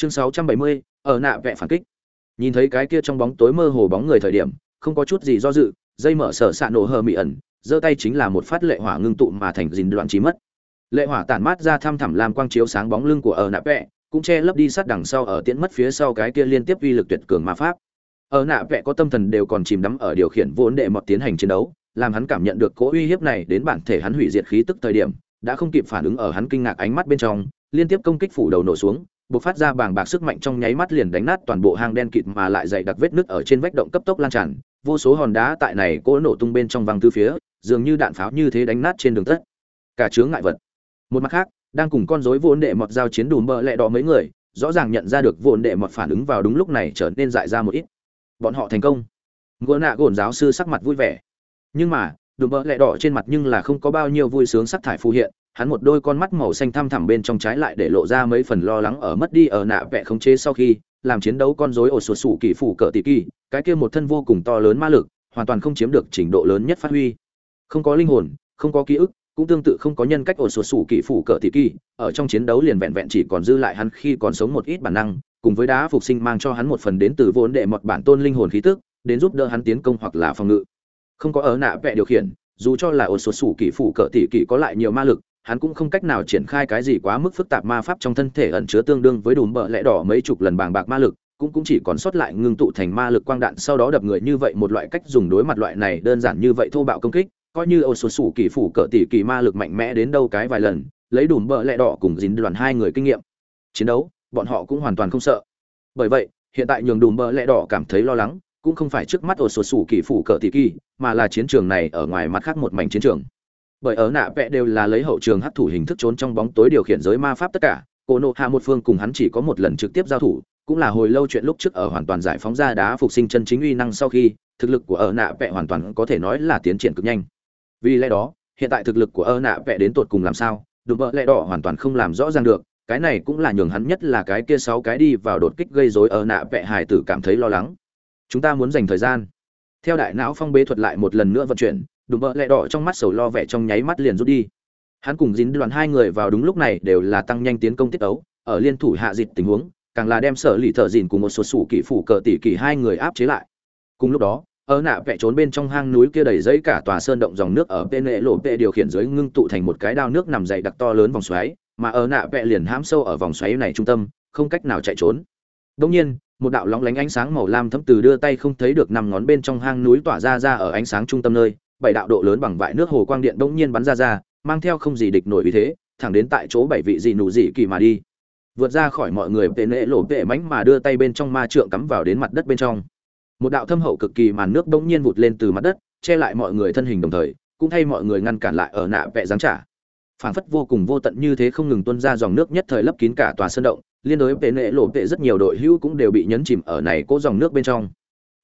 chương 670, ở nạ vẽ phản kích. Nhìn thấy cái kia trong bóng tối mơ hồ bóng người thời điểm không có chút gì do dự dây mở sở xạ nổ hờ mị ẩn giơ tay chính là một phát lệ hỏa ngưng tụ mà thành dìn đoạn trí mất. Lệ hỏa tản mát ra thăm thẳm làm quang chiếu sáng bóng lưng của ở nạ vẽ cũng che lấp đi sát đằng sau ở tiễn mất phía sau cái kia liên tiếp uy lực tuyệt cường ma pháp. Ở nạ vẽ có tâm thần đều còn chìm đắm ở điều khiển vốn đệ mọt tiến hành chiến đấu làm hắn cảm nhận được cỗ uy hiếp này đến bản thể hắn hủy diệt khí tức thời điểm đã không kịp phản ứng ở hắn kinh ngạc ánh mắt bên trong liên tiếp công kích phủ đầu nổ xuống bộc phát ra bàng bạc sức mạnh trong nháy mắt liền đánh nát toàn bộ hang đen kịt mà lại dày đặc vết nứt ở trên vách động cấp tốc lan tràn. Vô số hòn đá tại này cỗ nổ tung bên trong văng tư phía, dường như đạn pháo như thế đánh nát trên đường tất cả chướng ngại vật. Một mặt khác, đang cùng con rối vốn đệ mọt giao chiến đùm bờ lẹ đỏ mấy người, rõ ràng nhận ra được vốn đệ mọt phản ứng vào đúng lúc này trở nên dại ra một ít. Bọn họ thành công. Gỗ nạ gồn giáo sư sắc mặt vui vẻ. Nhưng mà, đùm bờ lẹ đỏ trên mặt nhưng là không có bao nhiêu vui sướng sắc thải phù hiện hắn một đôi con mắt màu xanh thăm thẳm bên trong trái lại để lộ ra mấy phần lo lắng ở mất đi ở nạ vẽ khống chế sau khi, làm chiến đấu con rối ổ sụt sủ kỳ phủ cỡ tỷ kỳ, cái kia một thân vô cùng to lớn ma lực, hoàn toàn không chiếm được trình độ lớn nhất phát huy. Không có linh hồn, không có ký ức, cũng tương tự không có nhân cách ổ sụt sủ kỳ phủ cỡ tỷ kỳ, ở trong chiến đấu liền vẹn vẹn chỉ còn dư lại hắn khi còn sống một ít bản năng, cùng với đá phục sinh mang cho hắn một phần đến từ vốn đệ một bản tôn linh hồn khí tức, đến giúp đỡ hắn tiến công hoặc là phòng ngự. Không có ở nạ vẽ điều khiển, dù cho là ổ sụt sủ kỳ phủ cỡ tỷ kỳ có lại nhiều ma lực hắn cũng không cách nào triển khai cái gì quá mức phức tạp ma pháp trong thân thể ẩn chứa tương đương với đùm bợ lẽ đỏ mấy chục lần bàng bạc ma lực, cũng cũng chỉ còn sót lại ngưng tụ thành ma lực quang đạn sau đó đập người như vậy một loại cách dùng đối mặt loại này đơn giản như vậy thô bạo công kích, coi như ô số sủ kỳ phủ cỡ tỷ kỳ ma lực mạnh mẽ đến đâu cái vài lần, lấy đùm bợ lẽ đỏ cùng dính đoàn hai người kinh nghiệm. Chiến đấu, bọn họ cũng hoàn toàn không sợ. Bởi vậy, hiện tại nhường đùm bợ lẽ đỏ cảm thấy lo lắng, cũng không phải trước mắt ô số sủ kỳ phủ cỡ tỷ kỳ, mà là chiến trường này ở ngoài mặt khác một mảnh chiến trường bởi ở nạ vẽ đều là lấy hậu trường hấp thụ hình thức trốn trong bóng tối điều khiển giới ma pháp tất cả. Cô nộ hạ một phương cùng hắn chỉ có một lần trực tiếp giao thủ, cũng là hồi lâu chuyện lúc trước ở hoàn toàn giải phóng ra đá phục sinh chân chính uy năng sau khi, thực lực của ở nạ vẽ hoàn toàn có thể nói là tiến triển cực nhanh. Vì lẽ đó, hiện tại thực lực của ở nạ vẽ đến tột cùng làm sao đúng vợ lẽ đỏ hoàn toàn không làm rõ ràng được, cái này cũng là nhường hắn nhất là cái kia sáu cái đi vào đột kích gây rối ở nạ vẽ hài tử cảm thấy lo lắng. Chúng ta muốn dành thời gian. Theo đại não phong bế thuật lại một lần nữa vận chuyển đùm bợ lẹ đỏ trong mắt sầu lo vẻ trong nháy mắt liền rút đi. Hắn cùng dính đoàn hai người vào đúng lúc này đều là tăng nhanh tiến công tiết ấu ở liên thủ hạ dịch tình huống, càng là đem sở lì thợ dìn cùng một số sủ kỹ phủ cờ tỷ kỳ hai người áp chế lại. Cùng lúc đó, ở nạ vẽ trốn bên trong hang núi kia đầy giấy cả tòa sơn động dòng nước ở bên lệ lộ vệ điều khiển dưới ngưng tụ thành một cái đao nước nằm dày đặc to lớn vòng xoáy, mà ở nạ vẽ liền hãm sâu ở vòng xoáy này trung tâm, không cách nào chạy trốn. Đông nhiên, một đạo lóng lánh ánh sáng màu lam thấm từ đưa tay không thấy được nằm ngón bên trong hang núi tỏa ra ra ở ánh sáng trung tâm nơi bảy đạo độ lớn bằng vại nước hồ quang điện bỗng nhiên bắn ra ra, mang theo không gì địch nổi vì thế, thẳng đến tại chỗ bảy vị dị nụ dị kỳ mà đi. Vượt ra khỏi mọi người tệ nệ lộ tệ mánh mà đưa tay bên trong ma trượng cắm vào đến mặt đất bên trong. Một đạo thâm hậu cực kỳ màn nước bỗng nhiên vụt lên từ mặt đất, che lại mọi người thân hình đồng thời, cũng thay mọi người ngăn cản lại ở nạ vẽ giáng trả. Phản phất vô cùng vô tận như thế không ngừng tuôn ra dòng nước nhất thời lấp kín cả tòa sơn động, liên đối tệ nệ lộ tệ rất nhiều đội hữu cũng đều bị nhấn chìm ở này cố dòng nước bên trong.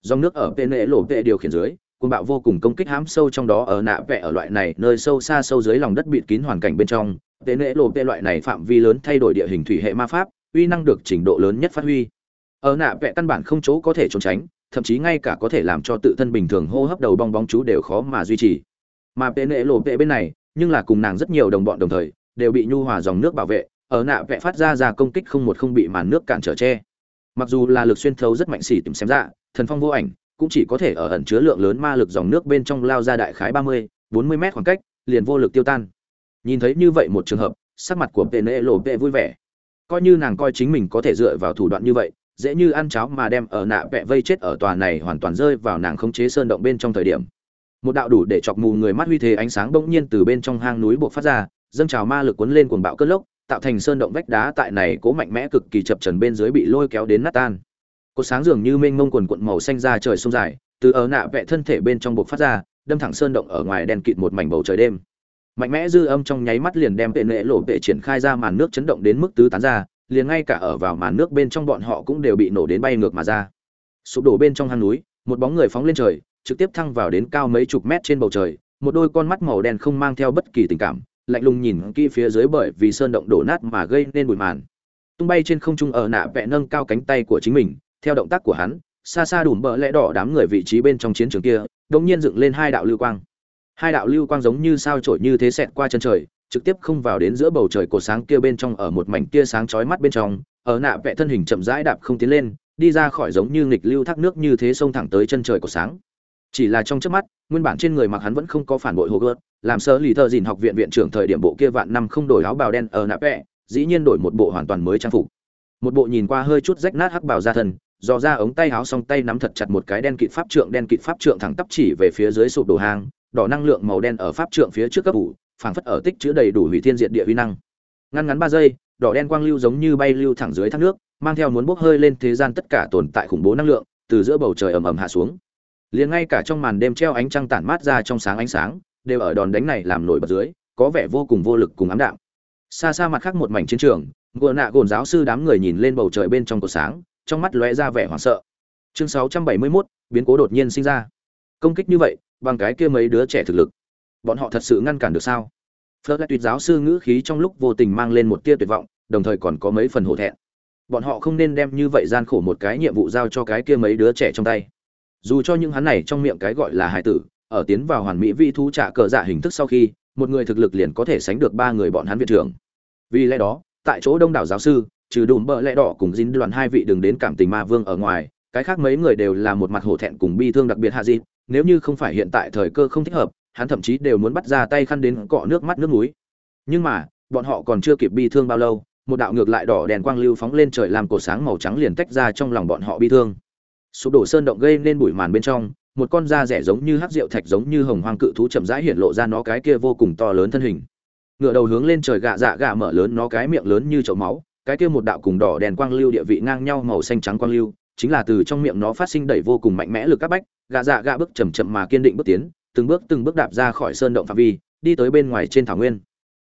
Dòng nước ở tệ nệ lộ tệ điều khiển dưới, côn bạo vô cùng công kích hãm sâu trong đó ở nạ vẽ ở loại này nơi sâu xa sâu dưới lòng đất bịt kín hoàn cảnh bên trong. Tế lễ lộ tệ loại này phạm vi lớn thay đổi địa hình thủy hệ ma pháp, uy năng được trình độ lớn nhất phát huy. Ở nạ vẽ căn bản không chỗ có thể trốn tránh, thậm chí ngay cả có thể làm cho tự thân bình thường hô hấp đầu bong bóng chú đều khó mà duy trì. Mà tế lễ lộ tệ bên này, nhưng là cùng nàng rất nhiều đồng bọn đồng thời, đều bị nhu hòa dòng nước bảo vệ, ở nạ vẽ phát ra ra công kích không một không bị màn nước cản trở che. Mặc dù là lực xuyên thấu rất mạnh xỉ tìm xem ra thần phong vô ảnh cũng chỉ có thể ở ẩn chứa lượng lớn ma lực dòng nước bên trong lao ra đại khái ba mươi, bốn mươi mét khoảng cách, liền vô lực tiêu tan. Nhìn thấy như vậy một trường hợp, sắc mặt của Penelope vui vẻ. Coi như nàng coi chính mình có thể dựa vào thủ đoạn như vậy, dễ như ăn cháo mà đem ở nạ vẽ vây chết ở tòa này hoàn toàn rơi vào nàng khống chế sơn động bên trong thời điểm. Một đạo đủ để chọc mù người mắt huy thế ánh sáng bỗng nhiên từ bên trong hang núi bộc phát ra, dâng trào ma lực cuốn lên cuồng bạo cơn lốc, tạo thành sơn động vách đá tại này cố mạnh mẽ cực kỳ chập trần bên dưới bị lôi kéo đến nát tan cột sáng dường như mênh mông quần quận màu xanh ra trời sông dài, từ ở nạ vẽ thân thể bên trong buộc phát ra, đâm thẳng sơn động ở ngoài đèn kịt một mảnh bầu trời đêm. Mạnh mẽ dư âm trong nháy mắt liền đem vệ nệ lộ vệ triển khai ra màn nước chấn động đến mức tứ tán ra, liền ngay cả ở vào màn nước bên trong bọn họ cũng đều bị nổ đến bay ngược mà ra. Sụp đổ bên trong hang núi, một bóng người phóng lên trời, trực tiếp thăng vào đến cao mấy chục mét trên bầu trời, một đôi con mắt màu đen không mang theo bất kỳ tình cảm, lạnh lùng nhìn kỹ phía dưới bởi vì sơn động đổ nát mà gây nên bụi màn. Tung bay trên không trung ở nạ vẽ nâng cao cánh tay của chính mình theo động tác của hắn, xa xa đùm bỡ lẽ đỏ đám người vị trí bên trong chiến trường kia đột nhiên dựng lên hai đạo lưu quang. Hai đạo lưu quang giống như sao trổi như thế xẹt qua chân trời, trực tiếp không vào đến giữa bầu trời cột sáng kia bên trong ở một mảnh tia sáng chói mắt bên trong, ở nạ vẽ thân hình chậm rãi đạp không tiến lên, đi ra khỏi giống như nghịch lưu thác nước như thế xông thẳng tới chân trời của sáng. Chỉ là trong chớp mắt, nguyên bản trên người mặc hắn vẫn không có phản bội hồ gớt làm sơ lì thợ dìn học viện viện trưởng thời điểm bộ kia vạn năm không đổi áo bào đen ở nạ vẽ dĩ nhiên đổi một bộ hoàn toàn mới trang phục. Một bộ nhìn qua hơi chút rách nát hắc bào ra thân dò ra ống tay áo song tay nắm thật chặt một cái đen kịt pháp trượng, đen kịt pháp trượng thẳng tắp chỉ về phía dưới sụp đổ hang, đỏ năng lượng màu đen ở pháp trượng phía trước cấp ủ, phảng phất ở tích chứa đầy đủ hủy thiên diệt địa huy năng. Ngăn ngắn ba giây, đỏ đen quang lưu giống như bay lưu thẳng dưới thác nước, mang theo muốn bốc hơi lên thế gian tất cả tồn tại khủng bố năng lượng, từ giữa bầu trời ầm ầm hạ xuống. Liền ngay cả trong màn đêm treo ánh trăng tản mát ra trong sáng ánh sáng, đều ở đòn đánh này làm nổi bật dưới, có vẻ vô cùng vô lực cùng ám đạm. Xa xa mặt khác một mảnh chiến trường gùa nạ gồn giáo sư đám người nhìn lên bầu trời bên trong cột sáng trong mắt lóe ra vẻ hoảng sợ. Chương 671, biến cố đột nhiên sinh ra. Công kích như vậy bằng cái kia mấy đứa trẻ thực lực bọn họ thật sự ngăn cản được sao? Phớt lại tuyệt giáo sư ngữ khí trong lúc vô tình mang lên một tia tuyệt vọng đồng thời còn có mấy phần hổ thẹn. Bọn họ không nên đem như vậy gian khổ một cái nhiệm vụ giao cho cái kia mấy đứa trẻ trong tay. Dù cho những hắn này trong miệng cái gọi là hải tử ở tiến vào hoàn mỹ vi thú trả cờ dạ hình thức sau khi một người thực lực liền có thể sánh được ba người bọn hắn viện trưởng. Vì lẽ đó tại chỗ đông đảo giáo sư trừ đùm bợ lẽ đỏ cùng dính đoàn hai vị đừng đến cảm tình ma vương ở ngoài, cái khác mấy người đều là một mặt hổ thẹn cùng bi thương đặc biệt hạ dịp, nếu như không phải hiện tại thời cơ không thích hợp, hắn thậm chí đều muốn bắt ra tay khăn đến cọ nước mắt nước núi nhưng mà, bọn họ còn chưa kịp bi thương bao lâu, một đạo ngược lại đỏ đèn quang lưu phóng lên trời làm cổ sáng màu trắng liền tách ra trong lòng bọn họ bi thương. Sụp đổ sơn động gây nên bụi màn bên trong, một con da rẻ giống như hắc rượu thạch giống như hồng hoang cự thú chậm rãi hiện lộ ra nó cái kia vô cùng to lớn thân hình. Ngựa đầu hướng lên trời gạ dạ gạ mở lớn nó cái miệng lớn như chậu máu cái kia một đạo cùng đỏ đèn quang lưu địa vị ngang nhau màu xanh trắng quang lưu, chính là từ trong miệng nó phát sinh đẩy vô cùng mạnh mẽ lực các bách, gạ dạ gạ bước chầm chậm mà kiên định bước tiến, từng bước từng bước đạp ra khỏi sơn động phạm vi, đi tới bên ngoài trên thảo nguyên.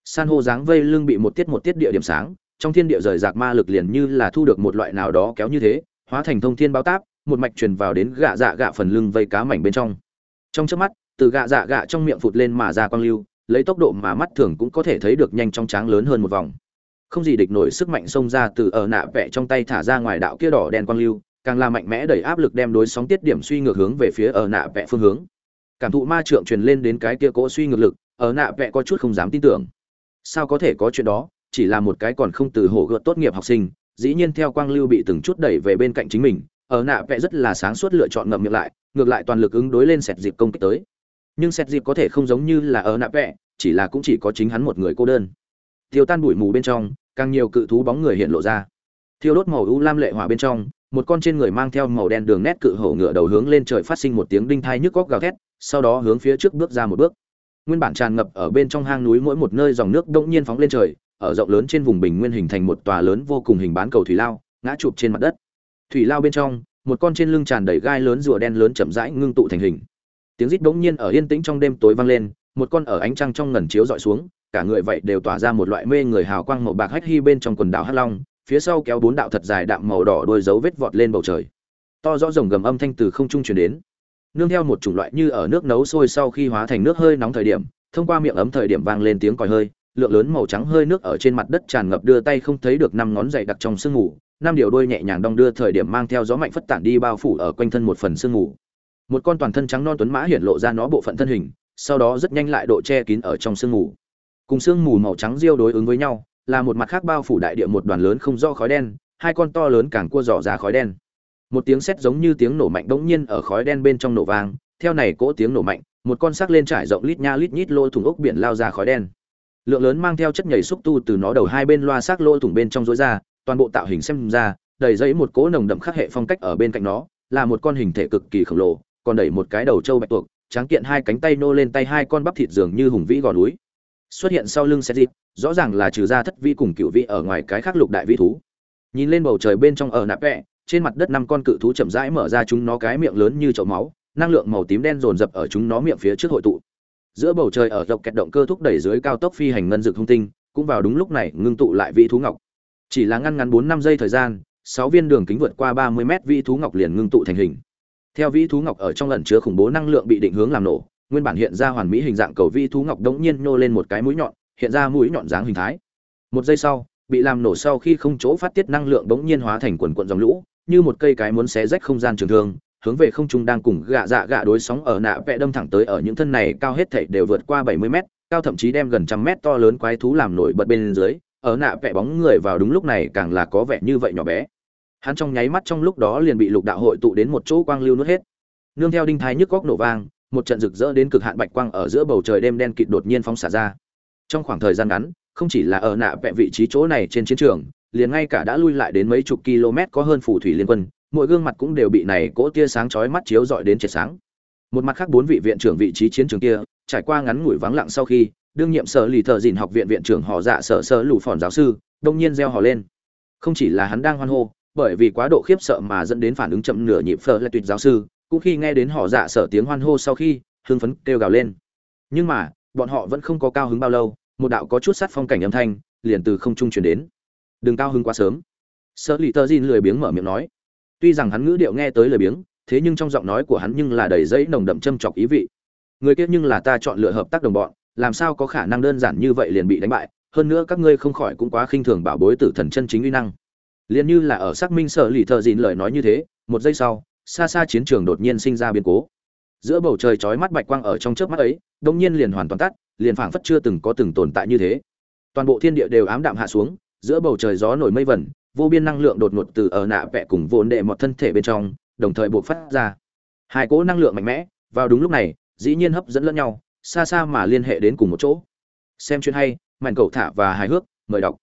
San hô dáng vây lưng bị một tiết một tiết địa điểm sáng, trong thiên địa rời rạc ma lực liền như là thu được một loại nào đó kéo như thế, hóa thành thông thiên báo táp, một mạch truyền vào đến gạ dạ gạ phần lưng vây cá mảnh bên trong. Trong trước mắt, từ gạ dạ gạ trong miệng phụt lên mà ra quang lưu, lấy tốc độ mà mắt thường cũng có thể thấy được nhanh trong tráng lớn hơn một vòng không gì địch nổi sức mạnh xông ra từ ở nạ vẽ trong tay thả ra ngoài đạo kia đỏ đen quang lưu, càng là mạnh mẽ đẩy áp lực đem đối sóng tiết điểm suy ngược hướng về phía ở nạ vẽ phương hướng. Cảm thụ ma trượng truyền lên đến cái kia cỗ suy ngược lực, ở nạ vẽ có chút không dám tin tưởng. Sao có thể có chuyện đó, chỉ là một cái còn không từ hổ gợt tốt nghiệp học sinh, dĩ nhiên theo quang lưu bị từng chút đẩy về bên cạnh chính mình, ở nạ vẽ rất là sáng suốt lựa chọn ngậm miệng lại, ngược lại toàn lực ứng đối lên sẹt dịp công kích tới. Nhưng sẹt dịp có thể không giống như là ở nạ vẽ chỉ là cũng chỉ có chính hắn một người cô đơn. Tiêu tan bụi mù bên trong càng nhiều cự thú bóng người hiện lộ ra. Thiêu đốt màu u lam lệ hỏa bên trong, một con trên người mang theo màu đen đường nét cự hổ ngựa đầu hướng lên trời phát sinh một tiếng đinh thai nhức góc gào thét, sau đó hướng phía trước bước ra một bước. Nguyên bản tràn ngập ở bên trong hang núi mỗi một nơi dòng nước đông nhiên phóng lên trời, ở rộng lớn trên vùng bình nguyên hình thành một tòa lớn vô cùng hình bán cầu thủy lao, ngã chụp trên mặt đất. Thủy lao bên trong, một con trên lưng tràn đầy gai lớn rùa đen lớn chậm rãi ngưng tụ thành hình. Tiếng rít bỗng nhiên ở yên tĩnh trong đêm tối vang lên, một con ở ánh trăng trong ngần chiếu dọi xuống cả người vậy đều tỏa ra một loại mê người hào quang màu bạc hách hy bên trong quần đảo hắc long, phía sau kéo bốn đạo thật dài đạm màu đỏ đôi dấu vết vọt lên bầu trời. To rõ rồng gầm âm thanh từ không trung truyền đến. Nương theo một chủng loại như ở nước nấu sôi sau khi hóa thành nước hơi nóng thời điểm, thông qua miệng ấm thời điểm vang lên tiếng còi hơi, lượng lớn màu trắng hơi nước ở trên mặt đất tràn ngập đưa tay không thấy được năm ngón dày đặc trong sương mù, năm điều đôi nhẹ nhàng đong đưa thời điểm mang theo gió mạnh phất tản đi bao phủ ở quanh thân một phần sương mù. Một con toàn thân trắng non tuấn mã hiện lộ ra nó bộ phận thân hình, sau đó rất nhanh lại độ che kín ở trong sương mù cùng sương mù màu trắng riêu đối ứng với nhau, là một mặt khác bao phủ đại địa một đoàn lớn không rõ khói đen, hai con to lớn càng cua dò ra khói đen. Một tiếng sét giống như tiếng nổ mạnh đống nhiên ở khói đen bên trong nổ vang, theo này cỗ tiếng nổ mạnh, một con sắc lên trải rộng lít nha lít nhít lỗ thủng ốc biển lao ra khói đen. Lượng lớn mang theo chất nhảy xúc tu từ nó đầu hai bên loa xác lỗ thủng bên trong rối ra, toàn bộ tạo hình xem ra, đầy dẫy một cỗ nồng đậm khắc hệ phong cách ở bên cạnh nó, là một con hình thể cực kỳ khổng lồ, còn đẩy một cái đầu trâu bạch tuộc, tráng kiện hai cánh tay nô lên tay hai con bắp thịt dường như hùng vĩ gò núi xuất hiện sau lưng xe dịp rõ ràng là trừ ra thất vi cùng cựu vị ở ngoài cái khác lục đại vĩ thú. Nhìn lên bầu trời bên trong ở nạp vẹ, trên mặt đất năm con cự thú chậm rãi mở ra chúng nó cái miệng lớn như chậu máu, năng lượng màu tím đen dồn dập ở chúng nó miệng phía trước hội tụ. Giữa bầu trời ở dọc kẹt động cơ thúc đẩy dưới cao tốc phi hành ngân dược thông tinh, cũng vào đúng lúc này ngưng tụ lại vị thú ngọc. Chỉ là ngăn ngắn bốn năm giây thời gian, sáu viên đường kính vượt qua ba mươi mét vị thú ngọc liền ngưng tụ thành hình. Theo vị thú ngọc ở trong lần chứa khủng bố năng lượng bị định hướng làm nổ nguyên bản hiện ra hoàn mỹ hình dạng cầu vi thú ngọc đống nhiên nhô lên một cái mũi nhọn hiện ra mũi nhọn dáng hình thái. Một giây sau bị làm nổ sau khi không chỗ phát tiết năng lượng đống nhiên hóa thành quần cuộn dòng lũ như một cây cái muốn xé rách không gian trường thương hướng về không trung đang cùng gạ dạ gạ đối sóng ở nạ vẽ đâm thẳng tới ở những thân này cao hết thảy đều vượt qua 70 mét, cao thậm chí đem gần trăm mét to lớn quái thú làm nổi bật bên dưới, ở nạ vẽ bóng người vào đúng lúc này càng là có vẻ như vậy nhỏ bé. Hắn trong nháy mắt trong lúc đó liền bị lục đạo hội tụ đến một chỗ quang lưu nuốt hết. Nương theo đinh thái nhức góc nổ vang một trận rực rỡ đến cực hạn bạch quang ở giữa bầu trời đêm đen kịt đột nhiên phóng xả ra. Trong khoảng thời gian ngắn, không chỉ là ở nạ vẹn vị trí chỗ này trên chiến trường, liền ngay cả đã lui lại đến mấy chục km có hơn phù thủy liên quân mỗi gương mặt cũng đều bị này cỗ tia sáng chói mắt chiếu dọi đến triệt sáng. Một mặt khác bốn vị viện trưởng vị trí chiến trường kia, trải qua ngắn ngủi vắng lặng sau khi, đương nhiệm sở lì thợ dìn học viện viện trưởng họ dạ sở sở lù phòn giáo sư, đông nhiên reo hò lên. Không chỉ là hắn đang hoan hô, bởi vì quá độ khiếp sợ mà dẫn đến phản ứng chậm nửa nhịp phở là tuyệt giáo sư cũng khi nghe đến họ dạ sở tiếng hoan hô sau khi, hưng phấn kêu gào lên. Nhưng mà, bọn họ vẫn không có cao hứng bao lâu, một đạo có chút sát phong cảnh âm thanh liền từ không trung truyền đến. Đừng cao hứng quá sớm. Sở lì tờ dìn lười biếng mở miệng nói. Tuy rằng hắn ngữ điệu nghe tới lười biếng, thế nhưng trong giọng nói của hắn nhưng là đầy dẫy nồng đậm châm chọc ý vị. Người kia nhưng là ta chọn lựa hợp tác đồng bọn, làm sao có khả năng đơn giản như vậy liền bị đánh bại, hơn nữa các ngươi không khỏi cũng quá khinh thường bảo bối tử thần chân chính uy năng. Liền như là ở xác minh sở lì thợ dìn lời nói như thế, một giây sau xa xa chiến trường đột nhiên sinh ra biến cố. Giữa bầu trời chói mắt bạch quang ở trong chớp mắt ấy đông nhiên liền hoàn toàn tắt liền phảng phất chưa từng có từng tồn tại như thế. Toàn bộ thiên địa đều ám đạm hạ xuống giữa bầu trời gió nổi mây vẩn vô biên năng lượng đột ngột từ ở nạ vẹ cùng vốn đệ một thân thể bên trong đồng thời buộc phát ra. Hai cỗ năng lượng mạnh mẽ vào đúng lúc này dĩ nhiên hấp dẫn lẫn nhau xa xa mà liên hệ đến cùng một chỗ. Xem chuyện hay mảnh cầu thả và hài hước mời đọc.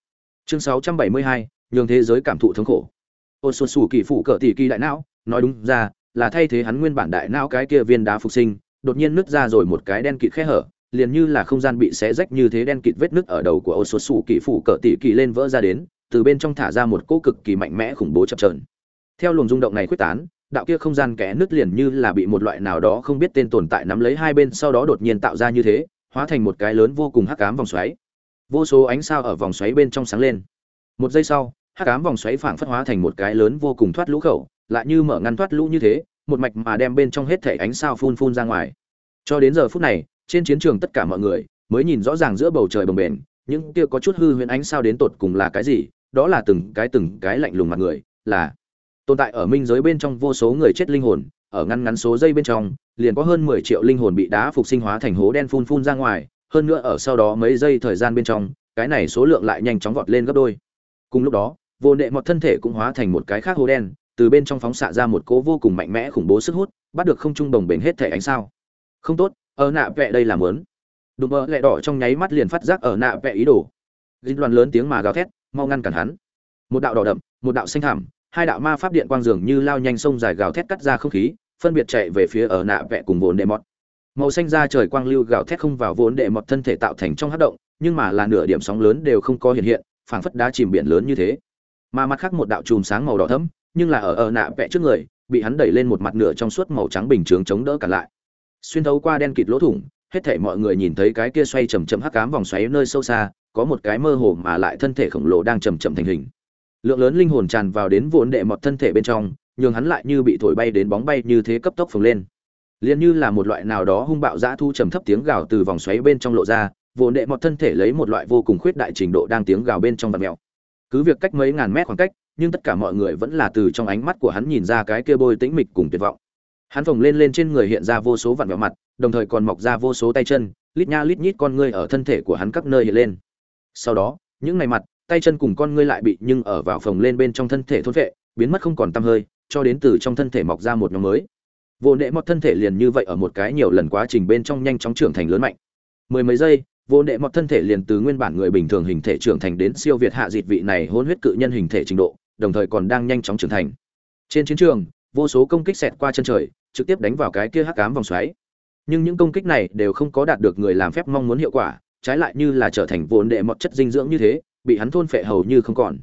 Chương 672, nhường thế giới cảm thụ thống khổ. Ôn xuân xù kỳ phủ cỡ tỷ kỳ đại não nói đúng ra, là thay thế hắn nguyên bản đại não cái kia viên đá phục sinh, đột nhiên nứt ra rồi một cái đen kịt khe hở, liền như là không gian bị xé rách như thế đen kịt vết nứt ở đầu của ô số sủ kỳ phủ cỡ tỷ kỳ lên vỡ ra đến, từ bên trong thả ra một cỗ cực kỳ mạnh mẽ khủng bố chập trờn theo luồng rung động này quyết tán, đạo kia không gian kẽ nứt liền như là bị một loại nào đó không biết tên tồn tại nắm lấy hai bên sau đó đột nhiên tạo ra như thế, hóa thành một cái lớn vô cùng hắc ám vòng xoáy. Vô số ánh sao ở vòng xoáy bên trong sáng lên. Một giây sau, hắc ám vòng xoáy phảng phất hóa thành một cái lớn vô cùng thoát lũ khẩu lại như mở ngăn thoát lũ như thế, một mạch mà đem bên trong hết thể ánh sao phun phun ra ngoài. Cho đến giờ phút này, trên chiến trường tất cả mọi người mới nhìn rõ ràng giữa bầu trời bồng bềnh, những kia có chút hư huyễn ánh sao đến tột cùng là cái gì, đó là từng cái từng cái lạnh lùng mặt người, là tồn tại ở minh giới bên trong vô số người chết linh hồn, ở ngăn ngắn số giây bên trong, liền có hơn mười triệu linh hồn bị đá phục sinh hóa thành hố đen phun phun ra ngoài, hơn nữa ở sau đó mấy giây thời gian bên trong, cái này số lượng lại nhanh chóng vọt lên gấp đôi. Cùng lúc đó, vô nệ mọt thân thể cũng hóa thành một cái khác hố đen từ bên trong phóng xạ ra một cỗ vô cùng mạnh mẽ khủng bố sức hút, bắt được không trung đồng bền hết thể ánh sao. Không tốt, ở nạ vẽ đây là mớn đùm mơ lẹ đỏ trong nháy mắt liền phát giác ở nạ vẽ ý đồ. Dính loạn lớn tiếng mà gào thét, mau ngăn cản hắn. Một đạo đỏ đậm, một đạo xanh thảm hai đạo ma pháp điện quang dường như lao nhanh sông dài gào thét cắt ra không khí, phân biệt chạy về phía ở nạ vẽ cùng vốn đệ mọt. Màu xanh ra trời quang lưu gào thét không vào vốn đệ mọt thân thể tạo thành trong hát động, nhưng mà là nửa điểm sóng lớn đều không có hiện hiện, phảng phất đá chìm biển lớn như thế. Mà mặt khác một đạo chùm sáng màu đỏ thẫm nhưng là ở ở nạ vẽ trước người, bị hắn đẩy lên một mặt nửa trong suốt màu trắng bình chướng chống đỡ cả lại. Xuyên thấu qua đen kịt lỗ thủng, hết thảy mọi người nhìn thấy cái kia xoay chậm chậm hắc ám vòng xoáy nơi sâu xa, có một cái mơ hồ mà lại thân thể khổng lồ đang chậm chậm thành hình. Lượng lớn linh hồn tràn vào đến vốn đệ mọt thân thể bên trong, nhường hắn lại như bị thổi bay đến bóng bay như thế cấp tốc phồng lên. Liền như là một loại nào đó hung bạo dã thu trầm thấp tiếng gào từ vòng xoáy bên trong lộ ra vốn đệ mọt thân thể lấy một loại vô cùng khuyết đại trình độ đang tiếng gào bên trong vật mèo. Cứ việc cách mấy ngàn mét khoảng cách nhưng tất cả mọi người vẫn là từ trong ánh mắt của hắn nhìn ra cái kia bôi tĩnh mịch cùng tuyệt vọng. Hắn phồng lên lên trên người hiện ra vô số vặn vẹo mặt, đồng thời còn mọc ra vô số tay chân, lít nha lít nhít con ngươi ở thân thể của hắn các nơi hiện lên. Sau đó, những ngày mặt, tay chân cùng con ngươi lại bị nhưng ở vào phồng lên bên trong thân thể thôn vệ biến mất không còn tăm hơi, cho đến từ trong thân thể mọc ra một nhóm mới. Vô nệ mọt thân thể liền như vậy ở một cái nhiều lần quá trình bên trong nhanh chóng trưởng thành lớn mạnh. Mười mấy giây, vô nệ mọt thân thể liền từ nguyên bản người bình thường hình thể trưởng thành đến siêu việt hạ dịt vị này hôn huyết cự nhân hình thể trình độ đồng thời còn đang nhanh chóng trưởng thành. Trên chiến trường, vô số công kích xẹt qua chân trời, trực tiếp đánh vào cái kia hắc ám vòng xoáy. Nhưng những công kích này đều không có đạt được người làm phép mong muốn hiệu quả, trái lại như là trở thành vốn đệ mọt chất dinh dưỡng như thế, bị hắn thôn phệ hầu như không còn.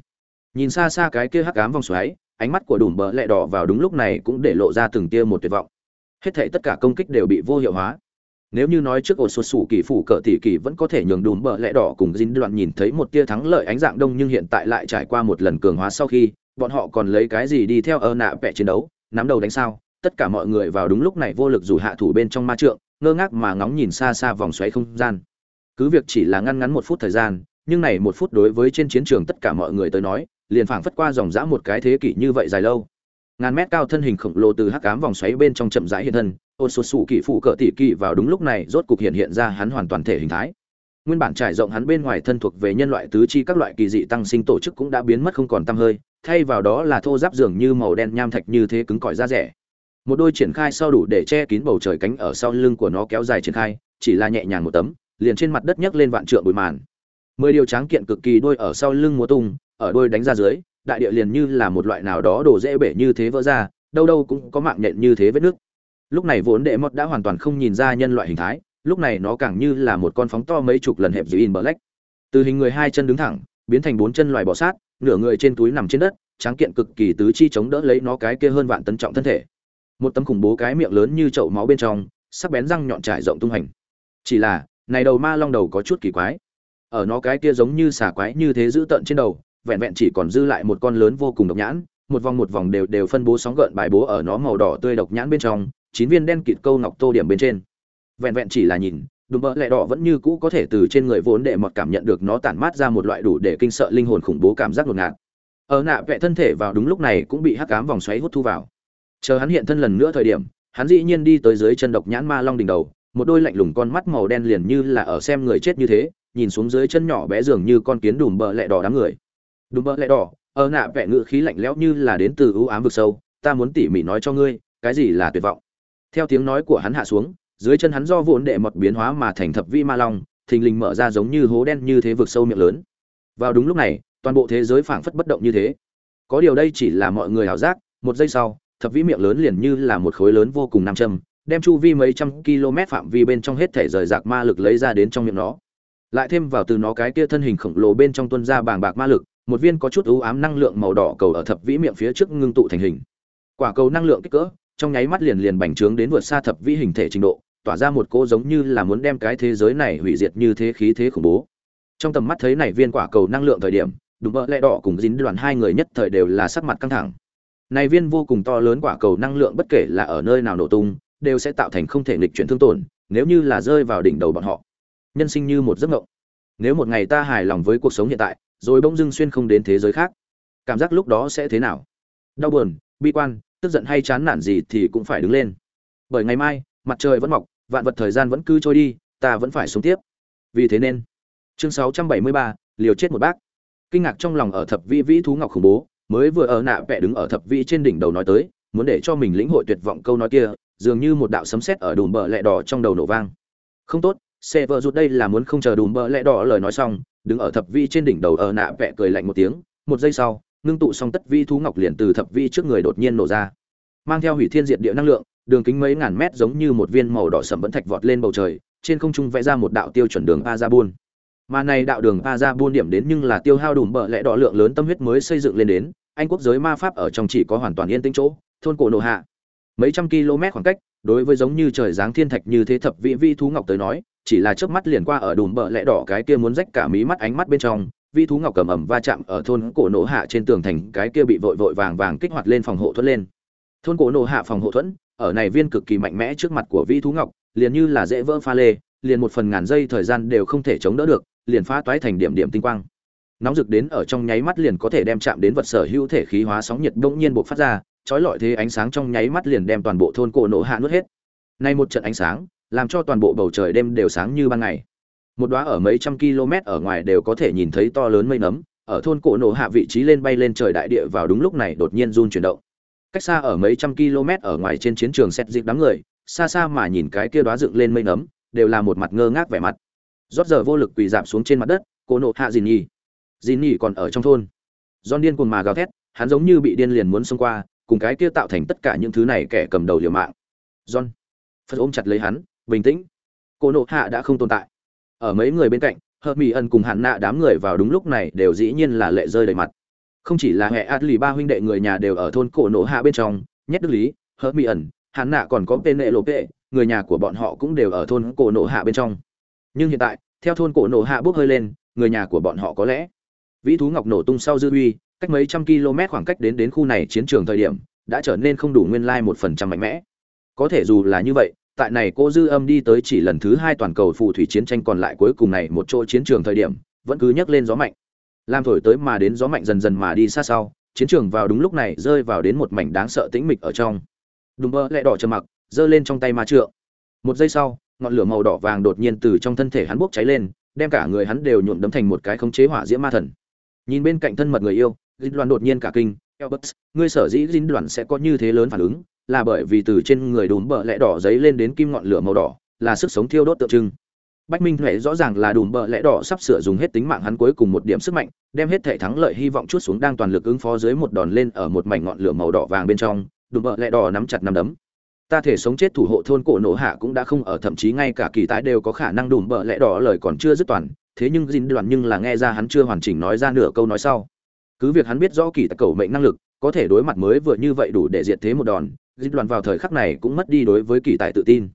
Nhìn xa xa cái kia hắc ám vòng xoáy, ánh mắt của đùm bờ lẹ đỏ vào đúng lúc này cũng để lộ ra từng tia một tuyệt vọng. Hết thảy tất cả công kích đều bị vô hiệu hóa nếu như nói trước ổ sụt sủ kỳ phủ cỡ tỷ kỳ vẫn có thể nhường đùm bờ lẽ đỏ cùng dính đoạn nhìn thấy một tia thắng lợi ánh dạng đông nhưng hiện tại lại trải qua một lần cường hóa sau khi, bọn họ còn lấy cái gì đi theo ơ nạ vẽ chiến đấu, nắm đầu đánh sao, tất cả mọi người vào đúng lúc này vô lực dù hạ thủ bên trong ma trượng, ngơ ngác mà ngóng nhìn xa xa vòng xoáy không gian. Cứ việc chỉ là ngăn ngắn một phút thời gian, nhưng này một phút đối với trên chiến trường tất cả mọi người tới nói, liền phảng phất qua dòng dã một cái thế kỷ như vậy dài lâu. Ngàn mét cao thân hình khổng lồ từ hắc ám vòng xoáy bên trong chậm rãi hiện thân ôn sụt sụ kỳ phụ cỡ tỷ kỳ vào đúng lúc này, rốt cục hiện hiện ra hắn hoàn toàn thể hình thái. Nguyên bản trải rộng hắn bên ngoài thân thuộc về nhân loại tứ chi các loại kỳ dị tăng sinh tổ chức cũng đã biến mất không còn tăm hơi, thay vào đó là thô giáp dường như màu đen nham thạch như thế cứng cỏi da rẻ. Một đôi triển khai sau đủ để che kín bầu trời cánh ở sau lưng của nó kéo dài triển khai, chỉ là nhẹ nhàng một tấm, liền trên mặt đất nhấc lên vạn trượng bụi màn. Mười điều tráng kiện cực kỳ đôi ở sau lưng múa tung, ở đôi đánh ra dưới, đại địa liền như là một loại nào đó đổ dễ bể như thế vỡ ra, đâu đâu cũng có mạng nhện như thế vết nước lúc này vốn đệ mọt đã hoàn toàn không nhìn ra nhân loại hình thái, lúc này nó càng như là một con phóng to mấy chục lần hẹp dưới in black. Từ hình người hai chân đứng thẳng, biến thành bốn chân loài bò sát, nửa người trên túi nằm trên đất, tráng kiện cực kỳ tứ chi chống đỡ lấy nó cái kia hơn vạn tấn trọng thân thể. Một tấm khủng bố cái miệng lớn như chậu máu bên trong, sắc bén răng nhọn trải rộng tung hành. Chỉ là, này đầu ma long đầu có chút kỳ quái. Ở nó cái kia giống như xà quái như thế giữ tận trên đầu, vẹn vẹn chỉ còn dư lại một con lớn vô cùng độc nhãn, một vòng một vòng đều đều phân bố sóng gợn bài bố ở nó màu đỏ tươi độc nhãn bên trong chín viên đen kịt câu ngọc tô điểm bên trên. Vẹn vẹn chỉ là nhìn, đùm bỡ lẹ đỏ vẫn như cũ có thể từ trên người vốn để mọt cảm nhận được nó tản mát ra một loại đủ để kinh sợ linh hồn khủng bố cảm giác ngột ngạt. Ở nạ vẹ thân thể vào đúng lúc này cũng bị hắc cám vòng xoáy hút thu vào. Chờ hắn hiện thân lần nữa thời điểm, hắn dĩ nhiên đi tới dưới chân độc nhãn ma long đỉnh đầu, một đôi lạnh lùng con mắt màu đen liền như là ở xem người chết như thế, nhìn xuống dưới chân nhỏ bé dường như con kiến đùm bờ lẹ đỏ đám người. Đùm bờ lẹ đỏ, ở nạ vẹ ngự khí lạnh lẽo như là đến từ ưu ám vực sâu, ta muốn tỉ mỉ nói cho ngươi, cái gì là tuyệt vọng? Theo tiếng nói của hắn hạ xuống, dưới chân hắn do vốn đệ mật biến hóa mà thành thập vi ma long, thình lình mở ra giống như hố đen như thế vực sâu miệng lớn. Vào đúng lúc này, toàn bộ thế giới phảng phất bất động như thế. Có điều đây chỉ là mọi người hảo giác, một giây sau, thập vĩ miệng lớn liền như là một khối lớn vô cùng nam châm, đem chu vi mấy trăm km phạm vi bên trong hết thể rời rạc ma lực lấy ra đến trong miệng nó. Lại thêm vào từ nó cái kia thân hình khổng lồ bên trong tuân ra bàng bạc ma lực, một viên có chút ưu ám năng lượng màu đỏ cầu ở thập vĩ miệng phía trước ngưng tụ thành hình. Quả cầu năng lượng kích cỡ trong nháy mắt liền liền bành trướng đến vượt xa thập vĩ hình thể trình độ, tỏa ra một cỗ giống như là muốn đem cái thế giới này hủy diệt như thế khí thế khủng bố. Trong tầm mắt thấy này viên quả cầu năng lượng thời điểm đùm bợ lẹ đỏ cùng dính đoàn hai người nhất thời đều là sắc mặt căng thẳng. Này viên vô cùng to lớn quả cầu năng lượng bất kể là ở nơi nào nổ tung, đều sẽ tạo thành không thể nghịch chuyển thương tổn, nếu như là rơi vào đỉnh đầu bọn họ. Nhân sinh như một giấc mộng. Nếu một ngày ta hài lòng với cuộc sống hiện tại, rồi bỗng dưng xuyên không đến thế giới khác, cảm giác lúc đó sẽ thế nào? Đau buồn, bi quan tức giận hay chán nản gì thì cũng phải đứng lên. Bởi ngày mai mặt trời vẫn mọc vạn vật thời gian vẫn cứ trôi đi ta vẫn phải sống tiếp. Vì thế nên chương 673, liều chết một bác. Kinh ngạc trong lòng ở thập vĩ vĩ thú ngọc khủng bố mới vừa ở nạ vẽ đứng ở thập vĩ trên đỉnh đầu nói tới muốn để cho mình lĩnh hội tuyệt vọng câu nói kia dường như một đạo sấm sét ở đùm bờ lẹ đỏ trong đầu nổ vang. Không tốt xe vợ rụt đây là muốn không chờ đùm bờ lẹ đỏ lời nói xong đứng ở thập vĩ trên đỉnh đầu ở nạ vẽ cười lạnh một tiếng một giây sau ngưng tụ xong tất vi thú ngọc liền từ thập vi trước người đột nhiên nổ ra. Mang theo hủy thiên diệt địa năng lượng, đường kính mấy ngàn mét giống như một viên màu đỏ sầm vẫn thạch vọt lên bầu trời, trên không trung vẽ ra một đạo tiêu chuẩn đường a ra buôn mà này đạo đường a ra buôn điểm đến nhưng là tiêu hao đùm bợ lẽ đỏ lượng lớn tâm huyết mới xây dựng lên đến, anh quốc giới ma pháp ở trong chỉ có hoàn toàn yên tĩnh chỗ, thôn cổ nổ hạ. Mấy trăm km khoảng cách, đối với giống như trời giáng thiên thạch như thế thập vị vi thú ngọc tới nói, chỉ là chớp mắt liền qua ở đùm bợ lẽ đỏ cái kia muốn rách cả mí mắt ánh mắt bên trong vi thú ngọc cầm ẩm va chạm ở thôn cổ nổ hạ trên tường thành, cái kia bị vội vội vàng vàng kích hoạt lên phòng hộ thuẫn lên. Thôn cổ nổ hạ phòng hộ thuẫn, ở này viên cực kỳ mạnh mẽ trước mặt của vi thú ngọc, liền như là dễ vỡ pha lê, liền một phần ngàn giây thời gian đều không thể chống đỡ được, liền phá toái thành điểm điểm tinh quang. Nóng rực đến ở trong nháy mắt liền có thể đem chạm đến vật sở hữu thể khí hóa sóng nhiệt bỗng nhiên bộc phát ra, trói lọi thế ánh sáng trong nháy mắt liền đem toàn bộ thôn cổ nổ hạ nuốt hết. Nay một trận ánh sáng, làm cho toàn bộ bầu trời đêm đều sáng như ban ngày một đóa ở mấy trăm km ở ngoài đều có thể nhìn thấy to lớn mây nấm, ở thôn cổ nổ hạ vị trí lên bay lên trời đại địa vào đúng lúc này đột nhiên run chuyển động. Cách xa ở mấy trăm km ở ngoài trên chiến trường xét dịp đám người, xa xa mà nhìn cái kia đóa dựng lên mây nấm, đều là một mặt ngơ ngác vẻ mặt. Rót giờ vô lực quỳ dạp xuống trên mặt đất, cổ nổ hạ dìn nhì dìn nhì còn ở trong thôn. Don điên cuồng mà gào thét, hắn giống như bị điên liền muốn xông qua, cùng cái kia tạo thành tất cả những thứ này kẻ cầm đầu liều mạng. John. Phật ôm chặt lấy hắn, bình tĩnh. Cô nộ hạ đã không tồn tại ở mấy người bên cạnh, hợp mỹ ân cùng hạn nạ đám người vào đúng lúc này đều dĩ nhiên là lệ rơi đầy mặt. Không chỉ là hệ át lì ba huynh đệ người nhà đều ở thôn cổ nổ hạ bên trong, nhất đức lý, hợp mỹ ẩn hạn nạ còn có tên nệ lộ tệ người nhà của bọn họ cũng đều ở thôn cổ nổ hạ bên trong. Nhưng hiện tại, theo thôn cổ nổ hạ bốc hơi lên, người nhà của bọn họ có lẽ vĩ thú ngọc nổ tung sau dư uy cách mấy trăm km khoảng cách đến đến khu này chiến trường thời điểm, đã trở nên không đủ nguyên lai một phần trăm mạnh mẽ. Có thể dù là như vậy tại này cô dư âm đi tới chỉ lần thứ hai toàn cầu phù thủy chiến tranh còn lại cuối cùng này một chỗ chiến trường thời điểm, vẫn cứ nhấc lên gió mạnh. Làm thổi tới mà đến gió mạnh dần dần mà đi xa sau, chiến trường vào đúng lúc này rơi vào đến một mảnh đáng sợ tĩnh mịch ở trong. Đùm bơ, lẹ đỏ trầm mặc, giơ lên trong tay ma trượng. Một giây sau, ngọn lửa màu đỏ vàng đột nhiên từ trong thân thể hắn bốc cháy lên, đem cả người hắn đều nhuộm đấm thành một cái khống chế hỏa diễm ma thần. Nhìn bên cạnh thân mật người yêu dính loan đột nhiên cả kinh Elbert, ngươi sở dĩ dính đoàn sẽ có như thế lớn phản ứng là bởi vì từ trên người đùm bờ lẽ đỏ giấy lên đến kim ngọn lửa màu đỏ là sức sống thiêu đốt tượng trưng. Bách minh huệ rõ ràng là đùm bờ lẽ đỏ sắp sửa dùng hết tính mạng hắn cuối cùng một điểm sức mạnh đem hết thể thắng lợi hy vọng chút xuống đang toàn lực ứng phó dưới một đòn lên ở một mảnh ngọn lửa màu đỏ vàng bên trong đùm bờ lẽ đỏ nắm chặt nắm đấm. Ta thể sống chết thủ hộ thôn cổ nổ hạ cũng đã không ở thậm chí ngay cả kỳ tái đều có khả năng đùm bờ lẽ đỏ lời còn chưa dứt toàn thế nhưng dính đoàn nhưng là nghe ra hắn chưa hoàn chỉnh nói ra nửa câu nói sau cứ việc hắn biết rõ kỳ tài cầu mệnh năng lực, có thể đối mặt mới vừa như vậy đủ để diệt thế một đòn dính đoàn vào thời khắc này cũng mất đi đối với kỳ tài tự tin.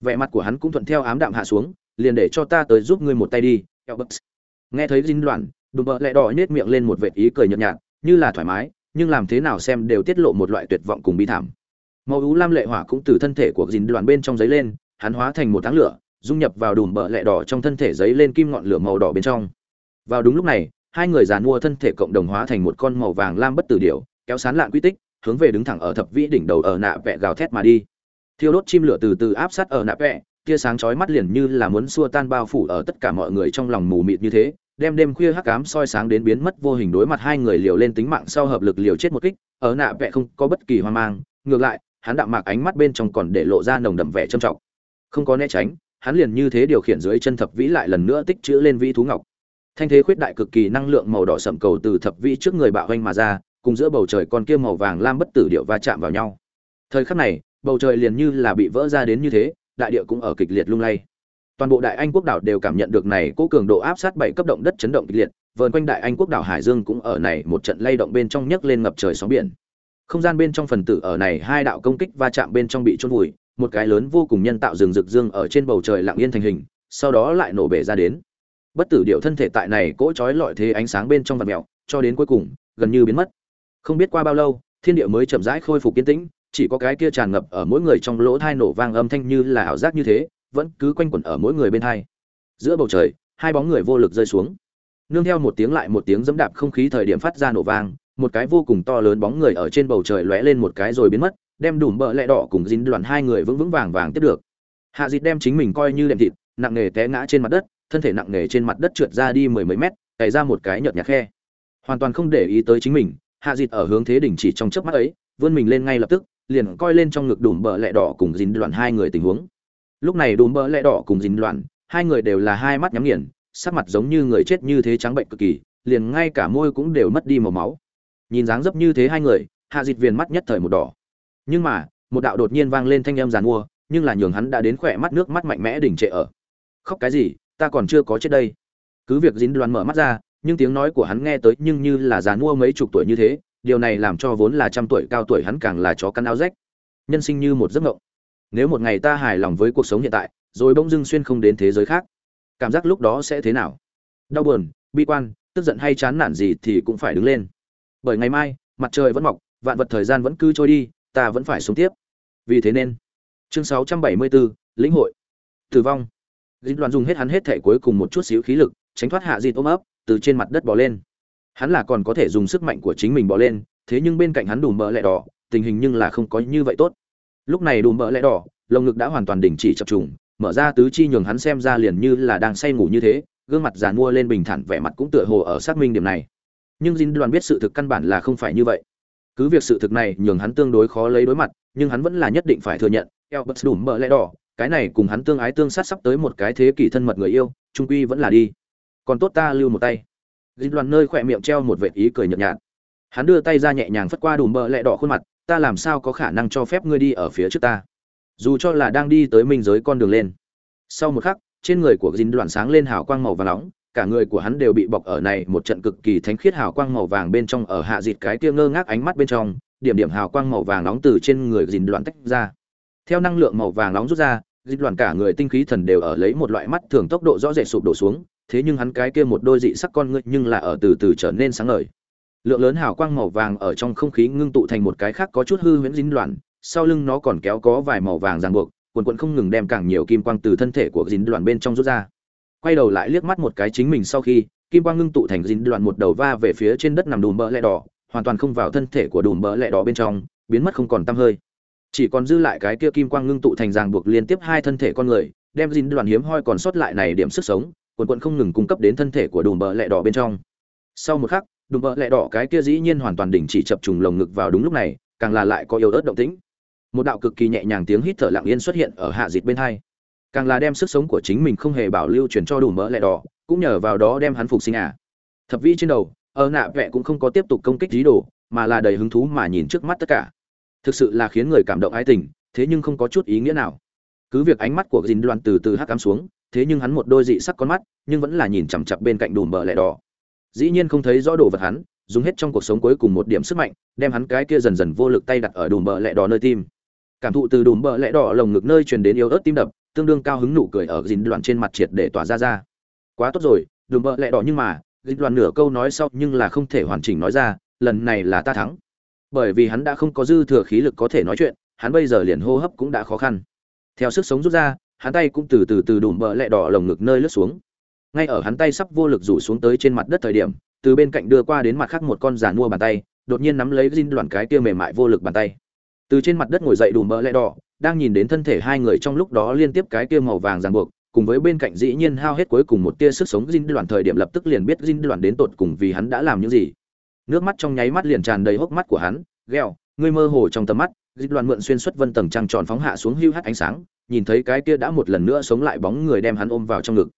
Vẻ mặt của hắn cũng thuận theo ám đạm hạ xuống, liền để cho ta tới giúp ngươi một tay đi, Elbert. nghe thấy dinh đoàn đùm bợ lẹ đỏ nhếch miệng lên một vệt ý cười nhợt nhạt, như là thoải mái, nhưng làm thế nào xem đều tiết lộ một loại tuyệt vọng cùng bi thảm. Màu ú lam lệ hỏa cũng từ thân thể của dinh đoàn bên trong giấy lên, hắn hóa thành một tháng lửa, dung nhập vào đùm bợ lẹ đỏ trong thân thể giấy lên kim ngọn lửa màu đỏ bên trong. Vào đúng lúc này hai người giàn mua thân thể cộng đồng hóa thành một con màu vàng lam bất tử điểu, kéo sán lạn quy tích, hướng về đứng thẳng ở thập vĩ đỉnh đầu ở nạ vẹ gào thét mà đi. Thiêu đốt chim lửa từ từ áp sát ở nạ vẹ, tia sáng chói mắt liền như là muốn xua tan bao phủ ở tất cả mọi người trong lòng mù mịt như thế, đem đêm khuya hắc ám soi sáng đến biến mất vô hình đối mặt hai người liều lên tính mạng sau hợp lực liều chết một kích, ở nạ vẹ không có bất kỳ hoang mang, ngược lại, hắn đạm mạc ánh mắt bên trong còn để lộ ra nồng đậm vẻ trầm trọng. Không có né tránh, hắn liền như thế điều khiển dưới chân thập vĩ lại lần nữa tích chữ lên vĩ thú ngọc thanh thế khuyết đại cực kỳ năng lượng màu đỏ sậm cầu từ thập vĩ trước người bạo hoanh mà ra, cùng giữa bầu trời con kia màu vàng lam bất tử điệu va chạm vào nhau. Thời khắc này, bầu trời liền như là bị vỡ ra đến như thế, đại địa cũng ở kịch liệt lung lay. Toàn bộ đại anh quốc đảo đều cảm nhận được này cố cường độ áp sát bảy cấp động đất chấn động kịch liệt, vờn quanh đại anh quốc đảo hải dương cũng ở này một trận lay động bên trong nhấc lên ngập trời sóng biển. Không gian bên trong phần tử ở này hai đạo công kích va chạm bên trong bị chôn vùi, một cái lớn vô cùng nhân tạo rừng rực dương ở trên bầu trời lặng yên thành hình, sau đó lại nổ bể ra đến bất tử điệu thân thể tại này cỗ trói lọi thế ánh sáng bên trong vật mèo, cho đến cuối cùng, gần như biến mất. Không biết qua bao lâu, thiên địa mới chậm rãi khôi phục kiên tĩnh, chỉ có cái kia tràn ngập ở mỗi người trong lỗ thai nổ vang âm thanh như là ảo giác như thế, vẫn cứ quanh quẩn ở mỗi người bên thai giữa bầu trời, hai bóng người vô lực rơi xuống. Nương theo một tiếng lại một tiếng dẫm đạp không khí thời điểm phát ra nổ vang, một cái vô cùng to lớn bóng người ở trên bầu trời lóe lên một cái rồi biến mất, đem đùm bợ lẹ đỏ cùng dính đoàn hai người vững vững vàng vàng tiếp được. Hạ dịt đem chính mình coi như đệm thịt, nặng nề té ngã trên mặt đất thân thể nặng nề trên mặt đất trượt ra đi mười mấy mét, cày ra một cái nhợt nhạt khe. Hoàn toàn không để ý tới chính mình, hạ dịt ở hướng thế đỉnh chỉ trong chớp mắt ấy, vươn mình lên ngay lập tức, liền coi lên trong ngực đùm bờ lẹ đỏ cùng dính đoạn hai người tình huống. Lúc này đùm bờ lẹ đỏ cùng dính đoạn hai người đều là hai mắt nhắm nghiền, sắc mặt giống như người chết như thế trắng bệnh cực kỳ, liền ngay cả môi cũng đều mất đi màu máu. Nhìn dáng dấp như thế hai người, hạ dịt viền mắt nhất thời một đỏ. Nhưng mà, một đạo đột nhiên vang lên thanh âm giàn mua, nhưng là nhường hắn đã đến khỏe mắt nước mắt mạnh mẽ đỉnh trệ ở. Khóc cái gì? Ta còn chưa có chết đây. Cứ việc dính đoán mở mắt ra nhưng tiếng nói của hắn nghe tới nhưng như là giàn mua mấy chục tuổi như thế điều này làm cho vốn là trăm tuổi cao tuổi hắn càng là chó căn áo rách. Nhân sinh như một giấc mộng. Nếu một ngày ta hài lòng với cuộc sống hiện tại rồi bỗng dưng xuyên không đến thế giới khác cảm giác lúc đó sẽ thế nào? Đau buồn bi quan tức giận hay chán nản gì thì cũng phải đứng lên. Bởi ngày mai mặt trời vẫn mọc vạn vật thời gian vẫn cứ trôi đi ta vẫn phải sống tiếp. Vì thế nên chương 674, lĩnh hội. Tử vong dịp đoàn dùng hết hắn hết thể cuối cùng một chút xíu khí lực, tránh thoát hạ dịp ôm ấp, từ trên mặt đất bò lên. Hắn là còn có thể dùng sức mạnh của chính mình bò lên, thế nhưng bên cạnh hắn đùm mỡ lẹ đỏ, tình hình nhưng là không có như vậy tốt. Lúc này đùm mỡ lẹ đỏ, lồng ngực đã hoàn toàn đình chỉ chập trùng, mở ra tứ chi nhường hắn xem ra liền như là đang say ngủ như thế, gương mặt giàn mua lên bình thản, vẻ mặt cũng tựa hồ ở xác minh điểm này. Nhưng dinh đoàn biết sự thực căn bản là không phải như vậy. Cứ việc sự thực này nhường hắn tương đối khó lấy đối mặt, nhưng hắn vẫn là nhất định phải thừa nhận Albert đủm mỡ lẽ đỏ cái này cùng hắn tương ái tương sát sắp tới một cái thế kỷ thân mật người yêu, trung quy vẫn là đi. Còn tốt ta lưu một tay. Dính đoàn nơi khỏe miệng treo một vệ ý cười nhợt nhạt. Hắn đưa tay ra nhẹ nhàng phất qua đùm bờ lẹ đỏ khuôn mặt, ta làm sao có khả năng cho phép ngươi đi ở phía trước ta? Dù cho là đang đi tới minh giới con đường lên. Sau một khắc, trên người của dính đoàn sáng lên hào quang màu và nóng, cả người của hắn đều bị bọc ở này một trận cực kỳ thánh khiết hào quang màu vàng bên trong ở hạ dịt cái kia ngơ ngác ánh mắt bên trong, điểm điểm hào quang màu vàng nóng từ trên người dìn đoàn tách ra. Theo năng lượng màu vàng nóng rút ra dìn đoàn cả người tinh khí thần đều ở lấy một loại mắt thường tốc độ rõ rệt sụp đổ xuống, thế nhưng hắn cái kia một đôi dị sắc con ngươi nhưng là ở từ từ trở nên sáng ngời. Lượng lớn hào quang màu vàng ở trong không khí ngưng tụ thành một cái khác có chút hư huyễn dính đoàn sau lưng nó còn kéo có vài màu vàng ràng buộc, quần quần không ngừng đem càng nhiều kim quang từ thân thể của dính đoàn bên trong rút ra. Quay đầu lại liếc mắt một cái chính mình sau khi, kim quang ngưng tụ thành dính đoàn một đầu va về phía trên đất nằm đùm bỡ lẹ đỏ, hoàn toàn không vào thân thể của đùm bỡ lẹ đỏ bên trong, biến mất không còn tăm hơi chỉ còn dư lại cái kia kim quang ngưng tụ thành ràng buộc liên tiếp hai thân thể con người, đem dính đoàn hiếm hoi còn sót lại này điểm sức sống, quần quận không ngừng cung cấp đến thân thể của đùm bợ lẹ đỏ bên trong. Sau một khắc, đùm bợ lẹ đỏ cái kia dĩ nhiên hoàn toàn đình chỉ chập trùng lồng ngực vào đúng lúc này, càng là lại có yếu ớt động tĩnh. Một đạo cực kỳ nhẹ nhàng tiếng hít thở lặng yên xuất hiện ở hạ dịt bên hai. Càng là đem sức sống của chính mình không hề bảo lưu truyền cho đủ mỡ lẹ đỏ, cũng nhờ vào đó đem hắn phục sinh à. Thập vi trên đầu, ở nạ vẽ cũng không có tiếp tục công kích dí đồ, mà là đầy hứng thú mà nhìn trước mắt tất cả thực sự là khiến người cảm động ái tình, thế nhưng không có chút ý nghĩa nào. Cứ việc ánh mắt của dìn đoàn từ từ hắc cắm xuống, thế nhưng hắn một đôi dị sắc con mắt, nhưng vẫn là nhìn chằm chặp bên cạnh đùm bờ lẹ đỏ. Dĩ nhiên không thấy rõ đồ vật hắn, dùng hết trong cuộc sống cuối cùng một điểm sức mạnh, đem hắn cái kia dần dần vô lực tay đặt ở đùm bờ lẹ đỏ nơi tim. Cảm thụ từ đùm bờ lẹ đỏ lồng ngực nơi truyền đến yếu ớt tim đập, tương đương cao hứng nụ cười ở dìn Đoan trên mặt triệt để tỏa ra ra. Quá tốt rồi, đùm bờ lẹ đỏ nhưng mà dìn Đoan nửa câu nói sau nhưng là không thể hoàn chỉnh nói ra, lần này là ta thắng bởi vì hắn đã không có dư thừa khí lực có thể nói chuyện, hắn bây giờ liền hô hấp cũng đã khó khăn. Theo sức sống rút ra, hắn tay cũng từ từ từ đùm bờ lẹ đỏ lồng ngực nơi lướt xuống. Ngay ở hắn tay sắp vô lực rủ xuống tới trên mặt đất thời điểm, từ bên cạnh đưa qua đến mặt khác một con giàn mua bàn tay, đột nhiên nắm lấy dinh đoàn cái kia mềm mại vô lực bàn tay. Từ trên mặt đất ngồi dậy đùm bờ lẹ đỏ, đang nhìn đến thân thể hai người trong lúc đó liên tiếp cái kia màu vàng ràng buộc, cùng với bên cạnh dĩ nhiên hao hết cuối cùng một tia sức sống Jin đoạn thời điểm lập tức liền biết Jin đoạn đến tột cùng vì hắn đã làm những gì nước mắt trong nháy mắt liền tràn đầy hốc mắt của hắn gheo ngươi mơ hồ trong tầm mắt. Dịch đoàn mượn xuyên xuất vân tầng trăng tròn phóng hạ xuống hưu hắt ánh sáng, nhìn thấy cái kia đã một lần nữa sống lại bóng người đem hắn ôm vào trong ngực.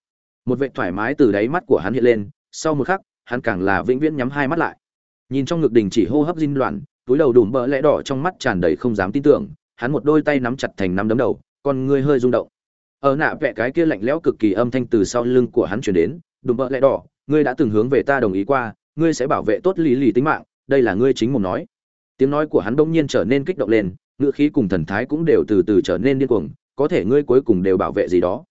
Một vệ thoải mái từ đáy mắt của hắn hiện lên, sau một khắc, hắn càng là vĩnh viễn nhắm hai mắt lại. Nhìn trong ngực đình chỉ hô hấp dinh đoạn túi đầu đùm bỡ lẽ đỏ trong mắt tràn đầy không dám tin tưởng, hắn một đôi tay nắm chặt thành nắm đấm đầu, con ngươi hơi rung động. Ở nạ vẽ cái kia lạnh lẽo cực kỳ âm thanh từ sau lưng của hắn chuyển đến, đùm bỡ lẽ đỏ, ngươi đã từng hướng về ta đồng ý qua ngươi sẽ bảo vệ tốt lý lì tính mạng, đây là ngươi chính mồm nói. Tiếng nói của hắn bỗng nhiên trở nên kích động lên, ngữ khí cùng thần thái cũng đều từ từ trở nên điên cuồng, có thể ngươi cuối cùng đều bảo vệ gì đó.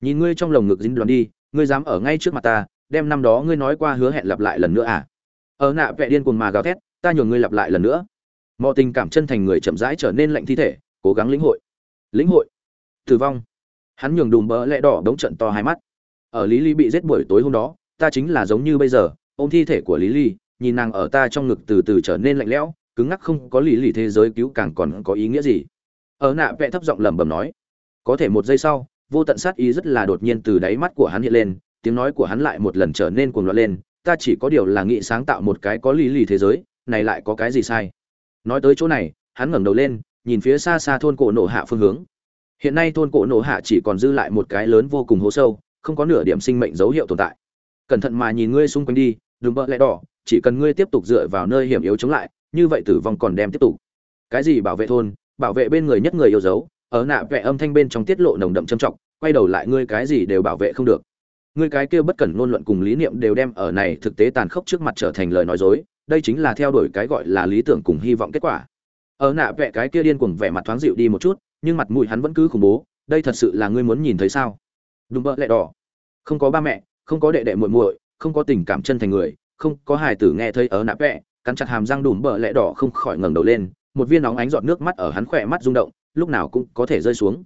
Nhìn ngươi trong lồng ngực dính đoán đi, ngươi dám ở ngay trước mặt ta, đem năm đó ngươi nói qua hứa hẹn lặp lại lần nữa à? Ở nạ vẽ điên cuồng mà gào thét, ta nhường ngươi lặp lại lần nữa. Mọi tình cảm chân thành người chậm rãi trở nên lạnh thi thể, cố gắng lĩnh hội. Lĩnh hội. Tử vong. Hắn nhường đùm bỡ lẽ đỏ đống trận to hai mắt. Ở lý lý bị giết buổi tối hôm đó, ta chính là giống như bây giờ ôm thi thể của lý ly, nhìn nàng ở ta trong ngực từ từ trở nên lạnh lẽo, cứng ngắc không có lý lì thế giới cứu càng còn có ý nghĩa gì. Ở nạ vẽ thấp giọng lẩm bẩm nói, có thể một giây sau, vô tận sát ý rất là đột nhiên từ đáy mắt của hắn hiện lên, tiếng nói của hắn lại một lần trở nên cuồng loạn lên, ta chỉ có điều là nghĩ sáng tạo một cái có lý lì thế giới, này lại có cái gì sai? Nói tới chỗ này, hắn ngẩng đầu lên, nhìn phía xa xa thôn cổ nổ hạ phương hướng. Hiện nay thôn cổ nổ hạ chỉ còn dư lại một cái lớn vô cùng hố sâu, không có nửa điểm sinh mệnh dấu hiệu tồn tại. Cẩn thận mà nhìn ngươi xung quanh đi đừng bợ lẽ đỏ, chỉ cần ngươi tiếp tục dựa vào nơi hiểm yếu chống lại, như vậy tử vong còn đem tiếp tục. Cái gì bảo vệ thôn? Bảo vệ bên người nhất người yêu dấu, ở nạ vẽ âm thanh bên trong tiết lộ nồng đậm châm trọng, quay đầu lại ngươi cái gì đều bảo vệ không được. Ngươi cái kia bất cẩn ngôn luận cùng lý niệm đều đem ở này thực tế tàn khốc trước mặt trở thành lời nói dối, đây chính là theo đuổi cái gọi là lý tưởng cùng hy vọng kết quả. Ở nạ vẽ cái kia điên cuồng vẻ mặt thoáng dịu đi một chút, nhưng mặt mũi hắn vẫn cứ khủng bố, đây thật sự là ngươi muốn nhìn thấy sao? Đúng bợ lẹ đỏ. Không có ba mẹ, không có đệ đệ muội muội không có tình cảm chân thành người, không có hài tử nghe thấy ở nạp vẹ, cắn chặt hàm răng đùm bợ lẹ đỏ không khỏi ngẩng đầu lên, một viên nóng ánh giọt nước mắt ở hắn khỏe mắt rung động, lúc nào cũng có thể rơi xuống.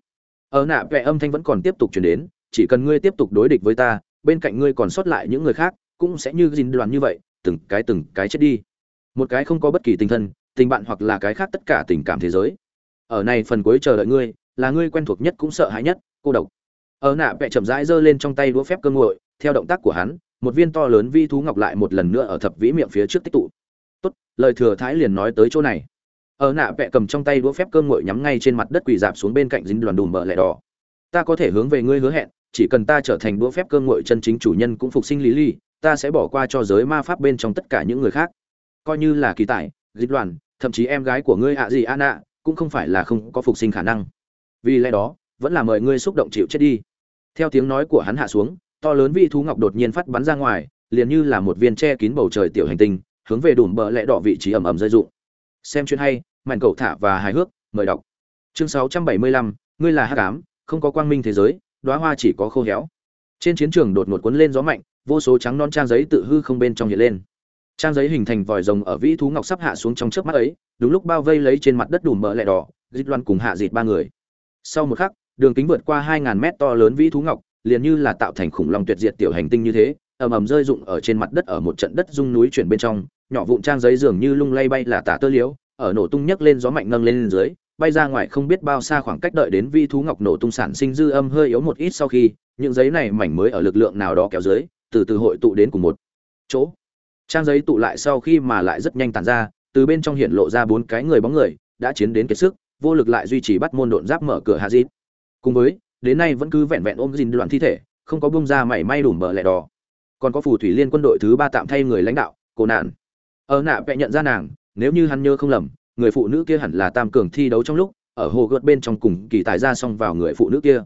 Ở nạp vẹ âm thanh vẫn còn tiếp tục truyền đến, chỉ cần ngươi tiếp tục đối địch với ta, bên cạnh ngươi còn sót lại những người khác, cũng sẽ như dìn đoàn như vậy, từng cái từng cái chết đi. Một cái không có bất kỳ tình thân, tình bạn hoặc là cái khác tất cả tình cảm thế giới. Ở này phần cuối chờ đợi ngươi, là ngươi quen thuộc nhất cũng sợ hãi nhất, cô độc. Ở nạ vẽ chậm rãi giơ lên trong tay đũa phép cơ ngội theo động tác của hắn một viên to lớn vi thú ngọc lại một lần nữa ở thập vĩ miệng phía trước tích tụ. Tốt, lời thừa thái liền nói tới chỗ này. Ở nạ vẽ cầm trong tay đũa phép cơm nguội nhắm ngay trên mặt đất quỳ dạp xuống bên cạnh dính đoàn đùm bợ lẻ đỏ. Ta có thể hướng về ngươi hứa hẹn, chỉ cần ta trở thành đũa phép cơm nguội chân chính chủ nhân cũng phục sinh lý ly ta sẽ bỏ qua cho giới ma pháp bên trong tất cả những người khác. Coi như là kỳ tài dịch đoàn, thậm chí em gái của ngươi ạ gì an ạ cũng không phải là không có phục sinh khả năng. Vì lẽ đó, vẫn là mời ngươi xúc động chịu chết đi. Theo tiếng nói của hắn hạ xuống to lớn vị thú ngọc đột nhiên phát bắn ra ngoài liền như là một viên che kín bầu trời tiểu hành tinh hướng về đùm bờ lẽ đỏ vị trí ẩm ẩm rơi rụng xem chuyện hay mạnh cầu thả và hài hước mời đọc. Chương 675, ngươi là hắc ám không có quang minh thế giới đóa hoa chỉ có khô héo. Trên chiến trường đột ngột cuốn lên gió mạnh vô số trắng non trang giấy tự hư không bên trong hiện lên. Trang giấy hình thành vòi rồng ở vĩ thú ngọc sắp hạ xuống trong trước mắt ấy đúng lúc bao vây lấy trên mặt đất đùm mỡ lẹ đỏ dịch loan cùng hạ dịt ba người. Sau một khắc đường kính vượt qua hai ngàn mét to lớn vĩ thú ngọc liền như là tạo thành khủng long tuyệt diệt tiểu hành tinh như thế, ầm ầm rơi rụng ở trên mặt đất ở một trận đất rung núi chuyển bên trong, nhỏ vụn trang giấy dường như lung lay bay là tả tơ liếu ở nổ tung nhấc lên gió mạnh nâng lên dưới, bay ra ngoài không biết bao xa khoảng cách đợi đến vi thú ngọc nổ tung sản sinh dư âm hơi yếu một ít sau khi, những giấy này mảnh mới ở lực lượng nào đó kéo dưới, từ từ hội tụ đến cùng một chỗ. Trang giấy tụ lại sau khi mà lại rất nhanh tàn ra, từ bên trong hiện lộ ra bốn cái người bóng người, đã chiến đến kiệt sức, vô lực lại duy trì bắt môn độn giáp mở cửa hạ cùng với đến nay vẫn cứ vẹn vẹn ôm dìn đoạn thi thể, không có bung ra mảy may đủ bờ lẹ đỏ. Còn có phù thủy liên quân đội thứ ba tạm thay người lãnh đạo cô nạn. Ở nạ vẽ nhận ra nàng, nếu như hắn nhớ không lầm, người phụ nữ kia hẳn là tam cường thi đấu trong lúc, ở hồ gợt bên trong cùng kỳ tài ra xong vào người phụ nữ kia.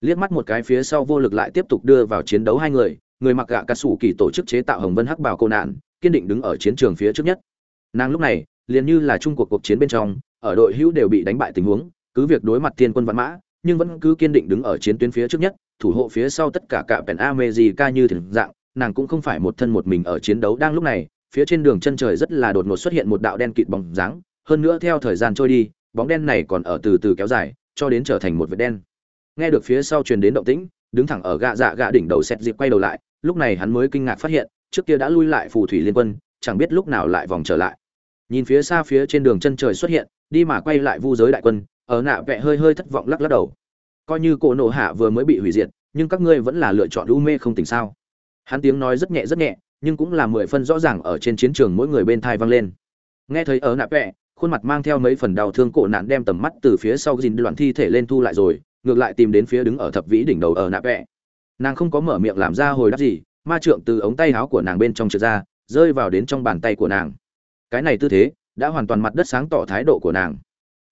Liếc mắt một cái phía sau vô lực lại tiếp tục đưa vào chiến đấu hai người người mặc gạ cà sủ kỳ tổ chức chế tạo hồng vân hắc bảo cô nạn, kiên định đứng ở chiến trường phía trước nhất. Nàng lúc này, liền như là chung cuộc cuộc chiến bên trong, ở đội hữu đều bị đánh bại tình huống, cứ việc đối mặt thiên quân văn mã nhưng vẫn cứ kiên định đứng ở chiến tuyến phía trước nhất, thủ hộ phía sau tất cả cả pèn America như thường dạng, nàng cũng không phải một thân một mình ở chiến đấu đang lúc này, phía trên đường chân trời rất là đột ngột xuất hiện một đạo đen kịt bóng dáng, hơn nữa theo thời gian trôi đi, bóng đen này còn ở từ từ kéo dài, cho đến trở thành một vệt đen. Nghe được phía sau truyền đến động tĩnh, đứng thẳng ở gạ dạ gạ đỉnh đầu xét dịp quay đầu lại, lúc này hắn mới kinh ngạc phát hiện, trước kia đã lui lại phù thủy liên quân, chẳng biết lúc nào lại vòng trở lại. Nhìn phía xa phía trên đường chân trời xuất hiện, đi mà quay lại vu giới đại quân ở nạ vẽ hơi hơi thất vọng lắc lắc đầu. Coi như cổ nổ hạ vừa mới bị hủy diệt, nhưng các ngươi vẫn là lựa chọn u mê không tỉnh sao? Hắn tiếng nói rất nhẹ rất nhẹ, nhưng cũng là mười phân rõ ràng ở trên chiến trường mỗi người bên thai vang lên. Nghe thấy ở nạ vẽ khuôn mặt mang theo mấy phần đau thương cổ nạn đem tầm mắt từ phía sau dìn đoạn thi thể lên thu lại rồi, ngược lại tìm đến phía đứng ở thập vĩ đỉnh đầu ở nạ vẽ nàng không có mở miệng làm ra hồi đáp gì, ma trượng từ ống tay áo của nàng bên trong trượt ra, rơi vào đến trong bàn tay của nàng. Cái này tư thế, đã hoàn toàn mặt đất sáng tỏ thái độ của nàng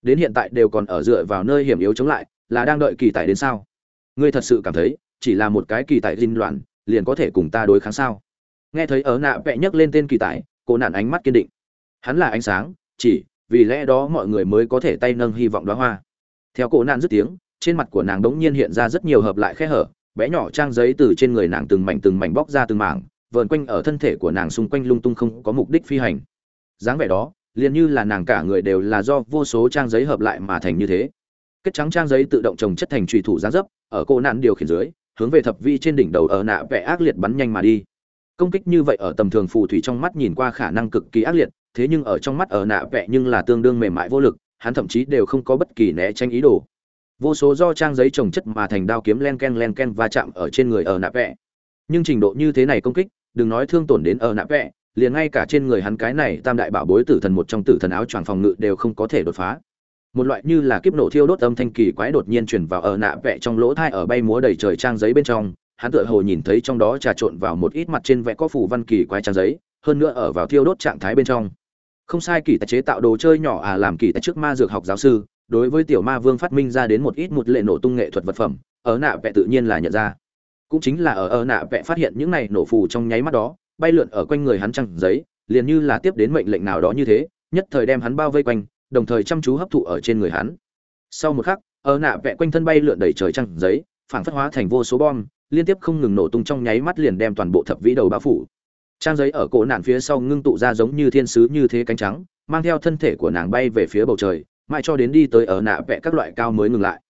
đến hiện tại đều còn ở dựa vào nơi hiểm yếu chống lại, là đang đợi kỳ tài đến sao? Ngươi thật sự cảm thấy, chỉ là một cái kỳ tài dinh loạn, liền có thể cùng ta đối kháng sao? Nghe thấy ở nạ vẽ nhấc lên tên kỳ tài, cô nạn ánh mắt kiên định. Hắn là ánh sáng, chỉ vì lẽ đó mọi người mới có thể tay nâng hy vọng đóa hoa. Theo cổ nạn dứt tiếng, trên mặt của nàng đống nhiên hiện ra rất nhiều hợp lại khe hở, bé nhỏ trang giấy từ trên người nàng từng mảnh từng mảnh bóc ra từng mảng, vờn quanh ở thân thể của nàng xung quanh lung tung không có mục đích phi hành. Dáng vẻ đó liền như là nàng cả người đều là do vô số trang giấy hợp lại mà thành như thế. Kết trắng trang giấy tự động trồng chất thành trùy thủ gián dấp, ở cô nạn điều khiển dưới, hướng về thập vi trên đỉnh đầu ở nạ vẽ ác liệt bắn nhanh mà đi. Công kích như vậy ở tầm thường phù thủy trong mắt nhìn qua khả năng cực kỳ ác liệt, thế nhưng ở trong mắt ở nạ vẽ nhưng là tương đương mềm mại vô lực, hắn thậm chí đều không có bất kỳ né tránh ý đồ. Vô số do trang giấy trồng chất mà thành đao kiếm len ken len ken va chạm ở trên người ở nạ vẽ nhưng trình độ như thế này công kích, đừng nói thương tổn đến ở nạ vẽ liền ngay cả trên người hắn cái này tam đại bảo bối tử thần một trong tử thần áo choàng phòng ngự đều không có thể đột phá. Một loại như là kiếp nổ thiêu đốt âm thanh kỳ quái đột nhiên chuyển vào ở nạ vẽ trong lỗ thai ở bay múa đầy trời trang giấy bên trong, hắn tựa hồ nhìn thấy trong đó trà trộn vào một ít mặt trên vẽ có phủ văn kỳ quái trang giấy, hơn nữa ở vào thiêu đốt trạng thái bên trong. Không sai, kỳ tài chế tạo đồ chơi nhỏ à làm kỳ tài trước ma dược học giáo sư, đối với tiểu ma vương phát minh ra đến một ít một lệ nổ tung nghệ thuật vật phẩm, ở nạ vẽ tự nhiên là nhận ra. Cũng chính là ở ở nạ vẽ phát hiện những này nổ phù trong nháy mắt đó bay lượn ở quanh người hắn trăng giấy, liền như là tiếp đến mệnh lệnh nào đó như thế, nhất thời đem hắn bao vây quanh, đồng thời chăm chú hấp thụ ở trên người hắn. Sau một khắc, ở nạ vẽ quanh thân bay lượn đầy trời trăng giấy phản phất hóa thành vô số bom, liên tiếp không ngừng nổ tung trong nháy mắt liền đem toàn bộ thập vĩ đầu bao phủ. Trang giấy ở cổ nạn phía sau ngưng tụ ra giống như thiên sứ như thế cánh trắng, mang theo thân thể của nàng bay về phía bầu trời, mãi cho đến đi tới ở nạ vẽ các loại cao mới ngừng lại.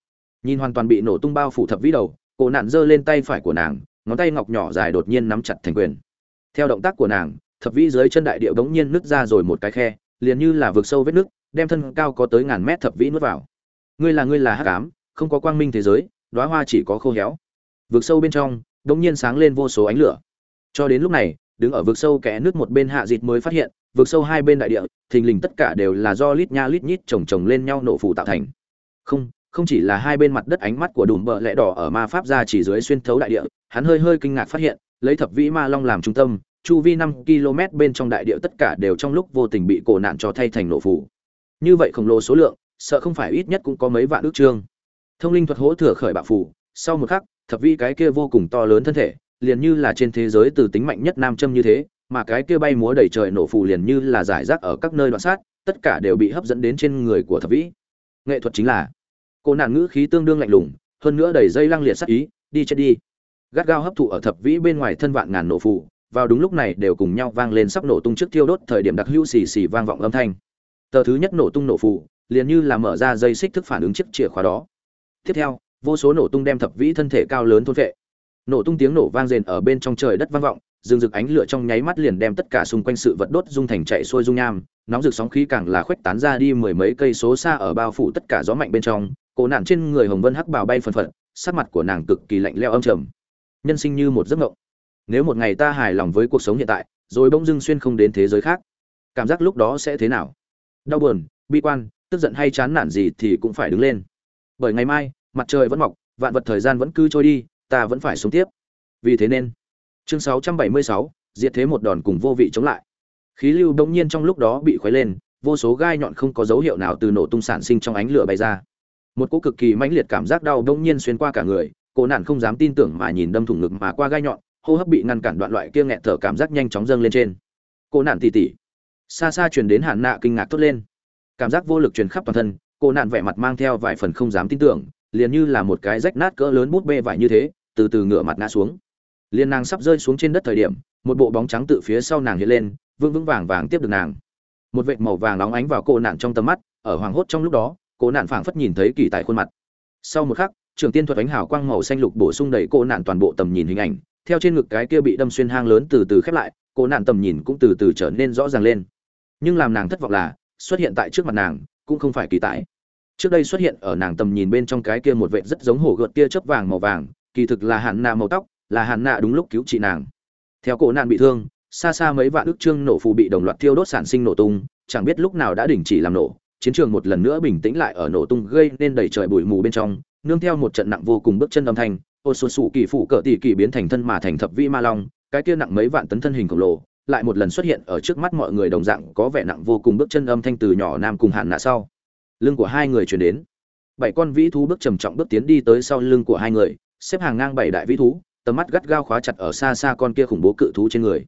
Nhìn hoàn toàn bị nổ tung bao phủ thập vĩ đầu, cổ nạn giơ lên tay phải của nàng, ngón tay ngọc nhỏ dài đột nhiên nắm chặt thành quyền theo động tác của nàng, thập vĩ dưới chân đại địa bỗng nhiên nứt ra rồi một cái khe, liền như là vực sâu vết nước, đem thân cao có tới ngàn mét thập vĩ nuốt vào. Ngươi là ngươi là hắc ám, không có quang minh thế giới, đóa hoa chỉ có khô héo. Vực sâu bên trong bỗng nhiên sáng lên vô số ánh lửa. Cho đến lúc này, đứng ở vực sâu kẽ nước một bên hạ dịt mới phát hiện, vực sâu hai bên đại địa, thình lình tất cả đều là do lít nha lít nhít chồng chồng lên nhau nổ phủ tạo thành. Không không chỉ là hai bên mặt đất ánh mắt của đùm bợ lẽ đỏ ở ma pháp ra chỉ dưới xuyên thấu đại địa, hắn hơi hơi kinh ngạc phát hiện lấy thập vĩ ma long làm trung tâm, chu vi năm km bên trong đại địa tất cả đều trong lúc vô tình bị cổ nạn cho thay thành nổ phủ như vậy khổng lồ số lượng, sợ không phải ít nhất cũng có mấy vạn ước trương. Thông linh thuật hỗ thừa khởi bạo phủ sau một khắc, thập vĩ cái kia vô cùng to lớn thân thể, liền như là trên thế giới từ tính mạnh nhất nam châm như thế, mà cái kia bay múa đầy trời nổ phù liền như là giải rác ở các nơi đoạn sát, tất cả đều bị hấp dẫn đến trên người của thập vĩ. Nghệ thuật chính là cô nạn ngữ khí tương đương lạnh lùng, hơn nữa đầy dây lăng liệt sắc ý, đi chết đi gắt gao hấp thụ ở thập vĩ bên ngoài thân vạn ngàn nổ phụ vào đúng lúc này đều cùng nhau vang lên sắp nổ tung trước thiêu đốt thời điểm đặc hữu xì xì vang vọng âm thanh. Tờ thứ nhất nổ tung nổ phụ liền như là mở ra dây xích thức phản ứng chiếc chìa khóa đó. Tiếp theo, vô số nổ tung đem thập vĩ thân thể cao lớn thôn vệ nổ tung tiếng nổ vang rền ở bên trong trời đất vang vọng dương rực ánh lửa trong nháy mắt liền đem tất cả xung quanh sự vật đốt dung thành chạy xuôi dung nham, nóng rực sóng khí càng là khuếch tán ra đi mười mấy cây số xa ở bao phủ tất cả gió mạnh bên trong, cổ nạn trên người hồng vân hắc bào bay phần phật, sắc mặt của nàng cực kỳ lạnh leo âm trầm nhân sinh như một giấc mộng. Nếu một ngày ta hài lòng với cuộc sống hiện tại rồi bỗng dưng xuyên không đến thế giới khác cảm giác lúc đó sẽ thế nào? Đau buồn bi quan tức giận hay chán nản gì thì cũng phải đứng lên. Bởi ngày mai mặt trời vẫn mọc vạn vật thời gian vẫn cứ trôi đi ta vẫn phải sống tiếp. Vì thế nên chương 676, diệt thế một đòn cùng vô vị chống lại. Khí lưu bỗng nhiên trong lúc đó bị khuấy lên vô số gai nhọn không có dấu hiệu nào từ nổ tung sản sinh trong ánh lửa bay ra. Một cỗ cực kỳ mãnh liệt cảm giác đau bỗng nhiên xuyên qua cả người cô nạn không dám tin tưởng mà nhìn đâm thủng ngực mà qua gai nhọn, hô hấp bị ngăn cản đoạn loại kia nghẹt thở cảm giác nhanh chóng dâng lên trên. Cô nạn tỉ tỉ. Xa xa truyền đến hạn nạ kinh ngạc tốt lên. Cảm giác vô lực truyền khắp toàn thân cô nạn vẻ mặt mang theo vài phần không dám tin tưởng, liền như là một cái rách nát cỡ lớn bút bê vải như thế, từ từ ngửa mặt ngã xuống. Liền nàng sắp rơi xuống trên đất thời điểm, một bộ bóng trắng từ phía sau nàng hiện lên, vững vững vàng vàng tiếp được nàng. Một vệt màu vàng nóng ánh vào cô nạn trong tầm mắt, ở hoàng hốt trong lúc đó cô nạn phảng phất nhìn thấy kỳ tại khuôn mặt. Sau một khắc trường tiên thuật ánh hào quang màu xanh lục bổ sung đầy cô nạn toàn bộ tầm nhìn hình ảnh. Theo trên ngực cái kia bị đâm xuyên hang lớn từ từ khép lại, cô nạn tầm nhìn cũng từ từ trở nên rõ ràng lên. Nhưng làm nàng thất vọng là, xuất hiện tại trước mặt nàng, cũng không phải kỳ tải. trước đây xuất hiện ở nàng tầm nhìn bên trong cái kia một vệ rất giống hổ gợt tia chớp vàng màu vàng, kỳ thực là hạn nạ màu tóc, là hạn nạ đúng lúc cứu chị nàng. Theo cổ nạn bị thương, xa xa mấy vạn ức trương nổ phù bị đồng loạt thiêu đốt sản sinh nổ tung, chẳng biết lúc nào đã đình chỉ làm nổ, chiến trường một lần nữa bình tĩnh lại ở nổ tung gây nên đầy trời bụi mù bên trong nương theo một trận nặng vô cùng bước chân âm thanh, ô xuân sủ kỳ phụ cỡ tỷ kỳ biến thành thân mà thành thập vi ma long, cái kia nặng mấy vạn tấn thân hình khổng lồ, lại một lần xuất hiện ở trước mắt mọi người đồng dạng có vẻ nặng vô cùng bước chân âm thanh từ nhỏ nam cùng hạn nạ sau. Lưng của hai người chuyển đến. Bảy con vĩ thú bước trầm trọng bước tiến đi tới sau lưng của hai người, xếp hàng ngang bảy đại vĩ thú, tầm mắt gắt gao khóa chặt ở xa xa con kia khủng bố cự thú trên người.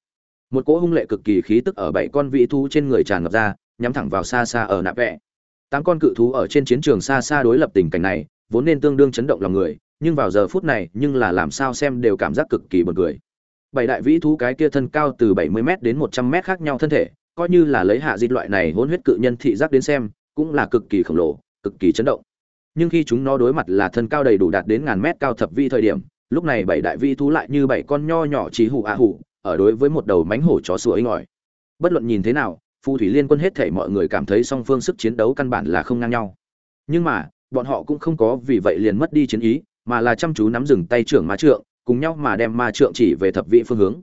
Một cỗ hung lệ cực kỳ khí tức ở bảy con vĩ thú trên người tràn ngập ra, nhắm thẳng vào xa xa ở nạp vẽ tám con cự thú ở trên chiến trường xa xa đối lập tình cảnh này vốn nên tương đương chấn động lòng người, nhưng vào giờ phút này, nhưng là làm sao xem đều cảm giác cực kỳ buồn cười. Bảy đại vĩ thú cái kia thân cao từ 70 m đến 100 m khác nhau thân thể, coi như là lấy hạ dịch loại này hỗn huyết cự nhân thị giác đến xem, cũng là cực kỳ khổng lồ, cực kỳ chấn động. Nhưng khi chúng nó đối mặt là thân cao đầy đủ đạt đến ngàn mét cao thập vi thời điểm, lúc này bảy đại vĩ thú lại như bảy con nho nhỏ trí hủ a hủ ở đối với một đầu mánh hổ chó sủa ấy ỏi bất luận nhìn thế nào, phù thủy liên quân hết thể mọi người cảm thấy song phương sức chiến đấu căn bản là không ngang nhau. Nhưng mà bọn họ cũng không có vì vậy liền mất đi chiến ý, mà là chăm chú nắm dừng tay trưởng ma trượng, cùng nhau mà đem ma trượng chỉ về thập vị phương hướng.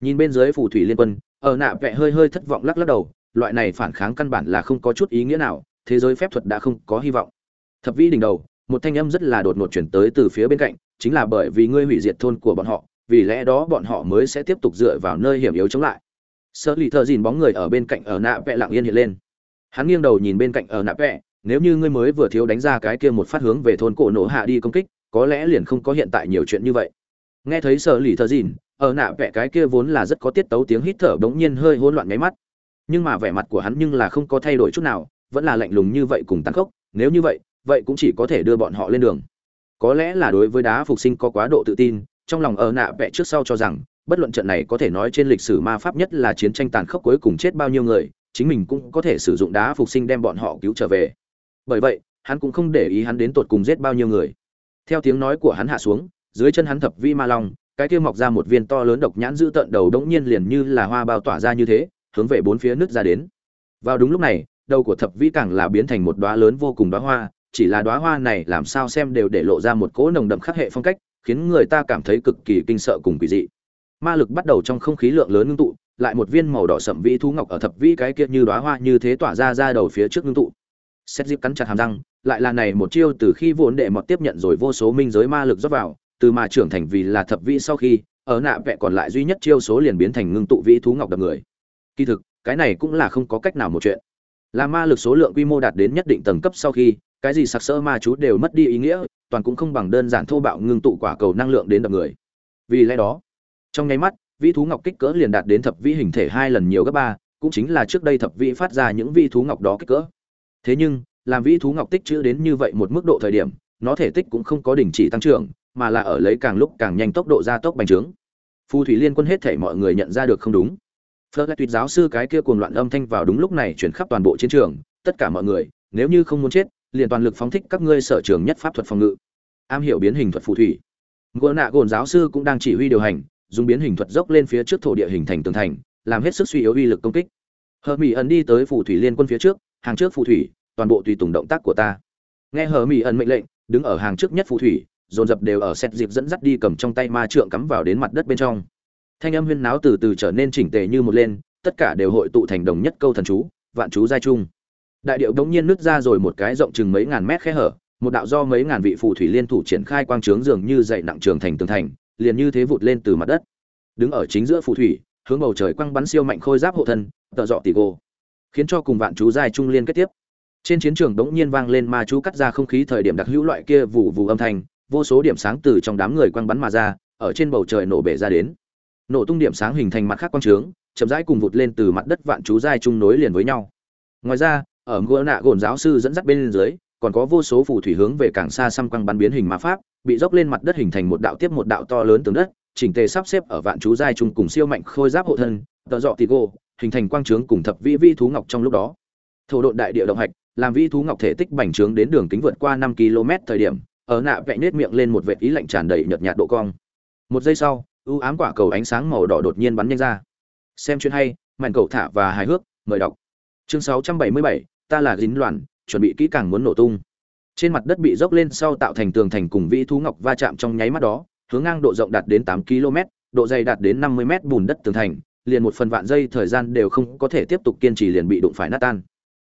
Nhìn bên dưới phù thủy liên quân, ở nạ vẽ hơi hơi thất vọng lắc lắc đầu, loại này phản kháng căn bản là không có chút ý nghĩa nào, thế giới phép thuật đã không có hy vọng. Thập vĩ đỉnh đầu, một thanh âm rất là đột ngột chuyển tới từ phía bên cạnh, chính là bởi vì ngươi hủy diệt thôn của bọn họ, vì lẽ đó bọn họ mới sẽ tiếp tục dựa vào nơi hiểm yếu chống lại. Sợ lì thợ dìn bóng người ở bên cạnh ở nạ vẽ lặng yên hiện lên. Hắn nghiêng đầu nhìn bên cạnh ở nạ vẽ nếu như ngươi mới vừa thiếu đánh ra cái kia một phát hướng về thôn cổ nổ hạ đi công kích, có lẽ liền không có hiện tại nhiều chuyện như vậy. Nghe thấy sợ lì thợ dìn ở nạ vẽ cái kia vốn là rất có tiết tấu tiếng hít thở bỗng nhiên hơi hỗn loạn nháy mắt. Nhưng mà vẻ mặt của hắn nhưng là không có thay đổi chút nào, vẫn là lạnh lùng như vậy cùng tăng khốc, nếu như vậy vậy cũng chỉ có thể đưa bọn họ lên đường. Có lẽ là đối với đá phục sinh có quá độ tự tin, trong lòng ở nạ vẽ trước sau cho rằng, bất luận trận này có thể nói trên lịch sử ma pháp nhất là chiến tranh tàn khốc cuối cùng chết bao nhiêu người, chính mình cũng có thể sử dụng đá phục sinh đem bọn họ cứu trở về bởi vậy, hắn cũng không để ý hắn đến tột cùng giết bao nhiêu người. Theo tiếng nói của hắn hạ xuống, dưới chân hắn thập vi ma long, cái kia mọc ra một viên to lớn độc nhãn giữ tận đầu đống nhiên liền như là hoa bao tỏa ra như thế, hướng về bốn phía nứt ra đến. Vào đúng lúc này, đầu của thập vĩ càng là biến thành một đóa lớn vô cùng đóa hoa, chỉ là đóa hoa này làm sao xem đều để lộ ra một cỗ nồng đậm khắc hệ phong cách, khiến người ta cảm thấy cực kỳ kinh sợ cùng kỳ dị. Ma lực bắt đầu trong không khí lượng lớn ngưng tụ, lại một viên màu đỏ sậm vĩ thú ngọc ở thập vĩ cái kia như đóa hoa như thế tỏa ra ra đầu phía trước ngưng tụ. Sét dịp cắn chặt hàm răng, lại là này một chiêu từ khi vốn đệ mọt tiếp nhận rồi vô số minh giới ma lực rót vào, từ mà trưởng thành vì là thập vị sau khi, ở nạ vẽ còn lại duy nhất chiêu số liền biến thành ngưng tụ vĩ thú ngọc đập người. Kỳ thực, cái này cũng là không có cách nào một chuyện. Là ma lực số lượng quy mô đạt đến nhất định tầng cấp sau khi, cái gì sặc sỡ ma chú đều mất đi ý nghĩa, toàn cũng không bằng đơn giản thô bạo ngưng tụ quả cầu năng lượng đến đập người. Vì lẽ đó, trong nháy mắt, vĩ thú ngọc kích cỡ liền đạt đến thập vĩ hình thể hai lần nhiều gấp ba, cũng chính là trước đây thập vĩ phát ra những vĩ thú ngọc đó kích cỡ thế nhưng, làm vĩ thú ngọc tích chữ đến như vậy một mức độ thời điểm, nó thể tích cũng không có đình chỉ tăng trưởng, mà là ở lấy càng lúc càng nhanh tốc độ gia tốc bành trướng. Phù thủy liên quân hết thể mọi người nhận ra được không đúng. Phớt lại tuyệt giáo sư cái kia cuồng loạn âm thanh vào đúng lúc này chuyển khắp toàn bộ chiến trường, tất cả mọi người, nếu như không muốn chết, liền toàn lực phóng thích các ngươi sở trường nhất pháp thuật phòng ngự. Am hiểu biến hình thuật phù thủy. Ngựa nạ gồn giáo sư cũng đang chỉ huy điều hành, dùng biến hình thuật dốc lên phía trước thổ địa hình thành tường thành, làm hết sức suy yếu uy lực công kích. Hợp mỹ ẩn đi tới phù thủy liên quân phía trước hàng trước phù thủy, toàn bộ tùy tùng động tác của ta. Nghe hờ mỹ ẩn mệnh lệnh, đứng ở hàng trước nhất phù thủy, dồn dập đều ở xét dịp dẫn dắt đi cầm trong tay ma trượng cắm vào đến mặt đất bên trong. Thanh âm huyên náo từ từ trở nên chỉnh tề như một lên, tất cả đều hội tụ thành đồng nhất câu thần chú, vạn chú giai trung. Đại điệu đống nhiên nứt ra rồi một cái rộng chừng mấy ngàn mét khe hở, một đạo do mấy ngàn vị phù thủy liên thủ triển khai quang trướng dường như dậy nặng trường thành tường thành, liền như thế vụt lên từ mặt đất. Đứng ở chính giữa phù thủy, hướng bầu trời quăng bắn siêu mạnh khôi giáp hộ thân, tợ dọ tỷ gô khiến cho cùng vạn chú giai trung liên kết tiếp. Trên chiến trường đống nhiên vang lên ma chú cắt ra không khí thời điểm đặc hữu loại kia vụ vụ âm thanh, vô số điểm sáng từ trong đám người quăng bắn mà ra, ở trên bầu trời nổ bể ra đến. Nổ tung điểm sáng hình thành mặt khác quang trướng, chậm rãi cùng vụt lên từ mặt đất vạn chú giai trung nối liền với nhau. Ngoài ra, ở ngựa nạ gồn giáo sư dẫn dắt bên dưới, còn có vô số phù thủy hướng về càng xa xăm quăng bắn biến hình ma pháp, bị dốc lên mặt đất hình thành một đạo tiếp một đạo to lớn tường đất, chỉnh tề sắp xếp ở vạn chú giai trung cùng siêu mạnh khôi giáp hộ thân, tợ dọ tì gô hình thành quang trướng cùng thập vĩ vi thú ngọc trong lúc đó. Thổ độn đại địa động hạch làm vi thú ngọc thể tích bành trướng đến đường kính vượt qua năm km thời điểm ở nạ vẽ nết miệng lên một vệt ý lạnh tràn đầy nhợt nhạt độ cong. Một giây sau ưu ám quả cầu ánh sáng màu đỏ đột nhiên bắn nhanh ra. Xem chuyện hay màn cầu thả và hài hước mời đọc. Chương 677, ta là dính loạn chuẩn bị kỹ càng muốn nổ tung. Trên mặt đất bị dốc lên sau tạo thành tường thành cùng vĩ thú ngọc va chạm trong nháy mắt đó hướng ngang độ rộng đạt đến 8 km độ dày đạt đến 50 m bùn đất tường thành liền một phần vạn giây thời gian đều không có thể tiếp tục kiên trì liền bị đụng phải nát tan.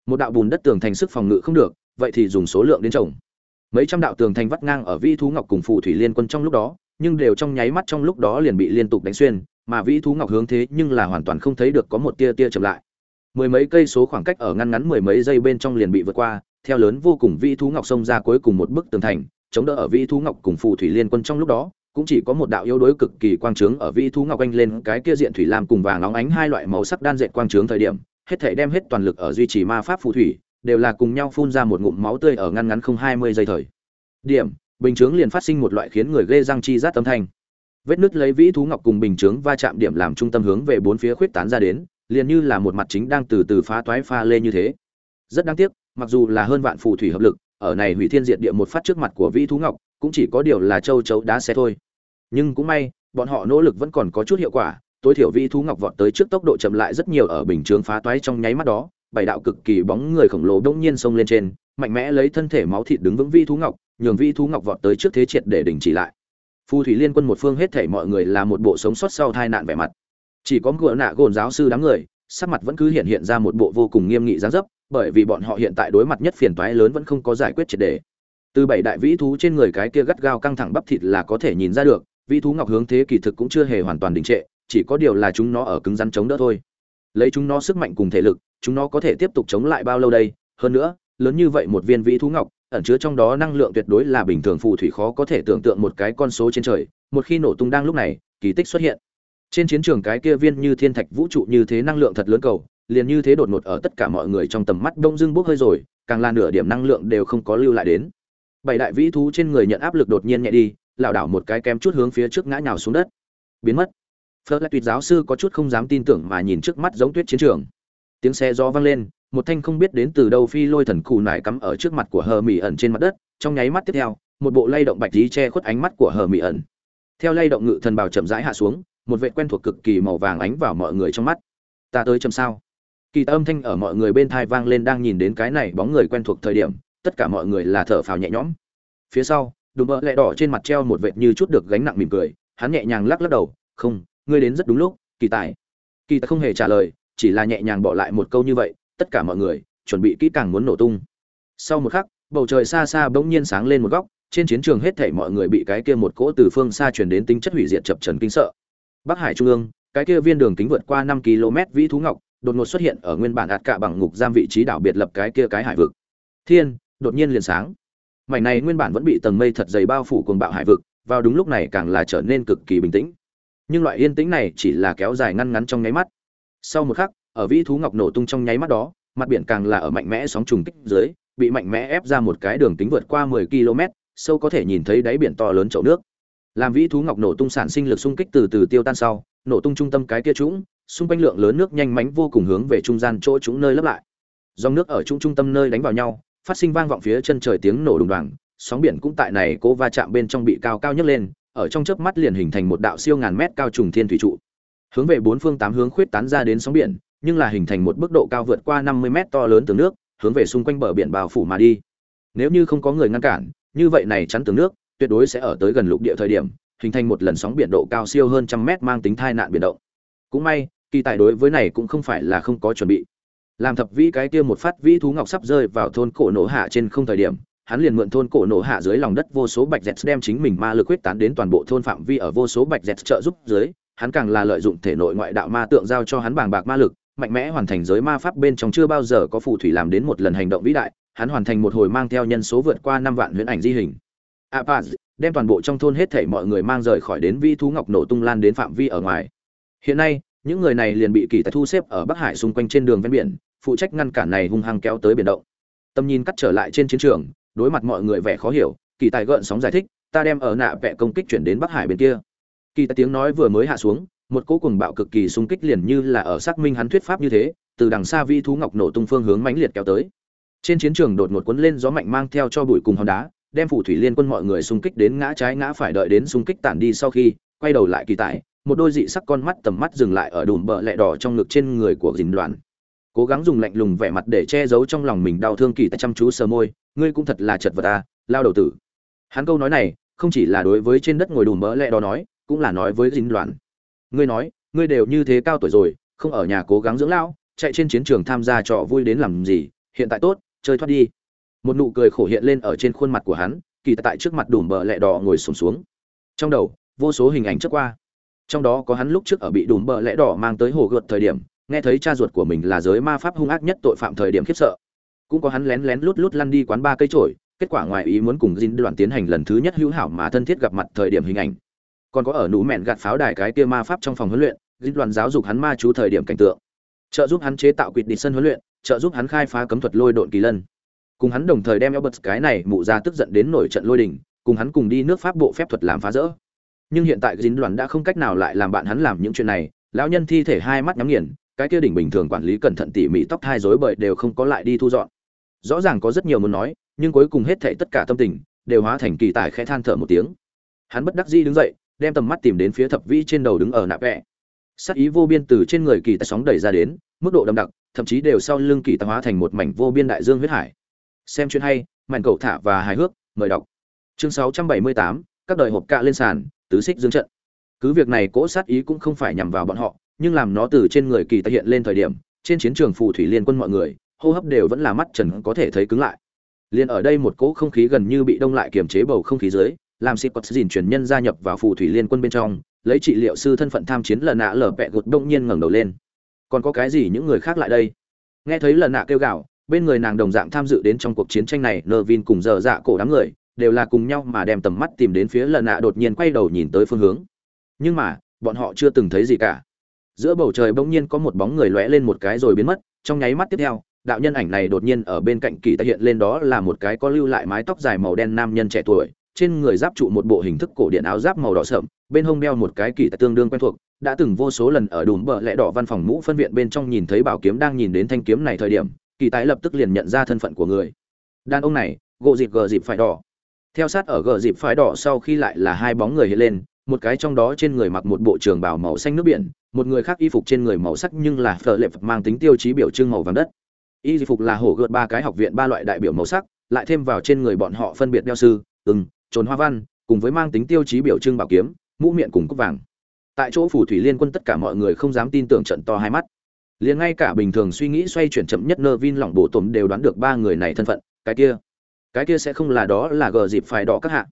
Một đạo bùn đất tường thành sức phòng ngự không được, vậy thì dùng số lượng đến trồng. Mấy trăm đạo tường thành vắt ngang ở vĩ thú ngọc cùng phù thủy liên quân trong lúc đó, nhưng đều trong nháy mắt trong lúc đó liền bị liên tục đánh xuyên, mà vĩ thú ngọc hướng thế nhưng là hoàn toàn không thấy được có một tia tia chậm lại. Mười mấy cây số khoảng cách ở ngăn ngắn mười mấy giây bên trong liền bị vượt qua, theo lớn vô cùng vĩ thú ngọc xông ra cuối cùng một bức tường thành, chống đỡ ở vĩ thú ngọc cùng phù thủy liên quân trong lúc đó cũng chỉ có một đạo yếu đối cực kỳ quang trướng ở vĩ thú ngọc anh lên, cái kia diện thủy lam cùng vàng óng ánh hai loại màu sắc đan dệt quang trướng thời điểm, hết thể đem hết toàn lực ở duy trì ma pháp phù thủy, đều là cùng nhau phun ra một ngụm máu tươi ở ngăn ngắn không hai mươi giây thời. Điểm, bình chướng liền phát sinh một loại khiến người ghê răng chi rát âm thanh. Vết nứt lấy vĩ thú ngọc cùng bình chướng va chạm điểm làm trung tâm hướng về bốn phía khuyết tán ra đến, liền như là một mặt chính đang từ từ phá toái pha lê như thế. Rất đáng tiếc, mặc dù là hơn vạn phù thủy hợp lực, ở này hủy thiên diệt địa một phát trước mặt của vĩ thú ngọc cũng chỉ có điều là châu chấu đá xe thôi. Nhưng cũng may, bọn họ nỗ lực vẫn còn có chút hiệu quả, tối thiểu vi thú ngọc vọt tới trước tốc độ chậm lại rất nhiều ở bình chướng phá toái trong nháy mắt đó, bảy đạo cực kỳ bóng người khổng lồ đông nhiên xông lên trên, mạnh mẽ lấy thân thể máu thịt đứng vững vi thú ngọc, nhường vi thú ngọc vọt tới trước thế triệt để đình chỉ lại. Phù thủy liên quân một phương hết thể mọi người là một bộ sống sót sau tai nạn vẻ mặt. Chỉ có ngựa nạ gồn giáo sư đám người, sắc mặt vẫn cứ hiện hiện ra một bộ vô cùng nghiêm nghị dáng dấp, bởi vì bọn họ hiện tại đối mặt nhất phiền toái lớn vẫn không có giải quyết triệt đề từ bảy đại vĩ thú trên người cái kia gắt gao căng thẳng bắp thịt là có thể nhìn ra được, vĩ thú ngọc hướng thế kỳ thực cũng chưa hề hoàn toàn đình trệ, chỉ có điều là chúng nó ở cứng rắn chống đỡ thôi. Lấy chúng nó sức mạnh cùng thể lực, chúng nó có thể tiếp tục chống lại bao lâu đây? Hơn nữa, lớn như vậy một viên vĩ thú ngọc, ẩn chứa trong đó năng lượng tuyệt đối là bình thường phù thủy khó có thể tưởng tượng một cái con số trên trời, một khi nổ tung đang lúc này, kỳ tích xuất hiện. Trên chiến trường cái kia viên như thiên thạch vũ trụ như thế năng lượng thật lớn cầu, liền như thế đột ngột ở tất cả mọi người trong tầm mắt đông dưng bốc hơi rồi, càng là nửa điểm năng lượng đều không có lưu lại đến bảy đại vĩ thú trên người nhận áp lực đột nhiên nhẹ đi, lảo đảo một cái kém chút hướng phía trước ngã nhào xuống đất. Biến mất. Phớt lại tuyệt giáo sư có chút không dám tin tưởng mà nhìn trước mắt giống tuyết chiến trường. Tiếng xe gió vang lên, một thanh không biết đến từ đâu phi lôi thần cù nải cắm ở trước mặt của hờ mỹ ẩn trên mặt đất, trong nháy mắt tiếp theo, một bộ lay động bạch lý che khuất ánh mắt của hờ mỹ ẩn. Theo lay động ngự thần bào chậm rãi hạ xuống, một vệ quen thuộc cực kỳ màu vàng ánh vào mọi người trong mắt. Ta tới chậm sao? Kỳ âm thanh ở mọi người bên thai vang lên đang nhìn đến cái này bóng người quen thuộc thời điểm tất cả mọi người là thở phào nhẹ nhõm. Phía sau, đùm bỡ lẹ đỏ trên mặt treo một vệt như chút được gánh nặng mỉm cười, hắn nhẹ nhàng lắc lắc đầu, không, ngươi đến rất đúng lúc, kỳ tài. Kỳ tài không hề trả lời, chỉ là nhẹ nhàng bỏ lại một câu như vậy, tất cả mọi người chuẩn bị kỹ càng muốn nổ tung. Sau một khắc, bầu trời xa xa bỗng nhiên sáng lên một góc, trên chiến trường hết thảy mọi người bị cái kia một cỗ từ phương xa truyền đến tính chất hủy diệt chập trần kinh sợ. Bắc hải trung ương, cái kia viên đường kính vượt qua năm km vĩ thú ngọc, đột ngột xuất hiện ở nguyên bản ạt cả bằng ngục giam vị trí đảo biệt lập cái kia cái hải vực. Thiên đột nhiên liền sáng. Mảnh này nguyên bản vẫn bị tầng mây thật dày bao phủ cuồng bạo hải vực, vào đúng lúc này càng là trở nên cực kỳ bình tĩnh. Nhưng loại yên tĩnh này chỉ là kéo dài ngăn ngắn trong nháy mắt. Sau một khắc, ở vĩ thú ngọc nổ tung trong nháy mắt đó, mặt biển càng là ở mạnh mẽ sóng trùng kích dưới, bị mạnh mẽ ép ra một cái đường tính vượt qua 10 km, sâu có thể nhìn thấy đáy biển to lớn chậu nước. Làm vĩ thú ngọc nổ tung sản sinh lực xung kích từ từ tiêu tan sau, nổ tung trung tâm cái kia trũng, xung quanh lượng lớn nước nhanh mánh vô cùng hướng về trung gian chỗ chúng nơi lấp lại. Dòng nước ở trung trung tâm nơi đánh vào nhau phát sinh vang vọng phía chân trời tiếng nổ đùng đoàng sóng biển cũng tại này cố va chạm bên trong bị cao cao nhấc lên ở trong chớp mắt liền hình thành một đạo siêu ngàn mét cao trùng thiên thủy trụ hướng về bốn phương tám hướng khuyết tán ra đến sóng biển nhưng là hình thành một bức độ cao vượt qua 50 mét to lớn tường nước, hướng về xung quanh bờ biển bao phủ mà đi. Nếu như không có người ngăn cản, như vậy này chắn tường nước, tuyệt đối sẽ ở tới gần lục địa thời điểm, hình thành một lần sóng biển độ cao siêu hơn trăm mét mang tính thai nạn biển động. Cũng may, kỳ tài đối với này cũng không phải là không có chuẩn bị. Làm thập vĩ cái kia một phát vĩ thú ngọc sắp rơi vào thôn cổ nổ hạ trên không thời điểm, hắn liền mượn thôn cổ nổ hạ dưới lòng đất vô số bạch dẹt đem chính mình ma lực quyết tán đến toàn bộ thôn phạm vi ở vô số bạch dẹt trợ giúp dưới, hắn càng là lợi dụng thể nội ngoại đạo ma tượng giao cho hắn bàng bạc ma lực, mạnh mẽ hoàn thành giới ma pháp bên trong chưa bao giờ có phù thủy làm đến một lần hành động vĩ đại, hắn hoàn thành một hồi mang theo nhân số vượt qua năm vạn huyễn ảnh di hình. Apaz, đem toàn bộ trong thôn hết thảy mọi người mang rời khỏi đến vi thú ngọc nổ tung lan đến phạm vi ở ngoài. Hiện nay, những người này liền bị kỳ tài thu xếp ở Bắc Hải xung quanh trên đường ven biển, phụ trách ngăn cản này hung hăng kéo tới biển động. Tâm nhìn cắt trở lại trên chiến trường, đối mặt mọi người vẻ khó hiểu, kỳ tài gợn sóng giải thích, ta đem ở nạ vẽ công kích chuyển đến Bắc Hải bên kia. Kỳ tài tiếng nói vừa mới hạ xuống, một cỗ cuồng bạo cực kỳ xung kích liền như là ở xác minh hắn thuyết pháp như thế, từ đằng xa vi thú ngọc nổ tung phương hướng mãnh liệt kéo tới. Trên chiến trường đột ngột cuốn lên gió mạnh mang theo cho bụi cùng hòn đá, đem phủ thủy liên quân mọi người xung kích đến ngã trái ngã phải đợi đến xung kích tản đi sau khi quay đầu lại kỳ tài một đôi dị sắc con mắt tầm mắt dừng lại ở đùm bờ lẹ đỏ trong ngực trên người của dình đoàn. Cố gắng dùng lạnh lùng vẻ mặt để che giấu trong lòng mình đau thương kỳ tại chăm chú sờ môi ngươi cũng thật là chật vật à lao đầu tử. Hắn câu nói này không chỉ là đối với trên đất ngồi đùm bờ lẹ đỏ nói cũng là nói với dình đoàn. Ngươi nói ngươi đều như thế cao tuổi rồi không ở nhà cố gắng dưỡng lão chạy trên chiến trường tham gia trò vui đến làm gì hiện tại tốt chơi thoát đi. Một nụ cười khổ hiện lên ở trên khuôn mặt của hắn kỳ tại trước mặt đùm bờ lẹ đỏ ngồi sùng xuống, xuống trong đầu vô số hình ảnh trước qua trong đó có hắn lúc trước ở bị đùm bờ lẽ đỏ mang tới hồ gợt thời điểm nghe thấy cha ruột của mình là giới ma pháp hung ác nhất tội phạm thời điểm khiếp sợ. Cũng có hắn lén lén lút lút lăn đi quán ba cây trổi kết quả ngoài ý muốn cùng Jin đoàn tiến hành lần thứ nhất hữu hảo mà thân thiết gặp mặt thời điểm hình ảnh. Còn có ở nụ mẹn gạt pháo đài cái kia ma pháp trong phòng huấn luyện Jin đoàn giáo dục hắn ma chú thời điểm cảnh tượng. Trợ giúp hắn chế tạo quỵt đi sân huấn luyện trợ giúp hắn khai phá cấm thuật lôi độn kỳ lân. Cùng hắn đồng thời đem Albert cái này mụ ra tức giận đến nổi trận lôi đình, cùng hắn cùng đi nước pháp bộ phép thuật làm phá rỡ. Nhưng hiện tại dính đoàn đã không cách nào lại làm bạn hắn làm những chuyện này, lão nhân thi thể hai mắt nhắm nghiền, cái kia đỉnh bình thường quản lý cẩn thận tỉ mỉ tóc hai rối bời đều không có lại đi thu dọn. Rõ ràng có rất nhiều muốn nói, nhưng cuối cùng hết thảy tất cả tâm tình đều hóa thành kỳ tài khẽ than thở một tiếng. Hắn bất đắc dĩ đứng dậy, đem tầm mắt tìm đến phía thập vĩ trên đầu đứng ở nạ vẽ. Sát ý vô biên từ trên người kỳ tài sóng đẩy ra đến, mức độ đậm đặc, thậm chí đều sau lưng kỳ tài hóa thành một mảnh vô biên đại dương huyết hải xem chuyện hay mảnh cầu thả và hài hước mời đọc chương 678, các đời hộp cạ lên sàn tứ xích dương trận. Cứ việc này cỗ sát ý cũng không phải nhằm vào bọn họ, nhưng làm nó từ trên người kỳ ta hiện lên thời điểm, trên chiến trường phù thủy liên quân mọi người, hô hấp đều vẫn là mắt trần có thể thấy cứng lại. Liền ở đây một cỗ không khí gần như bị đông lại kiềm chế bầu không khí dưới, làm sĩ quật dìn truyền nhân gia nhập vào phù thủy liên quân bên trong, lấy trị liệu sư thân phận tham chiến lần nạ lở bẹ gột đông nhiên ngẩng đầu lên. Còn có cái gì những người khác lại đây? Nghe thấy lần nạ kêu gào, bên người nàng đồng dạng tham dự đến trong cuộc chiến tranh này nơ vin cùng dở dạ cổ đám người đều là cùng nhau mà đem tầm mắt tìm đến phía lần nạ đột nhiên quay đầu nhìn tới phương hướng. Nhưng mà, bọn họ chưa từng thấy gì cả. Giữa bầu trời bỗng nhiên có một bóng người lóe lên một cái rồi biến mất, trong nháy mắt tiếp theo, đạo nhân ảnh này đột nhiên ở bên cạnh kỳ ta hiện lên đó là một cái có lưu lại mái tóc dài màu đen nam nhân trẻ tuổi, trên người giáp trụ một bộ hình thức cổ điện áo giáp màu đỏ sậm bên hông đeo một cái kỳ tài tương đương quen thuộc, đã từng vô số lần ở đùm bờ lẽ đỏ văn phòng mũ phân viện bên trong nhìn thấy bảo kiếm đang nhìn đến thanh kiếm này thời điểm, kỳ tái lập tức liền nhận ra thân phận của người. Đàn ông này gộ dịp gờ dịp phải đỏ theo sát ở gờ dịp phái đỏ sau khi lại là hai bóng người hiện lên, một cái trong đó trên người mặc một bộ trường bào màu xanh nước biển, một người khác y phục trên người màu sắc nhưng là phở lệp mang tính tiêu chí biểu trưng màu vàng đất. Y phục là hổ gợt ba cái học viện ba loại đại biểu màu sắc, lại thêm vào trên người bọn họ phân biệt đeo sư ừng trồn hoa văn, cùng với mang tính tiêu chí biểu trưng bảo kiếm, mũ miệng cùng cúc vàng. Tại chỗ phủ thủy liên quân tất cả mọi người không dám tin tưởng trận to hai mắt. Liền ngay cả bình thường suy nghĩ xoay chuyển chậm nhất nơ vin lỏng bộ tổm đều đoán được ba người này thân phận, cái kia cái kia sẽ không là đó là gờ dịp phải đỏ các hạ.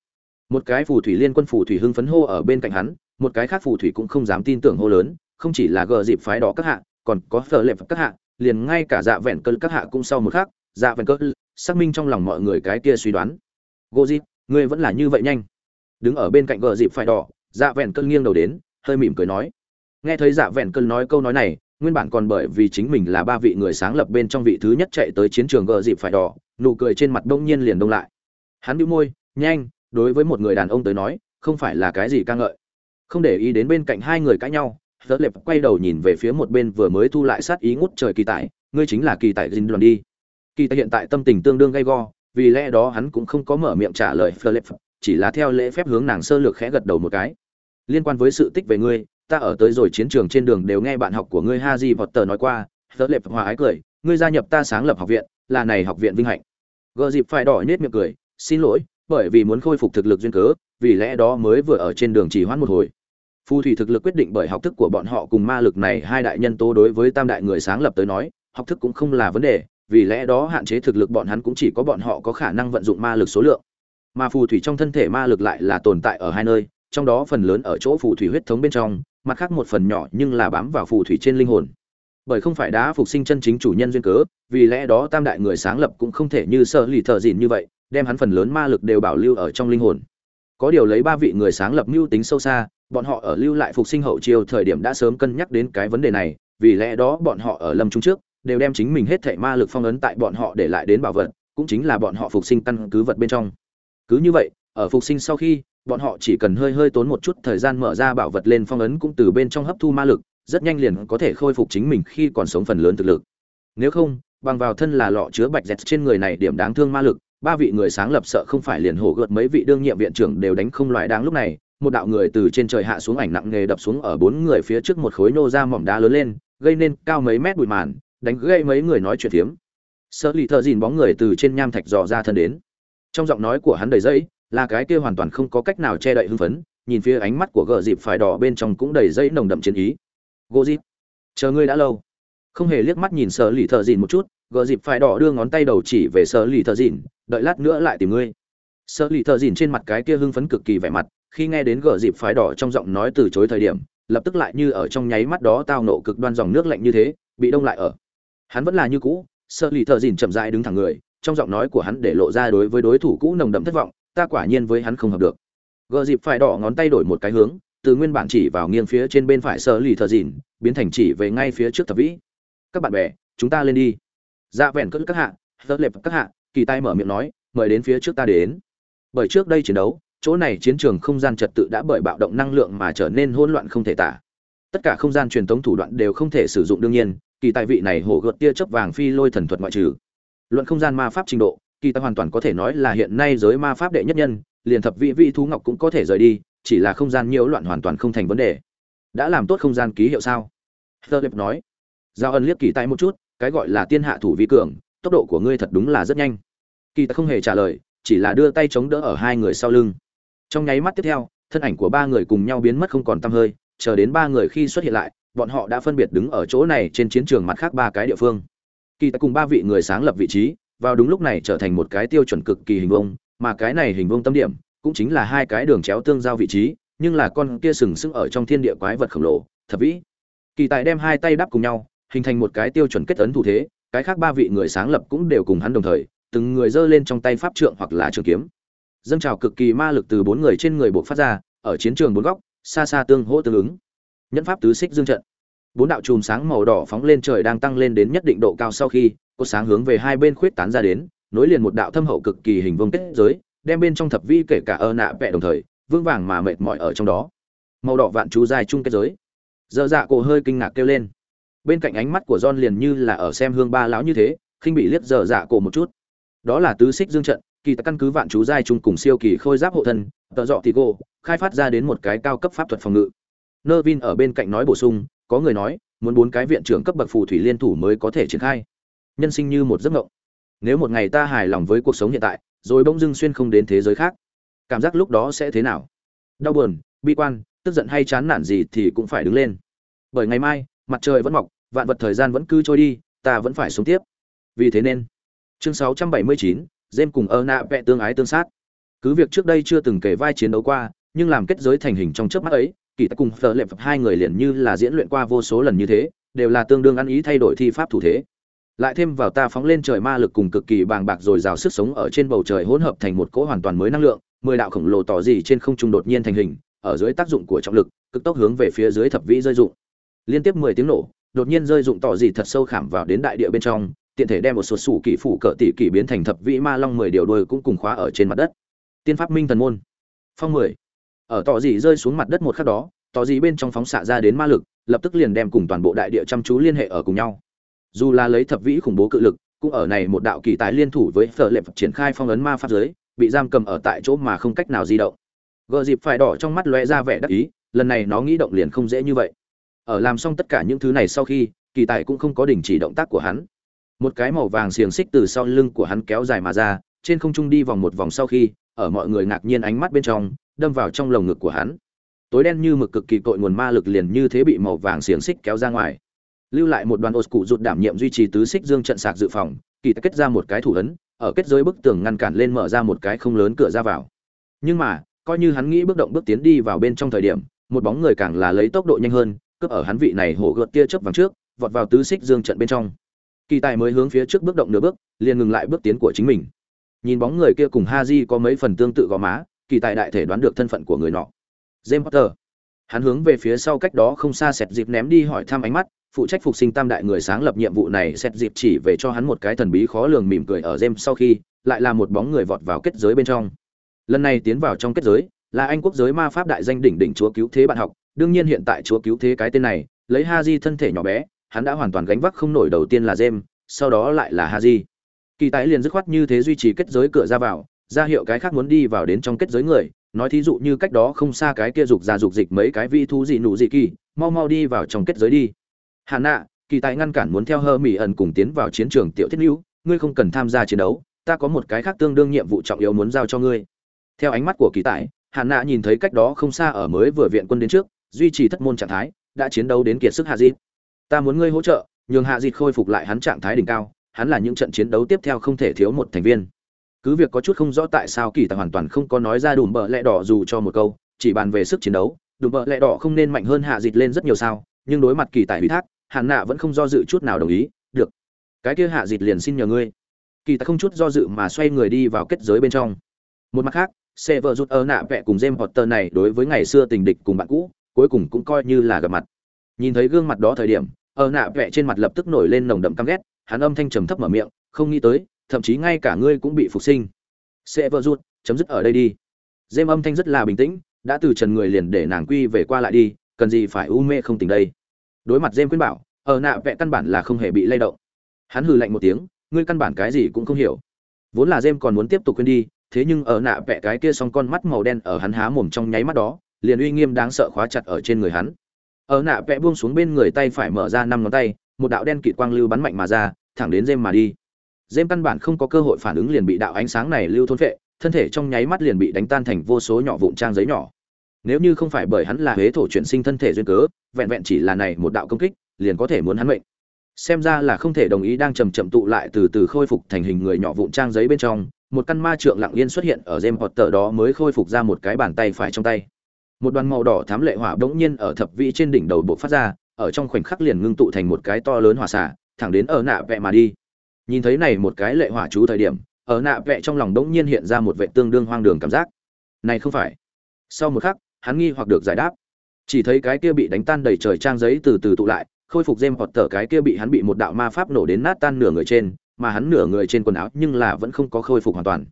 Một cái phù thủy liên quân phù thủy hưng phấn hô ở bên cạnh hắn, một cái khác phù thủy cũng không dám tin tưởng hô lớn, không chỉ là gờ dịp phái đỏ các hạ, còn có phờ lệp các hạ, liền ngay cả dạ vẹn cơn các hạ cũng sau một khác dạ vẹn cơn xác minh trong lòng mọi người cái kia suy đoán. Gô dịp, ngươi vẫn là như vậy nhanh. Đứng ở bên cạnh gờ dịp phải đỏ dạ vẹn cơn nghiêng đầu đến, hơi mỉm cười nói. Nghe thấy dạ vẹn cơn nói câu nói này, nguyên bản còn bởi vì chính mình là ba vị người sáng lập bên trong vị thứ nhất chạy tới chiến trường gờ dịp phải đỏ nụ cười trên mặt đông nhiên liền đông lại hắn bĩu môi nhanh đối với một người đàn ông tới nói không phải là cái gì ca ngợi không để ý đến bên cạnh hai người cãi nhau tớ lệp quay đầu nhìn về phía một bên vừa mới thu lại sát ý ngút trời kỳ tại ngươi chính là kỳ tại dinh đoàn đi kỳ tại hiện tại tâm tình tương đương gay go vì lẽ đó hắn cũng không có mở miệng trả lời Philip, chỉ là theo lễ phép hướng nàng sơ lược khẽ gật đầu một cái. Liên quan với sự tích về ngươi, ta ở tới rồi chiến trường trên đường đều nghe bạn học của ngươi Haji Potter nói qua, rất lệp hòa ái cười, ngươi gia nhập ta sáng lập học viện, là này học viện vinh hạnh. Gờ dịp phải đỏ nhếch miệng cười, xin lỗi, bởi vì muốn khôi phục thực lực duyên cớ, vì lẽ đó mới vừa ở trên đường chỉ hoãn một hồi. Phù thủy thực lực quyết định bởi học thức của bọn họ cùng ma lực này hai đại nhân tố đối với tam đại người sáng lập tới nói, học thức cũng không là vấn đề, vì lẽ đó hạn chế thực lực bọn hắn cũng chỉ có bọn họ có khả năng vận dụng ma lực số lượng. Mà phù thủy trong thân thể ma lực lại là tồn tại ở hai nơi, trong đó phần lớn ở chỗ phù thủy huyết thống bên trong, mặt khác một phần nhỏ nhưng là bám vào phù thủy trên linh hồn. Bởi không phải đá phục sinh chân chính chủ nhân duyên cớ, vì lẽ đó tam đại người sáng lập cũng không thể như sơ lì thợ dịn như vậy, đem hắn phần lớn ma lực đều bảo lưu ở trong linh hồn. Có điều lấy ba vị người sáng lập mưu tính sâu xa, bọn họ ở lưu lại phục sinh hậu chiêu thời điểm đã sớm cân nhắc đến cái vấn đề này, vì lẽ đó bọn họ ở lâm trung trước đều đem chính mình hết thảy ma lực phong ấn tại bọn họ để lại đến bảo vật, cũng chính là bọn họ phục sinh căn cứ vật bên trong. Cứ như vậy, ở phục sinh sau khi, bọn họ chỉ cần hơi hơi tốn một chút thời gian mở ra bảo vật lên phong ấn cũng từ bên trong hấp thu ma lực, rất nhanh liền có thể khôi phục chính mình khi còn sống phần lớn thực lực. Nếu không, bằng vào thân là lọ chứa bạch dẹt trên người này điểm đáng thương ma lực, ba vị người sáng lập sợ không phải liền hổ gợt mấy vị đương nhiệm viện trưởng đều đánh không loại đáng lúc này, một đạo người từ trên trời hạ xuống ảnh nặng nghề đập xuống ở bốn người phía trước một khối nô ra mỏm đá lớn lên, gây nên cao mấy mét bụi màn, đánh gây mấy người nói chuyện thiếm. Sở lì Thở dìn bóng người từ trên nham thạch dò ra thân đến. Trong giọng nói của hắn đầy dây, là cái kia hoàn toàn không có cách nào che đậy hưng phấn, nhìn phía ánh mắt của gờ dịp phải đỏ bên trong cũng đầy dây nồng đậm chiến ý gỗ dịp, chờ ngươi đã lâu. Không hề liếc mắt nhìn Sở Lì Thở dìn một chút, gờ dịp phải đỏ đưa ngón tay đầu chỉ về Sở Lì Thở dìn, đợi lát nữa lại tìm ngươi. Sở Lì Thở dìn trên mặt cái kia hưng phấn cực kỳ vẻ mặt, khi nghe đến gờ dịp phái đỏ trong giọng nói từ chối thời điểm lập tức lại như ở trong nháy mắt đó tao nộ cực đoan dòng nước lạnh như thế bị đông lại ở hắn vẫn là như cũ sợ lì thợ dìn chậm rãi đứng thẳng người trong giọng nói của hắn để lộ ra đối với đối thủ cũ nồng đậm thất vọng ta quả nhiên với hắn không hợp được gờ dịp phải đỏ ngón tay đổi một cái hướng từ nguyên bản chỉ vào nghiêng phía trên bên phải sở lì thờ dìn biến thành chỉ về ngay phía trước thập vĩ các bạn bè chúng ta lên đi dạ vẹn cỡ các hạ tớ lệp các hạ kỳ tay mở miệng nói mời đến phía trước ta đến bởi trước đây chiến đấu chỗ này chiến trường không gian trật tự đã bởi bạo động năng lượng mà trở nên hỗn loạn không thể tả. Tất cả không gian truyền thống thủ đoạn đều không thể sử dụng đương nhiên, kỳ tài vị này hổ gợt tia chớp vàng phi lôi thần thuật ngoại trừ. Luận không gian ma pháp trình độ, kỳ tài hoàn toàn có thể nói là hiện nay giới ma pháp đệ nhất nhân, liền thập vị vị thú ngọc cũng có thể rời đi, chỉ là không gian nhiễu loạn hoàn toàn không thành vấn đề. Đã làm tốt không gian ký hiệu sao? Philip nói. Giao ân liếc kỳ tại một chút, cái gọi là tiên hạ thủ vi cường, tốc độ của ngươi thật đúng là rất nhanh. Kỳ ta không hề trả lời, chỉ là đưa tay chống đỡ ở hai người sau lưng trong nháy mắt tiếp theo thân ảnh của ba người cùng nhau biến mất không còn tăm hơi chờ đến ba người khi xuất hiện lại bọn họ đã phân biệt đứng ở chỗ này trên chiến trường mặt khác ba cái địa phương kỳ tại cùng ba vị người sáng lập vị trí vào đúng lúc này trở thành một cái tiêu chuẩn cực kỳ hình vông mà cái này hình vông tâm điểm cũng chính là hai cái đường chéo tương giao vị trí, nhưng là con kia sừng sững ở trong thiên địa quái vật khổng lồ thập vĩ. Kỳ tài đem hai tay đắp cùng nhau, hình thành một cái tiêu chuẩn kết ấn thủ thế, cái khác ba vị người sáng lập cũng đều cùng hắn đồng thời, từng người giơ lên trong tay pháp trượng hoặc là trường kiếm. Dâng trào cực kỳ ma lực từ bốn người trên người buộc phát ra, ở chiến trường bốn góc, xa xa tương hỗ tương ứng. Nhẫn pháp tứ xích dương trận. Bốn đạo chùm sáng màu đỏ phóng lên trời đang tăng lên đến nhất định độ cao sau khi có sáng hướng về hai bên khuyết tán ra đến, nối liền một đạo thâm hậu cực kỳ hình vương kết giới đem bên trong thập vi kể cả ơ nạ vẽ đồng thời vương vàng mà mệt mỏi ở trong đó. Màu đỏ vạn chú dài chung kết giới. Dơ dạ cổ hơi kinh ngạc kêu lên. Bên cạnh ánh mắt của john liền như là ở xem hương ba lão như thế, khinh bị liếc dở dạ cổ một chút. Đó là tứ xích dương trận, kỳ tắc căn cứ vạn chú giai chung cùng siêu kỳ khôi giáp hộ thân, tợ dọ thì cô khai phát ra đến một cái cao cấp pháp thuật phòng ngự. Nơ vin ở bên cạnh nói bổ sung, có người nói, muốn bốn cái viện trưởng cấp bậc phù thủy liên thủ mới có thể triển khai. Nhân sinh như một giấc mộng. Nếu một ngày ta hài lòng với cuộc sống hiện tại rồi bỗng dưng xuyên không đến thế giới khác cảm giác lúc đó sẽ thế nào đau buồn bi quan tức giận hay chán nản gì thì cũng phải đứng lên bởi ngày mai mặt trời vẫn mọc vạn vật thời gian vẫn cứ trôi đi ta vẫn phải sống tiếp vì thế nên chương 679, Jem cùng ơ nạ vẹ tương ái tương sát. Cứ việc trước đây chưa từng kể vai chiến đấu qua, nhưng làm kết giới thành hình trong chớp mắt ấy, kỳ ta cùng phở lệ hai người liền như là diễn luyện qua vô số lần như thế, đều là tương đương ăn ý thay đổi thi pháp thủ thế. Lại thêm vào ta phóng lên trời ma lực cùng cực kỳ bàng bạc rồi rào sức sống ở trên bầu trời hỗn hợp thành một cỗ hoàn toàn mới năng lượng, mười đạo khổng lồ tỏ gì trên không trung đột nhiên thành hình, ở dưới tác dụng của trọng lực, cực tốc hướng về phía dưới thập vĩ rơi dụng. Liên tiếp 10 tiếng nổ, đột nhiên rơi dụng tỏ gì thật sâu khảm vào đến đại địa bên trong, tiện thể đem một số sủ kỷ phủ cỡ tỷ kỷ biến thành thập vĩ ma long mười điều đuôi cũng cùng khóa ở trên mặt đất. Tiên pháp minh thần môn. Phong mười. Ở tỏ dị rơi xuống mặt đất một khắc đó tỏ dị bên trong phóng xạ ra đến ma lực lập tức liền đem cùng toàn bộ đại địa chăm chú liên hệ ở cùng nhau dù là lấy thập vĩ khủng bố cự lực, cũng ở này một đạo kỳ tài liên thủ với phở lệp triển khai phong ấn ma pháp giới, bị giam cầm ở tại chỗ mà không cách nào di động. Gợ dịp phải đỏ trong mắt lóe ra vẻ đắc ý, lần này nó nghĩ động liền không dễ như vậy. Ở làm xong tất cả những thứ này sau khi, kỳ tài cũng không có đình chỉ động tác của hắn. Một cái màu vàng xiềng xích từ sau lưng của hắn kéo dài mà ra, trên không trung đi vòng một vòng sau khi, ở mọi người ngạc nhiên ánh mắt bên trong, đâm vào trong lồng ngực của hắn. Tối đen như mực cực kỳ cội nguồn ma lực liền như thế bị màu vàng xiềng xích kéo ra ngoài lưu lại một đoàn ô cụ rụt đảm nhiệm duy trì tứ xích dương trận sạc dự phòng, kỳ kết ra một cái thủ ấn, ở kết giới bức tường ngăn cản lên mở ra một cái không lớn cửa ra vào. Nhưng mà, coi như hắn nghĩ bước động bước tiến đi vào bên trong thời điểm, một bóng người càng là lấy tốc độ nhanh hơn, cướp ở hắn vị này hổ gợt tia chớp vàng trước, vọt vào tứ xích dương trận bên trong. Kỳ tài mới hướng phía trước bước động nửa bước, liền ngừng lại bước tiến của chính mình. Nhìn bóng người kia cùng ha di có mấy phần tương tự gò má, kỳ tài đại thể đoán được thân phận của người nọ. James potter. Hắn hướng về phía sau cách đó không xa sẹt dịp ném đi hỏi thăm ánh mắt phụ trách phục sinh tam đại người sáng lập nhiệm vụ này xét dịp chỉ về cho hắn một cái thần bí khó lường mỉm cười ở James sau khi, lại là một bóng người vọt vào kết giới bên trong. Lần này tiến vào trong kết giới, là anh quốc giới ma pháp đại danh đỉnh đỉnh chúa cứu thế bạn học, đương nhiên hiện tại chúa cứu thế cái tên này, lấy Haji thân thể nhỏ bé, hắn đã hoàn toàn gánh vác không nổi đầu tiên là James, sau đó lại là Haji. Kỳ tái liền dứt khoát như thế duy trì kết giới cửa ra vào, ra hiệu cái khác muốn đi vào đến trong kết giới người, nói thí dụ như cách đó không xa cái kia dục ra dục dịch mấy cái vị thú gì nụ gì kỳ, mau mau đi vào trong kết giới đi hà nạ, kỳ tài ngăn cản muốn theo hơ mỹ ẩn cùng tiến vào chiến trường tiểu thiết hữu ngươi không cần tham gia chiến đấu, ta có một cái khác tương đương nhiệm vụ trọng yếu muốn giao cho ngươi. Theo ánh mắt của kỳ tài, hà nạ nhìn thấy cách đó không xa ở mới vừa viện quân đến trước, duy trì thất môn trạng thái, đã chiến đấu đến kiệt sức hạ dịt. Ta muốn ngươi hỗ trợ, nhường hạ dịt khôi phục lại hắn trạng thái đỉnh cao, hắn là những trận chiến đấu tiếp theo không thể thiếu một thành viên. Cứ việc có chút không rõ tại sao kỳ tài hoàn toàn không có nói ra đùm bợ lẽ đỏ dù cho một câu, chỉ bàn về sức chiến đấu, đùm bợ lẽ đỏ không nên mạnh hơn hạ dịt lên rất nhiều sao nhưng đối mặt kỳ tài ủy thác hạn nạ vẫn không do dự chút nào đồng ý, được, cái kia hạ dịt liền xin nhờ ngươi. Kỳ tài không chút do dự mà xoay người đi vào kết giới bên trong. Một mặt khác xe vợ rút ở nạ vẹ cùng jem potter này đối với ngày xưa tình địch cùng bạn cũ, cuối cùng cũng coi như là gặp mặt. Nhìn thấy gương mặt đó thời điểm ở nạ vẹ trên mặt lập tức nổi lên nồng đậm căm ghét, hắn âm thanh trầm thấp mở miệng, không nghĩ tới, thậm chí ngay cả ngươi cũng bị phục sinh. Xe vợ rút chấm dứt ở đây đi. Jem âm thanh rất là bình tĩnh, đã từ trần người liền để nàng quy về qua lại đi cần gì phải u mê không tỉnh đây? Đối mặt jem khuyên bảo, ở nạ vẽ căn bản là không hề bị lay động. Hắn hừ lạnh một tiếng, ngươi căn bản cái gì cũng không hiểu. Vốn là jem còn muốn tiếp tục quên đi, thế nhưng ở nạ vẽ cái kia xong con mắt màu đen ở hắn há mồm trong nháy mắt đó, liền uy nghiêm đáng sợ khóa chặt ở trên người hắn. Ở nạ vẽ buông xuống bên người tay phải mở ra năm ngón tay, một đạo đen kịt quang lưu bắn mạnh mà ra, thẳng đến jem mà đi. Jem căn bản không có cơ hội phản ứng liền bị đạo ánh sáng này lưu thôn phệ, thân thể trong nháy mắt liền bị đánh tan thành vô số nhỏ vụn trang giấy nhỏ nếu như không phải bởi hắn là huế thổ chuyển sinh thân thể duyên cớ vẹn vẹn chỉ là này một đạo công kích liền có thể muốn hắn mệnh xem ra là không thể đồng ý đang chầm chậm tụ lại từ từ khôi phục thành hình người nhỏ vụn trang giấy bên trong một căn ma trượng lặng yên xuất hiện ở James Potter đó mới khôi phục ra một cái bàn tay phải trong tay. Một đoàn màu đỏ thám lệ hỏa bỗng nhiên ở thập vị trên đỉnh đầu bộ phát ra, ở trong khoảnh khắc liền ngưng tụ thành một cái to lớn hỏa xả thẳng đến ở nạ vẽ mà đi. Nhìn thấy này một cái lệ hỏa chú thời điểm, ở nạ vẽ trong lòng bỗng nhiên hiện ra một vệ tương đương hoang đường cảm giác. Này không phải. Sau một khắc, hắn nghi hoặc được giải đáp. Chỉ thấy cái kia bị đánh tan đầy trời trang giấy từ từ tụ lại, khôi phục dêm hoặc tờ cái kia bị hắn bị một đạo ma pháp nổ đến nát tan nửa người trên, mà hắn nửa người trên quần áo nhưng là vẫn không có khôi phục hoàn toàn.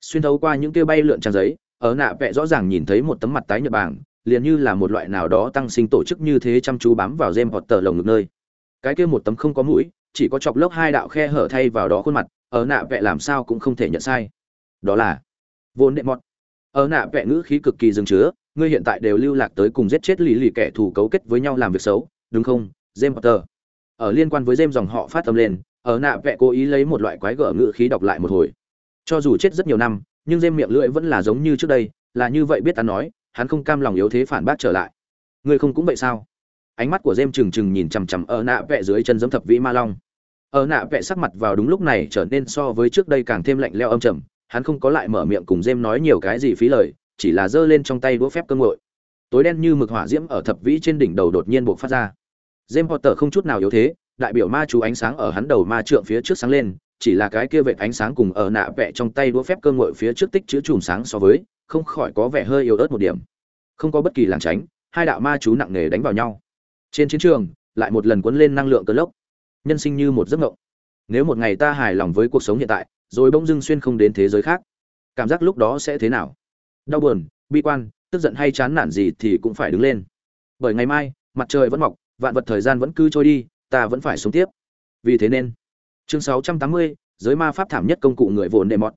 Xuyên thấu qua những kia bay lượn trang giấy, ở nạ vẽ rõ ràng nhìn thấy một tấm mặt tái nhợt bảng liền như là một loại nào đó tăng sinh tổ chức như thế chăm chú bám vào dêm hoặc tờ lồng ngực nơi. Cái kia một tấm không có mũi, chỉ có chọc lốc hai đạo khe hở thay vào đó khuôn mặt, ở nạ vẽ làm sao cũng không thể nhận sai. Đó là vốn đệ mọt ở nạ vẽ ngữ khí cực kỳ dừng chứa ngươi hiện tại đều lưu lạc tới cùng giết chết lì lì kẻ thù cấu kết với nhau làm việc xấu, đúng không, james potter? Ở liên quan với james dòng họ phát tâm lên, ở nạ vẽ cố ý lấy một loại quái gở ngự khí đọc lại một hồi. Cho dù chết rất nhiều năm, nhưng james miệng lưỡi vẫn là giống như trước đây, là như vậy biết ta nói, hắn không cam lòng yếu thế phản bác trở lại. Ngươi không cũng vậy sao? Ánh mắt của james trừng trừng nhìn chằm chằm ở nạ vẽ dưới chân giống thập vĩ ma long. Ở nạ vẽ sắc mặt vào đúng lúc này trở nên so với trước đây càng thêm lạnh leo âm trầm, hắn không có lại mở miệng cùng james nói nhiều cái gì phí lời chỉ là giơ lên trong tay đũa phép cơ ngội tối đen như mực hỏa diễm ở thập vĩ trên đỉnh đầu đột nhiên bộc phát ra James Potter không chút nào yếu thế, đại biểu ma chú ánh sáng ở hắn đầu ma trượng phía trước sáng lên, chỉ là cái kia vệt ánh sáng cùng ở nạ vẽ trong tay đũa phép cơ ngội phía trước tích chứa chùm sáng so với, không khỏi có vẻ hơi yếu ớt một điểm. Không có bất kỳ làng tránh, hai đạo ma chú nặng nề đánh vào nhau. Trên chiến trường, lại một lần cuốn lên năng lượng cơn lốc. Nhân sinh như một giấc mộng. Nếu một ngày ta hài lòng với cuộc sống hiện tại, rồi bỗng dưng xuyên không đến thế giới khác, cảm giác lúc đó sẽ thế nào? Đau buồn bi quan tức giận hay chán nản gì thì cũng phải đứng lên. Bởi ngày mai mặt trời vẫn mọc vạn vật thời gian vẫn cứ trôi đi ta vẫn phải sống tiếp. Vì thế nên chương 680, giới ma pháp thảm nhất công cụ người vồn đệ mọt.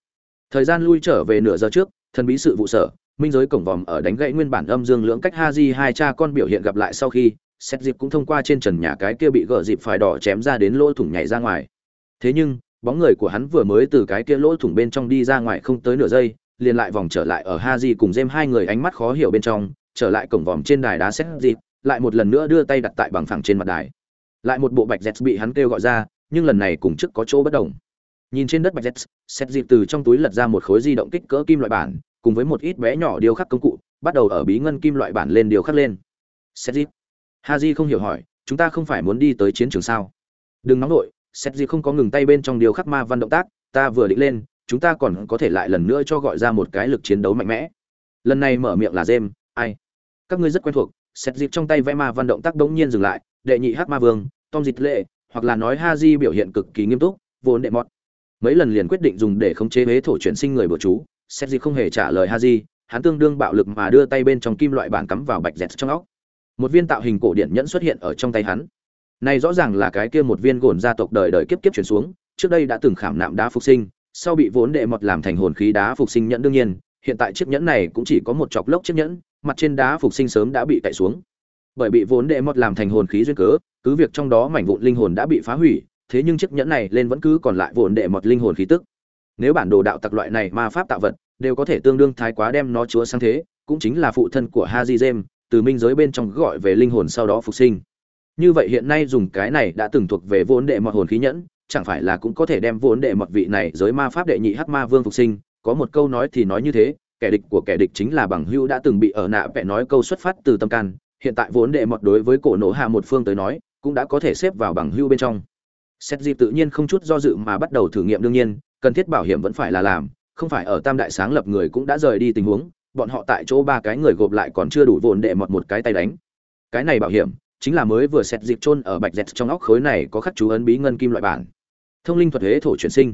Thời gian lui trở về nửa giờ trước thần bí sự vụ sở minh giới cổng vòm ở đánh gãy nguyên bản âm dương lưỡng cách ha di hai cha con biểu hiện gặp lại sau khi xét dịp cũng thông qua trên trần nhà cái kia bị gỡ dịp phải đỏ chém ra đến lỗ thủng nhảy ra ngoài. Thế nhưng bóng người của hắn vừa mới từ cái kia lỗ thủng bên trong đi ra ngoài không tới nửa giây liền lại vòng trở lại ở Haji cùng Jem hai người ánh mắt khó hiểu bên trong, trở lại cổng vòm trên đài đá xét dịp, lại một lần nữa đưa tay đặt tại bằng phẳng trên mặt đài. Lại một bộ bạch Jets bị hắn kêu gọi ra, nhưng lần này cùng trước có chỗ bất đồng. Nhìn trên đất bạch Jets, xét dịp từ trong túi lật ra một khối di động kích cỡ kim loại bản, cùng với một ít bé nhỏ điêu khắc công cụ, bắt đầu ở bí ngân kim loại bản lên điêu khắc lên. Xét dịp. Haji không hiểu hỏi, chúng ta không phải muốn đi tới chiến trường sao? Đừng nóng nổi, xét dịp không có ngừng tay bên trong điêu khắc ma văn động tác, ta vừa định lên, chúng ta còn có thể lại lần nữa cho gọi ra một cái lực chiến đấu mạnh mẽ. Lần này mở miệng là jem ai? Các ngươi rất quen thuộc, xét dịp trong tay vẽ ma văn động tác đống nhiên dừng lại, đệ nhị hát ma vương, tom dịch lệ, hoặc là nói ha di biểu hiện cực kỳ nghiêm túc, vốn đệ mọt. Mấy lần liền quyết định dùng để khống chế huế thổ chuyển sinh người bừa chú, xét dịp không hề trả lời ha di hắn tương đương bạo lực mà đưa tay bên trong kim loại bản cắm vào bạch dẹt trong óc. Một viên tạo hình cổ điện nhẫn xuất hiện ở trong tay hắn. Này rõ ràng là cái kia một viên gồn gia tộc đời đời kiếp kiếp chuyển xuống, trước đây đã từng khảm nạm đá phục sinh sau bị vốn đệ mọt làm thành hồn khí đá phục sinh nhẫn đương nhiên, hiện tại chiếc nhẫn này cũng chỉ có một chọc lốc chiếc nhẫn, mặt trên đá phục sinh sớm đã bị cậy xuống. Bởi bị vốn đệ mọt làm thành hồn khí duyên cớ, cứ việc trong đó mảnh vụn linh hồn đã bị phá hủy, thế nhưng chiếc nhẫn này lên vẫn cứ còn lại vốn đệ mọt linh hồn khí tức. Nếu bản đồ đạo tặc loại này ma pháp tạo vật, đều có thể tương đương thái quá đem nó chúa sang thế, cũng chính là phụ thân của haji jem, từ minh giới bên trong gọi về linh hồn sau đó phục sinh. Như vậy hiện nay dùng cái này đã từng thuộc về vốn đệ mọt hồn khí nhẫn chẳng phải là cũng có thể đem vốn đệ mật vị này giới ma pháp đệ nhị hắc ma vương phục sinh, có một câu nói thì nói như thế, kẻ địch của kẻ địch chính là bằng hưu đã từng bị ở nạ vẽ nói câu xuất phát từ tâm can, hiện tại vốn đệ mật đối với cổ nổ hạ một phương tới nói, cũng đã có thể xếp vào bằng hưu bên trong. Xét dịp tự nhiên không chút do dự mà bắt đầu thử nghiệm đương nhiên, cần thiết bảo hiểm vẫn phải là làm, không phải ở tam đại sáng lập người cũng đã rời đi tình huống, bọn họ tại chỗ ba cái người gộp lại còn chưa đủ vốn đệ mật một cái tay đánh. Cái này bảo hiểm, chính là mới vừa xét dịp chôn ở bạch dẹt trong óc khối này có khắc chú ấn bí ngân kim loại bản thông linh thuật huế thổ chuyển sinh.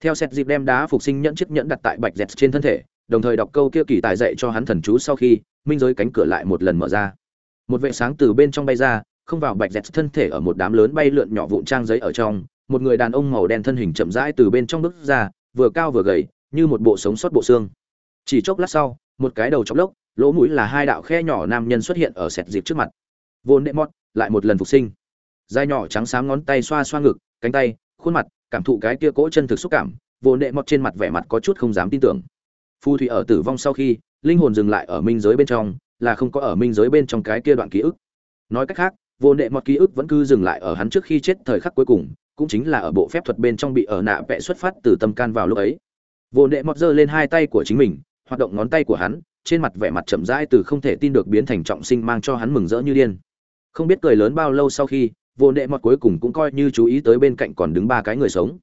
Theo xét dịp đem đá phục sinh nhẫn chiếc nhẫn đặt tại bạch dẹt trên thân thể, đồng thời đọc câu kia kỳ tài dạy cho hắn thần chú sau khi, minh giới cánh cửa lại một lần mở ra. Một vệ sáng từ bên trong bay ra, không vào bạch dẹt thân thể ở một đám lớn bay lượn nhỏ vụn trang giấy ở trong, một người đàn ông màu đen thân hình chậm rãi từ bên trong bước ra, vừa cao vừa gầy, như một bộ sống sót bộ xương. Chỉ chốc lát sau, một cái đầu chóc lốc, lỗ mũi là hai đạo khe nhỏ nam nhân xuất hiện ở sẹt dịp trước mặt. Vốn đệ mót lại một lần phục sinh. Dai nhỏ trắng sáng ngón tay xoa xoa ngực, cánh tay khuôn mặt, cảm thụ cái kia cỗ chân thực xúc cảm, vô nệ mọt trên mặt vẻ mặt có chút không dám tin tưởng. Phu thủy ở tử vong sau khi, linh hồn dừng lại ở minh giới bên trong, là không có ở minh giới bên trong cái kia đoạn ký ức. Nói cách khác, vô nệ mọt ký ức vẫn cứ dừng lại ở hắn trước khi chết thời khắc cuối cùng, cũng chính là ở bộ phép thuật bên trong bị ở nạ vẽ xuất phát từ tâm can vào lúc ấy. Vô nệ mọt giơ lên hai tay của chính mình, hoạt động ngón tay của hắn, trên mặt vẻ mặt chậm rãi từ không thể tin được biến thành trọng sinh mang cho hắn mừng rỡ như điên. Không biết cười lớn bao lâu sau khi vô nệ mọt cuối cùng cũng coi như chú ý tới bên cạnh còn đứng ba cái người sống.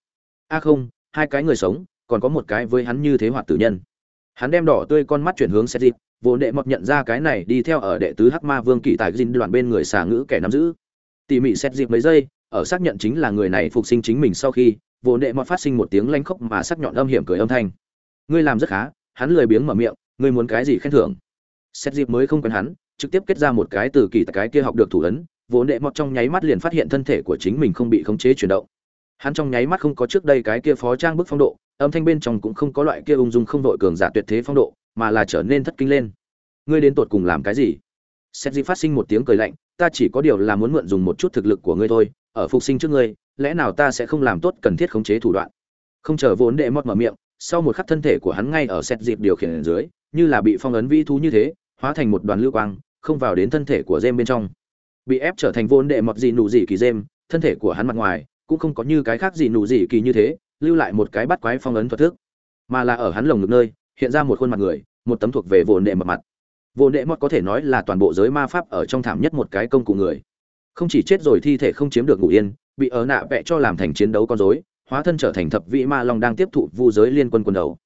A không, hai cái người sống, còn có một cái với hắn như thế hoạt tử nhân. Hắn đem đỏ tươi con mắt chuyển hướng xét dịp vô nệ mọt nhận ra cái này đi theo ở đệ tứ hắc ma vương kỳ tài dinh đoàn bên người xà ngữ kẻ nắm giữ. Tỉ mỉ xét dịp mấy giây, ở xác nhận chính là người này phục sinh chính mình sau khi, vô nệ mọt phát sinh một tiếng lanh khốc mà sắc nhọn âm hiểm cười âm thanh. Ngươi làm rất khá, hắn lười biếng mở miệng, ngươi muốn cái gì khen thưởng? Xét dịp mới không quen hắn, trực tiếp kết ra một cái từ kỳ tại cái kia học được thủ ấn vốn đệ mọt trong nháy mắt liền phát hiện thân thể của chính mình không bị khống chế chuyển động. Hắn trong nháy mắt không có trước đây cái kia phó trang bức phong độ, âm thanh bên trong cũng không có loại kia ung dung không đội cường giả tuyệt thế phong độ, mà là trở nên thất kinh lên. Ngươi đến tột cùng làm cái gì? Xét gì phát sinh một tiếng cười lạnh, ta chỉ có điều là muốn mượn dùng một chút thực lực của ngươi thôi, ở phục sinh trước ngươi, lẽ nào ta sẽ không làm tốt cần thiết khống chế thủ đoạn? Không chờ vốn đệ mọt mở miệng, sau một khắc thân thể của hắn ngay ở xét dịp điều khiển dưới, như là bị phong ấn vĩ thú như thế, hóa thành một đoàn lưu quang, không vào đến thân thể của jem bên trong bị ép trở thành vốn đệ mọt gì nụ gì kỳ dêm, thân thể của hắn mặt ngoài cũng không có như cái khác gì nụ gì kỳ như thế, lưu lại một cái bắt quái phong ấn thuật thức. Mà là ở hắn lồng ngực nơi, hiện ra một khuôn mặt người, một tấm thuộc về vốn đệ mọt mặt. Vốn đệ mọt có thể nói là toàn bộ giới ma pháp ở trong thảm nhất một cái công cụ người. Không chỉ chết rồi thi thể không chiếm được ngủ yên, bị ở nạ vẽ cho làm thành chiến đấu con rối, hóa thân trở thành thập vị ma long đang tiếp thụ vu giới liên quân quân đầu.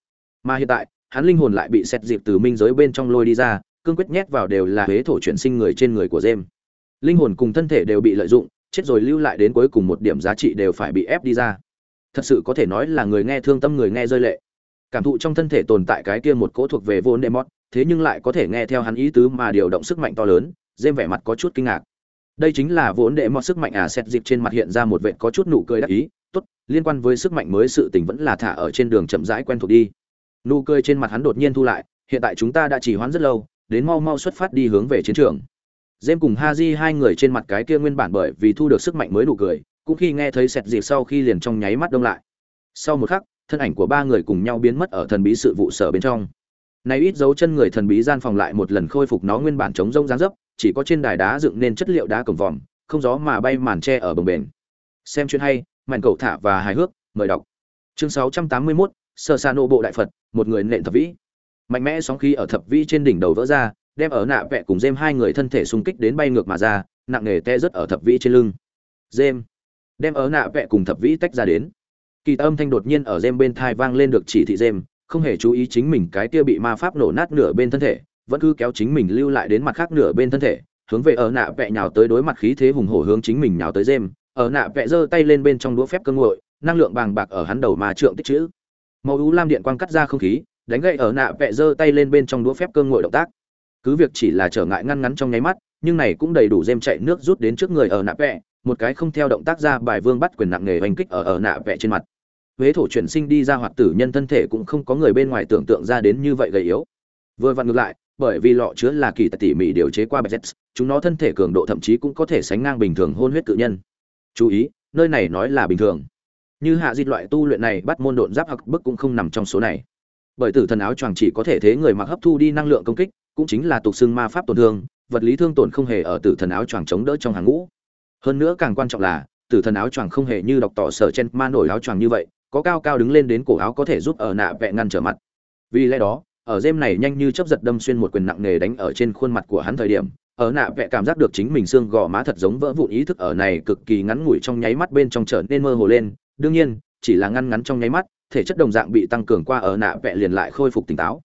Mà hiện tại, hắn linh hồn lại bị xét dịp từ minh giới bên trong lôi đi ra, cương quyết nhét vào đều là huế thổ chuyển sinh người trên người của Jem linh hồn cùng thân thể đều bị lợi dụng chết rồi lưu lại đến cuối cùng một điểm giá trị đều phải bị ép đi ra. Thật sự có thể nói là người nghe thương tâm người nghe rơi lệ. Cảm thụ trong thân thể tồn tại cái kia một cỗ thuộc về vô mót, thế nhưng lại có thể nghe theo hắn ý tứ mà điều động sức mạnh to lớn dêm vẻ mặt có chút kinh ngạc. Đây chính là vốn đệ mọt sức mạnh à xét dịp trên mặt hiện ra một vệt có chút nụ cười đắc ý tốt liên quan với sức mạnh mới sự tình vẫn là thả ở trên đường chậm rãi quen thuộc đi. Nụ cười trên mặt hắn đột nhiên thu lại hiện tại chúng ta đã chỉ hoãn rất lâu đến mau mau xuất phát đi hướng về chiến trường. Dêm cùng Haji hai người trên mặt cái kia nguyên bản bởi vì thu được sức mạnh mới nụ cười, cũng khi nghe thấy sẹt dịp sau khi liền trong nháy mắt đông lại. Sau một khắc, thân ảnh của ba người cùng nhau biến mất ở thần bí sự vụ sở bên trong. Này ít dấu chân người thần bí gian phòng lại một lần khôi phục nó nguyên bản chống rông dáng dấp, chỉ có trên đài đá dựng nên chất liệu đá cổng vòm, không gió mà bay màn che ở bồng bền. Xem chuyện hay, màn cầu thả và hài hước, mời đọc. Chương 681, Sơ Sa nộ bộ đại Phật, một người nện thập vĩ. Mạnh mẽ sóng khí ở thập vĩ trên đỉnh đầu vỡ ra, đem ở nạ vẹ cùng Dêm hai người thân thể xung kích đến bay ngược mà ra, nặng nề te rất ở thập vĩ trên lưng. Dêm, đem ở nạ vẹ cùng thập vĩ tách ra đến. Kỳ âm thanh đột nhiên ở Dêm bên thai vang lên được chỉ thị Dêm, không hề chú ý chính mình cái kia bị ma pháp nổ nát nửa bên thân thể, vẫn cứ kéo chính mình lưu lại đến mặt khác nửa bên thân thể, hướng về ở nạ vẹ nhào tới đối mặt khí thế hùng hổ hướng chính mình nhào tới Dêm. ở nạ vẹ giơ tay lên bên trong đũa phép cơ ngội, năng lượng bàng bạc ở hắn đầu mà trượng tích chữ. Màu u lam điện quang cắt ra không khí, đánh gậy ở nạ vẹ giơ tay lên bên trong đũa phép cơ ngội động tác cứ việc chỉ là trở ngại ngăn ngắn trong nháy mắt, nhưng này cũng đầy đủ dêm chạy nước rút đến trước người ở nạ vẽ. một cái không theo động tác ra bài vương bắt quyền nặng nghề oanh kích ở ở nạ vẽ trên mặt. Huế thổ chuyển sinh đi ra hoạt tử nhân thân thể cũng không có người bên ngoài tưởng tượng ra đến như vậy gầy yếu. Vừa vặn ngược lại, bởi vì lọ chứa là kỳ tỉ mỉ điều chế qua bạch chúng nó thân thể cường độ thậm chí cũng có thể sánh ngang bình thường hôn huyết tự nhân. Chú ý, nơi này nói là bình thường. Như hạ di loại tu luyện này bắt môn độn giáp hoặc bức cũng không nằm trong số này. Bởi tử thần áo choàng chỉ có thể thế người mặc hấp thu đi năng lượng công kích cũng chính là tục xưng ma pháp tổn thương, vật lý thương tổn không hề ở tử thần áo choàng chống đỡ trong hàng ngũ. Hơn nữa càng quan trọng là, tử thần áo choàng không hề như đọc tỏ sở chen ma nổi áo choàng như vậy, có cao cao đứng lên đến cổ áo có thể giúp ở nạ vẹ ngăn trở mặt. Vì lẽ đó, ở dêm này nhanh như chấp giật đâm xuyên một quyền nặng nề đánh ở trên khuôn mặt của hắn thời điểm, ở nạ vẹ cảm giác được chính mình xương gò má thật giống vỡ vụn ý thức ở này cực kỳ ngắn ngủi trong nháy mắt bên trong trở nên mơ hồ lên. Đương nhiên, chỉ là ngăn ngắn trong nháy mắt, thể chất đồng dạng bị tăng cường qua ở nạ vẹ liền lại khôi phục tỉnh táo.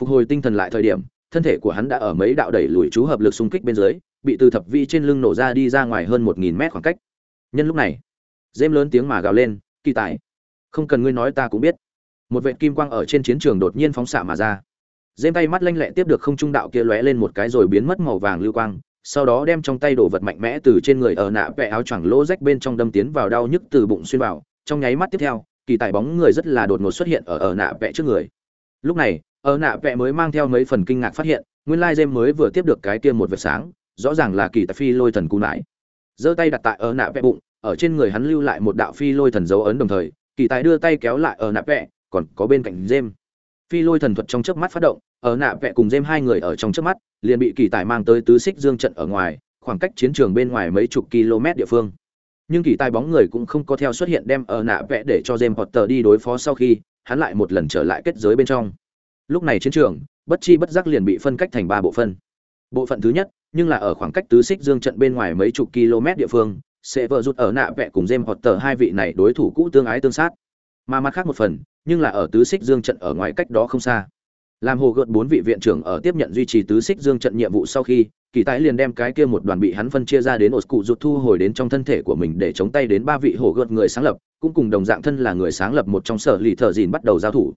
Phục hồi tinh thần lại thời điểm thân thể của hắn đã ở mấy đạo đẩy lùi chú hợp lực xung kích bên dưới, bị từ thập vi trên lưng nổ ra đi ra ngoài hơn một nghìn mét khoảng cách. Nhân lúc này dêm lớn tiếng mà gào lên, kỳ tài, không cần ngươi nói ta cũng biết. Một vệ kim quang ở trên chiến trường đột nhiên phóng xạ mà ra. Dêm tay mắt lanh lẹ tiếp được không trung đạo kia lóe lên một cái rồi biến mất màu vàng lưu quang, sau đó đem trong tay đồ vật mạnh mẽ từ trên người ở nạ vẽ áo choàng lỗ rách bên trong đâm tiến vào đau nhức từ bụng xuyên vào. Trong nháy mắt tiếp theo, kỳ tài bóng người rất là đột ngột xuất hiện ở ở nạ vẽ trước người. Lúc này ở nạ vẽ mới mang theo mấy phần kinh ngạc phát hiện, nguyên lai jem mới vừa tiếp được cái kia một vệt sáng, rõ ràng là kỳ tài phi lôi thần cú nãi. giơ tay đặt tại ở nạ vẽ bụng, ở trên người hắn lưu lại một đạo phi lôi thần dấu ấn đồng thời, kỳ tài đưa tay kéo lại ở nạ vẽ còn có bên cạnh jem phi lôi thần thuật trong chớp mắt phát động, ở nạ vẽ cùng jem hai người ở trong chớp mắt, liền bị kỳ tài mang tới tứ xích dương trận ở ngoài, khoảng cách chiến trường bên ngoài mấy chục km địa phương. Nhưng kỳ tài bóng người cũng không có theo xuất hiện đem ở nạ vẽ để cho jem potter đi đối phó sau khi, hắn lại một lần trở lại kết giới bên trong lúc này chiến trường, bất chi bất giác liền bị phân cách thành ba bộ phận bộ phận thứ nhất, nhưng là ở khoảng cách tứ xích dương trận bên ngoài mấy chục km địa phương, sẽ vợ rút ở nạ vẽ cùng jem hoặc tờ hai vị này đối thủ cũ tương ái tương sát. Mà mặt khác một phần, nhưng là ở tứ xích dương trận ở ngoài cách đó không xa. Làm hồ gợt bốn vị viện trưởng ở tiếp nhận duy trì tứ xích dương trận nhiệm vụ sau khi, kỳ tái liền đem cái kia một đoàn bị hắn phân chia ra đến ột cụ rụt thu hồi đến trong thân thể của mình để chống tay đến ba vị hồ gợt người sáng lập, cũng cùng đồng dạng thân là người sáng lập một trong sở lì thợ dìn bắt đầu giao thủ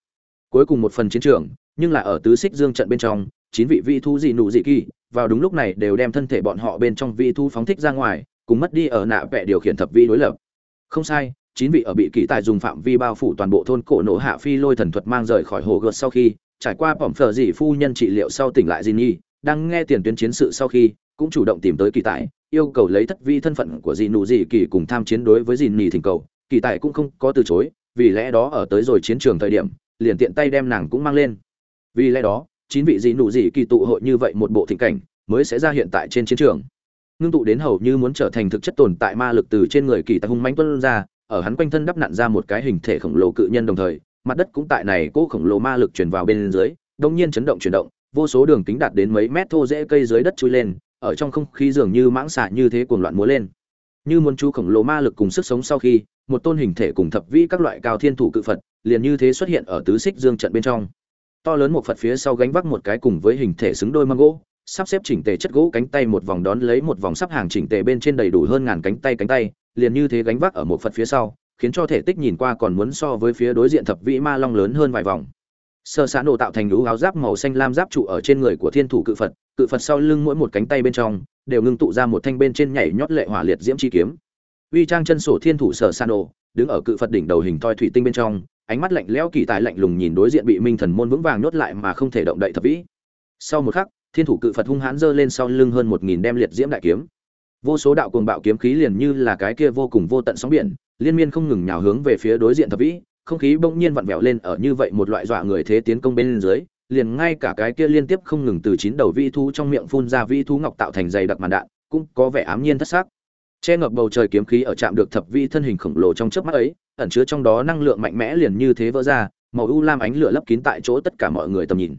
cuối cùng một phần chiến trường, nhưng là ở tứ xích dương trận bên trong, chín vị vị thu dị nụ dị kỳ, vào đúng lúc này đều đem thân thể bọn họ bên trong vị thu phóng thích ra ngoài, cùng mất đi ở nạ vẽ điều khiển thập vi đối lập. Không sai, chín vị ở bị kỳ tài dùng phạm vi bao phủ toàn bộ thôn cổ nổ hạ phi lôi thần thuật mang rời khỏi hồ gợt sau khi, trải qua bỏm phở dị phu nhân trị liệu sau tỉnh lại di nhi đang nghe tiền tuyến chiến sự sau khi, cũng chủ động tìm tới kỳ tài, yêu cầu lấy thất vi thân phận của dị nụ dị kỳ cùng tham chiến đối với dị nhi thỉnh cầu. Kỳ tài cũng không có từ chối, vì lẽ đó ở tới rồi chiến trường thời điểm liền tiện tay đem nàng cũng mang lên. Vì lẽ đó, chín vị dị nụ dị kỳ tụ hội như vậy một bộ thịnh cảnh, mới sẽ ra hiện tại trên chiến trường. Ngưng tụ đến hầu như muốn trở thành thực chất tồn tại ma lực từ trên người kỳ tài hung mãnh tuân ra, ở hắn quanh thân đắp nặn ra một cái hình thể khổng lồ cự nhân đồng thời, mặt đất cũng tại này cố khổng lồ ma lực truyền vào bên dưới, đông nhiên chấn động chuyển động, vô số đường kính đạt đến mấy mét thô rễ cây dưới đất chui lên, ở trong không khí dường như mãng xạ như thế cuồng loạn múa lên như muốn chú khổng lồ ma lực cùng sức sống sau khi, một tôn hình thể cùng thập vĩ các loại cao thiên thủ cự phật, liền như thế xuất hiện ở tứ xích dương trận bên trong. To lớn một phật phía sau gánh vác một cái cùng với hình thể xứng đôi măng gỗ, sắp xếp chỉnh tề chất gỗ cánh tay một vòng đón lấy một vòng sắp hàng chỉnh tề bên trên đầy đủ hơn ngàn cánh tay cánh tay, liền như thế gánh vác ở một phật phía sau, khiến cho thể tích nhìn qua còn muốn so với phía đối diện thập vĩ ma long lớn hơn vài vòng sơ xã nổ tạo thành lũ áo giáp màu xanh lam giáp trụ ở trên người của thiên thủ cự phật cự phật sau lưng mỗi một cánh tay bên trong, đều ngưng tụ ra một thanh bên trên nhảy nhót lệ hỏa liệt diễm chi kiếm. Uy trang chân sổ thiên thủ sở san nổ, đứng ở cự phật đỉnh đầu hình thoi thủy tinh bên trong, ánh mắt lạnh lẽo kỳ tài lạnh lùng nhìn đối diện bị minh thần môn vững vàng nhốt lại mà không thể động đậy thập vĩ. Sau một khắc, thiên thủ cự phật hung hãn giơ lên sau lưng hơn một nghìn đem liệt diễm đại kiếm. Vô số đạo cuồng bạo kiếm khí liền như là cái kia vô cùng vô tận sóng biển, liên miên không ngừng nhào hướng về phía đối diện thập vĩ không khí bỗng nhiên vặn vẹo lên ở như vậy một loại dọa người thế tiến công bên dưới, liền ngay cả cái kia liên tiếp không ngừng từ chín đầu vĩ thú trong miệng phun ra vĩ thú ngọc tạo thành dày đặc màn đạn, cũng có vẻ ám nhiên thất xác che ngập bầu trời kiếm khí ở chạm được thập vi thân hình khổng lồ trong chớp mắt ấy, ẩn chứa trong đó năng lượng mạnh mẽ liền như thế vỡ ra, màu u lam ánh lửa lấp kín tại chỗ tất cả mọi người tầm nhìn.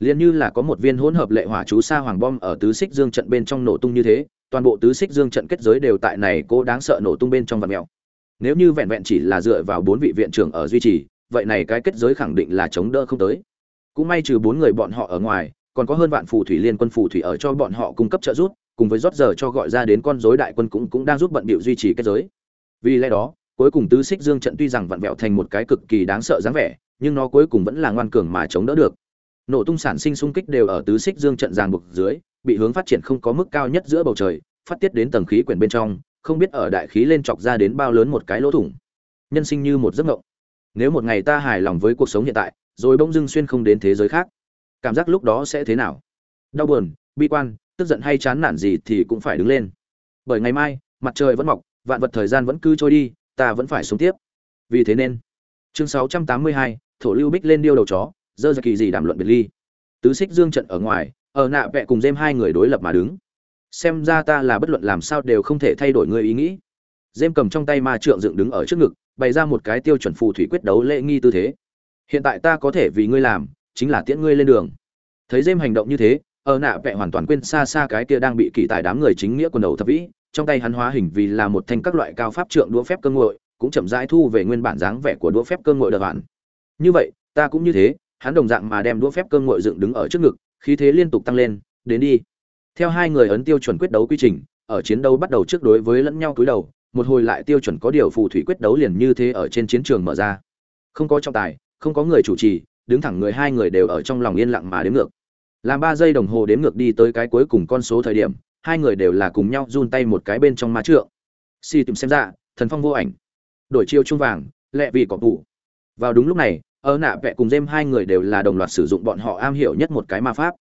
Liền như là có một viên hỗn hợp lệ hỏa chú sa hoàng bom ở tứ xích dương trận bên trong nổ tung như thế, toàn bộ tứ xích dương trận kết giới đều tại này cố đáng sợ nổ tung bên trong vật mèo nếu như vẹn vẹn chỉ là dựa vào bốn vị viện trưởng ở duy trì, vậy này cái kết giới khẳng định là chống đỡ không tới. Cũng may trừ bốn người bọn họ ở ngoài, còn có hơn vạn phù thủy liên quân phù thủy ở cho bọn họ cung cấp trợ giúp, cùng với rót giờ cho gọi ra đến con rối đại quân cũng cũng đang giúp bận bịu duy trì kết giới. Vì lẽ đó, cuối cùng tứ xích dương trận tuy rằng vặn vẹo thành một cái cực kỳ đáng sợ dáng vẻ, nhưng nó cuối cùng vẫn là ngoan cường mà chống đỡ được. Nổ tung sản sinh xung kích đều ở tứ xích dương trận ràng buộc dưới, bị hướng phát triển không có mức cao nhất giữa bầu trời, phát tiết đến tầng khí quyển bên trong không biết ở đại khí lên chọc ra đến bao lớn một cái lỗ thủng. Nhân sinh như một giấc mộng. Nếu một ngày ta hài lòng với cuộc sống hiện tại rồi bỗng dưng xuyên không đến thế giới khác cảm giác lúc đó sẽ thế nào? Đau buồn bi quan tức giận hay chán nản gì thì cũng phải đứng lên. Bởi ngày mai mặt trời vẫn mọc vạn vật thời gian vẫn cứ trôi đi ta vẫn phải sống tiếp. Vì thế nên chương 682, thổ lưu bích lên điêu đầu chó dơ ra kỳ gì đàm luận biệt ly. Tứ xích dương trận ở ngoài ở nạ vẹ cùng dêm hai người đối lập mà đứng xem ra ta là bất luận làm sao đều không thể thay đổi ngươi ý nghĩ. Dêm cầm trong tay ma trượng dựng đứng ở trước ngực, bày ra một cái tiêu chuẩn phù thủy quyết đấu lễ nghi tư thế. Hiện tại ta có thể vì ngươi làm, chính là tiễn ngươi lên đường. Thấy dêm hành động như thế, ở nạ vẹ hoàn toàn quên xa xa cái kia đang bị kỳ tài đám người chính nghĩa quần đầu thập vĩ, trong tay hắn hóa hình vì là một thanh các loại cao pháp trượng đũa phép cơ ngội, cũng chậm rãi thu về nguyên bản dáng vẻ của đũa phép cơ ngội đợt bản như vậy, ta cũng như thế, hắn đồng dạng mà đem đũa phép cơ ngội dựng đứng ở trước ngực, khí thế liên tục tăng lên, đến đi theo hai người ấn tiêu chuẩn quyết đấu quy trình, ở chiến đấu bắt đầu trước đối với lẫn nhau cúi đầu, một hồi lại tiêu chuẩn có điều phù thủy quyết đấu liền như thế ở trên chiến trường mở ra. Không có trọng tài, không có người chủ trì, đứng thẳng người hai người đều ở trong lòng yên lặng mà đếm ngược. Làm ba giây đồng hồ đếm ngược đi tới cái cuối cùng con số thời điểm, hai người đều là cùng nhau run tay một cái bên trong ma trượng. Si tìm xem ra, thần phong vô ảnh. Đổi chiêu trung vàng, lẹ vì cỏ tủ vào đúng lúc này ở nạ vẽ cùng dêm hai người đều là đồng loạt sử dụng bọn họ am hiểu nhất một cái ma pháp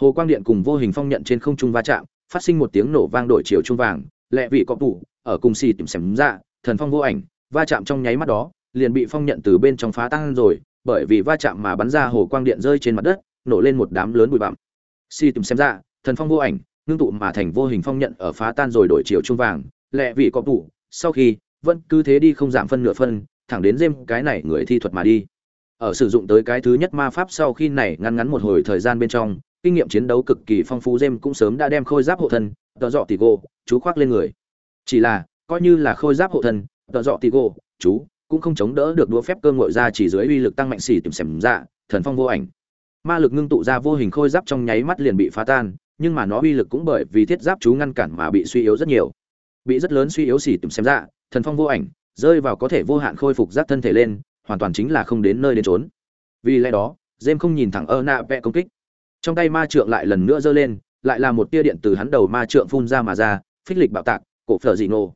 hồ quang điện cùng vô hình phong nhận trên không trung va chạm, phát sinh một tiếng nổ vang đổi chiều trung vàng, lẹ vị cọp tủ, ở cùng xì tìm xem ra dạ, thần phong vô ảnh, va chạm trong nháy mắt đó, liền bị phong nhận từ bên trong phá tan rồi, bởi vì va chạm mà bắn ra hồ quang điện rơi trên mặt đất, nổ lên một đám lớn bụi bặm. Xì tìm xem ra dạ, thần phong vô ảnh, ngưng tụ mà thành vô hình phong nhận ở phá tan rồi đổi chiều trung vàng, lẹ vị cọp tủ, sau khi, vẫn cứ thế đi không giảm phân nửa phân, thẳng đến dêm cái này người thi thuật mà đi. Ở sử dụng tới cái thứ nhất ma pháp sau khi này ngắn ngắn một hồi thời gian bên trong kinh nghiệm chiến đấu cực kỳ phong phú jem cũng sớm đã đem khôi giáp hộ thân tờ dọ tỷ gỗ, chú khoác lên người. Chỉ là coi như là khôi giáp hộ thân tờ dọ tỷ gỗ, chú cũng không chống đỡ được đũa phép cơ ngội ra chỉ dưới uy lực tăng mạnh xỉ tìm xem ra dạ, thần phong vô ảnh. Ma lực ngưng tụ ra vô hình khôi giáp trong nháy mắt liền bị phá tan nhưng mà nó uy lực cũng bởi vì thiết giáp chú ngăn cản mà bị suy yếu rất nhiều. Bị rất lớn suy yếu xỉ tìm xem ra dạ, thần phong vô ảnh rơi vào có thể vô hạn khôi phục giáp thân thể lên hoàn toàn chính là không đến nơi đến trốn vì lẽ đó jem không nhìn thẳng ơ nạ vẽ công kích trong tay ma trượng lại lần nữa giơ lên, lại là một tia điện từ hắn đầu ma trượng phun ra mà ra, phích lịch bạo tạc, cổ phở dị nổ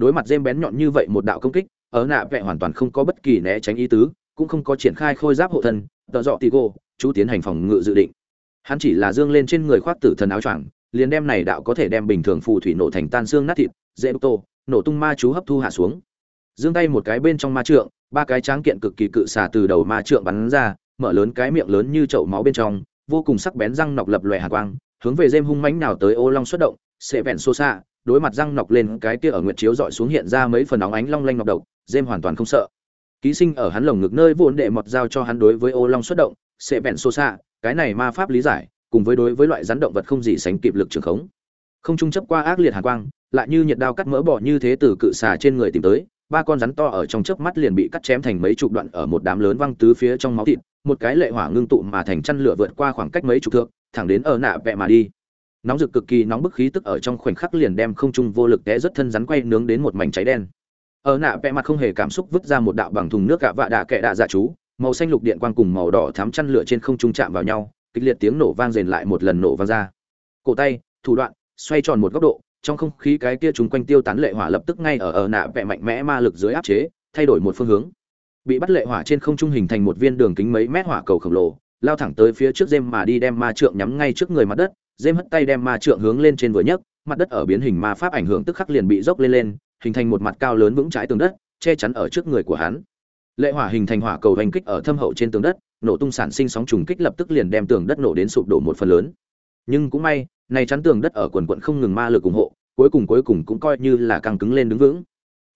đối mặt dêm bén nhọn như vậy một đạo công kích, ở nạ vẹ hoàn toàn không có bất kỳ né tránh ý tứ, cũng không có triển khai khôi giáp hộ thân, tợ dọ tì gô, chú tiến hành phòng ngự dự định. Hắn chỉ là dương lên trên người khoác tử thần áo choàng, liền đem này đạo có thể đem bình thường phù thủy nổ thành tan xương nát thịt, dễ tô, nổ tung ma chú hấp thu hạ xuống. Dương tay một cái bên trong ma trượng, ba cái tráng kiện cực kỳ cự xà từ đầu ma trượng bắn ra, mở lớn cái miệng lớn như chậu máu bên trong vô cùng sắc bén răng nọc lập lòe hàn quang, hướng về dêm hung mãnh nào tới ô long xuất động, sẽ vẹn xô xạ đối mặt răng nọc lên cái kia ở nguyệt chiếu dọi xuống hiện ra mấy phần óng ánh long lanh ngọc độc dêm hoàn toàn không sợ. Ký sinh ở hắn lồng ngực nơi vốn đệ mọt giao cho hắn đối với ô long xuất động, sẽ vẹn xô xạ cái này ma pháp lý giải, cùng với đối với loại rắn động vật không gì sánh kịp lực trường khống. Không trung chấp qua ác liệt hàn quang, lại như nhiệt đao cắt mỡ bỏ như thế từ cự xà trên người tìm tới, ba con rắn to ở trong chớp mắt liền bị cắt chém thành mấy chục đoạn ở một đám lớn văng tứ phía trong máu thịt một cái lệ hỏa ngưng tụ mà thành chăn lửa vượt qua khoảng cách mấy chục thước, thẳng đến ở nạ vẹ mà đi. Nóng rực cực kỳ, nóng bức khí tức ở trong khoảnh khắc liền đem không trung vô lực té rất thân rắn quay nướng đến một mảnh cháy đen. Ở nạ vẹ mặt không hề cảm xúc vứt ra một đạo bằng thùng nước gạ vạ đạ kệ đạ dạ chú, màu xanh lục điện quang cùng màu đỏ thắm chăn lửa trên không trung chạm vào nhau, kịch liệt tiếng nổ vang rền lại một lần nổ vang ra. Cổ tay, thủ đoạn, xoay tròn một góc độ, trong không khí cái kia chúng quanh tiêu tán lệ hỏa lập tức ngay ở ở nạ vẽ mạnh mẽ ma lực dưới áp chế, thay đổi một phương hướng bị bắt lệ hỏa trên không trung hình thành một viên đường kính mấy mét hỏa cầu khổng lồ, lao thẳng tới phía trước dêm mà đi đem ma trượng nhắm ngay trước người mặt đất. Dêm hất tay đem ma trượng hướng lên trên vừa nhấc, mặt đất ở biến hình ma pháp ảnh hưởng tức khắc liền bị dốc lên lên, hình thành một mặt cao lớn vững trái tường đất, che chắn ở trước người của hắn. Lệ hỏa hình thành hỏa cầu hành kích ở thâm hậu trên tường đất, nổ tung sản sinh sóng trùng kích lập tức liền đem tường đất nổ đến sụp đổ một phần lớn. Nhưng cũng may, này chắn tường đất ở quần quận không ngừng ma lực ủng hộ, cuối cùng cuối cùng cũng coi như là căng cứng lên đứng vững.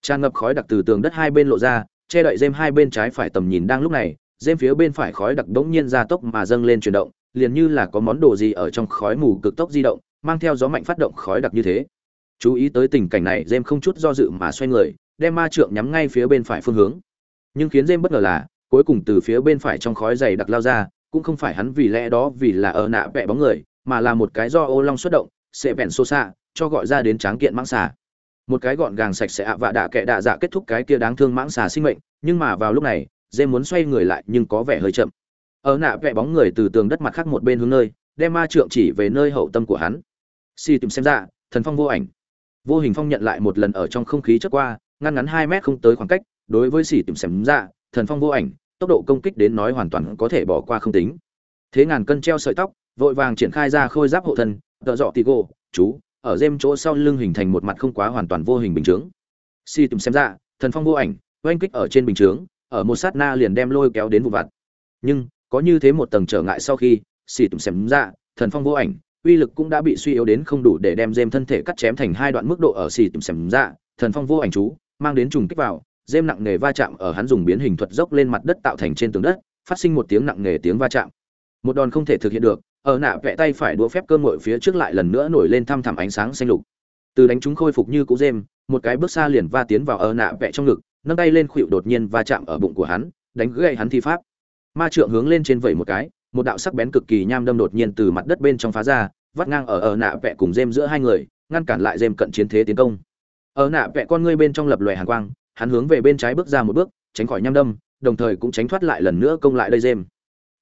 Tràn ngập khói đặc từ tường đất hai bên lộ ra che đậy dêm hai bên trái phải tầm nhìn đang lúc này dêm phía bên phải khói đặc bỗng nhiên ra tốc mà dâng lên chuyển động, liền như là có món đồ gì ở trong khói mù cực tốc di động, mang theo gió mạnh phát động khói đặc như thế. Chú ý tới tình cảnh này dêm không chút do dự mà xoay người, đem ma trượng nhắm ngay phía bên phải phương hướng. Nhưng khiến dêm bất ngờ là, cuối cùng từ phía bên phải trong khói dày đặc lao ra, cũng không phải hắn vì lẽ đó vì là ở nạ vẽ bóng người, mà là một cái do ô long xuất động sẽ vẹn xô xạ, cho gọi ra đến tráng kiện mãng xà một cái gọn gàng sạch sẽ ạ và đạ kệ đạ dạ kết thúc cái kia đáng thương mãng xà sinh mệnh, nhưng mà vào lúc này, dê muốn xoay người lại nhưng có vẻ hơi chậm. Ở nạ vẽ bóng người từ tường đất mặt khác một bên hướng nơi, đem ma trượng chỉ về nơi hậu tâm của hắn. Si tìm xem ra, thần phong vô ảnh. Vô hình phong nhận lại một lần ở trong không khí trước qua, ngăn ngắn hai mét không tới khoảng cách, đối với xỉ tìm xem ra, thần phong vô ảnh, tốc độ công kích đến nói hoàn toàn có thể bỏ qua không tính. Thế ngàn cân treo sợi tóc, vội vàng triển khai ra khôi giáp hộ thân, tợ dọ tì gô, chú ở dêm chỗ sau lưng hình thành một mặt không quá hoàn toàn vô hình bình chướng. Si tìm xem ra, thần phong vô ảnh, oanh kích ở trên bình chướng, ở một sát na liền đem lôi kéo đến vụ vặt. Nhưng, có như thế một tầng trở ngại sau khi, si tìm xem ra, thần phong vô ảnh, uy lực cũng đã bị suy yếu đến không đủ để đem dêm thân thể cắt chém thành hai đoạn mức độ ở Si tìm xem ra, thần phong vô ảnh chú, mang đến trùng kích vào dêm nặng nề va chạm ở hắn dùng biến hình thuật dốc lên mặt đất tạo thành trên tường đất, phát sinh một tiếng nặng nề tiếng va chạm. Một đòn không thể thực hiện được ở nạ vẽ tay phải đũa phép cơm ngội phía trước lại lần nữa nổi lên thăm thẳm ánh sáng xanh lục. Từ đánh chúng khôi phục như cũ dêm một cái bước xa liền va tiến vào ở nạ vẽ trong ngực, nâng tay lên khuỵu đột nhiên va chạm ở bụng của hắn, đánh gãy hắn thi pháp. Ma trượng hướng lên trên vẩy một cái, một đạo sắc bén cực kỳ nham đâm đột nhiên từ mặt đất bên trong phá ra, vắt ngang ở ở nạ vẽ cùng dêm giữa hai người, ngăn cản lại dêm cận chiến thế tiến công. Ở nạ vẽ con ngươi bên trong lập lòe hàn quang, hắn hướng về bên trái bước ra một bước, tránh khỏi nham đâm, đồng thời cũng tránh thoát lại lần nữa công lại đây dêm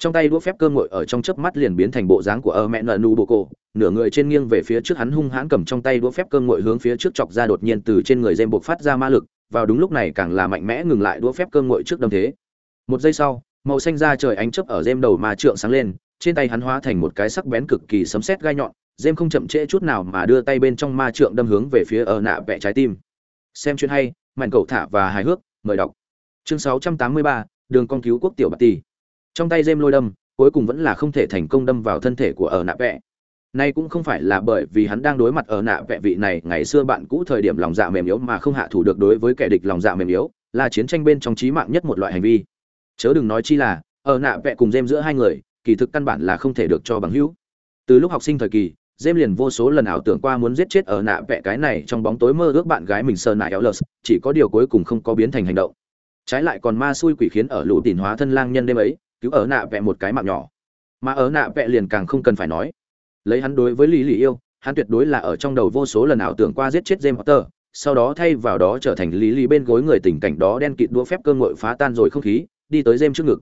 trong tay đũa phép cơ ngội ở trong chớp mắt liền biến thành bộ dáng của ơ mẹ nợ nụ bộ cổ. Nửa người trên nghiêng về phía trước hắn hung hãn cầm trong tay đũa phép cơ ngội hướng phía trước chọc ra đột nhiên từ trên người dêm buộc phát ra ma lực vào đúng lúc này càng là mạnh mẽ ngừng lại đũa phép cơ ngội trước đâm thế. Một giây sau màu xanh da trời ánh chớp ở dêm đầu ma trượng sáng lên trên tay hắn hóa thành một cái sắc bén cực kỳ sấm sét gai nhọn dêm không chậm trễ chút nào mà đưa tay bên trong ma trượng đâm hướng về phía ở nạ vẽ trái tim. Xem chuyện hay màn cậu thả và hài hước mời đọc. Chương 683, đường con cứu quốc tiểu bạc tỷ trong tay dêm lôi đâm, cuối cùng vẫn là không thể thành công đâm vào thân thể của ở nạ vẽ nay cũng không phải là bởi vì hắn đang đối mặt ở nạ vẽ vị này, ngày xưa bạn cũ thời điểm lòng dạ mềm yếu mà không hạ thủ được đối với kẻ địch lòng dạ mềm yếu, là chiến tranh bên trong trí mạng nhất một loại hành vi. Chớ đừng nói chi là, ở nạ vẽ cùng dêm giữa hai người, kỳ thực căn bản là không thể được cho bằng hữu. Từ lúc học sinh thời kỳ dêm liền vô số lần ảo tưởng qua muốn giết chết ở nạ vẽ cái này trong bóng tối mơ ước bạn gái mình sơn nạ éo lờ chỉ có điều cuối cùng không có biến thành hành động. Trái lại còn ma xui quỷ khiến ở lũ tỉn hóa thân lang nhân đêm ấy cứu ở nạ vẽ một cái mạng nhỏ mà ở nạ vẽ liền càng không cần phải nói lấy hắn đối với lý lì yêu hắn tuyệt đối là ở trong đầu vô số lần ảo tưởng qua giết chết James Potter, sau đó thay vào đó trở thành lý lý bên gối người tình cảnh đó đen kịt đũa phép cơ ngội phá tan rồi không khí, đi tới James trước ngực.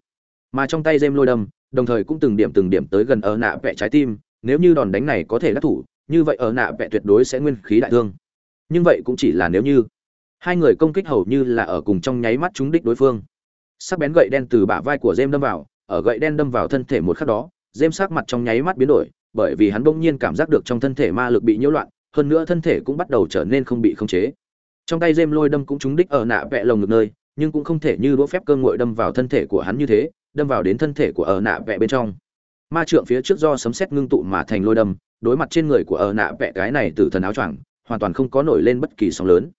Mà trong tay James lôi đâm, đồng thời cũng từng điểm từng điểm tới gần ở nạ vẽ trái tim, nếu như đòn đánh này có thể đắc thủ, như vậy ở nạ vẽ tuyệt đối sẽ nguyên khí đại thương. Nhưng vậy cũng chỉ là nếu như hai người công kích hầu như là ở cùng trong nháy mắt chúng đích đối phương. Sắc bén gậy đen từ bả vai của James đâm vào, ở gậy đen đâm vào thân thể một khắc đó, James sắc mặt trong nháy mắt biến đổi, bởi vì hắn bỗng nhiên cảm giác được trong thân thể ma lực bị nhiễu loạn, hơn nữa thân thể cũng bắt đầu trở nên không bị khống chế. Trong tay James lôi đâm cũng trúng đích ở nạ vẹ lồng ngực nơi, nhưng cũng không thể như đũa phép cơ ngội đâm vào thân thể của hắn như thế, đâm vào đến thân thể của ở nạ vẹ bên trong. Ma trượng phía trước do sấm sét ngưng tụ mà thành lôi đâm, đối mặt trên người của ở nạ vẹ cái này tử thần áo choàng, hoàn toàn không có nổi lên bất kỳ sóng lớn.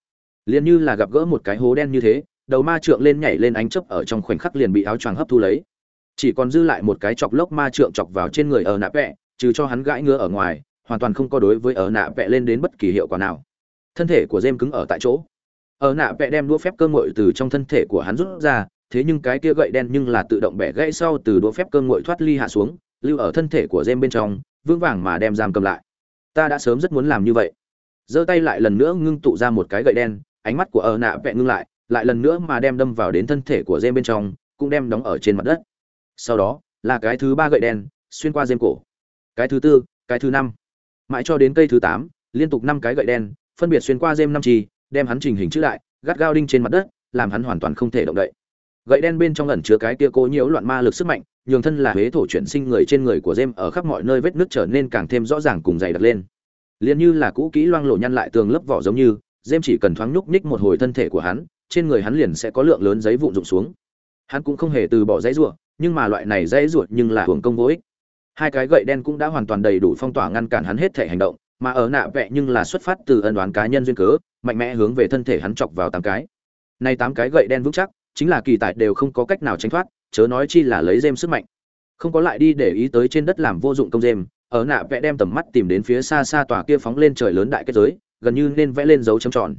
Liền như là gặp gỡ một cái hố đen như thế, đầu ma trượng lên nhảy lên ánh chớp ở trong khoảnh khắc liền bị áo choàng hấp thu lấy chỉ còn dư lại một cái chọc lốc ma trượng chọc vào trên người ở nạ vẽ, trừ cho hắn gãi ngứa ở ngoài hoàn toàn không có đối với ở nạ vẽ lên đến bất kỳ hiệu quả nào. Thân thể của dêm cứng ở tại chỗ. Ở nạ vẽ đem đũa phép cơ ngội từ trong thân thể của hắn rút ra thế nhưng cái kia gậy đen nhưng là tự động bẻ gãy sau từ đũa phép cơ ngội thoát ly hạ xuống lưu ở thân thể của dêm bên trong vững vàng mà đem giam cầm lại. Ta đã sớm rất muốn làm như vậy. Giơ tay lại lần nữa ngưng tụ ra một cái gậy đen ánh mắt của ở nạ vẽ ngưng lại lại lần nữa mà đem đâm vào đến thân thể của dêm bên trong cũng đem đóng ở trên mặt đất sau đó, là cái thứ ba gậy đen, xuyên qua dêm cổ. Cái thứ tư, cái thứ năm. Mãi cho đến cây thứ tám, liên tục năm cái gậy đen, phân biệt xuyên qua dêm năm chi, đem hắn trình hình chữ đại gắt gao đinh trên mặt đất, làm hắn hoàn toàn không thể động đậy. Gậy đen bên trong ẩn chứa cái kia cố nhiễu loạn ma lực sức mạnh, nhường thân là huế thổ chuyển sinh người trên người của dêm ở khắp mọi nơi vết nước trở nên càng thêm rõ ràng cùng dày đặc lên. Liền như là cũ kỹ loang lộ nhăn lại tường lớp vỏ giống như dêm chỉ cần thoáng nhúc nhích một hồi thân thể của hắn, trên người hắn liền sẽ có lượng lớn giấy vụn rụng xuống. Hắn cũng không hề từ bỏ giấy ruột nhưng mà loại này dây ruột nhưng là hưởng công vô ích. Hai cái gậy đen cũng đã hoàn toàn đầy đủ phong tỏa ngăn cản hắn hết thể hành động, mà ở nạ vẹ nhưng là xuất phát từ ân đoán cá nhân duyên cớ, mạnh mẽ hướng về thân thể hắn chọc vào tám cái. Nay tám cái gậy đen vững chắc, chính là kỳ tài đều không có cách nào tránh thoát, chớ nói chi là lấy dêm sức mạnh. Không có lại đi để ý tới trên đất làm vô dụng công dêm ở nạ vẽ đem tầm mắt tìm đến phía xa xa tòa kia phóng lên trời lớn đại kết giới, gần như nên vẽ lên dấu chấm tròn.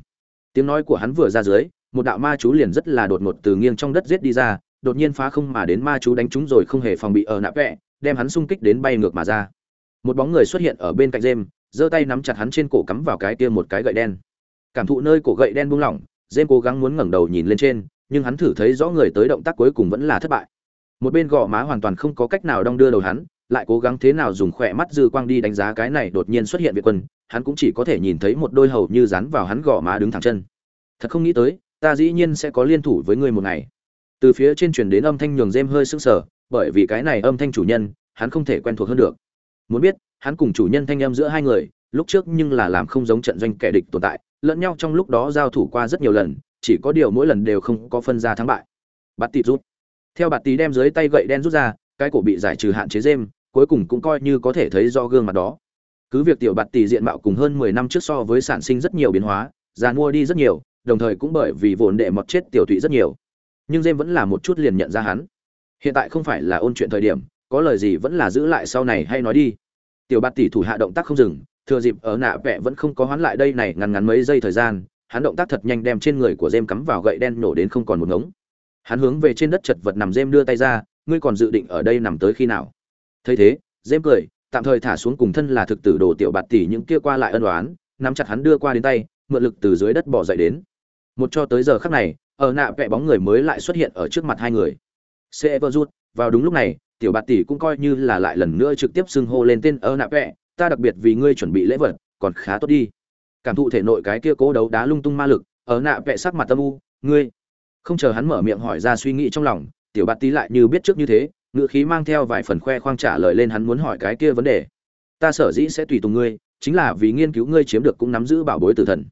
Tiếng nói của hắn vừa ra dưới, một đạo ma chú liền rất là đột ngột từ nghiêng trong đất giết đi ra đột nhiên phá không mà đến ma chú đánh chúng rồi không hề phòng bị ở nạ vẽ đem hắn xung kích đến bay ngược mà ra. Một bóng người xuất hiện ở bên cạnh dêm giơ tay nắm chặt hắn trên cổ cắm vào cái kia một cái gậy đen. Cảm thụ nơi cổ gậy đen buông lỏng dêm cố gắng muốn ngẩng đầu nhìn lên trên, nhưng hắn thử thấy rõ người tới động tác cuối cùng vẫn là thất bại. Một bên gò má hoàn toàn không có cách nào đong đưa đầu hắn, lại cố gắng thế nào dùng khỏe mắt dư quang đi đánh giá cái này đột nhiên xuất hiện việt quân, hắn cũng chỉ có thể nhìn thấy một đôi hầu như dán vào hắn gò má đứng thẳng chân. Thật không nghĩ tới, ta dĩ nhiên sẽ có liên thủ với ngươi một ngày từ phía trên truyền đến âm thanh nhường dêm hơi sững sờ, bởi vì cái này âm thanh chủ nhân, hắn không thể quen thuộc hơn được. Muốn biết, hắn cùng chủ nhân thanh âm giữa hai người, lúc trước nhưng là làm không giống trận doanh kẻ địch tồn tại, lẫn nhau trong lúc đó giao thủ qua rất nhiều lần, chỉ có điều mỗi lần đều không có phân ra thắng bại. Bạt tị rút. Theo bạt tì đem dưới tay gậy đen rút ra, cái cổ bị giải trừ hạn chế dêm cuối cùng cũng coi như có thể thấy do gương mặt đó. Cứ việc tiểu bạt tì diện mạo cùng hơn mười năm trước so với sản sinh rất nhiều biến hóa, già mua đi rất nhiều, đồng thời cũng bởi vì vốn đệ mọt chết tiểu thụy rất nhiều nhưng dêm vẫn là một chút liền nhận ra hắn. Hiện tại không phải là ôn chuyện thời điểm, có lời gì vẫn là giữ lại sau này hay nói đi. Tiểu bạt tỷ thủ hạ động tác không dừng, thừa dịp ở nạ vẽ vẫn không có hoán lại đây này ngắn ngắn mấy giây thời gian, hắn động tác thật nhanh đem trên người của dêm cắm vào gậy đen nổ đến không còn một ngống. Hắn hướng về trên đất chật vật nằm dêm đưa tay ra, ngươi còn dự định ở đây nằm tới khi nào? Thấy thế dêm cười, tạm thời thả xuống cùng thân là thực tử đồ tiểu bạt tỷ những kia qua lại ân oán, nắm chặt hắn đưa qua đến tay, mượn lực từ dưới đất bỏ dậy đến. Một cho tới giờ khắc này ở nạ vẽ bóng người mới lại xuất hiện ở trước mặt hai người Severus, vào đúng lúc này, tiểu bạt tỷ cũng coi như là lại lần nữa trực tiếp xưng hô lên tên ở nạ vẽ, ta đặc biệt vì ngươi chuẩn bị lễ vật, còn khá tốt đi. Cảm thụ thể nội cái kia cố đấu đá lung tung ma lực, ở nạ vẽ sắc mặt tâm u, ngươi. Không chờ hắn mở miệng hỏi ra suy nghĩ trong lòng, tiểu bạt tỷ lại như biết trước như thế, ngựa khí mang theo vài phần khoe khoang trả lời lên hắn muốn hỏi cái kia vấn đề. Ta sở dĩ sẽ tùy tùng ngươi, chính là vì nghiên cứu ngươi chiếm được cũng nắm giữ bảo bối tử thần.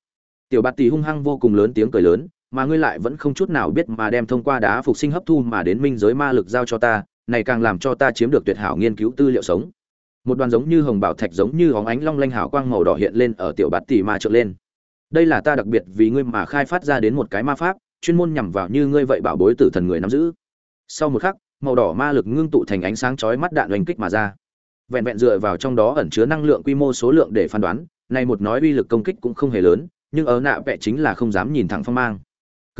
Tiểu bạt tỷ hung hăng vô cùng lớn tiếng cười lớn, mà ngươi lại vẫn không chút nào biết mà đem thông qua đá phục sinh hấp thu mà đến minh giới ma lực giao cho ta, này càng làm cho ta chiếm được tuyệt hảo nghiên cứu tư liệu sống. Một đoàn giống như hồng bảo thạch giống như óng ánh long lanh hào quang màu đỏ hiện lên ở tiểu bạt tỷ ma trượng lên. Đây là ta đặc biệt vì ngươi mà khai phát ra đến một cái ma pháp, chuyên môn nhằm vào như ngươi vậy bảo bối tử thần người nắm giữ. Sau một khắc, màu đỏ ma lực ngưng tụ thành ánh sáng chói mắt đạn oanh kích mà ra. Vẹn vẹn dựa vào trong đó ẩn chứa năng lượng quy mô số lượng để phán đoán, này một nói uy lực công kích cũng không hề lớn, nhưng ở nạ vẽ chính là không dám nhìn thẳng phong mang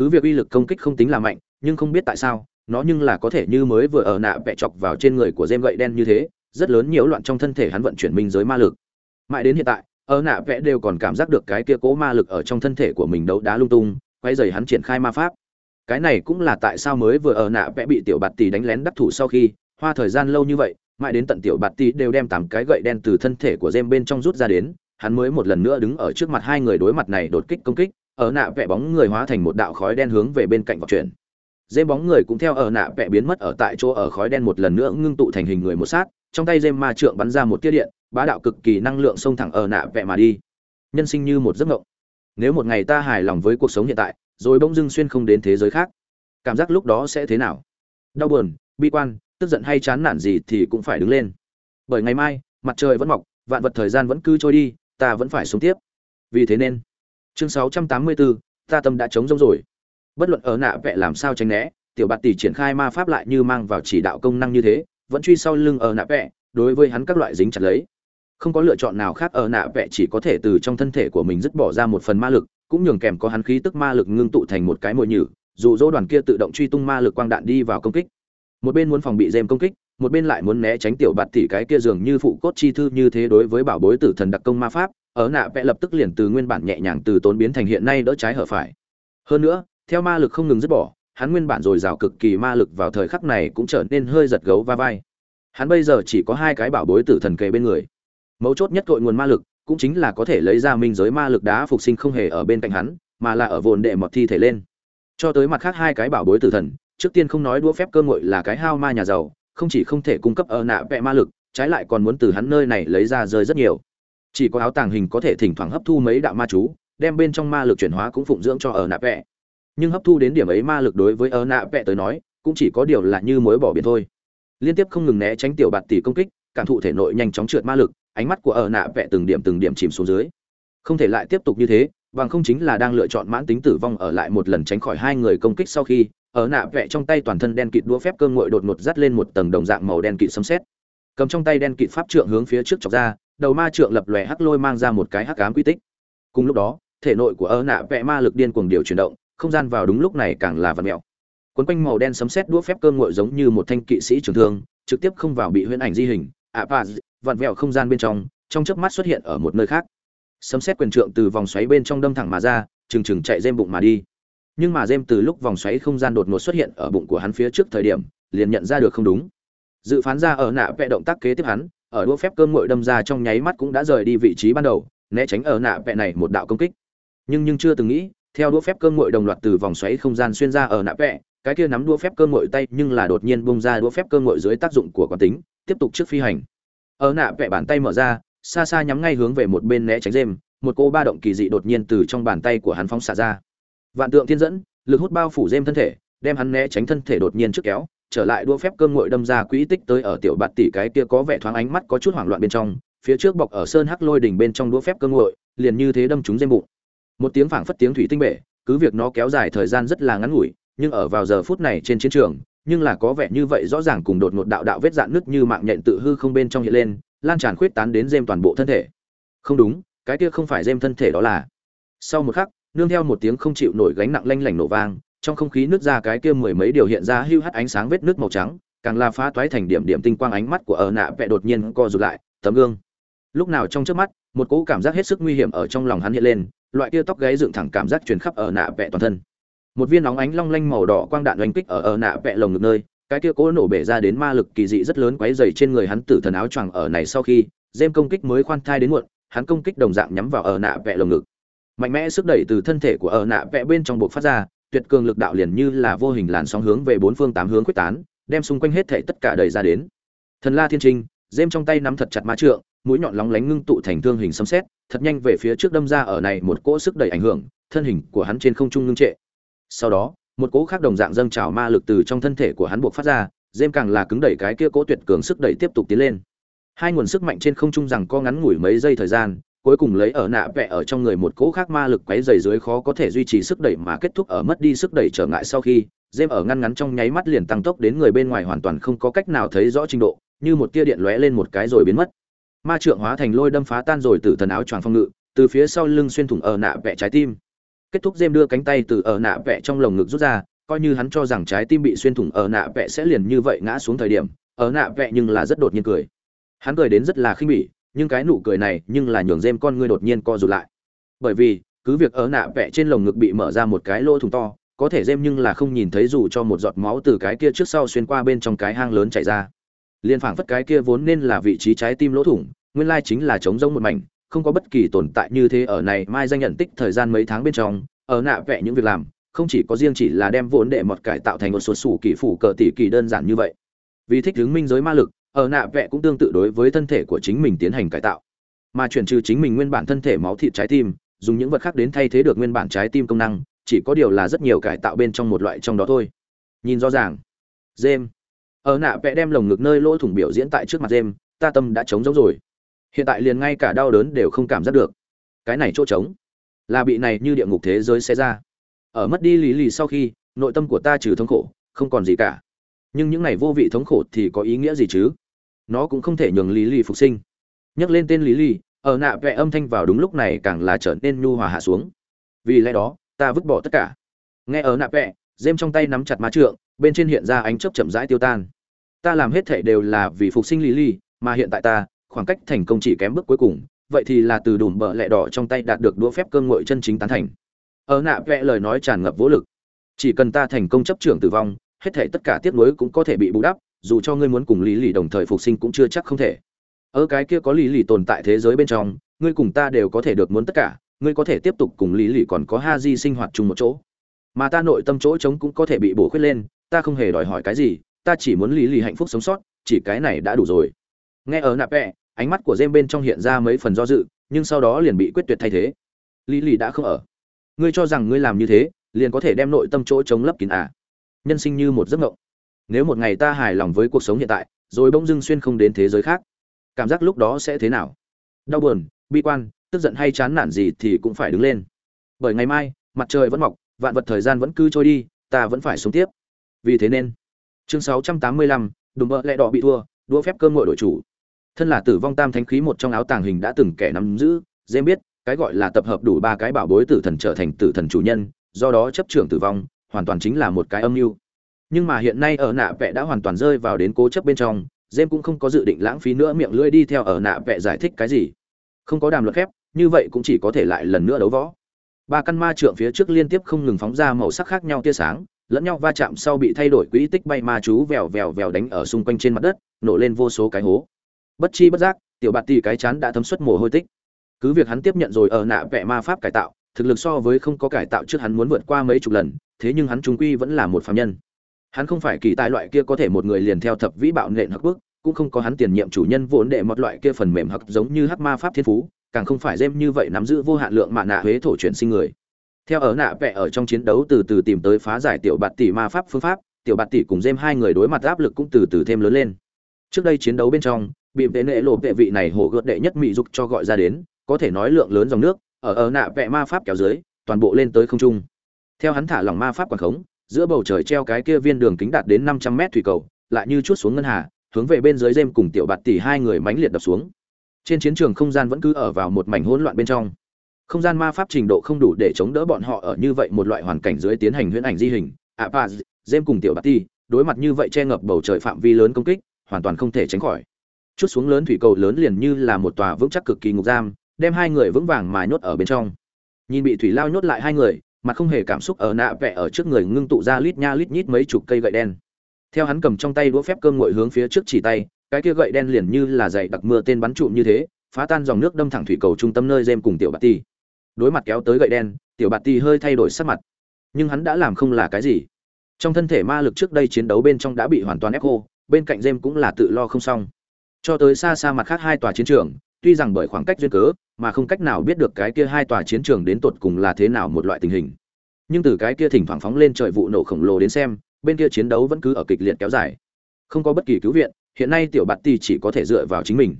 cứ việc uy lực công kích không tính là mạnh, nhưng không biết tại sao, nó nhưng là có thể như mới vừa ở nạ vẽ chọc vào trên người của dêm gậy đen như thế, rất lớn nhiễu loạn trong thân thể hắn vận chuyển minh giới ma lực. Mãi đến hiện tại, ở nạ vẽ đều còn cảm giác được cái kia cố ma lực ở trong thân thể của mình đấu đá lung tung quay dày hắn triển khai ma pháp. Cái này cũng là tại sao mới vừa ở nạ vẽ bị tiểu bạt tỷ đánh lén đắc thủ sau khi, hoa thời gian lâu như vậy, mãi đến tận tiểu bạt tỷ đều đem tám cái gậy đen từ thân thể của dêm bên trong rút ra đến, hắn mới một lần nữa đứng ở trước mặt hai người đối mặt này đột kích công kích ở nạ vẽ bóng người hóa thành một đạo khói đen hướng về bên cạnh vọt chuyển. Dêm bóng người cũng theo ở nạ vẽ biến mất ở tại chỗ ở khói đen một lần nữa ngưng tụ thành hình người một sát, trong tay dêm ma trượng bắn ra một tiết điện, bá đạo cực kỳ năng lượng xông thẳng ở nạ vẽ mà đi. Nhân sinh như một giấc mộng. Nếu một ngày ta hài lòng với cuộc sống hiện tại, rồi bỗng dưng xuyên không đến thế giới khác, cảm giác lúc đó sẽ thế nào? Đau buồn, bi quan, tức giận hay chán nản gì thì cũng phải đứng lên. Bởi ngày mai, mặt trời vẫn mọc, vạn vật thời gian vẫn cứ trôi đi, ta vẫn phải sống tiếp. Vì thế nên chương 684, ta tâm đã chống rông rồi. Bất luận ở nạ vẽ làm sao tránh né tiểu bạt tỷ triển khai ma pháp lại như mang vào chỉ đạo công năng như thế vẫn truy sau lưng ở nạ vẽ đối với hắn các loại dính chặt lấy. Không có lựa chọn nào khác ở nạ vẽ chỉ có thể từ trong thân thể của mình dứt bỏ ra một phần ma lực cũng nhường kèm có hắn khí tức ma lực ngưng tụ thành một cái mồi nhử dù dỗ đoàn kia tự động truy tung ma lực quang đạn đi vào công kích. Một bên muốn phòng bị dèm công kích một bên lại muốn né tránh tiểu bạt tỷ cái kia dường như phụ cốt chi thư như thế đối với bảo bối tử thần đặc công ma pháp ở nạ vẽ lập tức liền từ nguyên bản nhẹ nhàng từ tốn biến thành hiện nay đỡ trái hở phải. Hơn nữa, theo ma lực không ngừng dứt bỏ, hắn nguyên bản dồi dào cực kỳ ma lực vào thời khắc này cũng trở nên hơi giật gấu va vai. Hắn bây giờ chỉ có hai cái bảo bối tử thần kề bên người. Mấu chốt nhất cội nguồn ma lực cũng chính là có thể lấy ra minh giới ma lực đá phục sinh không hề ở bên cạnh hắn, mà là ở vồn đệ mọt thi thể lên. Cho tới mặt khác hai cái bảo bối tử thần, trước tiên không nói đũa phép cơ ngội là cái hao ma nhà giàu, không chỉ không thể cung cấp ở nạ vẽ ma lực, trái lại còn muốn từ hắn nơi này lấy ra rơi rất nhiều chỉ có áo tàng hình có thể thỉnh thoảng hấp thu mấy đạo ma chú, đem bên trong ma lực chuyển hóa cũng phụng dưỡng cho ở nạ vẽ nhưng hấp thu đến điểm ấy ma lực đối với ở nạ vẽ tới nói, cũng chỉ có điều là như mối bỏ biển thôi. Liên tiếp không ngừng né tránh tiểu bạt tỷ công kích, cảm thụ thể nội nhanh chóng trượt ma lực, ánh mắt của ở nạ vẽ từng điểm từng điểm chìm xuống dưới. Không thể lại tiếp tục như thế, bằng không chính là đang lựa chọn mãn tính tử vong ở lại một lần tránh khỏi hai người công kích sau khi, ở nạ vẽ trong tay toàn thân đen kịt đũa phép cơ ngội đột ngột dắt lên một tầng đồng dạng màu đen kịt sấm sét. Cầm trong tay đen kịt pháp trượng hướng phía trước chọc ra đầu ma trượng lập lòe hắc lôi mang ra một cái hắc ám quy tích. Cùng lúc đó thể nội của ơ nạ vẽ ma lực điên cuồng điều chuyển động không gian vào đúng lúc này càng là vặn mèo. Quấn quanh màu đen sấm sét đũa phép cơm nguội giống như một thanh kỵ sĩ trường thương trực tiếp không vào bị huyễn ảnh di hình ạ à, vặn vẹo không gian bên trong trong chớp mắt xuất hiện ở một nơi khác. Sấm sét quyền trượng từ vòng xoáy bên trong đâm thẳng mà ra trừng trừng chạy dêm bụng mà đi. Nhưng mà dêm từ lúc vòng xoáy không gian đột ngột xuất hiện ở bụng của hắn phía trước thời điểm liền nhận ra được không đúng. Dự phán ra ở nạ vẽ động tác kế tiếp hắn ở đua phép cơm ngội đâm ra trong nháy mắt cũng đã rời đi vị trí ban đầu, né tránh ở nạ vẽ này một đạo công kích. Nhưng nhưng chưa từng nghĩ, theo đũa phép cơm ngội đồng loạt từ vòng xoáy không gian xuyên ra ở nạ vẽ cái kia nắm đũa phép cơm ngội tay nhưng là đột nhiên bung ra đũa phép cơm ngội dưới tác dụng của quán tính, tiếp tục trước phi hành. Ở nạ vẽ bàn tay mở ra, xa xa nhắm ngay hướng về một bên né tránh dêm một cô ba động kỳ dị đột nhiên từ trong bàn tay của hắn phóng xả ra. Vạn tượng thiên dẫn, lực hút bao phủ dêm thân thể đem hắn né tránh thân thể đột nhiên trước kéo, trở lại đua phép cơm ngội đâm ra quỹ tích tới ở tiểu bạt tỷ cái kia có vẻ thoáng ánh mắt có chút hoảng loạn bên trong, phía trước bọc ở sơn hắc lôi đỉnh bên trong đũa phép cơ ngội liền như thế đâm trúng dây bụng. Một tiếng phảng phất tiếng thủy tinh bể, cứ việc nó kéo dài thời gian rất là ngắn ngủi, nhưng ở vào giờ phút này trên chiến trường, nhưng là có vẻ như vậy rõ ràng cùng đột ngột đạo đạo vết dạn nứt như mạng nhện tự hư không bên trong hiện lên, lan tràn khuyết tán đến dêm toàn bộ thân thể. Không đúng, cái kia không phải dêm thân thể đó là. Sau một khắc, nương theo một tiếng không chịu nổi gánh nặng lanh lảnh nổ vang trong không khí nứt ra cái kia mười mấy điều hiện ra hưu hắt ánh sáng vết nước màu trắng, càng là phá toái thành điểm điểm tinh quang ánh mắt của ở nạ vẽ đột nhiên co rụt lại, tấm gương. Lúc nào trong trước mắt, một cỗ cảm giác hết sức nguy hiểm ở trong lòng hắn hiện lên, loại kia tóc gáy dựng thẳng cảm giác truyền khắp ở nạ vẽ toàn thân. Một viên nóng ánh long lanh màu đỏ quang đạn oanh kích ở ở nạ vẽ lồng ngực nơi, cái kia cỗ nổ bể ra đến ma lực kỳ dị rất lớn quấy dày trên người hắn tử thần áo choàng ở này sau khi dêm công kích mới khoan thai đến muộn, hắn công kích đồng dạng nhắm vào ở nạ vẽ lồng ngực. Mạnh mẽ sức đẩy từ thân thể của ở nạ vẽ bên trong buộc phát ra tuyệt cường lực đạo liền như là vô hình làn sóng hướng về bốn phương tám hướng quyết tán, đem xung quanh hết thể tất cả đẩy ra đến. Thần la thiên trinh giêm trong tay nắm thật chặt ma trượng, mũi nhọn lóng lánh ngưng tụ thành thương hình xâm xét thật nhanh về phía trước đâm ra ở này một cỗ sức đẩy ảnh hưởng, thân hình của hắn trên không trung ngưng trệ. Sau đó, một cỗ khác đồng dạng dâng trào ma lực từ trong thân thể của hắn buộc phát ra giêm càng là cứng đẩy cái kia cỗ tuyệt cường sức đẩy tiếp tục tiến lên. Hai nguồn sức mạnh trên không trung rằng co ngắn ngủi mấy giây thời gian cuối cùng lấy ở nạ vẽ ở trong người một cỗ khác ma lực quấy dày dưới khó có thể duy trì sức đẩy mà kết thúc ở mất đi sức đẩy trở ngại sau khi dêm ở ngăn ngắn trong nháy mắt liền tăng tốc đến người bên ngoài hoàn toàn không có cách nào thấy rõ trình độ, như một tia điện lóe lên một cái rồi biến mất. Ma trượng hóa thành lôi đâm phá tan rồi từ thần áo choàng phong ngự, từ phía sau lưng xuyên thủng ở nạ vẽ trái tim. Kết thúc dêm đưa cánh tay từ ở nạ vẽ trong lồng ngực rút ra, coi như hắn cho rằng trái tim bị xuyên thủng ở nạ vẽ sẽ liền như vậy ngã xuống thời điểm, ở nạ vẽ nhưng là rất đột nhiên cười. Hắn cười đến rất là khinh bỉ nhưng cái nụ cười này nhưng là nhường dêm con ngươi đột nhiên co rụt lại. Bởi vì, cứ việc ở nạ vẽ trên lồng ngực bị mở ra một cái lỗ thủng to, có thể dêm nhưng là không nhìn thấy dù cho một giọt máu từ cái kia trước sau xuyên qua bên trong cái hang lớn chảy ra. Liên phảng phất cái kia vốn nên là vị trí trái tim lỗ thủng, nguyên lai chính là trống rỗng một mảnh, không có bất kỳ tồn tại như thế ở này mai danh nhận tích thời gian mấy tháng bên trong, ở nạ vẽ những việc làm, không chỉ có riêng chỉ là đem vốn để mọt cải tạo thành một số sủ kỳ phủ cờ tỷ kỳ đơn giản như vậy. Vì thích chứng minh giới ma lực ở nạ vẽ cũng tương tự đối với thân thể của chính mình tiến hành cải tạo. Mà chuyển trừ chính mình nguyên bản thân thể máu thịt trái tim, dùng những vật khác đến thay thế được nguyên bản trái tim công năng, chỉ có điều là rất nhiều cải tạo bên trong một loại trong đó thôi. Nhìn rõ ràng. Jem ở nạ vẽ đem lồng ngực nơi lỗ thủng biểu diễn tại trước mặt jem ta tâm đã trống giống rồi. Hiện tại liền ngay cả đau đớn đều không cảm giác được. Cái này chỗ trống là bị này như địa ngục thế giới sẽ ra. Ở mất đi lý lì sau khi, nội tâm của ta trừ thống khổ, không còn gì cả. Nhưng những này vô vị thống khổ thì có ý nghĩa gì chứ? Nó cũng không thể nhường lý lì phục sinh. Nhắc lên tên lý lì, ở nạ vẽ âm thanh vào đúng lúc này càng là trở nên nhu hòa hạ xuống. Vì lẽ đó, ta vứt bỏ tất cả. Nghe ở nạ vẽ dêm trong tay nắm chặt má trượng, bên trên hiện ra ánh chớp chậm rãi tiêu tan. Ta làm hết thể đều là vì phục sinh lý lì, mà hiện tại ta, khoảng cách thành công chỉ kém bước cuối cùng, vậy thì là từ đùm bợ lẹ đỏ trong tay đạt được đũa phép cơ ngội chân chính tán thành. Ở nạ vẽ lời nói tràn ngập vũ lực. Chỉ cần ta thành công chấp trưởng tử vong, hết thể tất cả tiếc nuối cũng có thể bị bù đắp dù cho ngươi muốn cùng lý lì đồng thời phục sinh cũng chưa chắc không thể. Ở cái kia có lý lì tồn tại thế giới bên trong, ngươi cùng ta đều có thể được muốn tất cả, ngươi có thể tiếp tục cùng lý lì còn có ha di sinh hoạt chung một chỗ. Mà ta nội tâm chỗ trống cũng có thể bị bổ khuyết lên, ta không hề đòi hỏi cái gì, ta chỉ muốn lý lì hạnh phúc sống sót, chỉ cái này đã đủ rồi. Nghe ở nạp vẹ, ánh mắt của jem bên trong hiện ra mấy phần do dự, nhưng sau đó liền bị quyết tuyệt thay thế. Lý lì đã không ở. Ngươi cho rằng ngươi làm như thế, liền có thể đem nội tâm chỗ chống lấp kín à? Nhân sinh như một giấc mộng nếu một ngày ta hài lòng với cuộc sống hiện tại rồi bỗng dưng xuyên không đến thế giới khác cảm giác lúc đó sẽ thế nào? Đau buồn bi quan tức giận hay chán nản gì thì cũng phải đứng lên. Bởi ngày mai mặt trời vẫn mọc vạn vật thời gian vẫn cứ trôi đi ta vẫn phải sống tiếp. Vì thế nên chương 685, đùm bợ lẹ đỏ bị thua đua phép cơm ngội đội chủ. Thân là tử vong tam thánh khí một trong áo tàng hình đã từng kẻ nắm giữ dễ biết cái gọi là tập hợp đủ ba cái bảo bối tử thần trở thành tử thần chủ nhân do đó chấp trưởng tử vong hoàn toàn chính là một cái âm mưu nhưng mà hiện nay ở nạ vẽ đã hoàn toàn rơi vào đến cố chấp bên trong jem cũng không có dự định lãng phí nữa miệng lưỡi đi theo ở nạ vẽ giải thích cái gì. Không có đàm luật phép như vậy cũng chỉ có thể lại lần nữa đấu võ. Ba căn ma trượng phía trước liên tiếp không ngừng phóng ra màu sắc khác nhau tia sáng, lẫn nhau va chạm sau bị thay đổi quỹ tích bay ma chú vèo vèo vèo đánh ở xung quanh trên mặt đất, nổ lên vô số cái hố. Bất chi bất giác, tiểu bạt tỷ cái chán đã thấm xuất mồ hôi tích. Cứ việc hắn tiếp nhận rồi ở nạ vẽ ma pháp cải tạo, thực lực so với không có cải tạo trước hắn muốn vượt qua mấy chục lần, thế nhưng hắn trung quy vẫn là một phạm nhân hắn không phải kỳ tài loại kia có thể một người liền theo thập vĩ bạo nện hắc bước cũng không có hắn tiền nhiệm chủ nhân vốn đệ một loại kia phần mềm hắc giống như hắc ma pháp thiên phú, càng không phải dêm như vậy nắm giữ vô hạn lượng mạ nạ huế thổ chuyển sinh người. Theo ở nạ vẽ ở trong chiến đấu từ từ tìm tới phá giải tiểu bạt tỷ ma pháp phương pháp, tiểu bạt tỷ cùng dêm hai người đối mặt áp lực cũng từ từ thêm lớn lên. Trước đây chiến đấu bên trong, bị vệ nệ lộ vệ vị này hổ gợt đệ nhất mỹ dục cho gọi ra đến, có thể nói lượng lớn dòng nước, ở ở nạ vẽ ma pháp kéo dưới, toàn bộ lên tới không trung. Theo hắn thả lỏng ma pháp quảng khống giữa bầu trời treo cái kia viên đường kính đạt đến năm trăm mét thủy cầu lại như chút xuống ngân hà hướng về bên dưới dêm cùng tiểu bạt tỷ hai người mãnh liệt đập xuống. Trên chiến trường không gian vẫn cứ ở vào một mảnh hỗn loạn bên trong. Không gian ma pháp trình độ không đủ để chống đỡ bọn họ ở như vậy một loại hoàn cảnh dưới tiến hành huyễn ảnh di hình. À, Apaz, pa cùng tiểu bạt tỷ đối mặt như vậy che ngập bầu trời phạm vi lớn công kích hoàn toàn không thể tránh khỏi. Chút xuống lớn thủy cầu lớn liền như là một tòa vững chắc cực kỳ ngục giam đem hai người vững vàng mà nhốt ở bên trong. Nhìn bị thủy lao nhốt lại hai người mặt không hề cảm xúc ở nạ vẽ ở trước người ngưng tụ ra lít nha lít nhít mấy chục cây gậy đen. Theo hắn cầm trong tay đũa phép cơm ngồi hướng phía trước chỉ tay, cái kia gậy đen liền như là dày đặc mưa tên bắn trụm như thế, phá tan dòng nước đâm thẳng thủy cầu trung tâm nơi dêm cùng tiểu bạt ti. Đối mặt kéo tới gậy đen, tiểu bạt ti hơi thay đổi sắc mặt. Nhưng hắn đã làm không là cái gì. Trong thân thể ma lực trước đây chiến đấu bên trong đã bị hoàn toàn ép khô bên cạnh dêm cũng là tự lo không xong. Cho tới xa xa mặt khác hai tòa chiến trường tuy rằng bởi khoảng cách duyên cớ, mà không cách nào biết được cái kia hai tòa chiến trường đến tột cùng là thế nào một loại tình hình. Nhưng từ cái kia thỉnh thoảng phóng lên trời vụ nổ khổng lồ đến xem, bên kia chiến đấu vẫn cứ ở kịch liệt kéo dài. Không có bất kỳ cứu viện, hiện nay tiểu bạt Tì chỉ có thể dựa vào chính mình.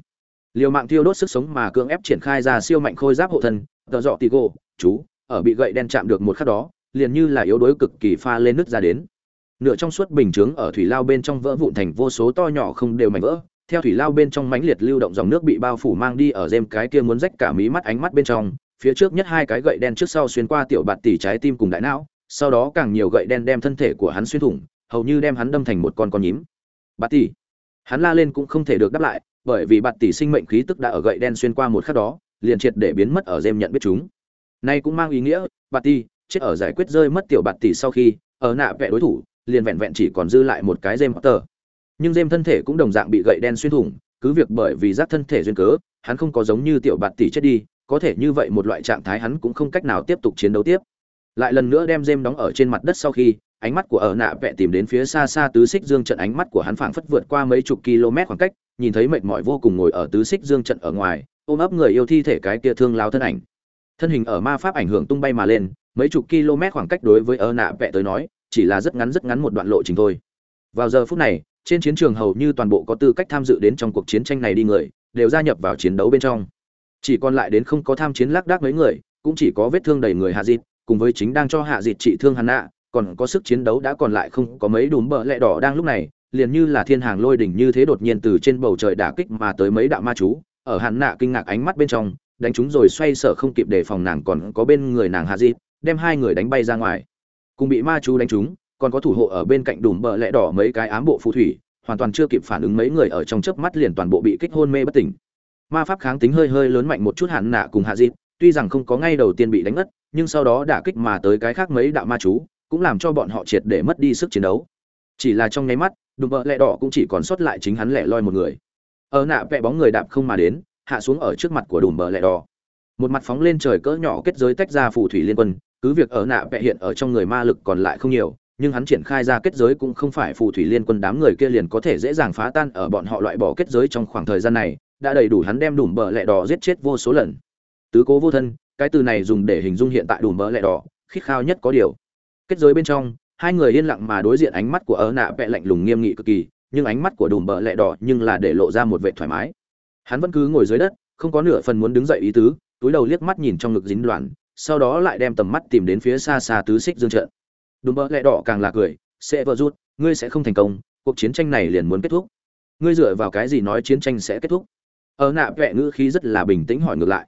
Liều mạng tiêu đốt sức sống mà cưỡng ép triển khai ra siêu mạnh khôi giáp hộ thân, tợ dọ tì gô chú, ở bị gậy đen chạm được một khắc đó, liền như là yếu đuối cực kỳ pha lên nước ra đến. Nửa trong suốt bình chướng ở thủy lao bên trong vỡ vụn thành vô số to nhỏ không đều mảnh vỡ theo thủy lao bên trong mãnh liệt lưu động dòng nước bị bao phủ mang đi ở dêm cái kia muốn rách cả mí mắt ánh mắt bên trong, phía trước nhất hai cái gậy đen trước sau xuyên qua tiểu bạt tỷ trái tim cùng đại não, sau đó càng nhiều gậy đen đem thân thể của hắn xuyên thủng, hầu như đem hắn đâm thành một con con nhím. Bạt tỷ hắn la lên cũng không thể được đáp lại, bởi vì bạt tỷ sinh mệnh khí tức đã ở gậy đen xuyên qua một khắc đó, liền triệt để biến mất ở dêm nhận biết chúng. Nay cũng mang ý nghĩa, bạt tỷ chết ở giải quyết rơi mất tiểu bạt tỷ sau khi, ở nạ vẽ đối thủ, liền vẹn vẹn chỉ còn dư lại một cái dêm tờ nhưng dêm thân thể cũng đồng dạng bị gậy đen xuyên thủng, cứ việc bởi vì giác thân thể duyên cớ, hắn không có giống như tiểu bạt tỷ chết đi, có thể như vậy một loại trạng thái hắn cũng không cách nào tiếp tục chiến đấu tiếp. Lại lần nữa đem dêm đóng ở trên mặt đất sau khi, ánh mắt của ở nạ vẽ tìm đến phía xa xa tứ xích dương trận ánh mắt của hắn phảng phất vượt qua mấy chục km khoảng cách, nhìn thấy mệt mỏi vô cùng ngồi ở tứ xích dương trận ở ngoài, ôm ấp người yêu thi thể cái kia thương lao thân ảnh. Thân hình ở ma pháp ảnh hưởng tung bay mà lên, mấy chục km khoảng cách đối với ở nạ vẽ tới nói, chỉ là rất ngắn rất ngắn một đoạn lộ trình thôi. Vào giờ phút này trên chiến trường hầu như toàn bộ có tư cách tham dự đến trong cuộc chiến tranh này đi người, đều gia nhập vào chiến đấu bên trong. Chỉ còn lại đến không có tham chiến lác đác mấy người, cũng chỉ có vết thương đầy người hạ dịt, cùng với chính đang cho hạ dịt trị thương hắn nạ, còn có sức chiến đấu đã còn lại không có mấy đùm bờ lẹ đỏ đang lúc này, liền như là thiên hàng lôi đỉnh như thế đột nhiên từ trên bầu trời đả kích mà tới mấy đạo ma chú, ở hắn nạ kinh ngạc ánh mắt bên trong, đánh chúng rồi xoay sở không kịp đề phòng nàng còn có bên người nàng hạ dịt, đem hai người đánh bay ra ngoài. Cùng bị ma chú đánh chúng còn có thủ hộ ở bên cạnh đùm bờ lẹ đỏ mấy cái ám bộ phù thủy, hoàn toàn chưa kịp phản ứng mấy người ở trong chớp mắt liền toàn bộ bị kích hôn mê bất tỉnh. Ma pháp kháng tính hơi hơi lớn mạnh một chút hạn nạ cùng hạ dịp, tuy rằng không có ngay đầu tiên bị đánh ngất, nhưng sau đó đả kích mà tới cái khác mấy đạo ma chú, cũng làm cho bọn họ triệt để mất đi sức chiến đấu. Chỉ là trong nháy mắt, đùm bờ lẹ đỏ cũng chỉ còn sót lại chính hắn lẻ loi một người. Ở nạ vẽ bóng người đạp không mà đến, hạ xuống ở trước mặt của đùm bờ lẹ đỏ. Một mặt phóng lên trời cỡ nhỏ kết giới tách ra phù thủy liên quân, cứ việc ở nạ vẽ hiện ở trong người ma lực còn lại không nhiều nhưng hắn triển khai ra kết giới cũng không phải phù thủy liên quân đám người kia liền có thể dễ dàng phá tan ở bọn họ loại bỏ kết giới trong khoảng thời gian này, đã đầy đủ hắn đem đủ bờ lẹ đỏ giết chết vô số lần. Tứ cố vô thân, cái từ này dùng để hình dung hiện tại đủ bờ lẹ đỏ, khít khao nhất có điều. Kết giới bên trong, hai người yên lặng mà đối diện ánh mắt của ớ nạ vẹ lạnh lùng nghiêm nghị cực kỳ, nhưng ánh mắt của đùm bờ lẹ đỏ nhưng là để lộ ra một vệ thoải mái. Hắn vẫn cứ ngồi dưới đất, không có nửa phần muốn đứng dậy ý tứ, túi đầu liếc mắt nhìn trong ngực dính đoàn sau đó lại đem tầm mắt tìm đến phía xa xa tứ xích dương trận đùm bỡ lẹ đỏ càng là cười, sẽ vợ rút, ngươi sẽ không thành công, cuộc chiến tranh này liền muốn kết thúc. Ngươi dựa vào cái gì nói chiến tranh sẽ kết thúc? Ở nạ vẹ ngữ khí rất là bình tĩnh hỏi ngược lại.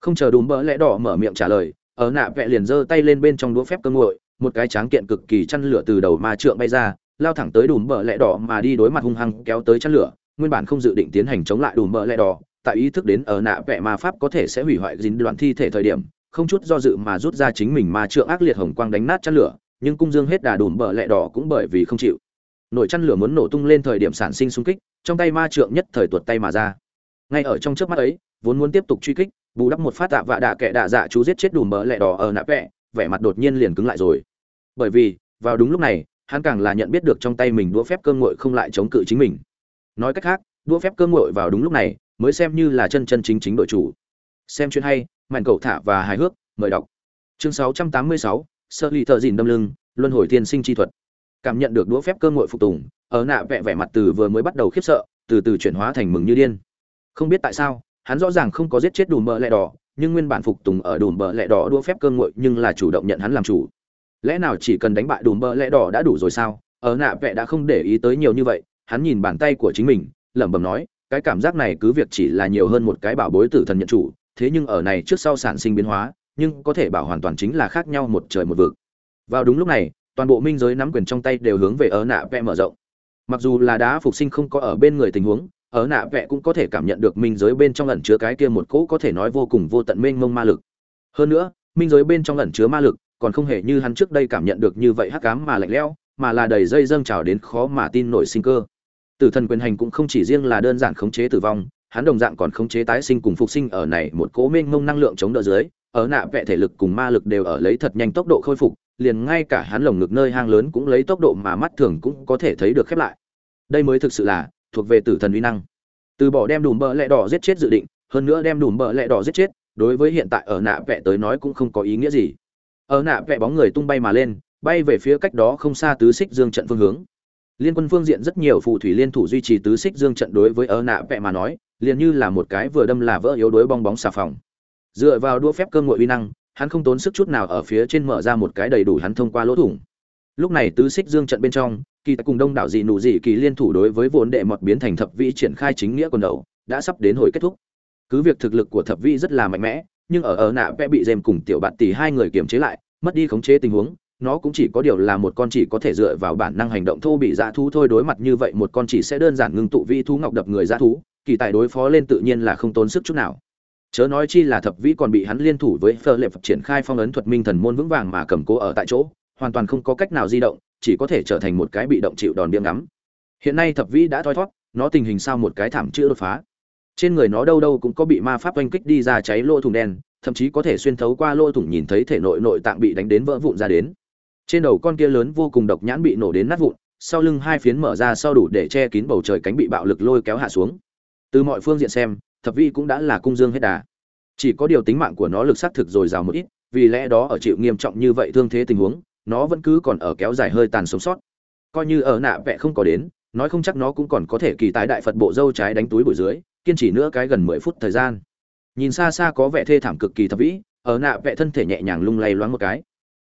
Không chờ đùm bỡ lẹ đỏ mở miệng trả lời, ở nạ vẹ liền giơ tay lên bên trong đũa phép cơ ngội một cái tráng kiện cực kỳ chăn lửa từ đầu ma trượng bay ra, lao thẳng tới đùm bỡ lẹ đỏ mà đi đối mặt hung hăng kéo tới chăn lửa, nguyên bản không dự định tiến hành chống lại đùm bỡ lẹ đỏ, tại ý thức đến ở nạ vẹ ma pháp có thể sẽ hủy hoại dính đoạn thi thể thời điểm, không chút do dự mà rút ra chính mình ma trượng ác liệt hồng quang đánh nát chăn lửa nhưng cung dương hết đà đùm bờ lẹ đỏ cũng bởi vì không chịu. Nổi chăn lửa muốn nổ tung lên thời điểm sản sinh xung kích trong tay ma trượng nhất thời tuột tay mà ra. Ngay ở trong trước mắt ấy vốn muốn tiếp tục truy kích bù đắp một phát tạ vạ đạ kệ đạ dạ chú giết chết đùm bờ lẹ đỏ ở nạ vẹ vẻ mặt đột nhiên liền cứng lại rồi. Bởi vì vào đúng lúc này hắn càng là nhận biết được trong tay mình đũa phép cơ ngội không lại chống cự chính mình. Nói cách khác đũa phép cơ ngội vào đúng lúc này mới xem như là chân chân chính chính đội chủ. Xem chuyện hay mạnh cầu thả và hài hước mời đọc. Chương 686, Sợ ly thợ dìn đâm lưng, luân hồi tiên sinh chi thuật. Cảm nhận được đũa phép cơ ngội phục tùng, ở nạ vẹ vẻ mặt từ vừa mới bắt đầu khiếp sợ, từ từ chuyển hóa thành mừng như điên. Không biết tại sao, hắn rõ ràng không có giết chết đùm bờ lẹ đỏ, nhưng nguyên bản phục tùng ở đùm bờ lẹ đỏ đũa phép cơ ngội nhưng là chủ động nhận hắn làm chủ. Lẽ nào chỉ cần đánh bại đùm bờ lẹ đỏ đã đủ rồi sao? Ở nạ vẽ đã không để ý tới nhiều như vậy, hắn nhìn bàn tay của chính mình, lẩm bẩm nói, cái cảm giác này cứ việc chỉ là nhiều hơn một cái bảo bối tử thần nhận chủ, thế nhưng ở này trước sau sản sinh biến hóa nhưng có thể bảo hoàn toàn chính là khác nhau một trời một vực. Vào đúng lúc này toàn bộ minh giới nắm quyền trong tay đều hướng về ở nạ vẽ mở rộng. Mặc dù là đá phục sinh không có ở bên người tình huống ở nạ vẽ cũng có thể cảm nhận được minh giới bên trong ẩn chứa cái kia một cỗ có thể nói vô cùng vô tận mênh mông ma lực. Hơn nữa minh giới bên trong ẩn chứa ma lực còn không hề như hắn trước đây cảm nhận được như vậy hắc ám mà lạnh lẽo, mà là đầy dây dâng trào đến khó mà tin nổi sinh cơ. Tử thần quyền hành cũng không chỉ riêng là đơn giản khống chế tử vong, hắn đồng dạng còn khống chế tái sinh cùng phục sinh ở này một cố mênh mông năng lượng chống đỡ dưới, ở nạ vẽ thể lực cùng ma lực đều ở lấy thật nhanh tốc độ khôi phục, liền ngay cả hắn lồng ngực nơi hang lớn cũng lấy tốc độ mà mắt thường cũng có thể thấy được khép lại. Đây mới thực sự là thuộc về tử thần uy năng. Từ bỏ đem đùm bờ lẹ đỏ giết chết dự định, hơn nữa đem đùm bờ lẹ đỏ giết chết, đối với hiện tại ở nạ vẽ tới nói cũng không có ý nghĩa gì ở nạ vẽ bóng người tung bay mà lên bay về phía cách đó không xa tứ xích dương trận phương hướng liên quân phương diện rất nhiều phù thủy liên thủ duy trì tứ xích dương trận đối với ở nạ vẽ mà nói liền như là một cái vừa đâm là vỡ yếu đuối bong bóng xà phòng dựa vào đua phép cơ ngội uy năng, hắn không tốn sức chút nào ở phía trên mở ra một cái đầy đủ hắn thông qua lỗ thủng. Lúc này tứ xích dương trận bên trong, kỳ cùng đông đảo dị nụ dị kỳ liên thủ đối với vốn đệ mọt biến thành thập vĩ triển khai chính nghĩa quần đầu, đã sắp đến hồi kết thúc. Cứ việc thực lực của thập vĩ rất là mạnh mẽ, nhưng ở ở nạ vẽ bị dèm cùng tiểu bạn tỷ hai người kiềm chế lại, mất đi khống chế tình huống, nó cũng chỉ có điều là một con chỉ có thể dựa vào bản năng hành động thô bị dã thú thôi đối mặt như vậy, một con chỉ sẽ đơn giản ngưng tụ vi thú ngọc đập người dã thú, kỳ tài đối phó lên tự nhiên là không tốn sức chút nào chớ nói chi là thập vĩ còn bị hắn liên thủ với phơ lệ phật triển khai phong ấn thuật minh thần môn vững vàng mà cầm cố ở tại chỗ, hoàn toàn không có cách nào di động, chỉ có thể trở thành một cái bị động chịu đòn biếng ngắm. Hiện nay thập vĩ đã thoi thoát nó tình hình sao một cái thảm chữa đột phá. Trên người nó đâu đâu cũng có bị ma pháp oanh kích đi ra cháy lỗ thùng đen, thậm chí có thể xuyên thấu qua lỗ thủng nhìn thấy thể nội nội tạng bị đánh đến vỡ vụn ra đến. Trên đầu con kia lớn vô cùng độc nhãn bị nổ đến nát vụn, sau lưng hai phiến mở ra sau đủ để che kín bầu trời cánh bị bạo lực lôi kéo hạ xuống. Từ mọi phương diện xem thập vi cũng đã là cung dương hết đà. Chỉ có điều tính mạng của nó lực sát thực dồi dào một ít, vì lẽ đó ở chịu nghiêm trọng như vậy thương thế tình huống, nó vẫn cứ còn ở kéo dài hơi tàn sống sót. Coi như ở nạ vẽ không có đến, nói không chắc nó cũng còn có thể kỳ tái đại phật bộ dâu trái đánh túi bụi dưới, kiên trì nữa cái gần mười phút thời gian. Nhìn xa xa có vẻ thê thảm cực kỳ thập vĩ ở nạ vẽ thân thể nhẹ nhàng lung lay loáng một cái.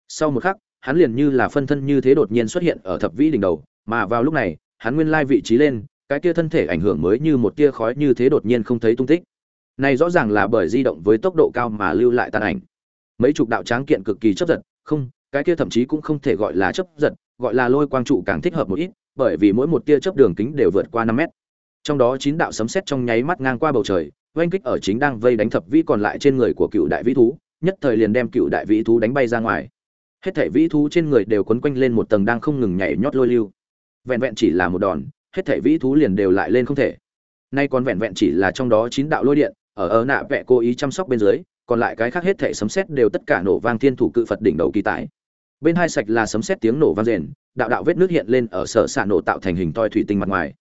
Sau một khắc, hắn liền như là phân thân như thế đột nhiên xuất hiện ở thập vĩ đỉnh đầu, mà vào lúc này, hắn nguyên lai vị trí lên cái kia thân thể ảnh hưởng mới như một tia khói như thế đột nhiên không thấy tung tích. Này rõ ràng là bởi di động với tốc độ cao mà lưu lại tàn ảnh. Mấy chục đạo tráng kiện cực kỳ chấp giật, không, cái kia thậm chí cũng không thể gọi là chấp giật, gọi là lôi quang trụ càng thích hợp một ít, bởi vì mỗi một tia chớp đường kính đều vượt qua năm mét. Trong đó chín đạo sấm sét trong nháy mắt ngang qua bầu trời, oanh kích ở chính đang vây đánh thập vĩ còn lại trên người của cựu đại vĩ thú, nhất thời liền đem cựu đại vĩ thú đánh bay ra ngoài. Hết thảy vĩ thú trên người đều quấn quanh lên một tầng đang không ngừng nhảy nhót lôi lưu. Vẹn vẹn chỉ là một đòn hết thảy vĩ thú liền đều lại lên không thể. Nay còn vẹn vẹn chỉ là trong đó chín đạo lôi điện, ở ở nạ vẽ cố ý chăm sóc bên dưới, còn lại cái khác hết thảy sấm sét đều tất cả nổ vang thiên thủ cự phật đỉnh đầu kỳ tải. Bên hai sạch là sấm sét tiếng nổ vang rền, đạo đạo vết nước hiện lên ở sở xạ nổ tạo thành hình toi thủy tinh mặt ngoài.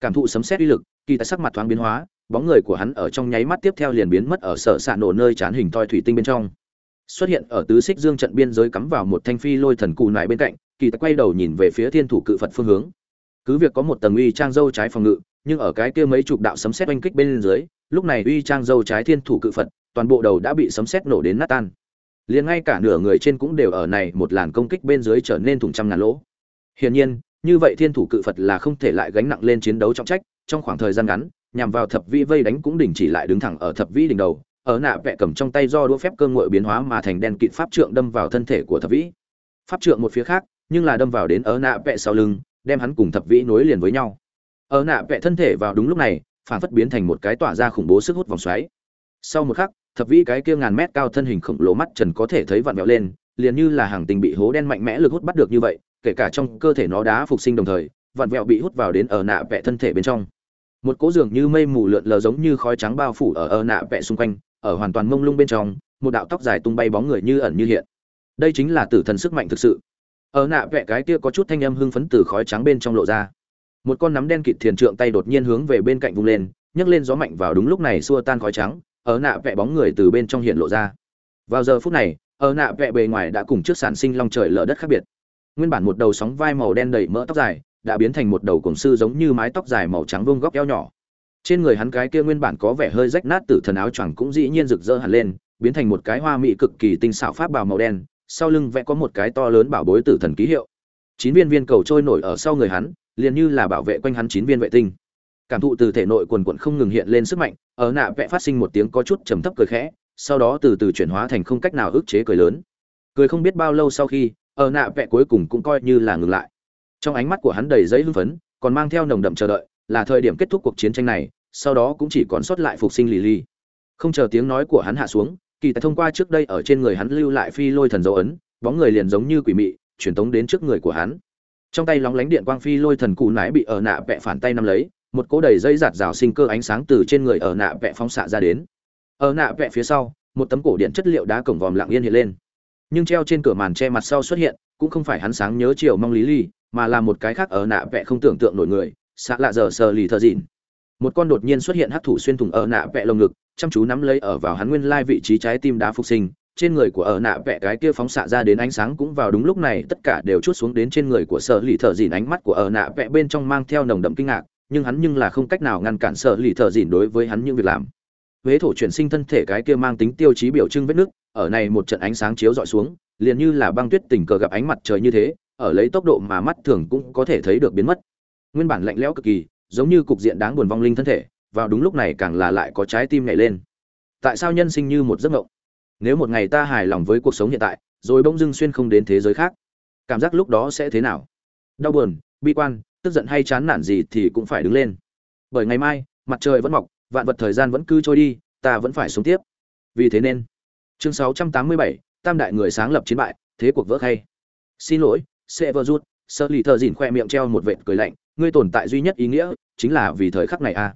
Cảm thụ sấm xét uy lực, kỳ tại sắc mặt thoáng biến hóa, bóng người của hắn ở trong nháy mắt tiếp theo liền biến mất ở sở xạ nổ nơi chán hình toi thủy tinh bên trong. Xuất hiện ở tứ xích dương trận biên giới cắm vào một thanh phi lôi thần cù nại bên cạnh, kỳ tại quay đầu nhìn về phía thiên thủ cự phật phương hướng cứ việc có một tầng uy trang dâu trái phòng ngự, nhưng ở cái kia mấy chục đạo sấm sét oanh kích bên dưới, lúc này uy trang dâu trái thiên thủ cự phật, toàn bộ đầu đã bị sấm sét nổ đến nát tan. Liền ngay cả nửa người trên cũng đều ở này một làn công kích bên dưới trở nên thủng trăm ngàn lỗ. Hiển nhiên, như vậy thiên thủ cự phật là không thể lại gánh nặng lên chiến đấu trọng trách, trong khoảng thời gian ngắn, nhằm vào thập vĩ vây đánh cũng đình chỉ lại đứng thẳng ở thập vĩ đỉnh đầu, ở nạ vẽ cầm trong tay do đũa phép cơ ngội biến hóa mà thành đen kịt pháp trượng đâm vào thân thể của thập vĩ. Pháp trượng một phía khác, nhưng là đâm vào đến ở nạ vẽ sau lưng đem hắn cùng thập vĩ nối liền với nhau. Ở nạ vẽ thân thể vào đúng lúc này, phản phất biến thành một cái tỏa ra khủng bố sức hút vòng xoáy. Sau một khắc, thập vĩ cái kia ngàn mét cao thân hình khổng lồ mắt trần có thể thấy vặn vẹo lên, liền như là hàng tình bị hố đen mạnh mẽ lực hút bắt được như vậy, kể cả trong cơ thể nó đá phục sinh đồng thời, vặn vẹo bị hút vào đến ở nạ vẽ thân thể bên trong. Một cỗ dường như mây mù lượn lờ giống như khói trắng bao phủ ở ở nạ vẽ xung quanh, ở hoàn toàn mông lung bên trong, một đạo tóc dài tung bay bóng người như ẩn như hiện. Đây chính là tử thần sức mạnh thực sự ở nạ vẽ cái kia có chút thanh âm hưng phấn từ khói trắng bên trong lộ ra. Một con nắm đen kịt thiền trượng tay đột nhiên hướng về bên cạnh vung lên, nhấc lên gió mạnh vào đúng lúc này xua tan khói trắng, ở nạ vẽ bóng người từ bên trong hiện lộ ra. Vào giờ phút này, ở nạ vẽ bề ngoài đã cùng trước sản sinh long trời lở đất khác biệt. Nguyên bản một đầu sóng vai màu đen đầy mỡ tóc dài, đã biến thành một đầu cổng sư giống như mái tóc dài màu trắng vuông góc eo nhỏ. Trên người hắn cái kia nguyên bản có vẻ hơi rách nát từ thần áo choàng cũng dĩ nhiên rực rỡ hẳn lên, biến thành một cái hoa mỹ cực kỳ tinh xảo pháp bào màu đen sau lưng vẽ có một cái to lớn bảo bối tử thần ký hiệu. Chín viên viên cầu trôi nổi ở sau người hắn, liền như là bảo vệ quanh hắn chín viên vệ tinh. Cảm thụ từ thể nội quần quận không ngừng hiện lên sức mạnh, ở nạ vẽ phát sinh một tiếng có chút trầm thấp cười khẽ, sau đó từ từ chuyển hóa thành không cách nào ức chế cười lớn. Cười không biết bao lâu sau khi, ở nạ vẽ cuối cùng cũng coi như là ngừng lại. Trong ánh mắt của hắn đầy giấy hưng phấn, còn mang theo nồng đậm chờ đợi, là thời điểm kết thúc cuộc chiến tranh này, sau đó cũng chỉ còn sót lại phục sinh lì lì không chờ tiếng nói của hắn hạ xuống kỳ tài thông qua trước đây ở trên người hắn lưu lại phi lôi thần dấu ấn, bóng người liền giống như quỷ mị, truyền tống đến trước người của hắn. Trong tay lóng lánh điện quang phi lôi thần cụ nái bị ở nạ vẽ phản tay nắm lấy, một cỗ đầy dây giạt rào sinh cơ ánh sáng từ trên người ở nạ vẽ phóng xạ ra đến. Ở nạ vẽ phía sau, một tấm cổ điện chất liệu đá cổng vòm lặng yên hiện lên. Nhưng treo trên cửa màn che mặt sau xuất hiện, cũng không phải hắn sáng nhớ chiều mong lý ly mà là một cái khác ở nạ vẽ không tưởng tượng nổi người xạ lạ giờ sờ lì thợ dịn một con đột nhiên xuất hiện hắc thủ xuyên thủng ở nạ vẽ lồng ngực, chăm chú nắm lấy ở vào hắn nguyên lai vị trí trái tim đá phục sinh. Trên người của ở nạ vẽ cái kia phóng xạ ra đến ánh sáng cũng vào đúng lúc này, tất cả đều chút xuống đến trên người của sở lì thợ dìn. Ánh mắt của ở nạ vẽ bên trong mang theo nồng đậm kinh ngạc, nhưng hắn nhưng là không cách nào ngăn cản sở lì thợ dìn đối với hắn những việc làm. Huế thổ chuyển sinh thân thể cái kia mang tính tiêu chí biểu trưng vết nước, ở này một trận ánh sáng chiếu dọi xuống, liền như là băng tuyết tình cờ gặp ánh mặt trời như thế, ở lấy tốc độ mà mắt thường cũng có thể thấy được biến mất. Nguyên bản lạnh lẽo cực kỳ giống như cục diện đáng buồn vong linh thân thể vào đúng lúc này càng là lại có trái tim nhảy lên. Tại sao nhân sinh như một giấc mộng? Nếu một ngày ta hài lòng với cuộc sống hiện tại rồi bỗng dưng xuyên không đến thế giới khác cảm giác lúc đó sẽ thế nào? Đau buồn bi quan tức giận hay chán nản gì thì cũng phải đứng lên. Bởi ngày mai mặt trời vẫn mọc vạn vật thời gian vẫn cứ trôi đi ta vẫn phải sống tiếp. Vì thế nên chương 687, tam đại người sáng lập chiến bại thế cuộc vỡ khay. Xin lỗi sẽ vơ rút sợ lì thợ dìn khoe miệng treo một vệt cười lạnh ngươi tồn tại duy nhất ý nghĩa chính là vì thời khắc này a à.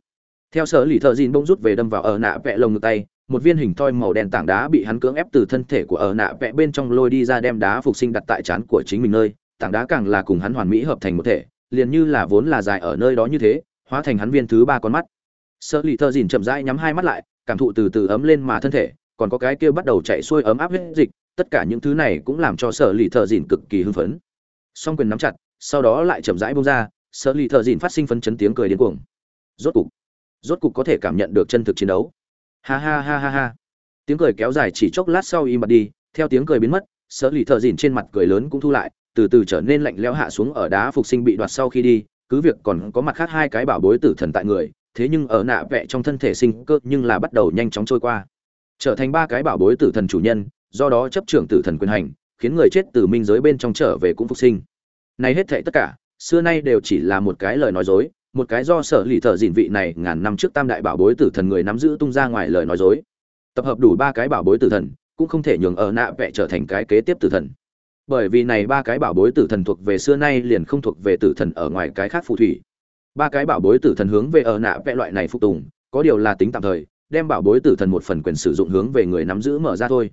theo sở lì thợ dìn bông rút về đâm vào ở nạ vẽ lồng ngực tay, một viên hình thoi màu đen tảng đá bị hắn cưỡng ép từ thân thể của ở nạ vẽ bên trong lôi đi ra đem đá phục sinh đặt tại trán của chính mình nơi. Tảng đá càng là cùng hắn hoàn mỹ hợp thành một thể, liền như là vốn là dài ở nơi đó như thế, hóa thành hắn viên thứ ba con mắt. Sở lì thợ dìn chậm rãi nhắm hai mắt lại, cảm thụ từ từ ấm lên mà thân thể, còn có cái kia bắt đầu chạy xuôi ấm áp huyết dịch, tất cả những thứ này cũng làm cho sở lì thợ dìn cực kỳ hưng phấn. Song quyền nắm chặt, sau đó lại chậm rãi bông ra sợ lì thợ dìn phát sinh phấn chấn tiếng cười điên cuồng. Rốt cục rốt cục có thể cảm nhận được chân thực chiến đấu. Ha ha ha ha ha. Tiếng cười kéo dài chỉ chốc lát sau im bặt đi, theo tiếng cười biến mất sợ lì thợ dìn trên mặt cười lớn cũng thu lại, từ từ trở nên lạnh lẽo hạ xuống ở đá phục sinh bị đoạt sau khi đi, cứ việc còn có mặt khác hai cái bảo bối tử thần tại người, thế nhưng ở nạ vẽ trong thân thể sinh cơ nhưng là bắt đầu nhanh chóng trôi qua. Trở thành ba cái bảo bối tử thần chủ nhân, do đó chấp trưởng tử thần quyền hành, khiến người chết từ minh giới bên trong trở về cũng phục sinh. Nay hết thệ tất cả xưa nay đều chỉ là một cái lời nói dối, một cái do sở lì thợ dịn vị này ngàn năm trước tam đại bảo bối tử thần người nắm giữ tung ra ngoài lời nói dối. Tập hợp đủ ba cái bảo bối tử thần, cũng không thể nhường ở nạ vẽ trở thành cái kế tiếp tử thần. Bởi vì này ba cái bảo bối tử thần thuộc về xưa nay liền không thuộc về tử thần ở ngoài cái khác phù thủy. Ba cái bảo bối tử thần hướng về ở nạ vẽ loại này phục tùng, có điều là tính tạm thời, đem bảo bối tử thần một phần quyền sử dụng hướng về người nắm giữ mở ra thôi.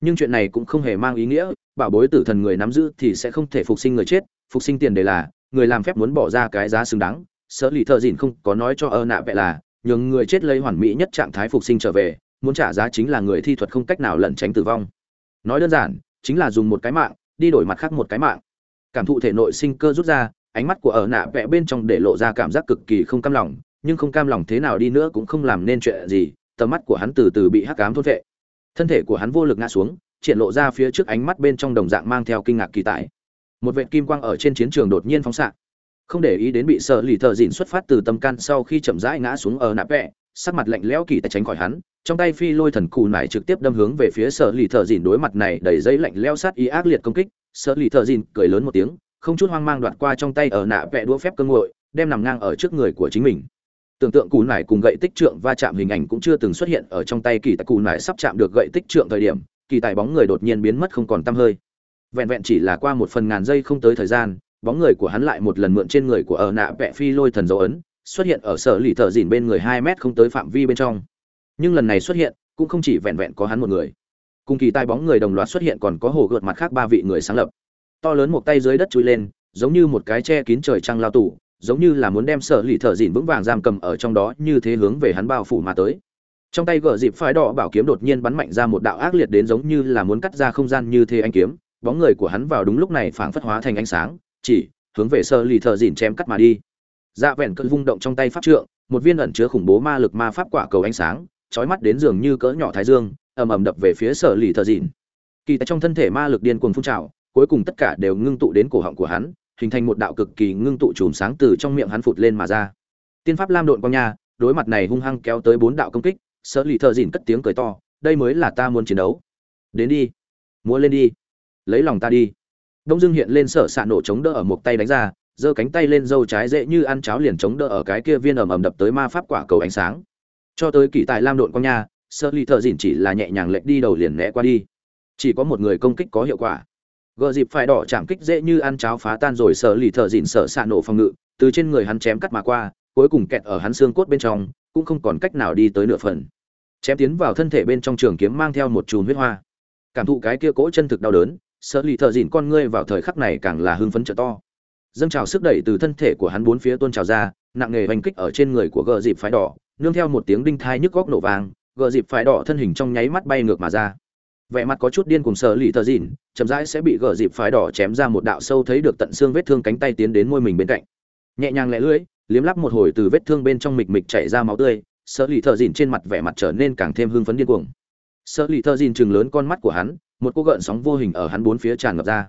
Nhưng chuyện này cũng không hề mang ý nghĩa, bảo bối tử thần người nắm giữ thì sẽ không thể phục sinh người chết, phục sinh tiền đề là người làm phép muốn bỏ ra cái giá xứng đáng sở lì thợ dìn không có nói cho ơ nạ vẽ là, nhường người chết lấy hoàn mỹ nhất trạng thái phục sinh trở về, muốn trả giá chính là người thi thuật không cách nào lẩn tránh tử vong. Nói đơn giản, chính là dùng một cái mạng, đi đổi mặt khác một cái mạng. Cảm thụ thể nội sinh cơ rút ra, ánh mắt của ở nạ vẽ bên trong để lộ ra cảm giác cực kỳ không cam lòng, nhưng không cam lòng thế nào đi nữa cũng không làm nên chuyện gì, tầm mắt của hắn từ từ bị hắc ám thốt vệ. Thân thể của hắn vô lực ngã xuống, triển lộ ra phía trước ánh mắt bên trong đồng dạng mang theo kinh ngạc kỳ tài một vệt kim quang ở trên chiến trường đột nhiên phóng xạ. Không để ý đến bị sợ lì thợ dịn xuất phát từ tâm can sau khi chậm rãi ngã xuống ở nạp vẹ, sắc mặt lạnh lẽo kỳ tài tránh khỏi hắn, trong tay phi lôi thần cù nải trực tiếp đâm hướng về phía sợ lì thợ dịn đối mặt này đầy giấy lạnh lẽo sát ý ác liệt công kích. Sợ lì thợ dịn cười lớn một tiếng, không chút hoang mang đoạt qua trong tay ở nạ vẹ đũa phép cơ ngội, đem nằm ngang ở trước người của chính mình. Tưởng tượng cù nải cùng gậy tích trượng va chạm hình ảnh cũng chưa từng xuất hiện ở trong tay kỳ tài cù nải sắp chạm được gậy tích trượng thời điểm, kỳ tài bóng người đột nhiên biến mất không còn tăm hơi vẹn vẹn chỉ là qua một phần ngàn giây không tới thời gian, bóng người của hắn lại một lần mượn trên người của ở nạ vẹ phi lôi thần dấu ấn, xuất hiện ở sở lì thợ dìn bên người hai mét không tới phạm vi bên trong. Nhưng lần này xuất hiện, cũng không chỉ vẹn vẹn có hắn một người. Cùng kỳ tai bóng người đồng loạt xuất hiện còn có hồ gợt mặt khác ba vị người sáng lập. To lớn một tay dưới đất chui lên, giống như một cái che kín trời trăng lao tủ giống như là muốn đem sở lì thợ dìn vững vàng giam cầm ở trong đó như thế hướng về hắn bao phủ mà tới. Trong tay gờ dịp phái đỏ bảo kiếm đột nhiên bắn mạnh ra một đạo ác liệt đến giống như là muốn cắt ra không gian như thế anh kiếm bóng người của hắn vào đúng lúc này phảng phất hóa thành ánh sáng, chỉ hướng về sơ lì thợ dỉn chém cắt mà đi. Dạ vẹn cơn vung động trong tay pháp trượng, một viên ẩn chứa khủng bố ma lực ma pháp quả cầu ánh sáng, chói mắt đến dường như cỡ nhỏ thái dương, ầm ầm đập về phía sở lì thợ dỉn kỳ tại trong thân thể ma lực điên cuồng phun trào, cuối cùng tất cả đều ngưng tụ đến cổ họng của hắn, hình thành một đạo cực kỳ ngưng tụ chùm sáng từ trong miệng hắn phụt lên mà ra. Tiên pháp lam độn quang nha, đối mặt này hung hăng kéo tới bốn đạo công kích sở lì thợ dỉn cất tiếng cười to, đây mới là ta muốn chiến đấu. Đến đi, múa lên đi lấy lòng ta đi. Đông dương hiện lên sở xạ nổ chống đỡ ở một tay đánh ra, giơ cánh tay lên dâu trái dễ như ăn cháo liền chống đỡ ở cái kia viên ầm ầm đập tới ma pháp quả cầu ánh sáng. Cho tới kỳ tài lam độn con nha sơ ly thợ dìn chỉ là nhẹ nhàng lệch đi đầu liền né qua đi. Chỉ có một người công kích có hiệu quả. Gợ dịp phải đỏ chạm kích dễ như ăn cháo phá tan rồi sơ ly thợ dìn sợ xạ nổ phòng ngự, từ trên người hắn chém cắt mà qua, cuối cùng kẹt ở hắn xương cốt bên trong, cũng không còn cách nào đi tới nửa phần. Chém tiến vào thân thể bên trong trường kiếm mang theo một chùm huyết hoa. Cảm thụ cái kia cỗ chân thực đau đớn sợ lì thợ dìn con ngươi vào thời khắc này càng là hưng phấn trợ to. Dâng trào sức đẩy từ thân thể của hắn bốn phía tuôn trào ra, nặng nề oanh kích ở trên người của gờ dịp phái đỏ, nương theo một tiếng đinh thai nhức góc nổ vàng gờ dịp phái đỏ thân hình trong nháy mắt bay ngược mà ra. Vẻ mặt có chút điên cùng sợ lì thợ dìn, chậm rãi sẽ bị gờ dịp phái đỏ chém ra một đạo sâu thấy được tận xương vết thương cánh tay tiến đến môi mình bên cạnh. Nhẹ nhàng lẹ lưỡi, liếm lắp một hồi từ vết thương bên trong mịch mịch chảy ra máu tươi sợ lì thợ dìn trên mặt vẻ mặt trở nên càng thêm hưng phấn điên cuồng. Sợ lì thợ dìn chừng lớn con mắt của hắn một cô gợn sóng vô hình ở hắn bốn phía tràn ngập ra.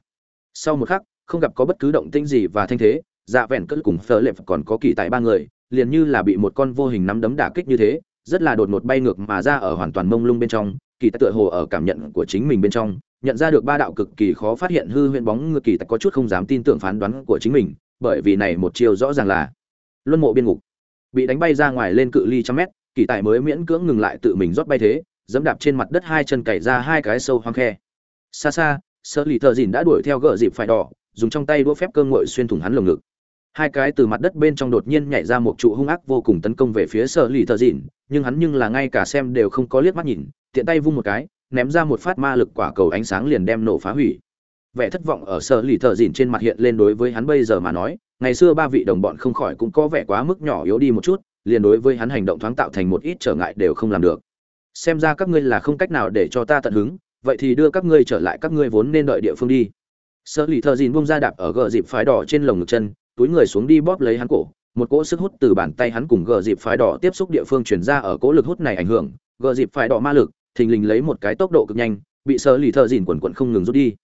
Sau một khắc, không gặp có bất cứ động tĩnh gì và thanh thế dạ vẹn cỡ cùng phở lệp còn có kỳ tại ba người, liền như là bị một con vô hình nắm đấm đả kích như thế, rất là đột ngột bay ngược mà ra ở hoàn toàn mông lung bên trong, kỳ tại tựa hồ ở cảm nhận của chính mình bên trong, nhận ra được ba đạo cực kỳ khó phát hiện hư huyễn bóng ngược kỳ tại có chút không dám tin tưởng phán đoán của chính mình, bởi vì này một chiều rõ ràng là luân mộ biên ngục. Bị đánh bay ra ngoài lên cự ly trăm mét, kỳ tại mới miễn cưỡng ngừng lại tự mình rót bay thế dẫm đạp trên mặt đất hai chân cày ra hai cái sâu hoang khe. Xa xa sợ lì thợ dìn đã đuổi theo gợ dịp phải đỏ, dùng trong tay đũa phép cơ ngội xuyên thủng hắn lồng ngực. Hai cái từ mặt đất bên trong đột nhiên nhảy ra một trụ hung ác vô cùng tấn công về phía sợ lì thợ dìn, nhưng hắn nhưng là ngay cả xem đều không có liếc mắt nhìn, tiện tay vung một cái, ném ra một phát ma lực quả cầu ánh sáng liền đem nổ phá hủy. Vẻ thất vọng ở sợ lì thợ dìn trên mặt hiện lên đối với hắn bây giờ mà nói, ngày xưa ba vị đồng bọn không khỏi cũng có vẻ quá mức nhỏ yếu đi một chút, liền đối với hắn hành động thoáng tạo thành một ít trở ngại đều không làm được xem ra các ngươi là không cách nào để cho ta tận hứng, vậy thì đưa các ngươi trở lại các ngươi vốn nên đợi địa phương đi. Sợ lì thợ dìn bông ra đạp ở gờ dịp phái đỏ trên lồng ngực chân, túi người xuống đi bóp lấy hắn cổ. Một cỗ sức hút từ bàn tay hắn cùng gờ dịp phái đỏ tiếp xúc địa phương chuyển ra ở cỗ lực hút này ảnh hưởng. Gờ dịp phái đỏ ma lực, thình lình lấy một cái tốc độ cực nhanh, bị sợ lì thợ dìn quần quận không ngừng rút đi.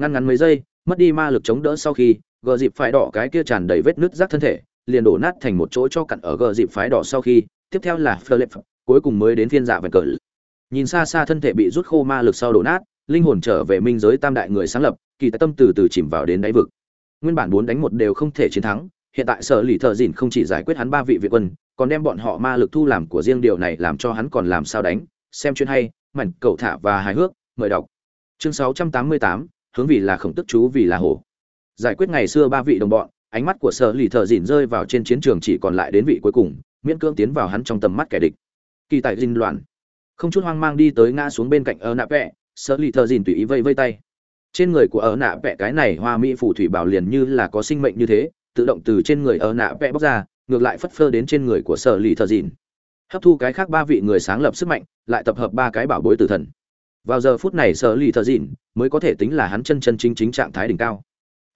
Ngăn ngắn mấy giây, mất đi ma lực chống đỡ sau khi, gờ dịp phái đỏ cái kia tràn đầy vết nứt rác thân thể, liền đổ nát thành một chỗ cho cặn ở gờ dịp phái đỏ sau khi. Tiếp theo là cuối cùng mới đến phiên dạ vẹn cờ. Nhìn xa xa thân thể bị rút khô ma lực sau đổ nát linh hồn trở về minh giới tam đại người sáng lập kỳ tại tâm từ từ chìm vào đến đáy vực. Nguyên bản bốn đánh một đều không thể chiến thắng hiện tại sở lì thợ dìn không chỉ giải quyết hắn ba vị viện quân còn đem bọn họ ma lực thu làm của riêng điều này làm cho hắn còn làm sao đánh. Xem chuyện hay mảnh cầu thả và hài hước mời đọc. Chương 688, hướng vì là khổng tức chú vì là hổ. Giải quyết ngày xưa ba vị đồng bọn ánh mắt của sở lì thợ dìn rơi vào trên chiến trường chỉ còn lại đến vị cuối cùng miễn cưỡng tiến vào hắn trong tầm mắt kẻ địch kỳ tại dinh loạn. Không chút hoang mang đi tới ngã xuống bên cạnh ơ nạ vẹ, sợ lì thợ dìn tùy ý vây vây tay. Trên người của ở nạ vẽ cái này hoa mỹ phủ thủy bảo liền như là có sinh mệnh như thế, tự động từ trên người ở nạ vẽ bóc ra, ngược lại phất phơ đến trên người của sở lì thợ dìn hấp thu cái khác ba vị người sáng lập sức mạnh, lại tập hợp ba cái bảo bối tử thần. Vào giờ phút này sở lì thợ dìn mới có thể tính là hắn chân chân chính chính trạng thái đỉnh cao.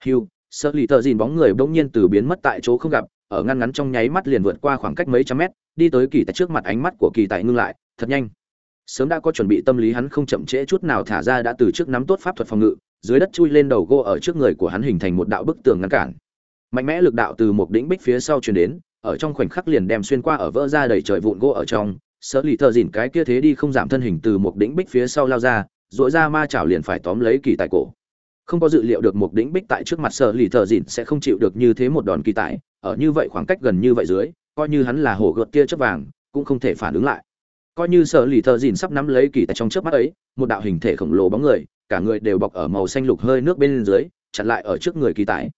Hiu sở lì thợ dìn bóng người bỗng nhiên từ biến mất tại chỗ không gặp ở ngăn ngắn trong nháy mắt liền vượt qua khoảng cách mấy trăm mét, đi tới kỳ tại trước mặt ánh mắt của kỳ tại ngưng lại, thật nhanh. Sớm đã có chuẩn bị tâm lý hắn không chậm trễ chút nào thả ra đã từ trước nắm tốt pháp thuật phòng ngự, dưới đất chui lên đầu gỗ ở trước người của hắn hình thành một đạo bức tường ngăn cản. Mạnh mẽ lực đạo từ một đỉnh bích phía sau truyền đến, ở trong khoảnh khắc liền đem xuyên qua ở vỡ ra đầy trời vụn gỗ ở trong sở lì thợ dìn cái kia thế đi không giảm thân hình từ một đỉnh bích phía sau lao ra dội ra ma chảo liền phải tóm lấy kỳ tại cổ. Không có dự liệu được một đỉnh bích tại trước mặt sở lì thợ dìn sẽ không chịu được như thế một đòn kỳ tại ở như vậy khoảng cách gần như vậy dưới, coi như hắn là hổ gợt kia chớp vàng, cũng không thể phản ứng lại. Coi như sở lì thợ dìn sắp nắm lấy kỳ tại trong chớp mắt ấy, một đạo hình thể khổng lồ bóng người, cả người đều bọc ở màu xanh lục hơi nước bên dưới, chặn lại ở trước người kỳ tại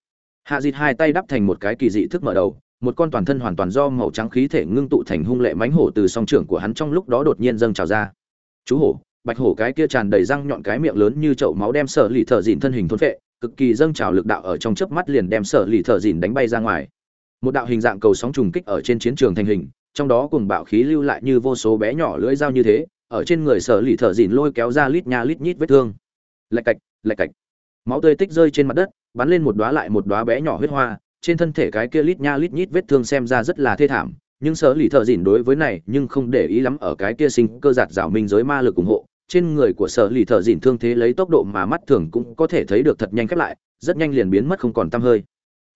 hạ dịt hai tay đắp thành một cái kỳ dị thức mở đầu, một con toàn thân hoàn toàn do màu trắng khí thể ngưng tụ thành hung lệ mánh hổ từ song trưởng của hắn trong lúc đó đột nhiên dâng trào ra. Chú hổ! Bạch hổ cái kia tràn đầy răng nhọn cái miệng lớn như chậu máu đem sở lì thợ dìn thân hình thôn phệ, cực kỳ dâng trào lực đạo ở trong chớp mắt liền đem sở lì thợ dìn đánh bay ra ngoài một đạo hình dạng cầu sóng trùng kích ở trên chiến trường thành hình, trong đó cùng bạo khí lưu lại như vô số bé nhỏ lưỡi dao như thế, ở trên người sở lì thở dìn lôi kéo ra lít nha lít nhít vết thương. Lạch cạch lạch cạch. Máu tươi tích rơi trên mặt đất, bắn lên một đóa lại một đóa bé nhỏ huyết hoa, trên thân thể cái kia lít nha lít nhít vết thương xem ra rất là thê thảm, nhưng sở lì thợ dìn đối với này nhưng không để ý lắm ở cái kia sinh cơ giạt rào minh giới ma lực ủng hộ. Trên người của sở lì thợ dìn thương thế lấy tốc độ mà mắt thường cũng có thể thấy được thật nhanh khép lại, rất nhanh liền biến mất không còn tăm hơi.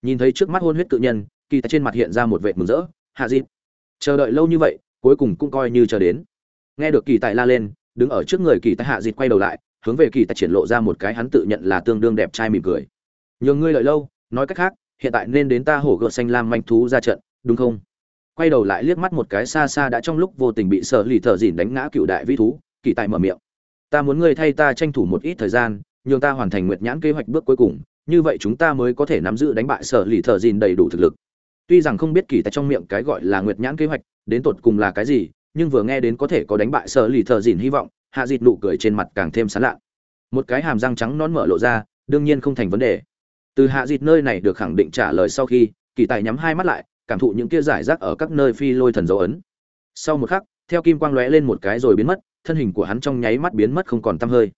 Nhìn thấy trước mắt hôn huyết tự nhân kỳ tại trên mặt hiện ra một vệt mừng rỡ, hạ dịp chờ đợi lâu như vậy, cuối cùng cũng coi như chờ đến. Nghe được kỳ tại la lên, đứng ở trước người kỳ tại hạ dịp quay đầu lại, hướng về kỳ tại triển lộ ra một cái hắn tự nhận là tương đương đẹp trai mỉm cười. Nhường ngươi lợi lâu, nói cách khác, hiện tại nên đến ta hổ gợt xanh lam manh thú ra trận, đúng không? Quay đầu lại liếc mắt một cái xa xa đã trong lúc vô tình bị sợ lì thợ dìn đánh ngã cựu đại vĩ thú, kỳ tại mở miệng. Ta muốn ngươi thay ta tranh thủ một ít thời gian, nhường ta hoàn thành nguyệt nhãn kế hoạch bước cuối cùng, như vậy chúng ta mới có thể nắm giữ đánh bại sở lì thợ dìn đầy đủ thực lực tuy rằng không biết kỳ tại trong miệng cái gọi là nguyệt nhãn kế hoạch đến tột cùng là cái gì, nhưng vừa nghe đến có thể có đánh bại sở lì thợ dìn hy vọng, hạ dịt nụ cười trên mặt càng thêm sán lạ một cái hàm răng trắng nón mở lộ ra, đương nhiên không thành vấn đề. Từ hạ dịt nơi này được khẳng định trả lời sau khi, kỳ tài nhắm hai mắt lại, cảm thụ những kia giải rác ở các nơi phi lôi thần dấu ấn. Sau một khắc, theo kim quang lóe lên một cái rồi biến mất, thân hình của hắn trong nháy mắt biến mất không còn tăm hơi.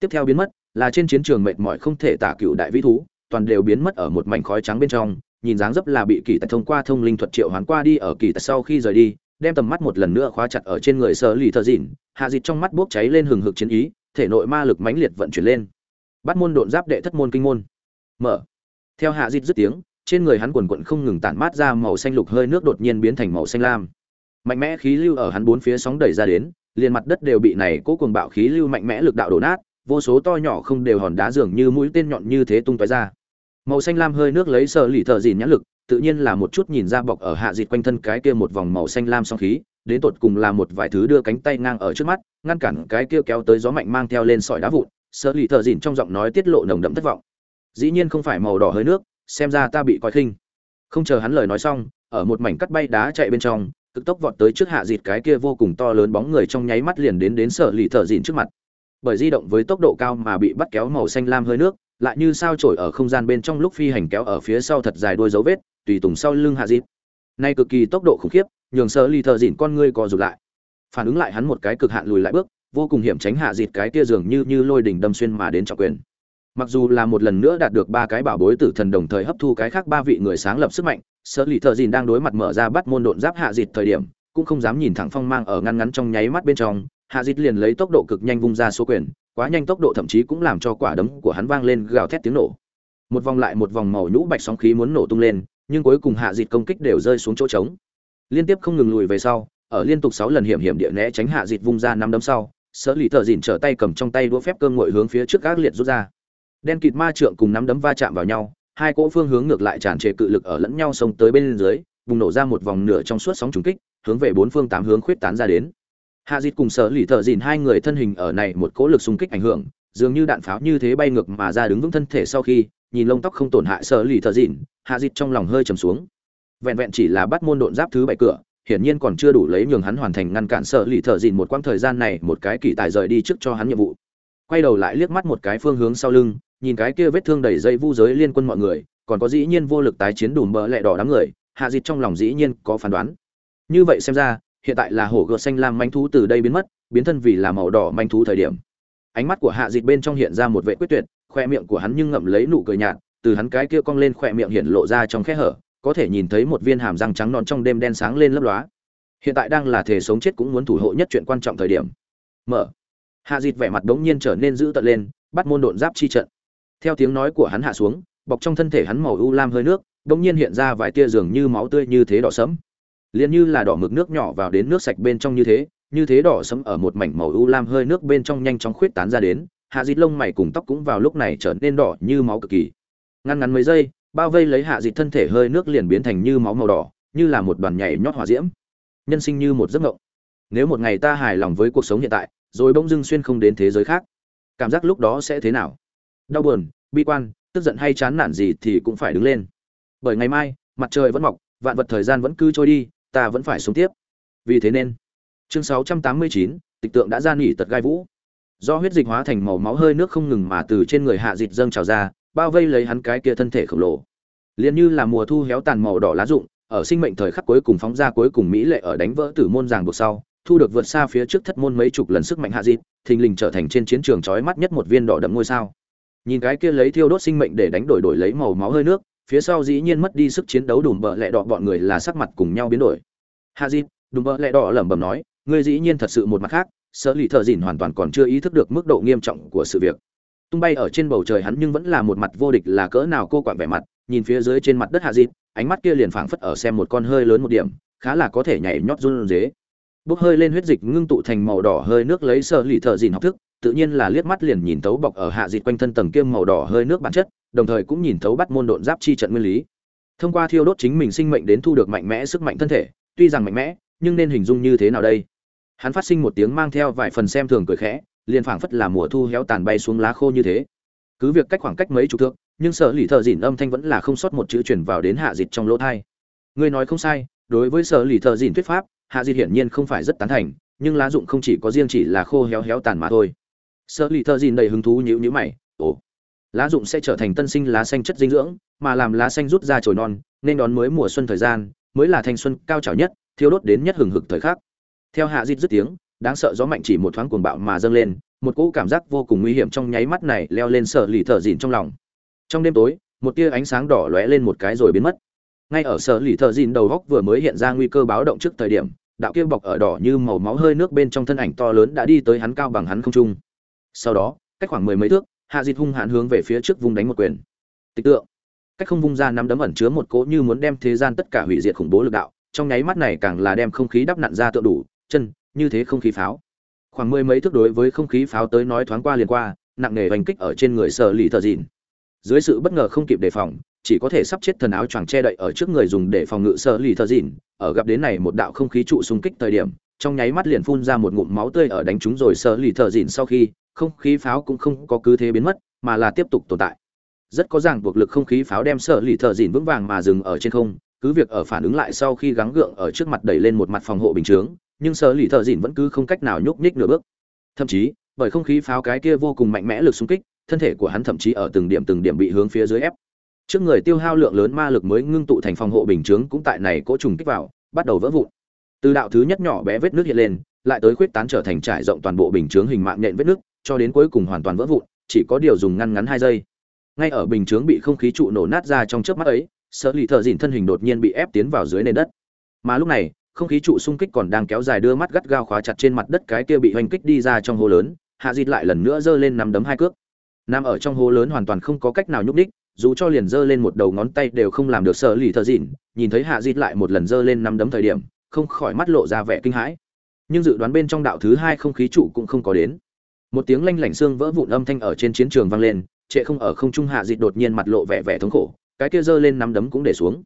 Tiếp theo biến mất là trên chiến trường mệt mỏi không thể tả cựu đại vĩ thú, toàn đều biến mất ở một mảnh khói trắng bên trong nhìn dáng dấp là bị kỳ tài thông qua thông linh thuật triệu hoán qua đi ở kỳ tài sau khi rời đi, đem tầm mắt một lần nữa khóa chặt ở trên người sơ lì thợ dịn, hạ dịt trong mắt bốc cháy lên hừng hực chiến ý, thể nội ma lực mãnh liệt vận chuyển lên. Bắt môn độn giáp đệ thất môn kinh môn. Mở. Theo hạ dịt dứt tiếng, trên người hắn quần quận không ngừng tản mát ra màu xanh lục hơi nước đột nhiên biến thành màu xanh lam. Mạnh mẽ khí lưu ở hắn bốn phía sóng đẩy ra đến, liền mặt đất đều bị này cố cuồng bạo khí lưu mạnh mẽ lực đạo đổ nát, vô số to nhỏ không đều hòn đá dường như mũi tên nhọn như thế tung tóe ra màu xanh lam hơi nước lấy sợ lì thợ dìn nhãn lực, tự nhiên là một chút nhìn ra bọc ở hạ dịt quanh thân cái kia một vòng màu xanh lam song khí, đến tột cùng là một vài thứ đưa cánh tay ngang ở trước mắt, ngăn cản cái kia kéo tới gió mạnh mang theo lên sỏi đá vụn sợ lì thợ dìn trong giọng nói tiết lộ nồng đậm thất vọng. Dĩ nhiên không phải màu đỏ hơi nước, xem ra ta bị coi khinh. Không chờ hắn lời nói xong, ở một mảnh cắt bay đá chạy bên trong, cực tốc vọt tới trước hạ dịt cái kia vô cùng to lớn bóng người trong nháy mắt liền đến đến sợ lì thợ dìn trước mặt. Bởi di động với tốc độ cao mà bị bắt kéo màu xanh lam hơi nước lại như sao trổi ở không gian bên trong lúc phi hành kéo ở phía sau thật dài đuôi dấu vết, tùy tùng sau lưng hạ dịp. Nay cực kỳ tốc độ khủng khiếp, nhường sợ lì thợ dịn con ngươi co rụt lại. Phản ứng lại hắn một cái cực hạn lùi lại bước, vô cùng hiểm tránh hạ dịt cái kia dường như như lôi đỉnh đâm xuyên mà đến trọng quyền. Mặc dù là một lần nữa đạt được ba cái bảo bối tử thần đồng thời hấp thu cái khác ba vị người sáng lập sức mạnh sợ lì thợ dịn đang đối mặt mở ra bắt môn độn giáp hạ dịt thời điểm, cũng không dám nhìn thẳng phong mang ở ngăn ngắn trong nháy mắt bên trong hạ dịt liền lấy tốc độ cực nhanh vung ra số quyền, quá nhanh tốc độ thậm chí cũng làm cho quả đấm của hắn vang lên gào thét tiếng nổ. Một vòng lại một vòng màu nhũ bạch sóng khí muốn nổ tung lên, nhưng cuối cùng hạ dịt công kích đều rơi xuống chỗ trống. Liên tiếp không ngừng lùi về sau, ở liên tục sáu lần hiểm hiểm địa né tránh hạ dịt vung ra năm đấm sau, sở lì thợ dịn trở tay cầm trong tay đũa phép cơm ngội hướng phía trước gác liệt rút ra. Đen kịt ma trượng cùng nắm đấm va chạm vào nhau, hai cỗ phương hướng ngược lại tràn trề cự lực ở lẫn nhau xông tới bên dưới, bùng nổ ra một vòng nửa trong suốt sóng trùng kích, hướng về bốn phương tám hướng khuyết tán ra đến hạ dịt cùng sở lì thợ dìn hai người thân hình ở này một cỗ lực xung kích ảnh hưởng, dường như đạn pháo như thế bay ngược mà ra đứng vững thân thể sau khi, nhìn lông tóc không tổn hại sở lì thợ dìn, hạ dịt trong lòng hơi trầm xuống. Vẹn vẹn chỉ là bắt môn độn giáp thứ bảy cửa, hiển nhiên còn chưa đủ lấy nhường hắn hoàn thành ngăn cản sở lì thợ dìn một quãng thời gian này một cái kỳ tài rời đi trước cho hắn nhiệm vụ. Quay đầu lại liếc mắt một cái phương hướng sau lưng, nhìn cái kia vết thương đầy dây vu giới liên quân mọi người, còn có dĩ nhiên vô lực tái chiến đùm bờ lẹ đỏ đám người, hạ dịt trong lòng dĩ nhiên có phán đoán. Như vậy xem ra hiện tại là hổ gợt xanh lam manh thú từ đây biến mất, biến thân vì là màu đỏ manh thú thời điểm. Ánh mắt của hạ dịt bên trong hiện ra một vệ quyết tuyệt, khoe miệng của hắn nhưng ngậm lấy nụ cười nhạt, từ hắn cái kia cong lên khoe miệng hiện lộ ra trong khe hở, có thể nhìn thấy một viên hàm răng trắng non trong đêm đen sáng lên lấp lóa. Hiện tại đang là thể sống chết cũng muốn thủ hộ nhất chuyện quan trọng thời điểm. Mở. Hạ dịt vẻ mặt đống nhiên trở nên dữ tợn lên, bắt môn độn giáp chi trận. Theo tiếng nói của hắn hạ xuống, bọc trong thân thể hắn màu u lam hơi nước, đống nhiên hiện ra vài tia dường như máu tươi như thế đỏ sẫm liền như là đỏ mực nước nhỏ vào đến nước sạch bên trong như thế như thế đỏ sẫm ở một mảnh màu u lam hơi nước bên trong nhanh chóng khuyết tán ra đến, hạ dịt lông mày cùng tóc cũng vào lúc này trở nên đỏ như máu cực kỳ. Ngăn ngắn mấy giây, bao vây lấy hạ dịt thân thể hơi nước liền biến thành như máu màu đỏ, như là một đoàn nhảy nhót hỏa diễm. Nhân sinh như một giấc mộng. Nếu một ngày ta hài lòng với cuộc sống hiện tại, rồi bỗng dưng xuyên không đến thế giới khác, cảm giác lúc đó sẽ thế nào? Đau buồn, bi quan, tức giận hay chán nản gì thì cũng phải đứng lên. Bởi ngày mai, mặt trời vẫn mọc, vạn vật thời gian vẫn cứ trôi đi ta vẫn phải sống tiếp. Vì thế nên chương 689, tịch tượng đã ra nỉ tật gai vũ. Do huyết dịch hóa thành màu máu hơi nước không ngừng mà từ trên người hạ dịch dâng trào ra bao vây lấy hắn cái kia thân thể khổng lồ. Liền như là mùa thu héo tàn màu đỏ lá rụng ở sinh mệnh thời khắc cuối cùng phóng ra cuối cùng mỹ lệ ở đánh vỡ tử môn ràng buộc sau thu được vượt xa phía trước thất môn mấy chục lần sức mạnh hạ dịt thình lình trở thành trên chiến trường chói mắt nhất một viên đỏ đậm ngôi sao. Nhìn cái kia lấy thiêu đốt sinh mệnh để đánh đổi đổi lấy màu máu hơi nước phía sau dĩ nhiên mất đi sức chiến đấu, đùm bợ lẹ đỏ bọn người là sắc mặt cùng nhau biến đổi. Hạ dịp đùm bợ lẹ đỏ lẩm bẩm nói, ngươi dĩ nhiên thật sự một mặt khác sở lì thợ dìn hoàn toàn còn chưa ý thức được mức độ nghiêm trọng của sự việc. Tung bay ở trên bầu trời hắn nhưng vẫn là một mặt vô địch là cỡ nào cô quặn vẻ mặt, nhìn phía dưới trên mặt đất hạ dịp ánh mắt kia liền phảng phất ở xem một con hơi lớn một điểm, khá là có thể nhảy nhót run dế bốc hơi lên huyết dịch ngưng tụ thành màu đỏ hơi nước lấy sơ lì thợ dìn học thức tự nhiên là liếc mắt liền nhìn thấu bọc ở hạ dịt quanh thân tầng kiêm màu đỏ hơi nước bản chất, đồng thời cũng nhìn thấu bắt môn độn giáp chi trận nguyên lý. Thông qua thiêu đốt chính mình sinh mệnh đến thu được mạnh mẽ sức mạnh thân thể, tuy rằng mạnh mẽ, nhưng nên hình dung như thế nào đây? Hắn phát sinh một tiếng mang theo vài phần xem thường cười khẽ, liền phảng phất là mùa thu héo tàn bay xuống lá khô như thế. Cứ việc cách khoảng cách mấy chục thước, nhưng sở lì thợ dìn âm thanh vẫn là không sót một chữ truyền vào đến hạ dịt trong lỗ thai. Ngươi nói không sai, đối với sở lì thợ dìn thuyết pháp, hạ dịt hiển nhiên không phải rất tán thành, nhưng lá dụng không chỉ có riêng chỉ là khô héo héo tàn mà thôi. Sợ lì thợ dìn đầy hứng thú nhữ nhữ mày, ồ, lá dụng sẽ trở thành tân sinh lá xanh chất dinh dưỡng, mà làm lá xanh rút ra chồi non, nên đón mới mùa xuân thời gian, mới là thanh xuân cao trào nhất, thiêu đốt đến nhất hừng hực thời khắc. Theo hạ dít dứt tiếng, đáng sợ gió mạnh chỉ một thoáng cuồng bạo mà dâng lên, một cỗ cảm giác vô cùng nguy hiểm trong nháy mắt này leo lên sợ lì thợ dìn trong lòng. Trong đêm tối, một tia ánh sáng đỏ lóe lên một cái rồi biến mất. Ngay ở sở lì thợ dìn đầu góc vừa mới hiện ra nguy cơ báo động trước thời điểm, đạo kia bọc ở đỏ như màu máu hơi nước bên trong thân ảnh to lớn đã đi tới hắn cao bằng hắn không trung sau đó, cách khoảng mười mấy thước, hạ dịt hung hãn hướng về phía trước vung đánh một quyền. Tịch tượng. Cách không vung ra nắm đấm ẩn chứa một cỗ như muốn đem thế gian tất cả hủy diệt khủng bố lực đạo, trong nháy mắt này càng là đem không khí đắp nặn ra tựa đủ, chân, như thế không khí pháo. Khoảng mười mấy thước đối với không khí pháo tới nói thoáng qua liền qua, nặng nề hoành kích ở trên người sở lì thợ dìn. Dưới sự bất ngờ không kịp đề phòng, chỉ có thể sắp chết thần áo choàng che đậy ở trước người dùng để phòng ngự sở lì thợ dìn, ở gặp đến này một đạo không khí trụ xung kích thời điểm trong nháy mắt liền phun ra một ngụm máu tươi ở đánh chúng rồi sợ lì thợ dịn sau khi, không khí pháo cũng không có cứ thế biến mất, mà là tiếp tục tồn tại. Rất có ràng buộc lực không khí pháo đem sợ lì thợ dịn vững vàng mà dừng ở trên không, cứ việc ở phản ứng lại sau khi gắng gượng ở trước mặt đẩy lên một mặt phòng hộ bình chướng, nhưng sợ lì thợ dịn vẫn cứ không cách nào nhúc nhích nửa bước. Thậm chí, bởi không khí pháo cái kia vô cùng mạnh mẽ lực xung kích, thân thể của hắn thậm chí ở từng điểm từng điểm bị hướng phía dưới ép. Trước người tiêu hao lượng lớn ma lực mới ngưng tụ thành phòng hộ bình chướng cũng tại này cố trùng kích vào, bắt đầu vỡ vụn từ đạo thứ nhất nhỏ bé vết nước hiện lên, lại tới khuyết tán trở thành trải rộng toàn bộ bình chướng hình mạng nhện vết nước, cho đến cuối cùng hoàn toàn vỡ vụn, chỉ có điều dùng ngăn ngắn hai giây. Ngay ở bình chướng bị không khí trụ nổ nát ra trong chớp mắt ấy sợ lì thợ dìn thân hình đột nhiên bị ép tiến vào dưới nền đất. Mà lúc này, không khí trụ xung kích còn đang kéo dài đưa mắt gắt gao khóa chặt trên mặt đất cái kia bị hoành kích đi ra trong hố lớn, hạ dịt lại lần nữa giơ lên nắm đấm hai cước. Nằm ở trong hố lớn hoàn toàn không có cách nào nhúc đích dù cho liền giơ lên một đầu ngón tay đều không làm được sợ lì thợ dịn nhìn thấy hạ dịt lại một lần giơ lên nắm đấm thời điểm không khỏi mắt lộ ra vẻ kinh hãi. Nhưng dự đoán bên trong đạo thứ hai không khí trụ cũng không có đến. Một tiếng lanh lảnh xương vỡ vụn âm thanh ở trên chiến trường vang lên, trệ không ở không trung hạ dịch đột nhiên mặt lộ vẻ vẻ thống khổ, cái kia giơ lên nắm đấm cũng để xuống.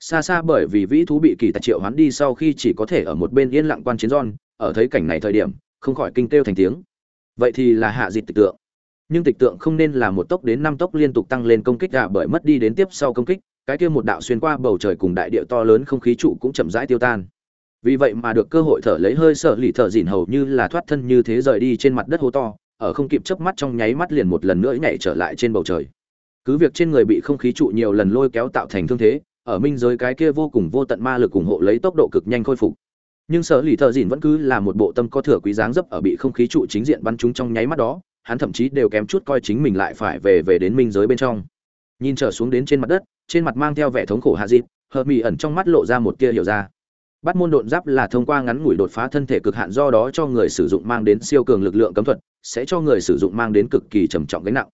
Xa xa bởi vì vĩ thú bị kỳ tài triệu hoán đi sau khi chỉ có thể ở một bên yên lặng quan chiến giòn, ở thấy cảnh này thời điểm, không khỏi kinh kêu thành tiếng. Vậy thì là hạ dịch tịch tượng. Nhưng tịch tượng không nên là một tốc đến năm tốc liên tục tăng lên công kích gà bởi mất đi đến tiếp sau công kích, cái kia một đạo xuyên qua bầu trời cùng đại địa to lớn không khí trụ cũng chậm rãi tiêu tan vì vậy mà được cơ hội thở lấy hơi sợ lì thở dỉn hầu như là thoát thân như thế rời đi trên mặt đất hố to, ở không kịp chớp mắt trong nháy mắt liền một lần nữa nhảy trở lại trên bầu trời. Cứ việc trên người bị không khí trụ nhiều lần lôi kéo tạo thành thương thế, ở minh giới cái kia vô cùng vô tận ma lực ủng hộ lấy tốc độ cực nhanh khôi phục. Nhưng sở lì thợ dìn vẫn cứ là một bộ tâm có thừa quý dáng dấp ở bị không khí trụ chính diện bắn trúng trong nháy mắt đó, hắn thậm chí đều kém chút coi chính mình lại phải về về đến minh giới bên trong. Nhìn trở xuống đến trên mặt đất, trên mặt mang theo vẻ thống khổ hạ dịp hờ mỹ ẩn trong mắt lộ ra một tia hiểu ra bắt môn độn giáp là thông qua ngắn ngủi đột phá thân thể cực hạn do đó cho người sử dụng mang đến siêu cường lực lượng cấm thuật, sẽ cho người sử dụng mang đến cực kỳ trầm trọng gánh nặng.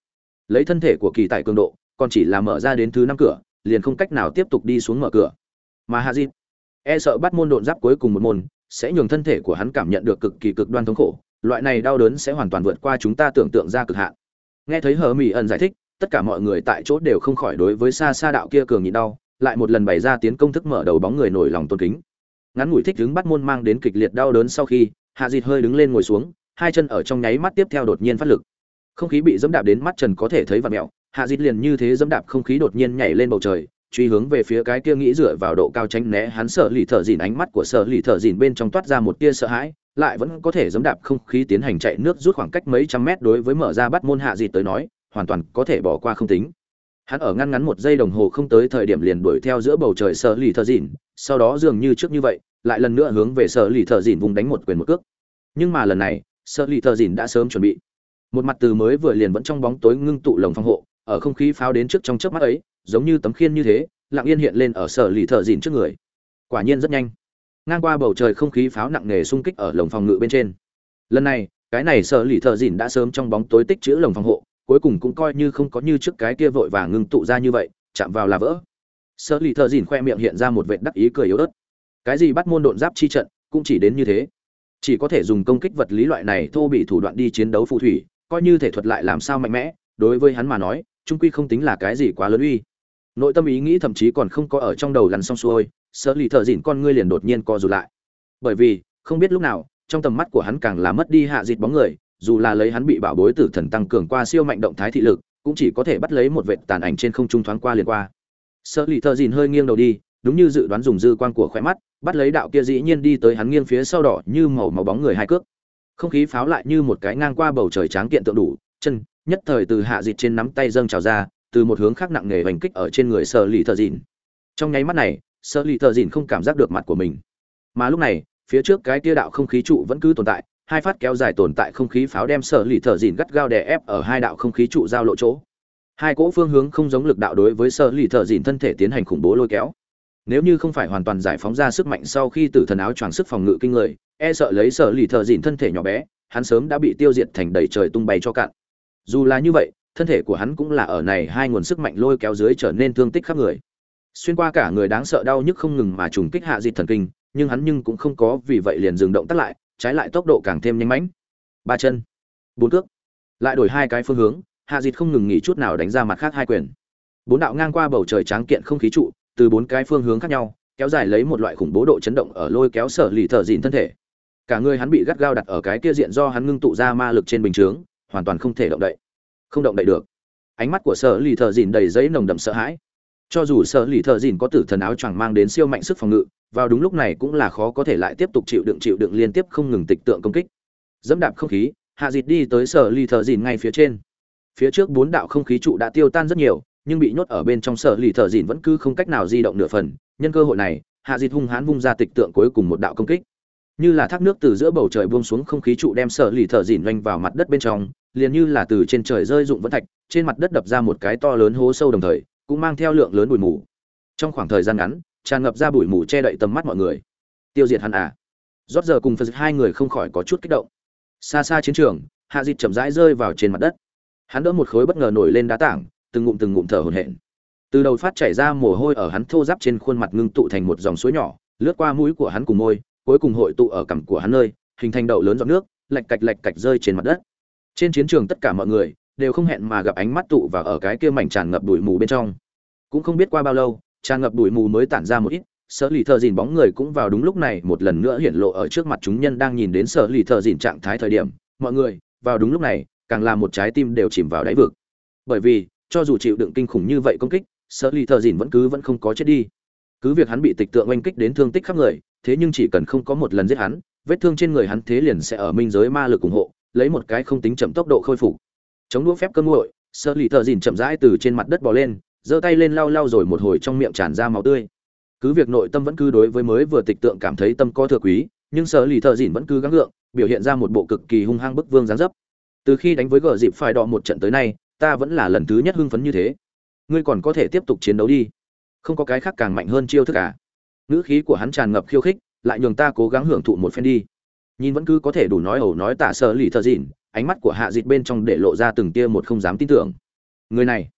Lấy thân thể của kỳ tại cường độ, còn chỉ là mở ra đến thứ năm cửa, liền không cách nào tiếp tục đi xuống mở cửa. Mà hạ dịp e sợ bắt môn độn giáp cuối cùng một môn, sẽ nhường thân thể của hắn cảm nhận được cực kỳ cực đoan thống khổ, loại này đau đớn sẽ hoàn toàn vượt qua chúng ta tưởng tượng ra cực hạn. Nghe thấy hờ mỹ ẩn giải thích, tất cả mọi người tại chỗ đều không khỏi đối với xa xa đạo kia cường nhịn đau, lại một lần bày ra tiến công thức mở đầu bóng người nổi lòng tôn kính ngắn ngủi thích đứng bắt môn mang đến kịch liệt đau đớn sau khi, hạ dịt hơi đứng lên ngồi xuống, hai chân ở trong nháy mắt tiếp theo đột nhiên phát lực. Không khí bị dẫm đạp đến mắt trần có thể thấy và mẹo hạ dịt liền như thế dẫm đạp không khí đột nhiên nhảy lên bầu trời, truy hướng về phía cái kia nghĩ dựa vào độ cao tránh né hắn sợ lì thở dìn ánh mắt của sợ lì thở dìn bên trong toát ra một tia sợ hãi, lại vẫn có thể dẫm đạp không khí tiến hành chạy nước rút khoảng cách mấy trăm mét đối với mở ra bắt môn hạ dịt tới nói, hoàn toàn có thể bỏ qua không tính hắn ở ngăn ngắn một giây đồng hồ không tới thời điểm liền đuổi theo giữa bầu trời sở lì thợ dìn, sau đó dường như trước như vậy, lại lần nữa hướng về sở lì thợ dìn vùng đánh một quyền một cước. Nhưng mà lần này, sở lì thợ dìn đã sớm chuẩn bị. Một mặt từ mới vừa liền vẫn trong bóng tối ngưng tụ lồng phòng hộ, ở không khí pháo đến trước trong chớp mắt ấy, giống như tấm khiên như thế, lặng yên hiện lên ở sở lì thợ dìn trước người. Quả nhiên rất nhanh. Ngang qua bầu trời không khí pháo nặng nề xung kích ở lồng phòng ngự bên trên. Lần này, cái này sở lì thợ dìn đã sớm trong bóng tối tích chữ lồng phòng hộ cuối cùng cũng coi như không có như trước cái kia vội vàng ngưng tụ ra như vậy, chạm vào là vỡ. Sợ lì thợ dìn khoe miệng hiện ra một vệt đắc ý cười yếu ớt. Cái gì bắt môn độn giáp chi trận, cũng chỉ đến như thế. Chỉ có thể dùng công kích vật lý loại này thô bị thủ đoạn đi chiến đấu phù thủy, coi như thể thuật lại làm sao mạnh mẽ, đối với hắn mà nói, trung quy không tính là cái gì quá lớn uy. Nội tâm ý nghĩ thậm chí còn không có ở trong đầu lăn xong xuôi sợ lì thợ dìn con ngươi liền đột nhiên co rụt lại. Bởi vì, không biết lúc nào, trong tầm mắt của hắn càng là mất đi hạ dịt bóng người dù là lấy hắn bị bảo bối tử thần tăng cường qua siêu mạnh động thái thị lực, cũng chỉ có thể bắt lấy một vệt tàn ảnh trên không trung thoáng qua liền qua. Sợ lì thợ dìn hơi nghiêng đầu đi, đúng như dự đoán dùng dư quan của khỏe mắt, bắt lấy đạo kia dĩ nhiên đi tới hắn nghiêng phía sau đỏ như màu màu bóng người hai cước. Không khí pháo lại như một cái ngang qua bầu trời tráng kiện tượng đủ, chân, nhất thời từ hạ dịt trên nắm tay dâng trào ra, từ một hướng khác nặng nề hành kích ở trên người sợ lì thợ dìn. Trong nháy mắt này sợ lì thợ dìn không cảm giác được mặt của mình. Mà lúc này, phía trước cái kia đạo không khí trụ vẫn cứ tồn tại hai phát kéo dài tồn tại không khí pháo đem sở lì thợ dìn gắt gao đè ép ở hai đạo không khí trụ giao lộ chỗ. Hai cỗ phương hướng không giống lực đạo đối với sở lì thợ dìn thân thể tiến hành khủng bố lôi kéo. Nếu như không phải hoàn toàn giải phóng ra sức mạnh sau khi tử thần áo choàng sức phòng ngự kinh người e sợ lấy sở lì thợ dìn thân thể nhỏ bé, hắn sớm đã bị tiêu diệt thành đầy trời tung bay cho cạn. Dù là như vậy, thân thể của hắn cũng là ở này hai nguồn sức mạnh lôi kéo dưới trở nên thương tích khắp người. Xuyên qua cả người đáng sợ đau nhức không ngừng mà trùng kích hạ dịt thần kinh, nhưng hắn nhưng cũng không có vì vậy liền dừng động tắt lại trái lại tốc độ càng thêm nhanh mãnh. Ba chân, bốn cước, lại đổi hai cái phương hướng, hạ dịt không ngừng nghỉ chút nào đánh ra mặt khác hai quyền. Bốn đạo ngang qua bầu trời tráng kiện không khí trụ, từ bốn cái phương hướng khác nhau, kéo dài lấy một loại khủng bố độ chấn động ở lôi kéo sở lì thợ dìn thân thể. Cả người hắn bị gắt gao đặt ở cái kia diện do hắn ngưng tụ ra ma lực trên bình chướng, hoàn toàn không thể động đậy. Không động đậy được. Ánh mắt của sở lì thợ dìn đầy giấy nồng đậm sợ hãi cho dù sở lì thợ dìn có tử thần áo choàng mang đến siêu mạnh sức phòng ngự, vào đúng lúc này cũng là khó có thể lại tiếp tục chịu đựng chịu đựng liên tiếp không ngừng tịch tượng công kích. Dẫm đạp không khí, hạ dịt đi tới sở lì thợ dìn ngay phía trên. Phía trước bốn đạo không khí trụ đã tiêu tan rất nhiều, nhưng bị nhốt ở bên trong sở lì thợ dìn vẫn cứ không cách nào di động nửa phần. Nhân cơ hội này, hạ dịt hung hãn vung ra tịch tượng cuối cùng một đạo công kích. Như là thác nước từ giữa bầu trời buông xuống không khí trụ đem sở lì thợ dìn doanh vào mặt đất bên trong, liền như là từ trên trời rơi dụng vẫn thạch, trên mặt đất đập ra một cái to lớn hố sâu đồng thời cũng mang theo lượng lớn bụi mù. Trong khoảng thời gian ngắn, tràn ngập ra bụi mù che đậy tầm mắt mọi người. Tiêu diệt hắn à? Rót giờ cùng phật hai người không khỏi có chút kích động. Xa xa chiến trường, hạ dịt chậm rãi rơi vào trên mặt đất. Hắn đỡ một khối bất ngờ nổi lên đá tảng, từng ngụm từng ngụm thở hổn hển. Từ đầu phát chảy ra mồ hôi ở hắn thô ráp trên khuôn mặt ngưng tụ thành một dòng suối nhỏ, lướt qua mũi của hắn cùng môi, cuối cùng hội tụ ở cằm của hắn nơi, hình thành đậu lớn giọt nước lạch cạch lạch cạch rơi trên mặt đất. Trên chiến trường tất cả mọi người đều không hẹn mà gặp ánh mắt tụ và ở cái kia mảnh tràn ngập bụi mù bên trong cũng không biết qua bao lâu tràn ngập bụi mù mới tản ra một ít, sở lì thợ dìn bóng người cũng vào đúng lúc này một lần nữa hiện lộ ở trước mặt chúng nhân đang nhìn đến sở lì thợ dìn trạng thái thời điểm. Mọi người, vào đúng lúc này, càng làm một trái tim đều chìm vào đáy vực. Bởi vì, cho dù chịu đựng kinh khủng như vậy công kích, sở lì thợ dìn vẫn cứ vẫn không có chết đi. Cứ việc hắn bị tịch tượng oanh kích đến thương tích khắp người, thế nhưng chỉ cần không có một lần giết hắn, vết thương trên người hắn thế liền sẽ ở minh giới ma lực ủng hộ, lấy một cái không tính chậm tốc độ khôi phục. Chống đũa phép cơ nguội sở lì thợ dìn chậm rãi từ trên mặt đất bò lên giơ tay lên lau lau rồi một hồi trong miệng tràn ra máu tươi. Cứ việc nội tâm vẫn cứ đối với mới vừa tịch tượng cảm thấy tâm có thừa quý, nhưng sở lì thợ dìn vẫn cứ gắng gượng, biểu hiện ra một bộ cực kỳ hung hăng bức vương giáng dấp. Từ khi đánh với gờ dịp phải đọ một trận tới nay, ta vẫn là lần thứ nhất hưng phấn như thế. Ngươi còn có thể tiếp tục chiến đấu đi. Không có cái khác càng mạnh hơn chiêu thức cả ngữ khí của hắn tràn ngập khiêu khích, lại nhường ta cố gắng hưởng thụ một phen đi. Nhìn vẫn cứ có thể đủ nói ẩu nói tả sở lì thợ dìn, ánh mắt của hạ dịt bên trong để lộ ra từng tia một không dám tin tưởng. Người này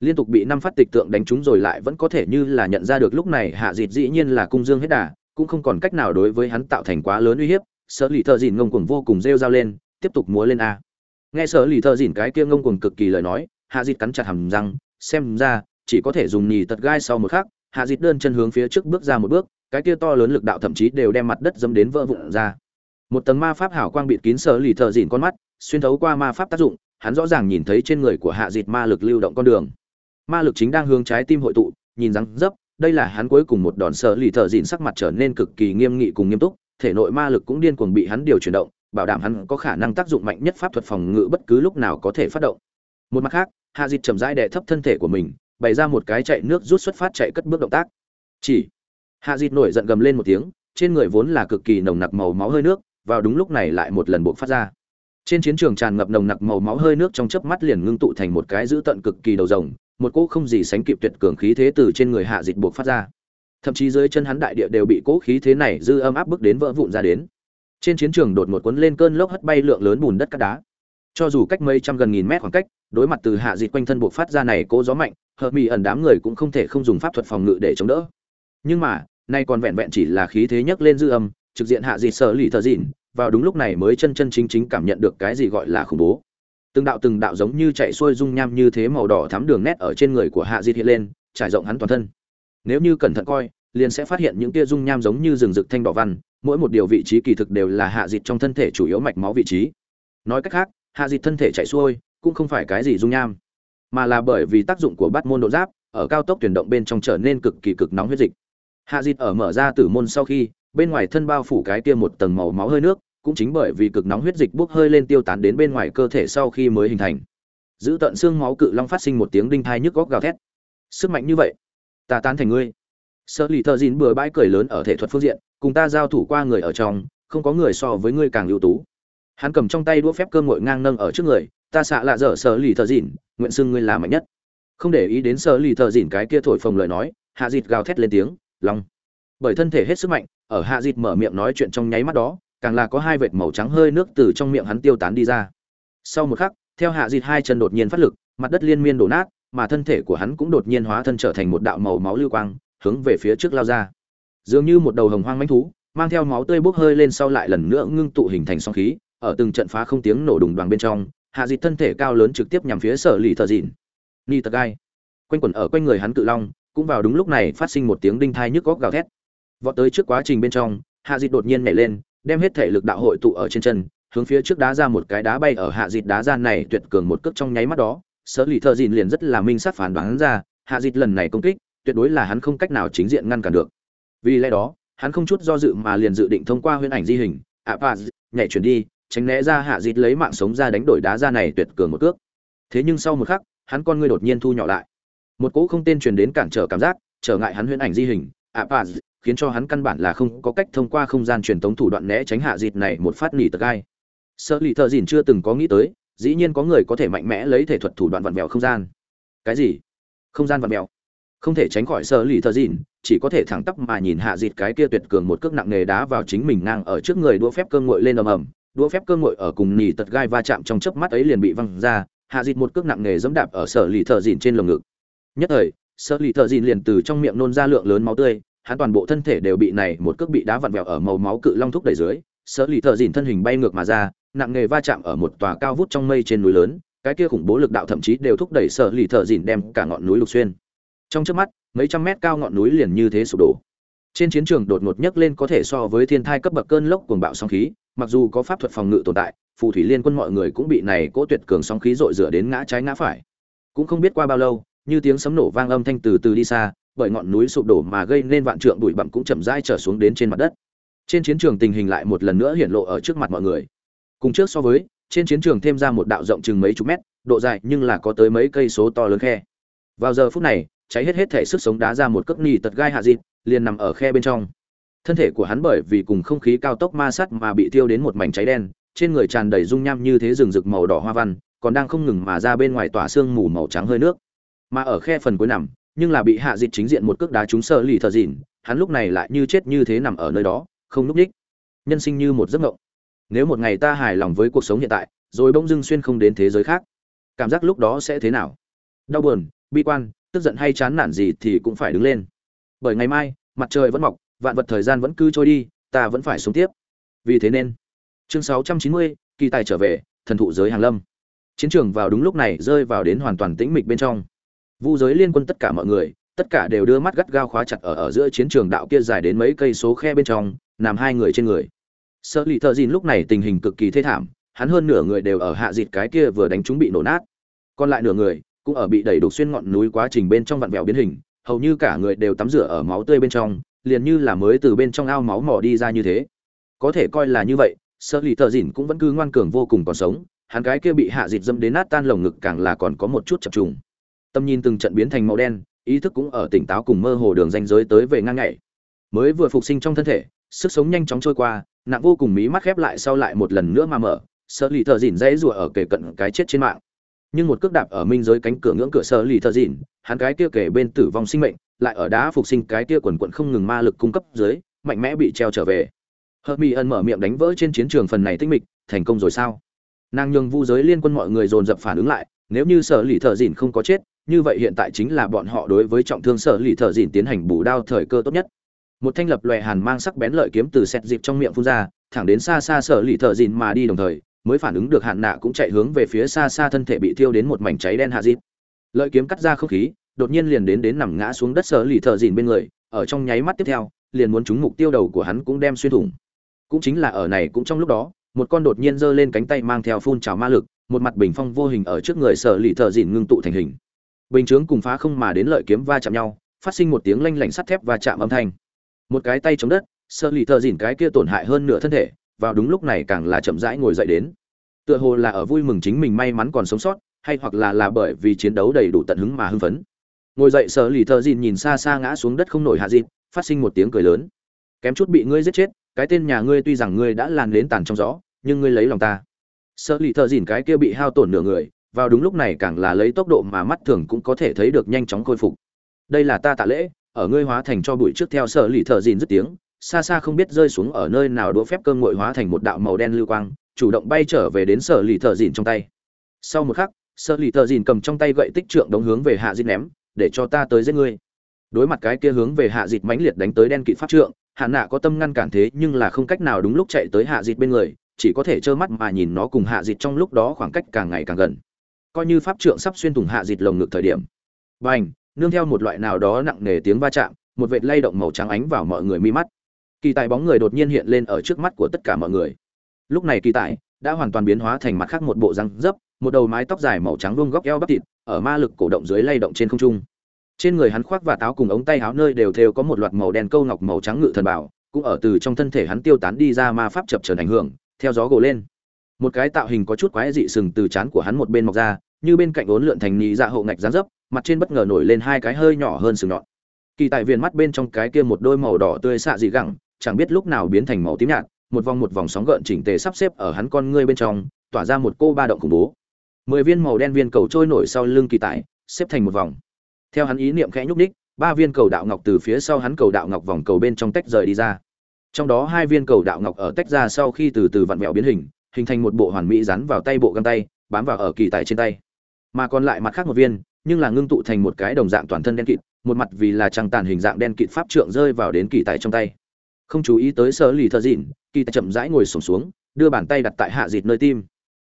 liên tục bị năm phát tịch tượng đánh trúng rồi lại vẫn có thể như là nhận ra được lúc này hạ dịt dĩ nhiên là cung dương hết đà, cũng không còn cách nào đối với hắn tạo thành quá lớn uy hiếp, sở lì thợ dìn ngông cuồng vô cùng rêu rao lên, tiếp tục múa lên a. Nghe sở lì thợ dìn cái kia ngông cuồng cực kỳ lời nói, hạ dịt cắn chặt hầm răng, xem ra, chỉ có thể dùng nhì tật gai sau một khắc, hạ dịt đơn chân hướng phía trước bước ra một bước, cái kia to lớn lực đạo thậm chí đều đem mặt đất dâm đến vỡ vụn ra. Một tầng ma pháp hảo quang bịt kín sở lì thợ dìn con mắt, xuyên thấu qua ma pháp tác dụng, hắn rõ ràng nhìn thấy trên người của hạ dịt ma lực lưu động con đường ma lực chính đang hướng trái tim hội tụ, nhìn răng dấp, đây là hắn cuối cùng một đòn sở lì thợ dịn sắc mặt trở nên cực kỳ nghiêm nghị cùng nghiêm túc, thể nội ma lực cũng điên cuồng bị hắn điều chuyển động, bảo đảm hắn có khả năng tác dụng mạnh nhất pháp thuật phòng ngự bất cứ lúc nào có thể phát động. Một mặt khác, hạ dịt chậm rãi đè thấp thân thể của mình, bày ra một cái chạy nước rút xuất phát chạy cất bước động tác. Chỉ, hạ dịt nổi giận gầm lên một tiếng, trên người vốn là cực kỳ nồng nặc màu máu hơi nước, vào đúng lúc này lại một lần buộc phát ra. Trên chiến trường tràn ngập nồng nặc màu máu hơi nước trong chớp mắt liền ngưng tụ thành một cái dữ tận cực kỳ đầu rồng một cỗ không gì sánh kịp tuyệt cường khí thế từ trên người hạ dịch buộc phát ra. Thậm chí dưới chân hắn đại địa đều bị cỗ khí thế này dư âm áp bức đến vỡ vụn ra đến. Trên chiến trường đột ngột cuốn lên cơn lốc hất bay lượng lớn bùn đất cát đá. Cho dù cách mấy trăm gần nghìn mét khoảng cách, đối mặt từ hạ dịch quanh thân buộc phát ra này cỗ gió mạnh, hợp mỹ ẩn đám người cũng không thể không dùng pháp thuật phòng ngự để chống đỡ. Nhưng mà, nay còn vẹn vẹn chỉ là khí thế nhấc lên dư âm, trực diện hạ dịch sở lì thờ dịn, vào đúng lúc này mới chân chân chính chính cảm nhận được cái gì gọi là khủng bố từng đạo từng đạo giống như chạy xuôi dung nham như thế màu đỏ thắm đường nét ở trên người của hạ di hiện lên, trải rộng hắn toàn thân. Nếu như cẩn thận coi, liền sẽ phát hiện những tia dung nham giống như rừng rực thanh đỏ văn, mỗi một điều vị trí kỳ thực đều là hạ dịt trong thân thể chủ yếu mạch máu vị trí. Nói cách khác, hạ dịt thân thể chạy xuôi cũng không phải cái gì dung nham, mà là bởi vì tác dụng của bát môn độ giáp ở cao tốc tuyển động bên trong trở nên cực kỳ cực nóng huyết dịch. Hạ dịt ở mở ra tử môn sau khi, bên ngoài thân bao phủ cái kia một tầng màu máu hơi nước cũng chính bởi vì cực nóng huyết dịch bốc hơi lên tiêu tán đến bên ngoài cơ thể sau khi mới hình thành. Giữ tận xương máu cự long phát sinh một tiếng đinh thai nhức góc gào thét. Sức mạnh như vậy, ta tán thành ngươi. Sở lì thợ dìn bừa bãi cười lớn ở thể thuật phương diện, cùng ta giao thủ qua người ở trong, không có người so với ngươi càng ưu tú. Hắn cầm trong tay đũa phép cơm ngội ngang nâng ở trước người, ta xạ lạ dở sở lì thợ dìn, nguyện xưng ngươi là mạnh nhất. Không để ý đến sở lì thợ dìn cái kia thổi phồng lời nói, hạ dịt gào thét lên tiếng, long. Bởi thân thể hết sức mạnh, ở hạ dịt mở miệng nói chuyện trong nháy mắt đó càng là có hai vệt màu trắng hơi nước từ trong miệng hắn tiêu tán đi ra. Sau một khắc, theo hạ dịt hai chân đột nhiên phát lực, mặt đất liên miên đổ nát, mà thân thể của hắn cũng đột nhiên hóa thân trở thành một đạo màu máu lưu quang, hướng về phía trước lao ra. Dường như một đầu hồng hoang mãnh thú, mang theo máu tươi bốc hơi lên sau lại lần nữa ngưng tụ hình thành song khí, ở từng trận phá không tiếng nổ đùng đoàn bên trong, hạ dịt thân thể cao lớn trực tiếp nhằm phía sở lì thợ dịn. Ni tật gai. Quanh quẩn ở quanh người hắn cự long, cũng vào đúng lúc này phát sinh một tiếng đinh thai nhức góc gào thét. Vọt tới trước quá trình bên trong, hạ dịt đột nhiên nhảy lên đem hết thể lực đạo hội tụ ở trên chân, hướng phía trước đá ra một cái đá bay ở hạ dịt đá ra này tuyệt cường một cước trong nháy mắt đó. Sở lì thợ dìn liền rất là minh sát phản đoán ra, hạ dịt lần này công kích, tuyệt đối là hắn không cách nào chính diện ngăn cản được. Vì lẽ đó, hắn không chút do dự mà liền dự định thông qua huyễn ảnh di hình, ạ pa nhảy chuyển đi, tránh né ra hạ dịt lấy mạng sống ra đánh đổi đá ra này tuyệt cường một cước. Thế nhưng sau một khắc, hắn con ngươi đột nhiên thu nhỏ lại. Một cỗ không tên truyền đến cản trở cảm giác, trở ngại hắn huyễn ảnh di hình, ạ pa khiến cho hắn căn bản là không có cách thông qua không gian truyền tống thủ đoạn né tránh hạ dịt này một phát nỉ tật gai. Sợ lì thợ dìn chưa từng có nghĩ tới, dĩ nhiên có người có thể mạnh mẽ lấy thể thuật thủ đoạn vặn vẹo không gian. Cái gì? Không gian vặn vẹo? Không thể tránh khỏi sợ lì thợ dìn, chỉ có thể thẳng tắp mà nhìn hạ dịt cái kia tuyệt cường một cước nặng nề đá vào chính mình ngang ở trước người đũa phép cơ ngội lên ầm ầm. Đũa phép cơ ngội ở cùng nỉ tật gai va chạm trong chớp mắt ấy liền bị văng ra, hạ dịt một cước nặng nề dẫm đạp ở sở lì thợ dìn trên lồng ngực. Nhất thời, sở lì thợ dìn liền từ trong miệng nôn ra lượng lớn máu tươi hắn toàn bộ thân thể đều bị này một cước bị đá vặn vẹo ở màu máu cự long thúc đẩy dưới sở lì thợ dìn thân hình bay ngược mà ra, nặng nghề va chạm ở một tòa cao vút trong mây trên núi lớn, cái kia khủng bố lực đạo thậm chí đều thúc đẩy sở lì thợ dìn đem cả ngọn núi lục xuyên. Trong trước mắt, mấy trăm mét cao ngọn núi liền như thế sụp đổ. Trên chiến trường đột ngột nhấc lên có thể so với thiên thai cấp bậc cơn lốc cuồng bạo sóng khí, mặc dù có pháp thuật phòng ngự tồn tại, phù thủy liên quân mọi người cũng bị này cố tuyệt cường sóng khí dội rửa đến ngã trái ngã phải. Cũng không biết qua bao lâu, như tiếng sấm nổ vang âm thanh từ từ đi xa bởi ngọn núi sụp đổ mà gây nên vạn trượng bụi bặm cũng chậm rãi trở xuống đến trên mặt đất. Trên chiến trường tình hình lại một lần nữa hiện lộ ở trước mặt mọi người. Cùng trước so với, trên chiến trường thêm ra một đạo rộng chừng mấy chục mét độ dài nhưng là có tới mấy cây số to lớn khe vào giờ phút này cháy hết hết thể sức sống đá ra một cước nỉ tật gai hạ dịt liền nằm ở khe bên trong thân thể của hắn bởi vì cùng không khí cao tốc ma sát mà bị tiêu đến một mảnh cháy đen trên người tràn đầy dung nham như thế rừng rực màu đỏ hoa văn còn đang không ngừng mà ra bên ngoài tỏa xương mù màu trắng hơi nước mà ở khe phần cuối nằm nhưng là bị hạ dịt chính diện một cước đá trúng sơ lì thờ dìn hắn lúc này lại như chết như thế nằm ở nơi đó không núp đích. Nhân sinh như một giấc mộng. Nếu một ngày ta hài lòng với cuộc sống hiện tại rồi bỗng dưng xuyên không đến thế giới khác cảm giác lúc đó sẽ thế nào? Đau buồn bi quan tức giận hay chán nản gì thì cũng phải đứng lên. Bởi ngày mai mặt trời vẫn mọc vạn vật thời gian vẫn cứ trôi đi ta vẫn phải sống tiếp. Vì thế nên chương 690, kỳ tài trở về thần thụ giới hàng lâm. Chiến trường vào đúng lúc này rơi vào đến hoàn toàn tĩnh mịch bên trong vu giới liên quân tất cả mọi người, tất cả đều đưa mắt gắt gao khóa chặt ở ở giữa chiến trường đạo kia dài đến mấy cây số khe bên trong, nằm hai người trên người. Sợ lì thợ dìn lúc này tình hình cực kỳ thê thảm, hắn hơn nửa người đều ở hạ dịt cái kia vừa đánh chúng bị nổ nát. Còn lại nửa người cũng ở bị đẩy đục xuyên ngọn núi quá trình bên trong vặn vẹo biến hình, hầu như cả người đều tắm rửa ở máu tươi bên trong, liền như là mới từ bên trong ao máu mò đi ra như thế. Có thể coi là như vậy, sợ lì thợ dìn cũng vẫn cứ ngoan cường vô cùng còn sống, hắn cái kia bị hạ dịt dâm đến nát tan lồng ngực càng là còn có một chút chập trùng tâm nhìn từng trận biến thành màu đen, ý thức cũng ở tỉnh táo cùng mơ hồ đường ranh giới tới về ngang ngày mới vừa phục sinh trong thân thể, sức sống nhanh chóng trôi qua, nặng vô cùng mí mắt khép lại sau lại một lần nữa mà mở sợ lì thợ dìn dãy rủa ở kề cận cái chết trên mạng. Nhưng một cước đạp ở minh giới cánh cửa ngưỡng cửa sợ lì thợ dìn, hắn cái kia kể bên tử vong sinh mệnh, lại ở đá phục sinh cái kia quần quận không ngừng ma lực cung cấp dưới, mạnh mẽ bị treo trở về. Hợp mỹ ân mở miệng đánh vỡ trên chiến trường phần này tinh mịch, thành công rồi sao? Nàng nhường vu giới liên quân mọi người dồn dập phản ứng lại, nếu như sở lì thợ dìn không có chết như vậy hiện tại chính là bọn họ đối với trọng thương sở lì thợ dìn tiến hành bù đao thời cơ tốt nhất. Một thanh lập lòe hàn mang sắc bén lợi kiếm từ xét dịp trong miệng phun ra, thẳng đến xa xa sở lì thợ dìn mà đi đồng thời, mới phản ứng được hạn nạ cũng chạy hướng về phía xa xa thân thể bị thiêu đến một mảnh cháy đen hạ dịp. Lợi kiếm cắt ra không khí, đột nhiên liền đến đến nằm ngã xuống đất sở lì thợ dìn bên người, ở trong nháy mắt tiếp theo, liền muốn trúng mục tiêu đầu của hắn cũng đem xuyên thủng. Cũng chính là ở này cũng trong lúc đó, một con đột nhiên giơ lên cánh tay mang theo phun trào ma lực, một mặt bình phong vô hình ở trước người sở lì thợ dìn ngưng tụ thành hình bình chướng cùng phá không mà đến lợi kiếm va chạm nhau, phát sinh một tiếng lanh lảnh sắt thép và chạm âm thanh. Một cái tay chống đất sơ lì thợ dìn cái kia tổn hại hơn nửa thân thể, vào đúng lúc này càng là chậm rãi ngồi dậy đến. Tựa hồ là ở vui mừng chính mình may mắn còn sống sót, hay hoặc là là bởi vì chiến đấu đầy đủ tận hứng mà hưng phấn. Ngồi dậy sơ lì thợ dìn nhìn xa xa ngã xuống đất không nổi hạ dịp, phát sinh một tiếng cười lớn. Kém chút bị ngươi giết chết, cái tên nhà ngươi tuy rằng ngươi đã làn đến tàn trong gió, nhưng ngươi lấy lòng ta. Sơ lì thợ dìn cái kia bị hao tổn nửa người vào đúng lúc này càng là lấy tốc độ mà mắt thường cũng có thể thấy được nhanh chóng khôi phục. Đây là ta tạ lễ, ở ngươi hóa thành cho bụi trước theo sở lì thợ dìn dứt tiếng, xa xa không biết rơi xuống ở nơi nào đũa phép cơm nguội hóa thành một đạo màu đen lưu quang, chủ động bay trở về đến sở lì thợ dìn trong tay. Sau một khắc, sở lì thợ dìn cầm trong tay gậy tích trượng đống hướng về hạ dịt ném, để cho ta tới giết ngươi. Đối mặt cái kia hướng về hạ dịt mãnh liệt đánh tới đen kịt pháp trượng, hạ nạ có tâm ngăn cản thế nhưng là không cách nào đúng lúc chạy tới hạ dịt bên người, chỉ có thể trơ mắt mà nhìn nó cùng hạ dịt trong lúc đó khoảng cách càng ngày càng gần coi như pháp trượng sắp xuyên thủng hạ dịt lồng ngực thời điểm. Bành, nương theo một loại nào đó nặng nề tiếng va chạm, một vệt lay động màu trắng ánh vào mọi người mi mắt. Kỳ tài bóng người đột nhiên hiện lên ở trước mắt của tất cả mọi người. Lúc này kỳ tài đã hoàn toàn biến hóa thành mặt khác một bộ răng dấp, một đầu mái tóc dài màu trắng vuông góc eo bắp thịt, ở ma lực cổ động dưới lay động trên không trung. Trên người hắn khoác và táo cùng ống tay áo nơi đều thêu có một loạt màu đen câu ngọc màu trắng ngự thần bảo, cũng ở từ trong thân thể hắn tiêu tán đi ra ma pháp chập chờn ảnh hưởng, theo gió gồ lên một cái tạo hình có chút quái dị sừng từ chán của hắn một bên mọc ra như bên cạnh ốn lượn thành nhị dạ hậu ngạch rán dấp mặt trên bất ngờ nổi lên hai cái hơi nhỏ hơn sừng nhọn. Kỳ tại viền mắt bên trong cái kia một đôi màu đỏ tươi xạ dị gẳng chẳng biết lúc nào biến thành màu tím nhạt một vòng một vòng sóng gợn chỉnh tề sắp xếp ở hắn con ngươi bên trong tỏa ra một cô ba động khủng bố. Mười viên màu đen viên cầu trôi nổi sau lưng kỳ tại xếp thành một vòng. Theo hắn ý niệm khẽ nhúc đích, ba viên cầu đạo ngọc từ phía sau hắn cầu đạo ngọc vòng cầu bên trong tách rời đi ra. Trong đó hai viên cầu đạo ngọc ở tách ra sau khi từ từ vặn vẹo biến hình hình thành một bộ hoàn mỹ rắn vào tay bộ găng tay, bám vào ở kỳ tại trên tay. Mà còn lại mặt khác một viên, nhưng là ngưng tụ thành một cái đồng dạng toàn thân đen kịt, một mặt vì là trăng tàn hình dạng đen kịt pháp trượng rơi vào đến kỳ tại trong tay. Không chú ý tới sơ lì thợ dịn, kỳ tại chậm rãi ngồi sổm xuống, đưa bàn tay đặt tại hạ dịt nơi tim.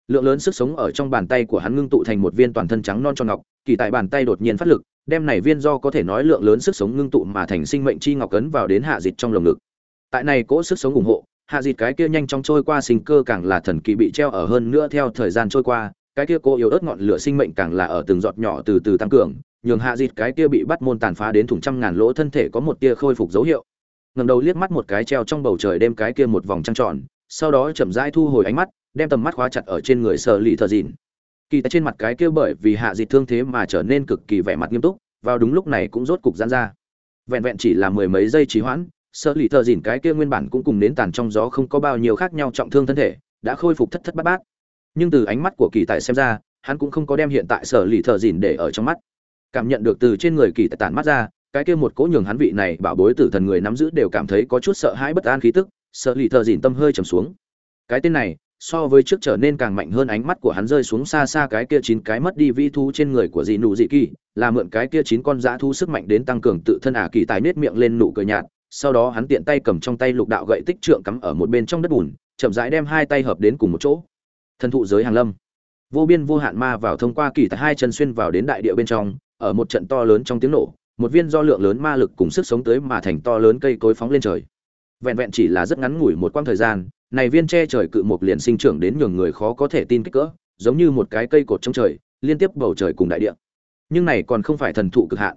Lượng lớn sức sống ở trong bàn tay của hắn ngưng tụ thành một viên toàn thân trắng non cho ngọc, kỳ tại bàn tay đột nhiên phát lực, đem này viên do có thể nói lượng lớn sức sống ngưng tụ mà thành sinh mệnh chi ngọc cấn vào đến hạ dịt trong lồng ngực. Tại này cỗ sức sống ủng hộ hạ dịt cái kia nhanh chóng trôi qua sinh cơ càng là thần kỳ bị treo ở hơn nữa theo thời gian trôi qua, cái kia cô yếu ớt ngọn lửa sinh mệnh càng là ở từng giọt nhỏ từ từ tăng cường, nhường hạ dịt cái kia bị bắt môn tàn phá đến thủng trăm ngàn lỗ thân thể có một tia khôi phục dấu hiệu. Ngầm đầu liếc mắt một cái treo trong bầu trời đem cái kia một vòng trăng tròn, sau đó chậm rãi thu hồi ánh mắt, đem tầm mắt khóa chặt ở trên người sợ lì thợ dịn. Kỳ tại trên mặt cái kia bởi vì hạ dịt thương thế mà trở nên cực kỳ vẻ mặt nghiêm túc, vào đúng lúc này cũng rốt cục giãn ra. Vẹn vẹn chỉ là mười mấy giây trì hoãn sở lì thợ dìn cái kia nguyên bản cũng cùng nến tàn trong gió không có bao nhiêu khác nhau trọng thương thân thể, đã khôi phục thất thất bát bát. Nhưng từ ánh mắt của kỳ tài xem ra, hắn cũng không có đem hiện tại sở lì thợ dìn để ở trong mắt. Cảm nhận được từ trên người kỳ tài tản mắt ra, cái kia một cỗ nhường hắn vị này bảo bối tử thần người nắm giữ đều cảm thấy có chút sợ hãi bất an khí tức sợ lì thợ dìn tâm hơi trầm xuống. Cái tên này, so với trước trở nên càng mạnh hơn ánh mắt của hắn rơi xuống xa xa cái kia chín cái mất đi vi thu trên người của dị nụ dị kỳ, là mượn cái kia chín con dã thu sức mạnh đến tăng cường tự thân ả kỳ tài nết miệng lên nụ cười nhạt sau đó hắn tiện tay cầm trong tay lục đạo gậy tích trượng cắm ở một bên trong đất bùn, chậm rãi đem hai tay hợp đến cùng một chỗ. Thần thụ giới hàng lâm. Vô biên vô hạn ma vào thông qua kỳ tại hai chân xuyên vào đến đại địa bên trong, ở một trận to lớn trong tiếng nổ, một viên do lượng lớn ma lực cùng sức sống tới mà thành to lớn cây cối phóng lên trời. Vẹn vẹn chỉ là rất ngắn ngủi một quãng thời gian, này viên che trời cự mục liền sinh trưởng đến nhường người khó có thể tin kích cỡ, giống như một cái cây cột trong trời, liên tiếp bầu trời cùng đại địa. Nhưng này còn không phải thần thụ cực hạn.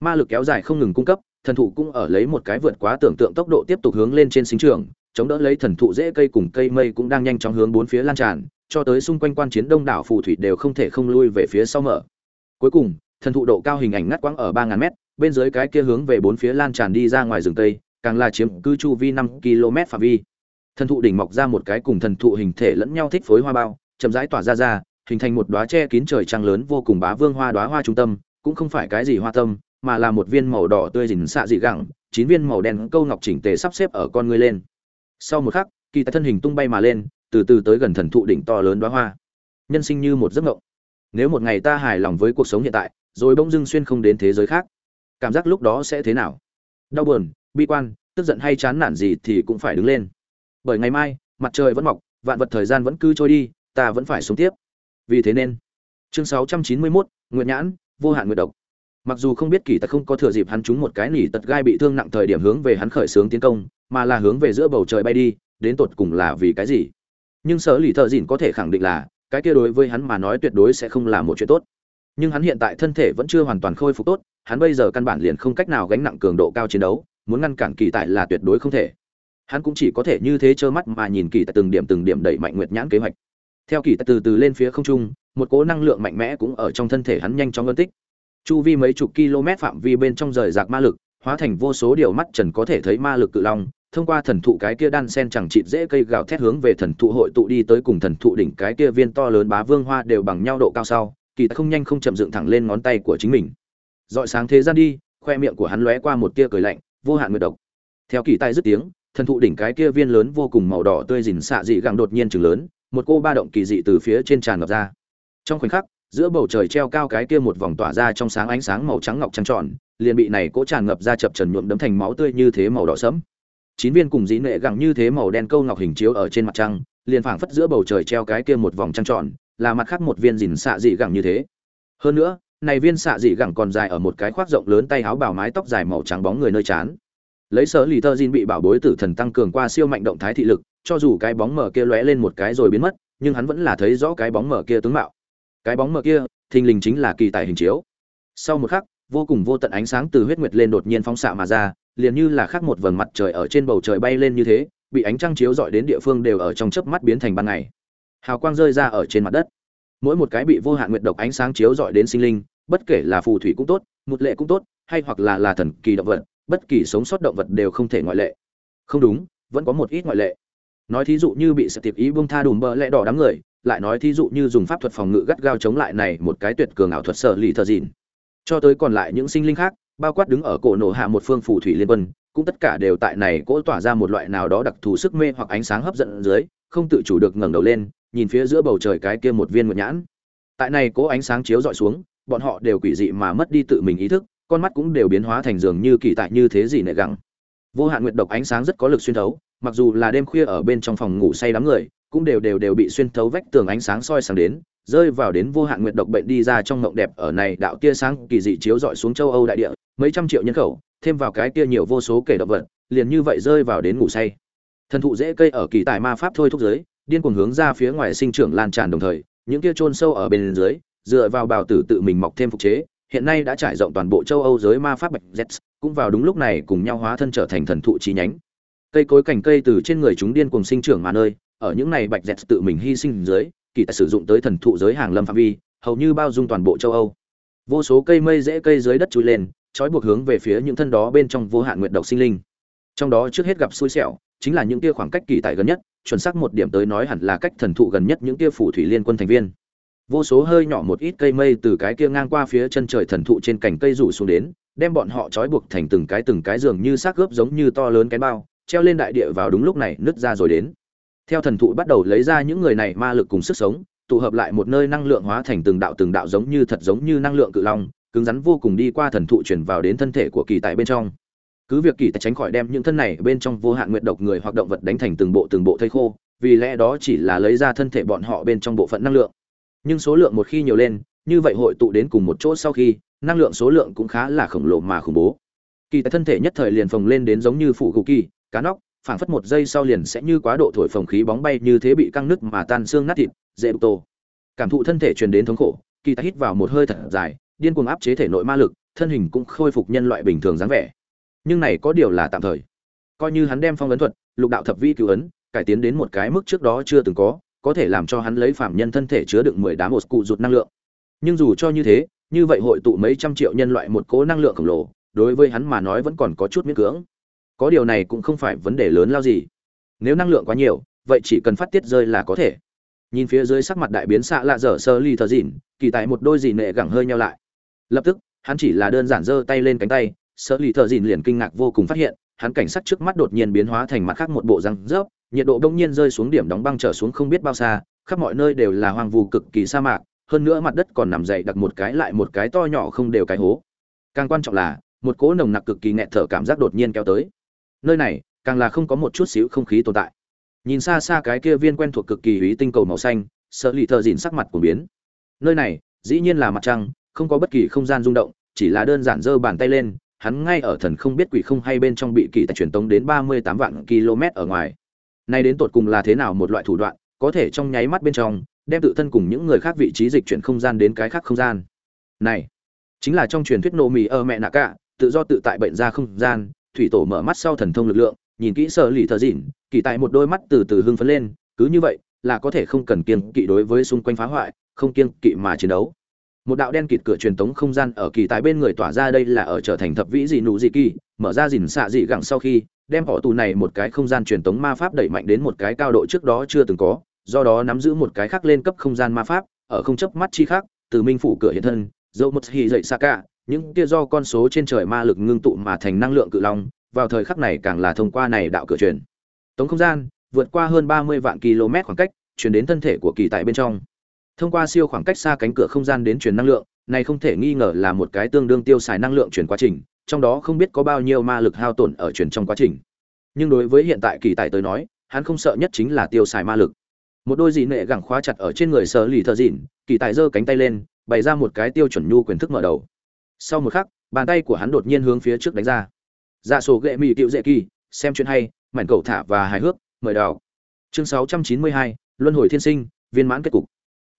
Ma lực kéo dài không ngừng cung cấp thần thụ cũng ở lấy một cái vượt quá tưởng tượng tốc độ tiếp tục hướng lên trên sinh trưởng chống đỡ lấy thần thụ dễ cây cùng cây mây cũng đang nhanh chóng hướng bốn phía lan tràn, cho tới xung quanh quan chiến đông đảo phù thủy đều không thể không lui về phía sau mở. Cuối cùng, thần thụ độ cao hình ảnh ngắt quãng ở ba ngàn mét, bên dưới cái kia hướng về bốn phía lan tràn đi ra ngoài rừng tây càng là chiếm cư chu vi năm km phạm vi. Thần thụ đỉnh mọc ra một cái cùng thần thụ hình thể lẫn nhau thích phối hoa bao, chậm rãi tỏa ra ra, hình thành một đóa che kín trời trăng lớn vô cùng bá vương hoa đóa hoa trung tâm, cũng không phải cái gì hoa tâm mà là một viên màu đỏ tươi rình xạ dị gẳng chín viên màu đen câu ngọc chỉnh tề sắp xếp ở con ngươi lên. Sau một khắc kỳ tài thân hình tung bay mà lên từ từ tới gần thần thụ đỉnh to lớn đoá hoa. Nhân sinh như một giấc mộng. Nếu một ngày ta hài lòng với cuộc sống hiện tại rồi bỗng dưng xuyên không đến thế giới khác cảm giác lúc đó sẽ thế nào? Đau buồn bi quan tức giận hay chán nản gì thì cũng phải đứng lên. Bởi ngày mai mặt trời vẫn mọc vạn vật thời gian vẫn cứ trôi đi ta vẫn phải sống tiếp. Vì thế nên chương 691, nguyện nhãn vô hạn nguyện độc mặc dù không biết kỳ tật không có thừa dịp hắn trúng một cái nỉ tật gai bị thương nặng thời điểm hướng về hắn khởi xướng tiến công, mà là hướng về giữa bầu trời bay đi, đến tột cùng là vì cái gì? Nhưng sở lì thợ dìn có thể khẳng định là, cái kia đối với hắn mà nói tuyệt đối sẽ không là một chuyện tốt. Nhưng hắn hiện tại thân thể vẫn chưa hoàn toàn khôi phục tốt, hắn bây giờ căn bản liền không cách nào gánh nặng cường độ cao chiến đấu, muốn ngăn cản kỳ tại là tuyệt đối không thể. Hắn cũng chỉ có thể như thế trơ mắt mà nhìn kỳ tại từng điểm từng điểm đẩy mạnh nguyệt nhãn kế hoạch. Theo kỳ tại từ từ lên phía không trung, một cỗ năng lượng mạnh mẽ cũng ở trong thân thể hắn nhanh chóng phân tích chu vi mấy chục km phạm vi bên trong rời rạc ma lực, hóa thành vô số điều mắt trần có thể thấy ma lực cự long, thông qua thần thụ cái kia đan sen chẳng chịt dễ cây gào thét hướng về thần thụ hội tụ đi tới cùng thần thụ đỉnh cái kia viên to lớn bá vương hoa đều bằng nhau độ cao sau, kỳ tài không nhanh không chậm dựng thẳng lên ngón tay của chính mình. Dọi sáng thế gian đi, khoe miệng của hắn lóe qua một tia cười lạnh, vô hạn nguyệt độc. Theo kỳ tài dứt tiếng, thần thụ đỉnh cái kia viên lớn vô cùng màu đỏ tươi rìn xạ dị gẳng đột nhiên chừng lớn, một cô ba động kỳ dị từ phía trên tràn ngập ra. Trong khoảnh khắc giữa bầu trời treo cao cái kia một vòng tỏa ra trong sáng ánh sáng màu trắng ngọc trăng tròn, liền bị này cỗ tràn ngập ra chập trần nhuộm đấm thành máu tươi như thế màu đỏ sẫm. Chín viên cùng dĩ nệ gẳng như thế màu đen câu ngọc hình chiếu ở trên mặt trăng, liền phảng phất giữa bầu trời treo cái kia một vòng trăng tròn, là mặt khác một viên dìn xạ dị gẳng như thế. Hơn nữa, này viên xạ dị gẳng còn dài ở một cái khoác rộng lớn tay áo bào mái tóc dài màu trắng bóng người nơi chán. Lấy sở lì tơ dìn bị bảo bối tử thần tăng cường qua siêu mạnh động thái thị lực, cho dù cái bóng mở kia lóe lên một cái rồi biến mất, nhưng hắn vẫn là thấy rõ cái bóng mở kia tướng mạo cái bóng mở kia, thình lình chính là kỳ tài hình chiếu. Sau một khắc, vô cùng vô tận ánh sáng từ huyết nguyệt lên đột nhiên phóng xạ mà ra, liền như là khác một vầng mặt trời ở trên bầu trời bay lên như thế, bị ánh trăng chiếu dọi đến địa phương đều ở trong chớp mắt biến thành ban ngày. Hào quang rơi ra ở trên mặt đất. Mỗi một cái bị vô hạn nguyệt độc ánh sáng chiếu dọi đến sinh linh, bất kể là phù thủy cũng tốt một lệ cũng tốt, hay hoặc là là thần kỳ động vật, bất kỳ sống sót động vật đều không thể ngoại lệ. Không đúng, vẫn có một ít ngoại lệ. Nói thí dụ như bị sợ tiệp ý bông tha đùm bờ lẽ đỏ đám người lại nói thí dụ như dùng pháp thuật phòng ngự gắt gao chống lại này một cái tuyệt cường ảo thuật sở lì thờ dìn. Cho tới còn lại những sinh linh khác, bao quát đứng ở cổ nổ hạ một phương phù thủy liên quân, cũng tất cả đều tại này cỗ tỏa ra một loại nào đó đặc thù sức mê hoặc ánh sáng hấp dẫn dưới, không tự chủ được ngẩng đầu lên, nhìn phía giữa bầu trời cái kia một viên nguyệt nhãn. Tại này cỗ ánh sáng chiếu dọi xuống, bọn họ đều quỷ dị mà mất đi tự mình ý thức, con mắt cũng đều biến hóa thành dường như kỳ tại như thế gì nệ gẳng. Vô hạn nguyệt độc ánh sáng rất có lực xuyên thấu mặc dù là đêm khuya ở bên trong phòng ngủ say đám người, cũng đều đều đều bị xuyên thấu vách tường ánh sáng soi sáng đến, rơi vào đến vô hạn nguyệt độc bệnh đi ra trong mộng đẹp ở này đạo tia sáng kỳ dị chiếu dọi xuống châu âu đại địa, mấy trăm triệu nhân khẩu, thêm vào cái kia nhiều vô số kể động vật, liền như vậy rơi vào đến ngủ say. Thần thụ dễ cây ở kỳ tài ma pháp thôi thúc giới, điên cuồng hướng ra phía ngoài sinh trưởng lan tràn đồng thời, những kia chôn sâu ở bên dưới, dựa vào bào tử tự mình mọc thêm phục chế, hiện nay đã trải rộng toàn bộ châu âu giới ma pháp bạch z cũng vào đúng lúc này cùng nhau hóa thân trở thành thần thụ chi nhánh cây cối cành cây từ trên người chúng điên cuồng sinh trưởng mà nơi, ở những này bạch dẹt tự mình hy sinh dưới, kỳ tài sử dụng tới thần thụ giới hàng lâm phạm vi, hầu như bao dung toàn bộ châu âu. Vô số cây mây dễ cây dưới đất trôi lên, trói buộc hướng về phía những thân đó bên trong vô hạn nguyện độc sinh linh. Trong đó trước hết gặp xui xẻo, chính là những tia khoảng cách kỳ tài gần nhất, chuẩn xác một điểm tới nói hẳn là cách thần thụ gần nhất những tia phủ thủy liên quân thành viên. Vô số hơi nhỏ một ít cây mây từ cái kia ngang qua phía chân trời thần thụ trên cành cây rủ xuống đến, đem bọn họ trói buộc thành từng cái từng cái giường như xác gớp giống như to lớn cái bao treo lên đại địa vào đúng lúc này nứt ra rồi đến. Theo thần thụ bắt đầu lấy ra những người này ma lực cùng sức sống, tụ hợp lại một nơi năng lượng hóa thành từng đạo từng đạo giống như thật giống như năng lượng cự long, cứng rắn vô cùng đi qua thần thụ chuyển vào đến thân thể của kỳ tại bên trong. Cứ việc kỳ tại tránh khỏi đem những thân này bên trong vô hạn nguyện độc người hoặc động vật đánh thành từng bộ từng bộ thây khô, vì lẽ đó chỉ là lấy ra thân thể bọn họ bên trong bộ phận năng lượng. Nhưng số lượng một khi nhiều lên, như vậy hội tụ đến cùng một chỗ sau khi, năng lượng số lượng cũng khá là khổng lồ mà khủng bố. Kỳ tại thân thể nhất thời liền phồng lên đến giống như phủ cụ kỳ cá nóc, phảng phất một giây sau liền sẽ như quá độ thổi phồng khí bóng bay như thế bị căng nứt mà tan xương nát thịt, dễ tô cảm thụ thân thể truyền đến thống khổ, kỳ ta hít vào một hơi thật dài, điên cuồng áp chế thể nội ma lực, thân hình cũng khôi phục nhân loại bình thường dáng vẻ. Nhưng này có điều là tạm thời. Coi như hắn đem phong ấn thuật, lục đạo thập vi cứu ấn, cải tiến đến một cái mức trước đó chưa từng có có thể làm cho hắn lấy phạm nhân thân thể chứa đựng mười đám một cụ rụt năng lượng. Nhưng dù cho như thế, như vậy hội tụ mấy trăm triệu nhân loại một cố năng lượng khổng lồ, đối với hắn mà nói vẫn còn có chút miễn cưỡng có điều này cũng không phải vấn đề lớn lao gì. Nếu năng lượng quá nhiều, vậy chỉ cần phát tiết rơi là có thể. Nhìn phía dưới sắc mặt đại biến xạ lạ dở sơ ly thờ dìn kỳ tại một đôi dì nệ gẳng hơi nhau lại. Lập tức, hắn chỉ là đơn giản giơ tay lên cánh tay, sơ ly thờ dìn liền kinh ngạc vô cùng phát hiện, hắn cảnh sắc trước mắt đột nhiên biến hóa thành mặt khác một bộ răng rớp, nhiệt độ đông nhiên rơi xuống điểm đóng băng trở xuống không biết bao xa, khắp mọi nơi đều là hoang vu cực kỳ sa mạc, hơn nữa mặt đất còn nằm dậy đặt một cái lại một cái to nhỏ không đều cái hố. Càng quan trọng là, một cỗ nồng nặc cực kỳ nghẹt thở cảm giác đột nhiên kéo tới nơi này càng là không có một chút xíu không khí tồn tại. Nhìn xa xa cái kia viên quen thuộc cực kỳ ý tinh cầu màu xanh, sợ lì thợ dìn sắc mặt của biến. Nơi này, dĩ nhiên là mặt trăng, không có bất kỳ không gian rung động, chỉ là đơn giản giơ bàn tay lên, hắn ngay ở thần không biết quỷ không hay bên trong bị kỳ tài truyền tống đến ba mươi tám vạn km ở ngoài. Nay đến tột cùng là thế nào một loại thủ đoạn, có thể trong nháy mắt bên trong, đem tự thân cùng những người khác vị trí dịch chuyển không gian đến cái khác không gian. Này, chính là trong truyền thuyết nô mì ở mẹ nạ cả tự do tự tại bệnh ra không gian thủy tổ mở mắt sau thần thông lực lượng, nhìn kỹ sợ lì thợ dịn, kỳ tại một đôi mắt từ từ hưng phấn lên, cứ như vậy là có thể không cần kiên kỵ đối với xung quanh phá hoại, không kiên kỵ mà chiến đấu. Một đạo đen kịt cửa truyền tống không gian ở kỳ tại bên người tỏa ra đây là ở trở thành thập vĩ dị nụ dị kỳ, mở ra dìn xạ dị gẳng sau khi, đem họ tù này một cái không gian truyền tống ma pháp đẩy mạnh đến một cái cao độ trước đó chưa từng có, do đó nắm giữ một cái khác lên cấp không gian ma pháp, ở không chấp mắt chi khác, từ minh phủ cửa hiện thân dẫu một hy dậy xa cả những kia do con số trên trời ma lực ngưng tụ mà thành năng lượng cự long, vào thời khắc này càng là thông qua này đạo cửa truyền. Tống không gian, vượt qua hơn ba mươi vạn km khoảng cách, truyền đến thân thể của kỳ tại bên trong. Thông qua siêu khoảng cách xa cánh cửa không gian đến truyền năng lượng, này không thể nghi ngờ là một cái tương đương tiêu xài năng lượng truyền quá trình, trong đó không biết có bao nhiêu ma lực hao tổn ở truyền trong quá trình. Nhưng đối với hiện tại kỳ tại tới nói, hắn không sợ nhất chính là tiêu xài ma lực. Một đôi dị nệ gẳng khóa chặt ở trên người sở lì Thở dịn, kỳ tại giơ cánh tay lên, bày ra một cái tiêu chuẩn nhu quyền thức mở đầu sau một khắc bàn tay của hắn đột nhiên hướng phía trước đánh ra. Dạ sổ ghệ mỹ tiệu dễ kỳ xem chuyện hay mảnh cầu thả và hài hước mời đào chương 692, luân hồi thiên sinh viên mãn kết cục.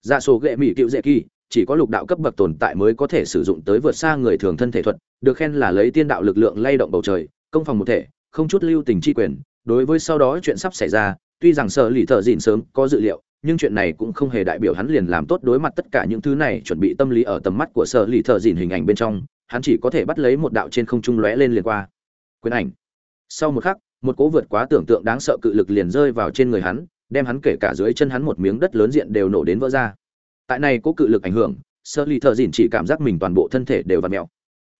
Dạ sổ ghệ mỹ tiệu dễ kỳ chỉ có lục đạo cấp bậc tồn tại mới có thể sử dụng tới vượt xa người thường thân thể thuật được khen là lấy tiên đạo lực lượng lay động bầu trời công phòng một thể không chút lưu tình chi quyền. Đối với sau đó chuyện sắp xảy ra tuy rằng sợ lì thợ dịn sớm có dự liệu nhưng chuyện này cũng không hề đại biểu hắn liền làm tốt đối mặt tất cả những thứ này, chuẩn bị tâm lý ở tầm mắt của sợ lì thợ dìn hình ảnh bên trong, hắn chỉ có thể bắt lấy một đạo trên không trung lóe lên liền qua. Quyền ảnh. Sau một khắc, một cỗ vượt quá tưởng tượng đáng sợ cự lực liền rơi vào trên người hắn, đem hắn kể cả dưới chân hắn một miếng đất lớn diện đều nổ đến vỡ ra. Tại này cỗ cự lực ảnh hưởng sơ lì thợ dìn chỉ cảm giác mình toàn bộ thân thể đều v ặ mẹo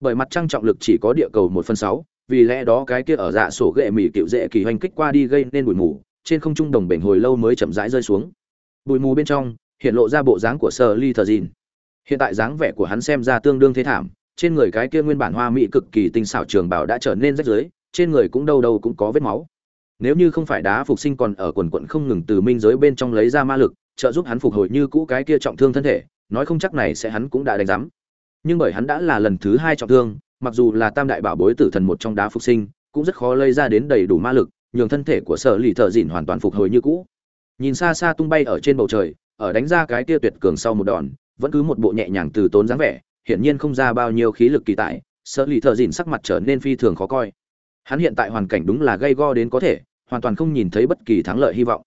bởi mặt trăng trọng lực chỉ có địa cầu một phần sáu, vì lẽ đó cái kia ở dạ sổ ghệ mỹ cựu dễ kỳ hoành kích qua đi gây nên bụi mù, trên không trung đồng bể hồi lâu mới chậm rãi rơi xuống bụi mù bên trong hiện lộ ra bộ dáng của sơ ly Thờ dìn hiện tại dáng vẻ của hắn xem ra tương đương thế thảm trên người cái kia nguyên bản hoa mỹ cực kỳ tinh xảo trường bảo đã trở nên rách rưới, trên người cũng đâu đâu cũng có vết máu. Nếu như không phải đá phục sinh còn ở quần quận không ngừng từ minh giới bên trong lấy ra ma lực, trợ giúp hắn phục hồi như cũ cái kia trọng thương thân thể, nói không chắc này sẽ hắn cũng đã đánh giám. Nhưng bởi hắn đã là lần thứ hai trọng thương, mặc dù là tam đại bảo bối tử thần một trong đá phục sinh, cũng rất khó lấy ra đến đầy đủ ma lực, nhường thân thể của Sở lì thợ Dịn hoàn toàn phục hồi như cũ. Nhìn xa xa tung bay ở trên bầu trời, ở đánh ra cái tia tuyệt cường sau một đòn, vẫn cứ một bộ nhẹ nhàng từ tốn dáng vẻ, hiển nhiên không ra bao nhiêu khí lực kỳ tại sợ lì thợ dìn sắc mặt trở nên phi thường khó coi. Hắn hiện tại hoàn cảnh đúng là gây go đến có thể hoàn toàn không nhìn thấy bất kỳ thắng lợi hy vọng.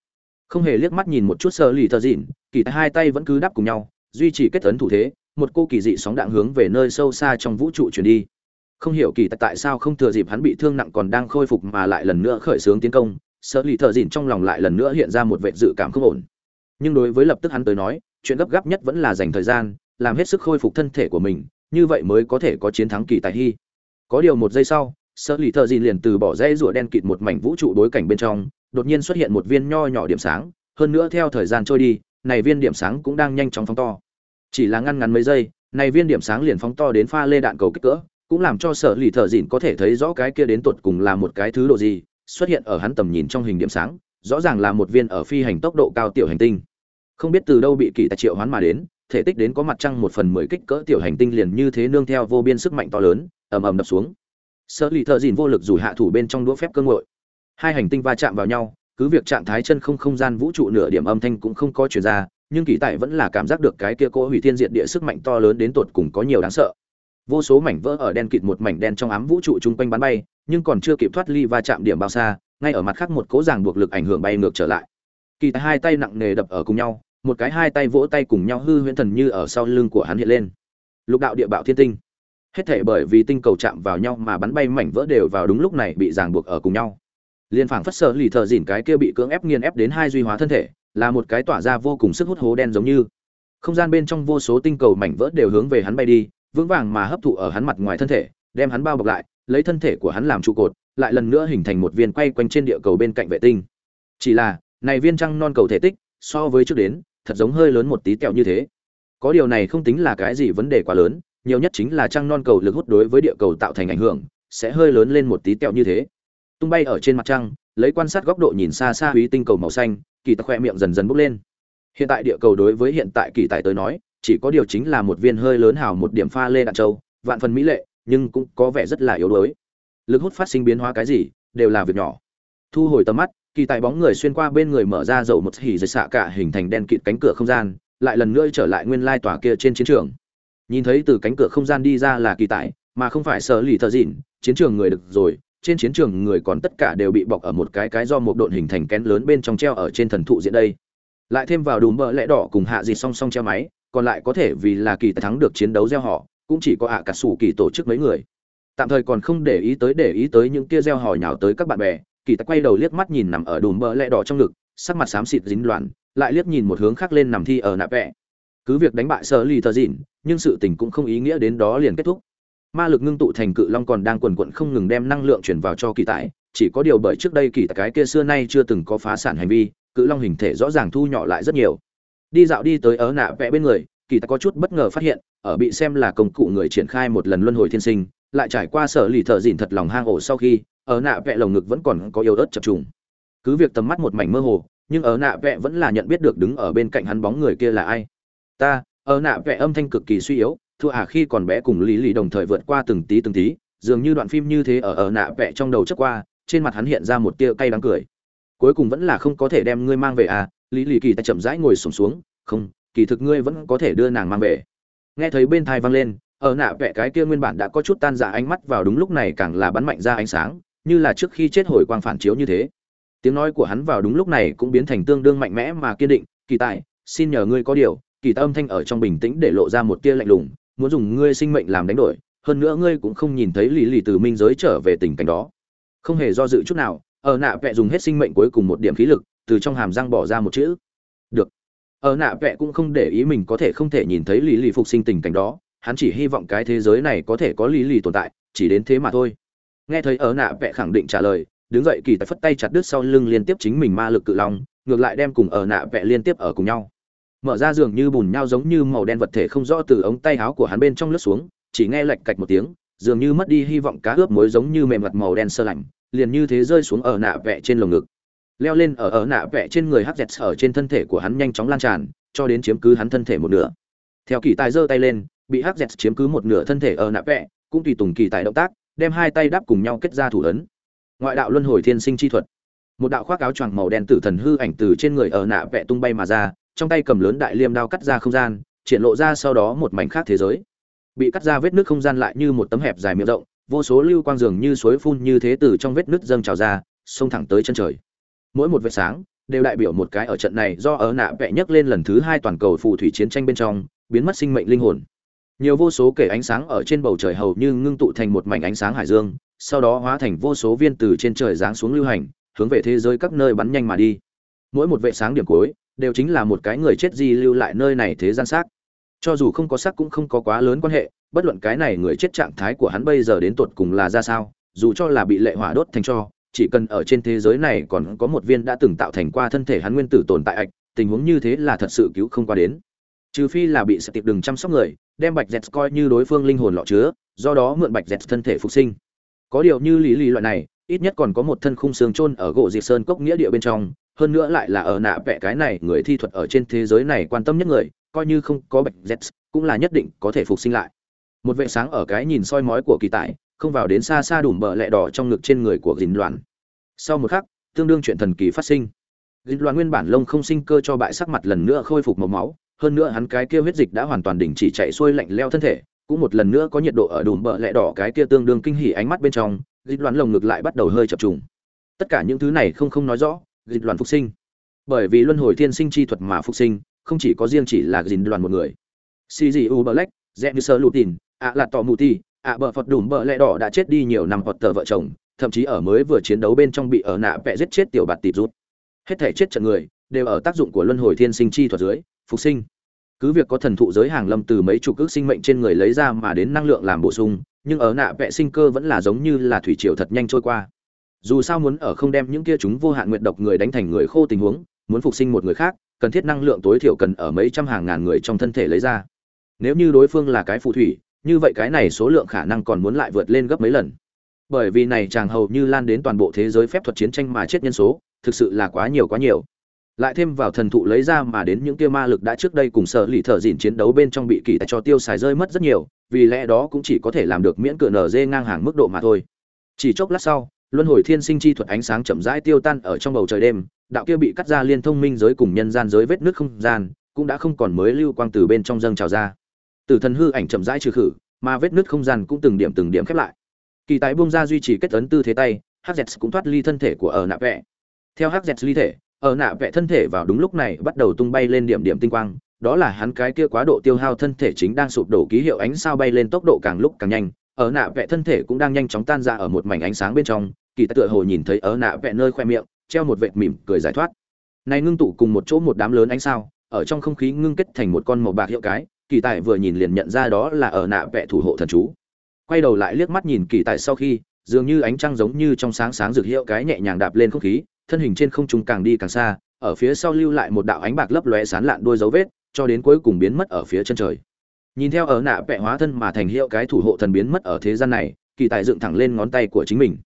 Không hề liếc mắt nhìn một chút sơ lì thợ dìn kỳ hai tay vẫn cứ đắp cùng nhau duy trì kết ấn thủ thế một cô kỳ dị sóng đạn hướng về nơi sâu xa trong vũ trụ chuyển đi. Không hiểu kỳ tại sao không thừa dịp hắn bị thương nặng còn đang khôi phục mà lại lần nữa khởi xướng tiến công sợ lì thợ dịn trong lòng lại lần nữa hiện ra một vệ dự cảm không ổn. Nhưng đối với lập tức hắn tới nói, chuyện gấp gáp nhất vẫn là dành thời gian, làm hết sức khôi phục thân thể của mình, như vậy mới có thể có chiến thắng kỳ tài hy. Có điều một giây sau, sợ lì thợ dịn liền từ bỏ dây rùa đen kịt một mảnh vũ trụ đối cảnh bên trong, đột nhiên xuất hiện một viên nho nhỏ điểm sáng, hơn nữa theo thời gian trôi đi, này viên điểm sáng cũng đang nhanh chóng phóng to. Chỉ là ngăn ngắn mấy giây, này viên điểm sáng liền phóng to đến pha lê đạn cầu kích cỡ, cũng làm cho sở lì thợ dịn có thể thấy rõ cái kia đến tột cùng là một cái thứ độ gì xuất hiện ở hắn tầm nhìn trong hình điểm sáng, rõ ràng là một viên ở phi hành tốc độ cao tiểu hành tinh. Không biết từ đâu bị kỳ tài triệu hoán mà đến, thể tích đến có mặt trăng một phần mười kích cỡ tiểu hành tinh liền như thế nương theo vô biên sức mạnh to lớn, ầm ầm đập xuống. Sở lì thợ dìn vô lực dù hạ thủ bên trong đũa phép cơ ngội. Hai hành tinh va chạm vào nhau, cứ việc trạng thái chân không không gian vũ trụ nửa điểm âm thanh cũng không có chuyển ra, nhưng kỳ tài vẫn là cảm giác được cái kia cỗ hủy thiên diện địa sức mạnh to lớn đến tột cùng có nhiều đáng sợ vô số mảnh vỡ ở đen kịt một mảnh đen trong ám vũ trụ chung quanh bắn bay, nhưng còn chưa kịp thoát ly va chạm điểm bao xa, ngay ở mặt khác một cố ràng buộc lực ảnh hưởng bay ngược trở lại. Kỳ hai tay nặng nề đập ở cùng nhau, một cái hai tay vỗ tay cùng nhau hư huyễn thần như ở sau lưng của hắn hiện lên. Lục đạo địa bạo thiên tinh. Hết thể bởi vì tinh cầu chạm vào nhau mà bắn bay mảnh vỡ đều vào đúng lúc này bị ràng buộc ở cùng nhau. Liên phảng phất sợ lì thợ dỉn cái kia bị cưỡng ép nghiền ép đến hai duy hóa thân thể, là một cái tỏa ra vô cùng sức hút hố đen giống như. Không gian bên trong vô số tinh cầu mảnh vỡ đều hướng về hắn bay đi vững vàng mà hấp thụ ở hắn mặt ngoài thân thể, đem hắn bao bọc lại, lấy thân thể của hắn làm trụ cột, lại lần nữa hình thành một viên quay quanh trên địa cầu bên cạnh vệ tinh. Chỉ là, này viên trăng non cầu thể tích, so với trước đến, thật giống hơi lớn một tí tẹo như thế. Có điều này không tính là cái gì vấn đề quá lớn, nhiều nhất chính là trăng non cầu lực hút đối với địa cầu tạo thành ảnh hưởng, sẽ hơi lớn lên một tí tẹo như thế. Tung bay ở trên mặt trăng, lấy quan sát góc độ nhìn xa xa húy tinh cầu màu xanh, kỳ tài khoe miệng dần dần bốc lên. Hiện tại địa cầu đối với hiện tại kỳ tài tới nói chỉ có điều chính là một viên hơi lớn hào một điểm pha lê đạn châu vạn phần mỹ lệ, nhưng cũng có vẻ rất là yếu đuối. Lực hút phát sinh biến hóa cái gì, đều là việc nhỏ. Thu hồi tầm mắt, kỳ tài bóng người xuyên qua bên người mở ra dầu một hỉ dây xạ cả hình thành đen kịt cánh cửa không gian, lại lần nữa trở lại nguyên lai tòa kia trên chiến trường. Nhìn thấy từ cánh cửa không gian đi ra là kỳ tài, mà không phải sợ lì thợ dịn, chiến trường người được rồi, trên chiến trường người còn tất cả đều bị bọc ở một cái cái do một độn hình thành kén lớn bên trong treo ở trên thần thụ diện đây. Lại thêm vào đùm bỡ lẽ đỏ cùng hạ dịt song song treo máy còn lại có thể vì là kỳ thắng được chiến đấu gieo họ, cũng chỉ có ạ cả sủ kỳ tổ chức mấy người. Tạm thời còn không để ý tới, để ý tới những kia gieo hỏi nhào tới các bạn bè, kỳ ta quay đầu liếc mắt nhìn nằm ở đùm bợ lẹ đỏ trong ngực, sắc mặt xám xịt dính loạn, lại liếc nhìn một hướng khác lên nằm thi ở nạ vẽ cứ việc đánh bại sơ ly thờ dịn, nhưng sự tình cũng không ý nghĩa đến đó liền kết thúc. Ma lực ngưng tụ thành cự long còn đang quần quận không ngừng đem năng lượng chuyển vào cho kỳ tại chỉ có điều bởi trước đây kỳ tại cái kia xưa nay chưa từng có phá sản hành vi, cự long hình thể rõ ràng thu nhỏ lại rất nhiều đi dạo đi tới ớ nạ vẽ bên người, kỳ ta có chút bất ngờ phát hiện, ở bị xem là công cụ người triển khai một lần luân hồi thiên sinh, lại trải qua sở lì thợ dìn thật lòng hang ổ sau khi ở nạ vẽ lồng ngực vẫn còn có yếu ớt chập trùng. Cứ việc tầm mắt một mảnh mơ hồ, nhưng ở nạ vẽ vẫn là nhận biết được đứng ở bên cạnh hắn bóng người kia là ai. Ta ở nạ vẽ âm thanh cực kỳ suy yếu, thua à khi còn bé cùng lý lý đồng thời vượt qua từng tí từng tí, dường như đoạn phim như thế ở ở nạ vẽ trong đầu trước qua, trên mặt hắn hiện ra một tia cay đắng cười. Cuối cùng vẫn là không có thể đem ngươi mang về à lý lì kỳ ta chậm rãi ngồi sùng xuống, xuống không kỳ thực ngươi vẫn có thể đưa nàng mang về. Nghe thấy bên thai vang lên ở nạ vẽ cái kia nguyên bản đã có chút tan dạ ánh mắt vào đúng lúc này càng là bắn mạnh ra ánh sáng như là trước khi chết hồi quang phản chiếu như thế. Tiếng nói của hắn vào đúng lúc này cũng biến thành tương đương mạnh mẽ mà kiên định kỳ tài xin nhờ ngươi có điều kỳ ta âm thanh ở trong bình tĩnh để lộ ra một tia lạnh lùng muốn dùng ngươi sinh mệnh làm đánh đổi hơn nữa ngươi cũng không nhìn thấy lì lì từ minh giới trở về tình cảnh đó. Không hề do dự chút nào ở nạ vẽ dùng hết sinh mệnh cuối cùng một điểm khí lực từ trong hàm răng bỏ ra một chữ. Được. Ở nạ vẽ cũng không để ý mình có thể không thể nhìn thấy lý lì phục sinh tình cảnh đó, hắn chỉ hy vọng cái thế giới này có thể có lý lì tồn tại, chỉ đến thế mà thôi. Nghe thấy ở nạ vẽ khẳng định trả lời, đứng dậy kỳ tài phất tay chặt đứt sau lưng liên tiếp chính mình ma lực cự long, ngược lại đem cùng ở nạ vẽ liên tiếp ở cùng nhau. Mở ra giường như bùn nhau giống như màu đen vật thể không rõ từ ống tay áo của hắn bên trong lướt xuống, chỉ nghe lạch cạch một tiếng, dường như mất đi hy vọng cá ướp muối giống như mềm mặt màu đen sơ lạnh, liền như thế rơi xuống ở nạ vẽ trên lồng ngực leo lên ở ở nạ vẽ trên người hắc dẹt ở trên thân thể của hắn nhanh chóng lan tràn, cho đến chiếm cứ hắn thân thể một nửa. Theo kỳ tài giơ tay lên, bị hắc dẹt chiếm cứ một nửa thân thể ở nạ vẽ cũng tùy tùng kỳ tài động tác, đem hai tay đáp cùng nhau kết ra thủ ấn. Ngoại đạo luân hồi thiên sinh chi thuật. Một đạo khoác áo choàng màu đen tử thần hư ảnh từ trên người ở nạ vẽ tung bay mà ra, trong tay cầm lớn đại liêm đao cắt ra không gian, triển lộ ra sau đó một mảnh khác thế giới. Bị cắt ra vết nước không gian lại như một tấm hẹp dài miệng rộng, vô số lưu quang dường như suối phun như thế từ trong vết nứt dâng trào ra, xông thẳng tới chân trời mỗi một vệt sáng đều đại biểu một cái ở trận này do ở nạ vẽ nhấc lên lần thứ hai toàn cầu phù thủy chiến tranh bên trong, biến mất sinh mệnh linh hồn. Nhiều vô số kể ánh sáng ở trên bầu trời hầu như ngưng tụ thành một mảnh ánh sáng hải dương, sau đó hóa thành vô số viên từ trên trời giáng xuống lưu hành, hướng về thế giới các nơi bắn nhanh mà đi. Mỗi một vệ sáng điểm cuối đều chính là một cái người chết di lưu lại nơi này thế gian xác. Cho dù không có xác cũng không có quá lớn quan hệ, bất luận cái này người chết trạng thái của hắn bây giờ đến tột cùng là ra sao, dù cho là bị lệ hỏa đốt thành cho chỉ cần ở trên thế giới này còn có một viên đã từng tạo thành qua thân thể hắn nguyên tử tồn tại ạch, tình huống như thế là thật sự cứu không qua đến. Trừ phi là bị sợ tiệp đừng chăm sóc người, đem bạch dẹt coi như đối phương linh hồn lọ chứa, do đó mượn bạch dẹt thân thể phục sinh. Có điều như lý lý loại này, ít nhất còn có một thân khung xương chôn ở gỗ diệt sơn cốc nghĩa địa bên trong, hơn nữa lại là ở nạ vẽ cái này, người thi thuật ở trên thế giới này quan tâm nhất người, coi như không có bạch dẹt, cũng là nhất định có thể phục sinh lại. Một vệ sáng ở cái nhìn soi mói của kỳ tài không vào đến xa xa đủm bờ lẹ đỏ trong ngực trên người của dính loạn. Sau một khắc tương đương chuyện thần kỳ phát sinh. Dính loạn nguyên bản lông không sinh cơ cho bại sắc mặt lần nữa khôi phục màu máu hơn nữa hắn cái kia huyết dịch đã hoàn toàn đình chỉ chạy xuôi lạnh leo thân thể cũng một lần nữa có nhiệt độ ở đùm bờ lẹ đỏ cái kia tương đương kinh hỉ ánh mắt bên trong dịch loạn lồng ngực lại bắt đầu hơi chập trùng. Tất cả những thứ này không không nói rõ dịch loạn phục sinh. Bởi vì luân hồi thiên sinh chi thuật mà phục sinh không chỉ có riêng chỉ là dịch loạn một người. Si black dẹ như sơ lụt tin, ạ là tò mù ti ạ bờ phật đùm bờ lẹ đỏ đã chết đi nhiều năm hoặc tờ vợ chồng, thậm chí ở mới vừa chiến đấu bên trong bị ở nạ vẽ giết chết tiểu bạt tịp rút. Hết thể chết trận người, đều ở tác dụng của luân hồi thiên sinh chi thuật dưới, phục sinh. Cứ việc có thần thụ giới hàng lâm từ mấy chục ước sinh mệnh trên người lấy ra mà đến năng lượng làm bổ sung, nhưng ở nạ vẽ sinh cơ vẫn là giống như là thủy triều thật nhanh trôi qua. Dù sao muốn ở không đem những kia chúng vô hạn nguyện độc người đánh thành người khô tình huống, muốn phục sinh một người khác, cần thiết năng lượng tối thiểu cần ở mấy trăm hàng ngàn người trong thân thể lấy ra. Nếu như đối phương là cái phù thủy như vậy cái này số lượng khả năng còn muốn lại vượt lên gấp mấy lần. Bởi vì này chàng hầu như lan đến toàn bộ thế giới phép thuật chiến tranh mà chết nhân số, thực sự là quá nhiều quá nhiều. Lại thêm vào thần thụ lấy ra mà đến những kia ma lực đã trước đây cùng sở lì thợ dìn chiến đấu bên trong bị kỳ tài cho tiêu xài rơi mất rất nhiều, vì lẽ đó cũng chỉ có thể làm được miễn cửa nở dê ngang hàng mức độ mà thôi. Chỉ chốc lát sau, luân hồi thiên sinh chi thuật ánh sáng chậm rãi tiêu tan ở trong bầu trời đêm, đạo kia bị cắt ra liên thông minh giới cùng nhân gian giới vết nước không gian, cũng đã không còn mới lưu quang từ bên trong dâng trào ra từ thần hư ảnh chậm rãi trừ khử, mà vết nứt không gian cũng từng điểm từng điểm khép lại. Kỳ tái bung ra duy trì kết ấn tư thế tay hz cũng thoát ly thân thể của ở nạ vẽ theo hz ly thể, ở nạ vẽ thân thể vào đúng lúc này bắt đầu tung bay lên điểm điểm tinh quang, đó là hắn cái kia quá độ tiêu hao thân thể chính đang sụp đổ ký hiệu ánh sao bay lên tốc độ càng lúc càng nhanh. Ở nạ vẽ thân thể cũng đang nhanh chóng tan ra ở một mảnh ánh sáng bên trong, kỳ tài tựa hồ nhìn thấy ở nạ vẽ nơi khoe miệng, treo một vệt mỉm cười giải thoát. Này ngưng tụ cùng một chỗ một đám lớn ánh sao, ở trong không khí ngưng kết thành một con màu bạc hiệu cái kỳ tài vừa nhìn liền nhận ra đó là ở nạ vẽ thủ hộ thần chú quay đầu lại liếc mắt nhìn kỳ tài sau khi dường như ánh trăng giống như trong sáng sáng rực hiệu cái nhẹ nhàng đạp lên không khí thân hình trên không trung càng đi càng xa, ở phía sau lưu lại một đạo ánh bạc lấp lóe sán lạn đuôi dấu vết, cho đến cuối cùng biến mất ở phía chân trời. Nhìn theo ở nạ vẽ hóa thân mà thành hiệu cái thủ hộ thần biến mất ở thế gian này, kỳ tài dựng thẳng lên ngón tay của chính mình.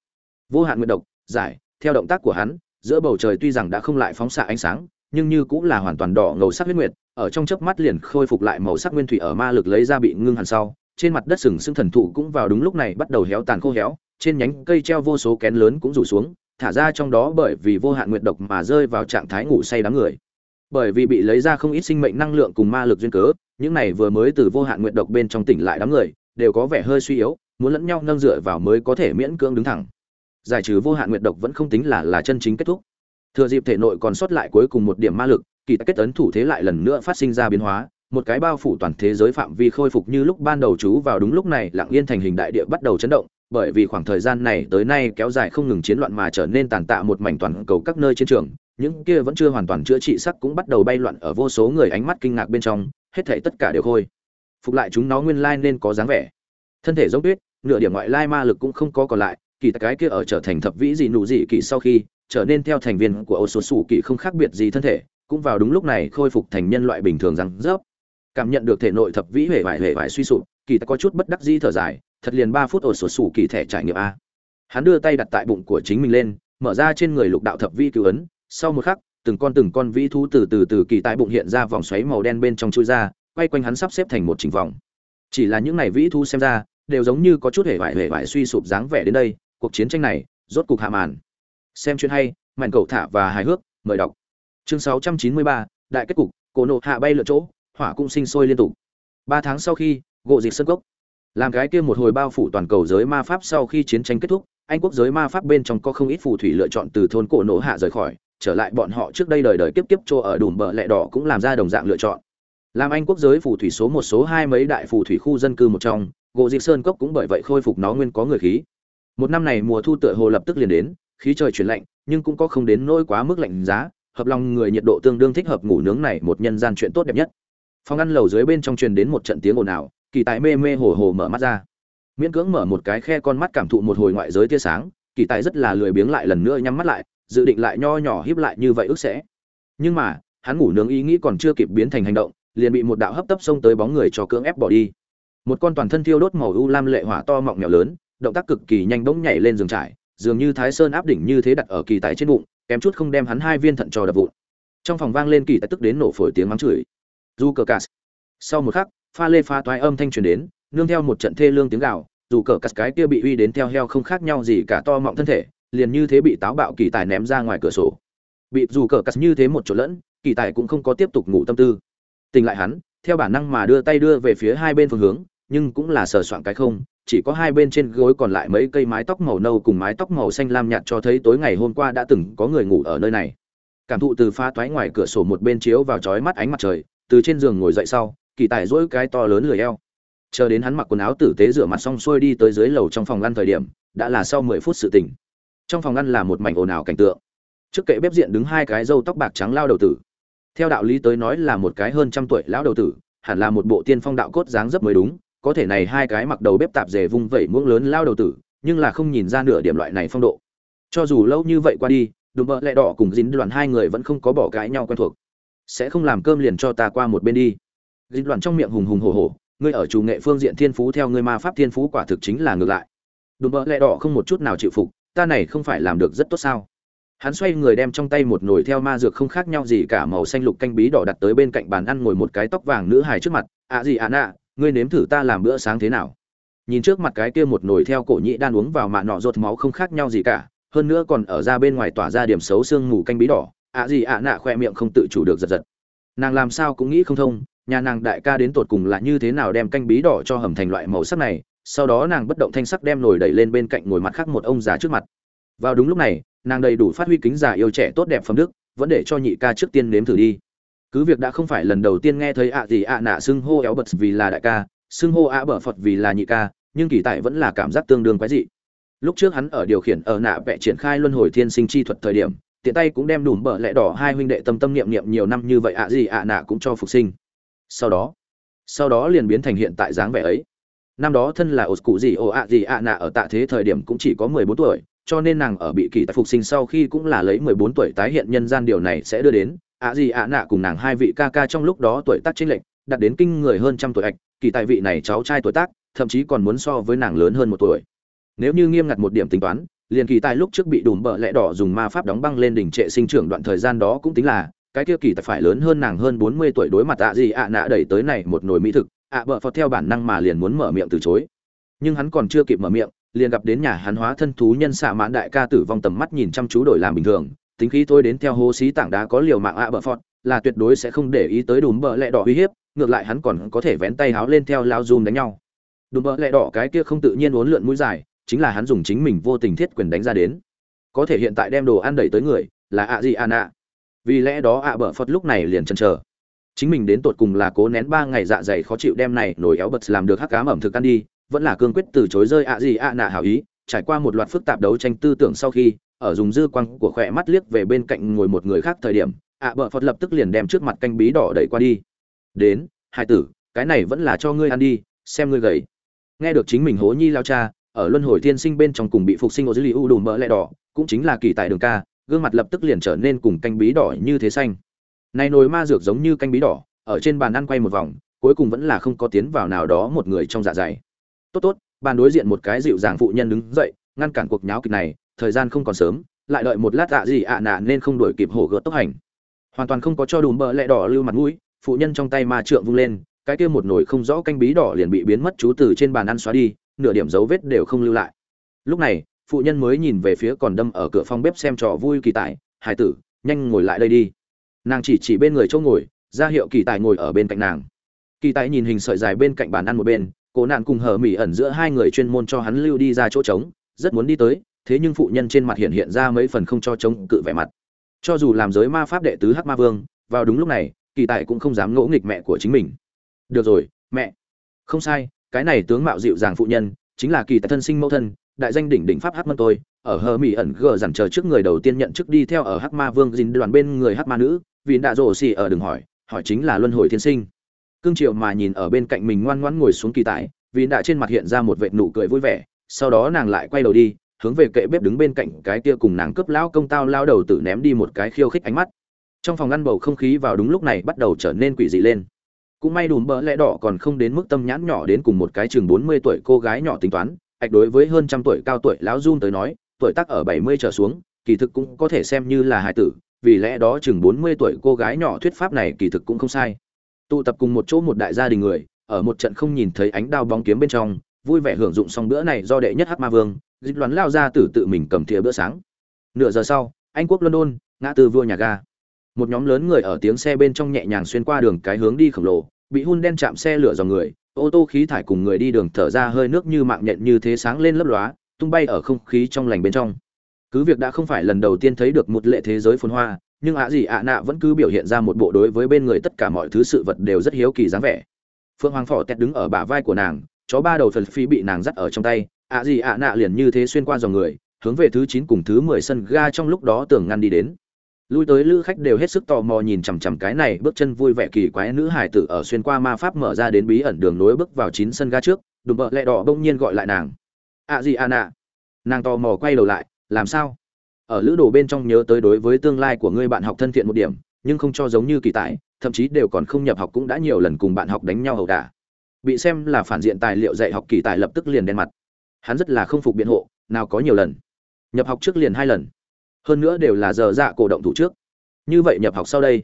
Vô hạn nguyệt độc, giải, theo động tác của hắn, giữa bầu trời tuy rằng đã không lại phóng xạ ánh sáng, nhưng như cũng là hoàn toàn đỏ ngầu sắc huyết nguyệt, ở trong chớp mắt liền khôi phục lại màu sắc nguyên thủy ở ma lực lấy ra bị ngưng hẳn sau, trên mặt đất sừng sững thần thụ cũng vào đúng lúc này bắt đầu héo tàn khô héo, trên nhánh cây treo vô số kén lớn cũng rủ xuống, thả ra trong đó bởi vì vô hạn nguyệt độc mà rơi vào trạng thái ngủ say đám người. Bởi vì bị lấy ra không ít sinh mệnh năng lượng cùng ma lực duyên cớ, những này vừa mới từ vô hạn nguyệt độc bên trong tỉnh lại đám người, đều có vẻ hơi suy yếu, muốn lẫn nhau nâng dựa vào mới có thể miễn cưỡng đứng thẳng. Giải trừ vô hạn nguyệt độc vẫn không tính là là chân chính kết thúc. Thừa dịp thể nội còn sót lại cuối cùng một điểm ma lực, kỳ kết ấn thủ thế lại lần nữa phát sinh ra biến hóa, một cái bao phủ toàn thế giới phạm vi khôi phục như lúc ban đầu chú vào đúng lúc này lặng yên thành hình đại địa bắt đầu chấn động bởi vì khoảng thời gian này tới nay kéo dài không ngừng chiến loạn mà trở nên tàn tạ một mảnh toàn cầu các nơi chiến trường những kia vẫn chưa hoàn toàn chữa trị sắc cũng bắt đầu bay loạn ở vô số người ánh mắt kinh ngạc bên trong hết thảy tất cả đều khôi phục lại chúng nó nguyên lai nên có dáng vẻ. Thân thể giống tuyết nửa điểm ngoại lai ma lực cũng không có còn lại kỳ cái kia ở trở thành thập vĩ gì nụ gì kỳ sau khi trở nên theo thành viên của ô số sủ kỳ không khác biệt gì thân thể, cũng vào đúng lúc này khôi phục thành nhân loại bình thường răng rớp. Cảm nhận được thể nội thập vĩ huệ vải huệ vải suy sụp, kỳ ta có chút bất đắc dĩ thở dài, thật liền ba phút ổ sổ sủ kỳ thẻ trải nghiệm a. Hắn đưa tay đặt tại bụng của chính mình lên, mở ra trên người lục đạo thập vĩ cứu ấn, sau một khắc, từng con từng con vĩ thú từ từ từ kỳ tại bụng hiện ra vòng xoáy màu đen bên trong chui ra, quay quanh hắn sắp xếp thành một trình vòng. Chỉ là những này vĩ thú xem ra, đều giống như có chút hề vải hề vải suy sụp dáng vẻ đến đây, cuộc chiến tranh này, rốt cục hạ màn xem chuyện hay mạnh cầu thả và hài hước mời đọc. Chương 693, đại kết cục cổ nộ hạ bay lượn chỗ hỏa cũng sinh sôi liên tục. Ba tháng sau khi gộ dịch sân cốc, làm cái kia một hồi bao phủ toàn cầu giới ma pháp sau khi chiến tranh kết thúc anh quốc giới ma pháp bên trong có không ít phù thủy lựa chọn từ thôn cổ nổ hạ rời khỏi trở lại bọn họ trước đây đời đời kiếp kiếp chỗ ở đùm bờ lẹ đỏ cũng làm ra đồng dạng lựa chọn. Làm anh quốc giới phù thủy số một số hai mấy đại phù thủy khu dân cư một trong gỗ dịch sơn cốc cũng bởi vậy khôi phục nó nguyên có người khí. Một năm này mùa thu tựa hồ lập tức liền đến khí trời chuyển lạnh, nhưng cũng có không đến nỗi quá mức lạnh giá, hợp lòng người nhiệt độ tương đương thích hợp ngủ nướng này một nhân gian chuyện tốt đẹp nhất. Phòng ăn lầu dưới bên trong truyền đến một trận tiếng ồn ào, kỳ tài mê mê hồ hồ mở mắt ra. Miễn cưỡng mở một cái khe con mắt cảm thụ một hồi ngoại giới tia sáng, kỳ tài rất là lười biếng lại lần nữa nhắm mắt lại, dự định lại nho nhỏ híp lại như vậy ước sẽ. Nhưng mà, hắn ngủ nướng ý nghĩ còn chưa kịp biến thành hành động, liền bị một đạo hấp tấp xông tới bóng người cho cưỡng ép bỏ đi. Một con toàn thân thiêu đốt màu u lam lệ hỏa to mọng mèo lớn, động tác cực kỳ nhanh bỗng nhảy lên giường trải dường như thái sơn áp đỉnh như thế đặt ở kỳ tài trên bụng, kém chút không đem hắn hai viên thận cho đập vụn. Trong phòng vang lên kỳ tài tức đến nổ phổi tiếng mắng chửi. Du cờ cas sau một khắc, pha lê pha toái âm thanh truyền đến, nương theo một trận thê lương tiếng gào, dù cờ cắt cái kia bị uy đến theo heo không khác nhau gì cả to mọng thân thể, liền như thế bị táo bạo kỳ tài ném ra ngoài cửa sổ. Bị dù cờ cắt như thế một chỗ lẫn, kỳ tài cũng không có tiếp tục ngủ tâm tư. Tỉnh lại hắn, theo bản năng mà đưa tay đưa về phía hai bên phương hướng, nhưng cũng là sờ soạn cái không chỉ có hai bên trên gối còn lại mấy cây mái tóc màu nâu cùng mái tóc màu xanh lam nhạt cho thấy tối ngày hôm qua đã từng có người ngủ ở nơi này. Cảm thụ từ pha toái ngoài cửa sổ một bên chiếu vào chói mắt ánh mặt trời, từ trên giường ngồi dậy sau, kỳ tài dỗi cái to lớn lười eo. Chờ đến hắn mặc quần áo tử tế rửa mặt xong xuôi đi tới dưới lầu trong phòng ngăn thời điểm, đã là sau mười phút sự tỉnh. Trong phòng ngăn là một mảnh ồn ào cảnh tượng. Trước kệ bếp diện đứng hai cái râu tóc bạc trắng lao đầu tử. Theo đạo lý tới nói là một cái hơn trăm tuổi lão đầu tử, hẳn là một bộ tiên phong đạo cốt dáng dấp mới đúng có thể này hai cái mặc đầu bếp tạp dề vung vẩy muỗng lớn lao đầu tử, nhưng là không nhìn ra nửa điểm loại này phong độ. Cho dù lâu như vậy qua đi, đùm bợ lẹ đỏ cùng dính đoàn hai người vẫn không có bỏ cãi nhau quen thuộc. Sẽ không làm cơm liền cho ta qua một bên đi. Dính đoàn trong miệng hùng hùng hổ hổ, ngươi ở chủ nghệ phương diện thiên phú theo ngươi ma pháp thiên phú quả thực chính là ngược lại. Đùm bợ lẹ đỏ không một chút nào chịu phục, ta này không phải làm được rất tốt sao? Hắn xoay người đem trong tay một nồi theo ma dược không khác nhau gì cả màu xanh lục canh bí đỏ đặt tới bên cạnh bàn ăn ngồi một cái tóc vàng nữ hài trước mặt. Ạ gì ạ nạ ngươi nếm thử ta làm bữa sáng thế nào? Nhìn trước mặt cái kia một nồi theo cổ nhĩ đan uống vào mạ nọ rột máu không khác nhau gì cả, hơn nữa còn ở ra bên ngoài tỏa ra điểm xấu xương mù canh bí đỏ. Ạ gì ạ nạ khoe miệng không tự chủ được giật giật. Nàng làm sao cũng nghĩ không thông, nhà nàng đại ca đến tột cùng là như thế nào đem canh bí đỏ cho hầm thành loại màu sắc này, sau đó nàng bất động thanh sắc đem nồi đẩy lên bên cạnh ngồi mặt khác một ông già trước mặt. Vào đúng lúc này, nàng đầy đủ phát huy kính già yêu trẻ tốt đẹp phẩm đức, vẫn để cho nhị ca trước tiên nếm thử đi cứ việc đã không phải lần đầu tiên nghe thấy ạ gì ạ nạ xưng hô éo bật vì là đại ca, xưng hô ạ bở phật vì là nhị ca, nhưng kỳ tại vẫn là cảm giác tương đương quái dị. Lúc trước hắn ở điều khiển ở nạ vẽ triển khai luân hồi thiên sinh chi thuật thời điểm, tiện tay cũng đem đùm bờ lẽ đỏ hai huynh đệ tâm tâm niệm niệm nhiều năm như vậy ạ gì ạ nạ cũng cho phục sinh. Sau đó sau đó liền biến thành hiện tại dáng vẻ ấy. Năm đó thân là ột cụ gì ồ ạ gì ạ nạ ở tạ thế thời điểm cũng chỉ có mười bốn tuổi, cho nên nàng ở bị kỳ tại phục sinh sau khi cũng là lấy mười bốn tuổi tái hiện nhân gian điều này sẽ đưa đến ạ gì ạ nạ cùng nàng hai vị ca ca trong lúc đó tuổi tác chênh lệch, đạt đến kinh người hơn trăm tuổi ạch, kỳ tại vị này cháu trai tuổi tác, thậm chí còn muốn so với nàng lớn hơn một tuổi. Nếu như nghiêm ngặt một điểm tính toán, liền kỳ tài lúc trước bị đùm bợ lẽ đỏ dùng ma pháp đóng băng lên đỉnh trệ sinh trưởng đoạn thời gian đó cũng tính là, cái kia kỳ tài phải lớn hơn nàng hơn bốn mươi tuổi đối mặt ạ gì ạ nạ đẩy tới này một nồi mỹ thực, ạ bợ phật theo bản năng mà liền muốn mở miệng từ chối. Nhưng hắn còn chưa kịp mở miệng, liền gặp đến nhà hắn hóa thân thú nhân xạ mãn đại ca tử vong tầm mắt nhìn chăm chú đổi làm bình thường tính khí thôi đến theo hố xí tảng đá có liều mạng ạ bờ phọt, là tuyệt đối sẽ không để ý tới đùm bờ lẹ đỏ uy hiếp, ngược lại hắn còn có thể vén tay háo lên theo lao zoom đánh nhau. Đùm bờ lẹ đỏ cái kia không tự nhiên uốn lượn mũi dài, chính là hắn dùng chính mình vô tình thiết quyền đánh ra đến. Có thể hiện tại đem đồ ăn đẩy tới người, là ạ gì ạ nạ. Vì lẽ đó ạ bờ phật lúc này liền chần chờ. Chính mình đến tột cùng là cố nén ba ngày dạ dày khó chịu đem này nổi éo bật làm được hắc cám ẩm thực ăn đi, vẫn là cương quyết từ chối rơi ạ gì ạ nạ hảo ý, trải qua một loạt phức tạp đấu tranh tư tưởng sau khi ở dùng dư quang của khỏe mắt liếc về bên cạnh ngồi một người khác thời điểm, ạ bợ phật lập tức liền đem trước mặt canh bí đỏ đẩy qua đi. Đến, hai tử, cái này vẫn là cho ngươi ăn đi, xem ngươi gầy. Nghe được chính mình hố nhi lao cha, ở luân hồi thiên sinh bên trong cùng bị phục sinh ô dữ li u đùm mỡ lẹ đỏ, cũng chính là kỳ tại đường ca, gương mặt lập tức liền trở nên cùng canh bí đỏ như thế xanh. Này nồi ma dược giống như canh bí đỏ, ở trên bàn ăn quay một vòng, cuối cùng vẫn là không có tiến vào nào đó một người trong dạ dày. Tốt tốt, bàn đối diện một cái dịu dàng phụ nhân đứng dậy, ngăn cản cuộc nháo kịch này thời gian không còn sớm, lại đợi một lát dạ gì ạ à nạ nên không đuổi kịp hổ gợt tốc hành. Hoàn toàn không có cho đùm bợ lẹ đỏ lưu mặt mũi, phụ nhân trong tay ma trượng vung lên, cái kia một nồi không rõ canh bí đỏ liền bị biến mất chú từ trên bàn ăn xóa đi, nửa điểm dấu vết đều không lưu lại. Lúc này, phụ nhân mới nhìn về phía còn đâm ở cửa phòng bếp xem trò vui kỳ tài, hải tử, nhanh ngồi lại đây đi. Nàng chỉ chỉ bên người chỗ ngồi, ra hiệu kỳ tài ngồi ở bên cạnh nàng. Kỳ tài nhìn hình sợi dài bên cạnh bàn ăn một bên cổ nạn cùng hờ mỹ ẩn giữa hai người chuyên môn cho hắn lưu đi ra chỗ trống, rất muốn đi tới thế nhưng phụ nhân trên mặt hiện hiện ra mấy phần không cho chống cự vẻ mặt. Cho dù làm giới ma pháp đệ tứ hắc ma vương vào đúng lúc này kỳ tài cũng không dám ngỗ nghịch mẹ của chính mình. Được rồi mẹ. Không sai cái này tướng mạo dịu dàng phụ nhân chính là kỳ tài thân sinh mẫu thân đại danh đỉnh đỉnh pháp hắc mân tôi ở hờ mỹ ẩn gờ dằn chờ trước người đầu tiên nhận chức đi theo ở hắc ma vương dính đoàn bên người hắc ma nữ vì đã rổ xì ở đừng hỏi hỏi chính là luân hồi thiên sinh. Cương triệu mà nhìn ở bên cạnh mình ngoan ngoãn ngồi xuống kỳ tài, vì đã trên mặt hiện ra một vệt nụ cười vui vẻ sau đó nàng lại quay đầu đi hướng về kệ bếp đứng bên cạnh cái kia cùng nàng cướp lão công tao lao đầu tử ném đi một cái khiêu khích ánh mắt. Trong phòng ngăn bầu không khí vào đúng lúc này bắt đầu trở nên quỷ dị lên. Cũng may đùm bỡ lẽ đỏ còn không đến mức tâm nhãn nhỏ đến cùng một cái chừng bốn mươi tuổi cô gái nhỏ tính toán, ạch đối với hơn trăm tuổi cao tuổi lão run tới nói, tuổi tác ở bảy mươi trở xuống, kỳ thực cũng có thể xem như là hài tử, vì lẽ đó chừng bốn mươi tuổi cô gái nhỏ thuyết pháp này kỳ thực cũng không sai. Tụ tập cùng một chỗ một đại gia đình người, ở một trận không nhìn thấy ánh đao bóng kiếm bên trong, vui vẻ hưởng dụng xong bữa này do đệ nhất hắc ma vương dịch đoán lao ra tử tự mình cầm thìa bữa sáng. Nửa giờ sau, anh quốc london, ngã tư vua nhà ga. Một nhóm lớn người ở tiếng xe bên trong nhẹ nhàng xuyên qua đường cái hướng đi khổng lồ, bị hun đen chạm xe lửa dòng người, ô tô khí thải cùng người đi đường thở ra hơi nước như mạng nhện như thế sáng lên lấp lóa, tung bay ở không khí trong lành bên trong. Cứ việc đã không phải lần đầu tiên thấy được một lệ thế giới phồn hoa, nhưng ạ gì ạ nạ vẫn cứ biểu hiện ra một bộ đối với bên người tất cả mọi thứ sự vật đều rất hiếu kỳ dáng vẻ. Phương hoàng phỏ tẹt đứng ở bả vai của nàng, chó ba đầu phần phi bị nàng dắt ở trong tay ạ gì ạ nạ liền như thế xuyên qua dòng người, hướng về thứ chín cùng thứ mười sân ga trong lúc đó tưởng ngăn đi đến. Lui tới lữ khách đều hết sức tò mò nhìn chằm chằm cái này bước chân vui vẻ kỳ quái nữ hải tử ở xuyên qua ma pháp mở ra đến bí ẩn đường nối bước vào chín sân ga trước, đùm bợ lẹ đỏ bỗng nhiên gọi lại nàng. Ạ gì ạ nạ. Nàng tò mò quay đầu lại, làm sao? Ở lữ đồ bên trong nhớ tới đối với tương lai của ngươi bạn học thân thiện một điểm, nhưng không cho giống như kỳ tài, thậm chí đều còn không nhập học cũng đã nhiều lần cùng bạn học đánh nhau ẩu đả. Bị xem là phản diện tài liệu dạy học kỳ tài lập tức liền đen mặt hắn rất là không phục biện hộ, nào có nhiều lần. Nhập học trước liền hai lần. Hơn nữa đều là giờ dạ cổ động thủ trước. Như vậy nhập học sau đây,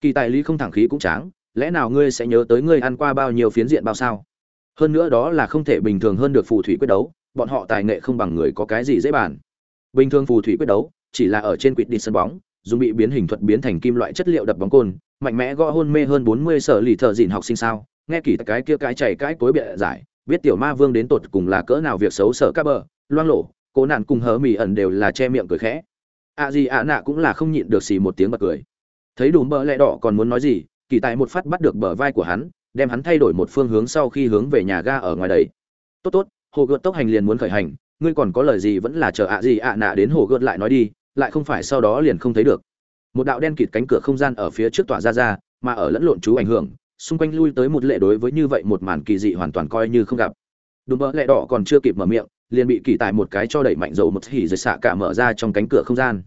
kỳ tài lý không thẳng khí cũng tráng, lẽ nào ngươi sẽ nhớ tới ngươi ăn qua bao nhiêu phiến diện bao sao? Hơn nữa đó là không thể bình thường hơn được phù thủy quyết đấu, bọn họ tài nghệ không bằng người có cái gì dễ bàn. Bình thường phù thủy quyết đấu, chỉ là ở trên quýt đi sân bóng, dùng bị biến hình thuật biến thành kim loại chất liệu đập bóng côn, mạnh mẽ gõ hôn mê hơn bốn mươi sở lì thợ dịn học sinh sao? Nghe kỳ cái kia cái chảy cái cối bịa giải biết tiểu ma vương đến tột cùng là cỡ nào việc xấu sở các bờ, loang lộ cố nạn cùng hớ mì ẩn đều là che miệng cười khẽ. Ạ gì ạ nạ cũng là không nhịn được xì một tiếng bật cười. Thấy đủ bờ lẹ đỏ còn muốn nói gì, kỳ tài một phát bắt được bờ vai của hắn, đem hắn thay đổi một phương hướng sau khi hướng về nhà ga ở ngoài đấy tốt tốt, hồ gợt tốc hành liền muốn khởi hành, ngươi còn có lời gì vẫn là chờ ạ gì ạ nạ đến hồ gợt lại nói đi, lại không phải sau đó liền không thấy được. Một đạo đen kịt cánh cửa không gian ở phía trước tỏa ra ra, mà ở lẫn lộn chú ảnh hưởng xung quanh lui tới một lệ đối với như vậy một màn kỳ dị hoàn toàn coi như không gặp. Đùm bỡ lẹ đỏ còn chưa kịp mở miệng, liền bị kỳ tài một cái cho đẩy mạnh dầu một hỉ rời xạ cả mở ra trong cánh cửa không gian.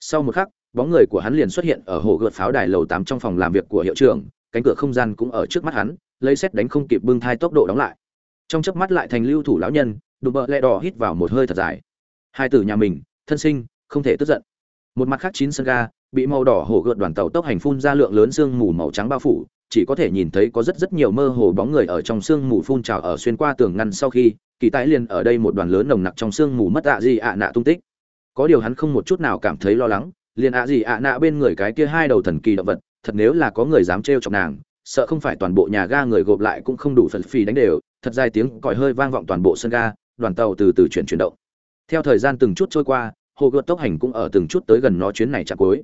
Sau một khắc, bóng người của hắn liền xuất hiện ở hồ gợt pháo đài lầu tám trong phòng làm việc của hiệu trưởng, cánh cửa không gian cũng ở trước mắt hắn, lấy xét đánh không kịp bưng thai tốc độ đóng lại. Trong chớp mắt lại thành lưu thủ lão nhân đùm bợ lẹ đỏ hít vào một hơi thật dài. Hai tử nhà mình, thân sinh, không thể tức giận. Một mặt khác chín sân ga, bị màu đỏ hổ gợt đoàn tàu tốc hành phun ra lượng lớn sương mù màu trắng bao phủ chỉ có thể nhìn thấy có rất rất nhiều mơ hồ bóng người ở trong sương mù phun trào ở xuyên qua tường ngăn sau khi, kỳ tái liền ở đây một đoàn lớn nồng nặc trong sương mù mất ạ gì ạ nạ tung tích. Có điều hắn không một chút nào cảm thấy lo lắng, liền ạ gì ạ nạ bên người cái kia hai đầu thần kỳ động vật, thật nếu là có người dám trêu chọc nàng, sợ không phải toàn bộ nhà ga người gộp lại cũng không đủ phần phì đánh đều, thật dài tiếng còi hơi vang vọng toàn bộ sân ga, đoàn tàu từ từ chuyển chuyển động. Theo thời gian từng chút trôi qua, hồ gợt tốc hành cũng ở từng chút tới gần nó chuyến này chạm cuối.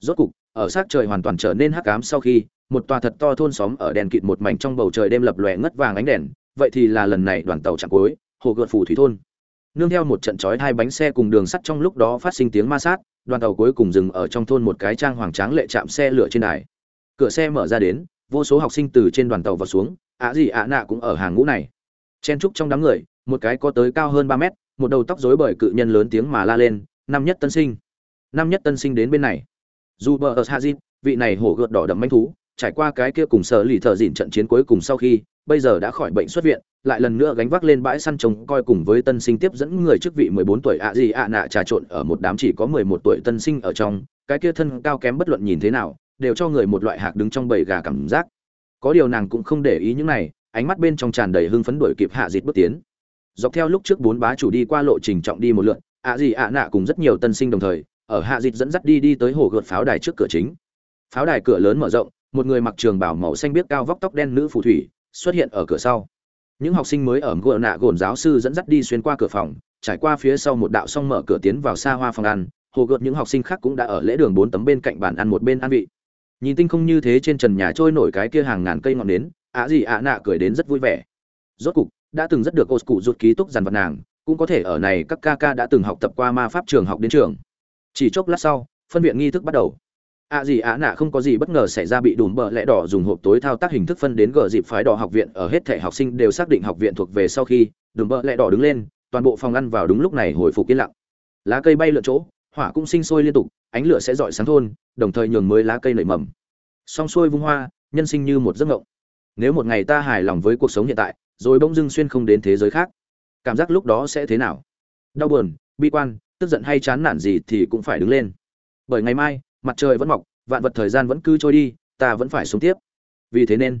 Rốt cục, ở sát trời hoàn toàn trở nên hắc ám sau khi một tòa thật to thôn xóm ở đèn kịt một mảnh trong bầu trời đêm lập lòe ngất vàng ánh đèn, vậy thì là lần này đoàn tàu chạm cuối, hồ gợt phù thủy thôn. Nương theo một trận chói hai bánh xe cùng đường sắt trong lúc đó phát sinh tiếng ma sát, đoàn tàu cuối cùng dừng ở trong thôn một cái trang hoàng tráng lệ chạm xe lửa trên đài. Cửa xe mở ra đến, vô số học sinh từ trên đoàn tàu vào xuống, ạ gì ạ nạ cũng ở hàng ngũ này. Chen trúc trong đám người, một cái có tới cao hơn ba mét, một đầu tóc rối bởi cự nhân lớn tiếng mà la lên, năm nhất tân sinh, năm nhất tân sinh đến bên này. Dù bờ ở hazit vị này hổ gợt đỏ đậm manh thú trải qua cái kia cùng sở lì thợ dịn trận chiến cuối cùng sau khi, bây giờ đã khỏi bệnh xuất viện, lại lần nữa gánh vác lên bãi săn trông coi cùng với tân sinh tiếp dẫn người chức vị 14 tuổi ạ gì ạ nạ trà trộn ở một đám chỉ có 11 tuổi tân sinh ở trong, cái kia thân cao kém bất luận nhìn thế nào, đều cho người một loại hạc đứng trong bầy gà cảm giác. Có điều nàng cũng không để ý những này, ánh mắt bên trong tràn đầy hưng phấn đuổi kịp hạ dịt bước tiến. Dọc theo lúc trước bốn bá chủ đi qua lộ trình trọng đi một lượn, ạ gì ạ nạ cùng rất nhiều tân sinh đồng thời, ở hạ dịt dẫn dắt đi đi tới hồ gợt pháo đài trước cửa chính. Pháo đài cửa lớn mở rộng một người mặc trường bảo màu xanh biết cao vóc tóc đen nữ phù thủy xuất hiện ở cửa sau. Những học sinh mới ở gợ nạ gồn giáo sư dẫn dắt đi xuyên qua cửa phòng, trải qua phía sau một đạo song mở cửa tiến vào xa hoa phòng ăn, hồ gợt những học sinh khác cũng đã ở lễ đường bốn tấm bên cạnh bàn ăn một bên ăn vị. Nhìn tinh không như thế trên trần nhà trôi nổi cái kia hàng ngàn cây ngọn nến, ạ gì ạ nạ cười đến rất vui vẻ. Rốt cục, đã từng rất được ô cụ rụt ký túc dằn vật nàng, cũng có thể ở này các ca ca đã từng học tập qua ma pháp trường học đến trường. Chỉ chốc lát sau, phân viện nghi thức bắt đầu ạ gì ạ nạ không có gì bất ngờ xảy ra bị đùm bờ lẽ đỏ dùng hộp tối thao tác hình thức phân đến gờ dịp phái đỏ học viện. Ở hết thể học sinh đều xác định học viện thuộc về sau khi, đùm bờ lẽ đỏ đứng lên, toàn bộ phòng ăn vào đúng lúc này hồi phục yên lặng. Lá cây bay lượn chỗ, hỏa cũng sinh sôi liên tục, ánh lửa sẽ dọi sáng thôn, đồng thời nhường mới lá cây nảy mầm. Song xuôi vung hoa, nhân sinh như một giấc ngộng nếu một ngày ta hài lòng với cuộc sống hiện tại, rồi bỗng dưng xuyên không đến thế giới khác, cảm giác lúc đó sẽ thế nào? Đau buồn, bi quan, tức giận hay chán nản gì thì cũng phải đứng lên. Bởi ngày mai mặt trời vẫn mọc, vạn vật thời gian vẫn cứ trôi đi, ta vẫn phải sống tiếp. Vì thế nên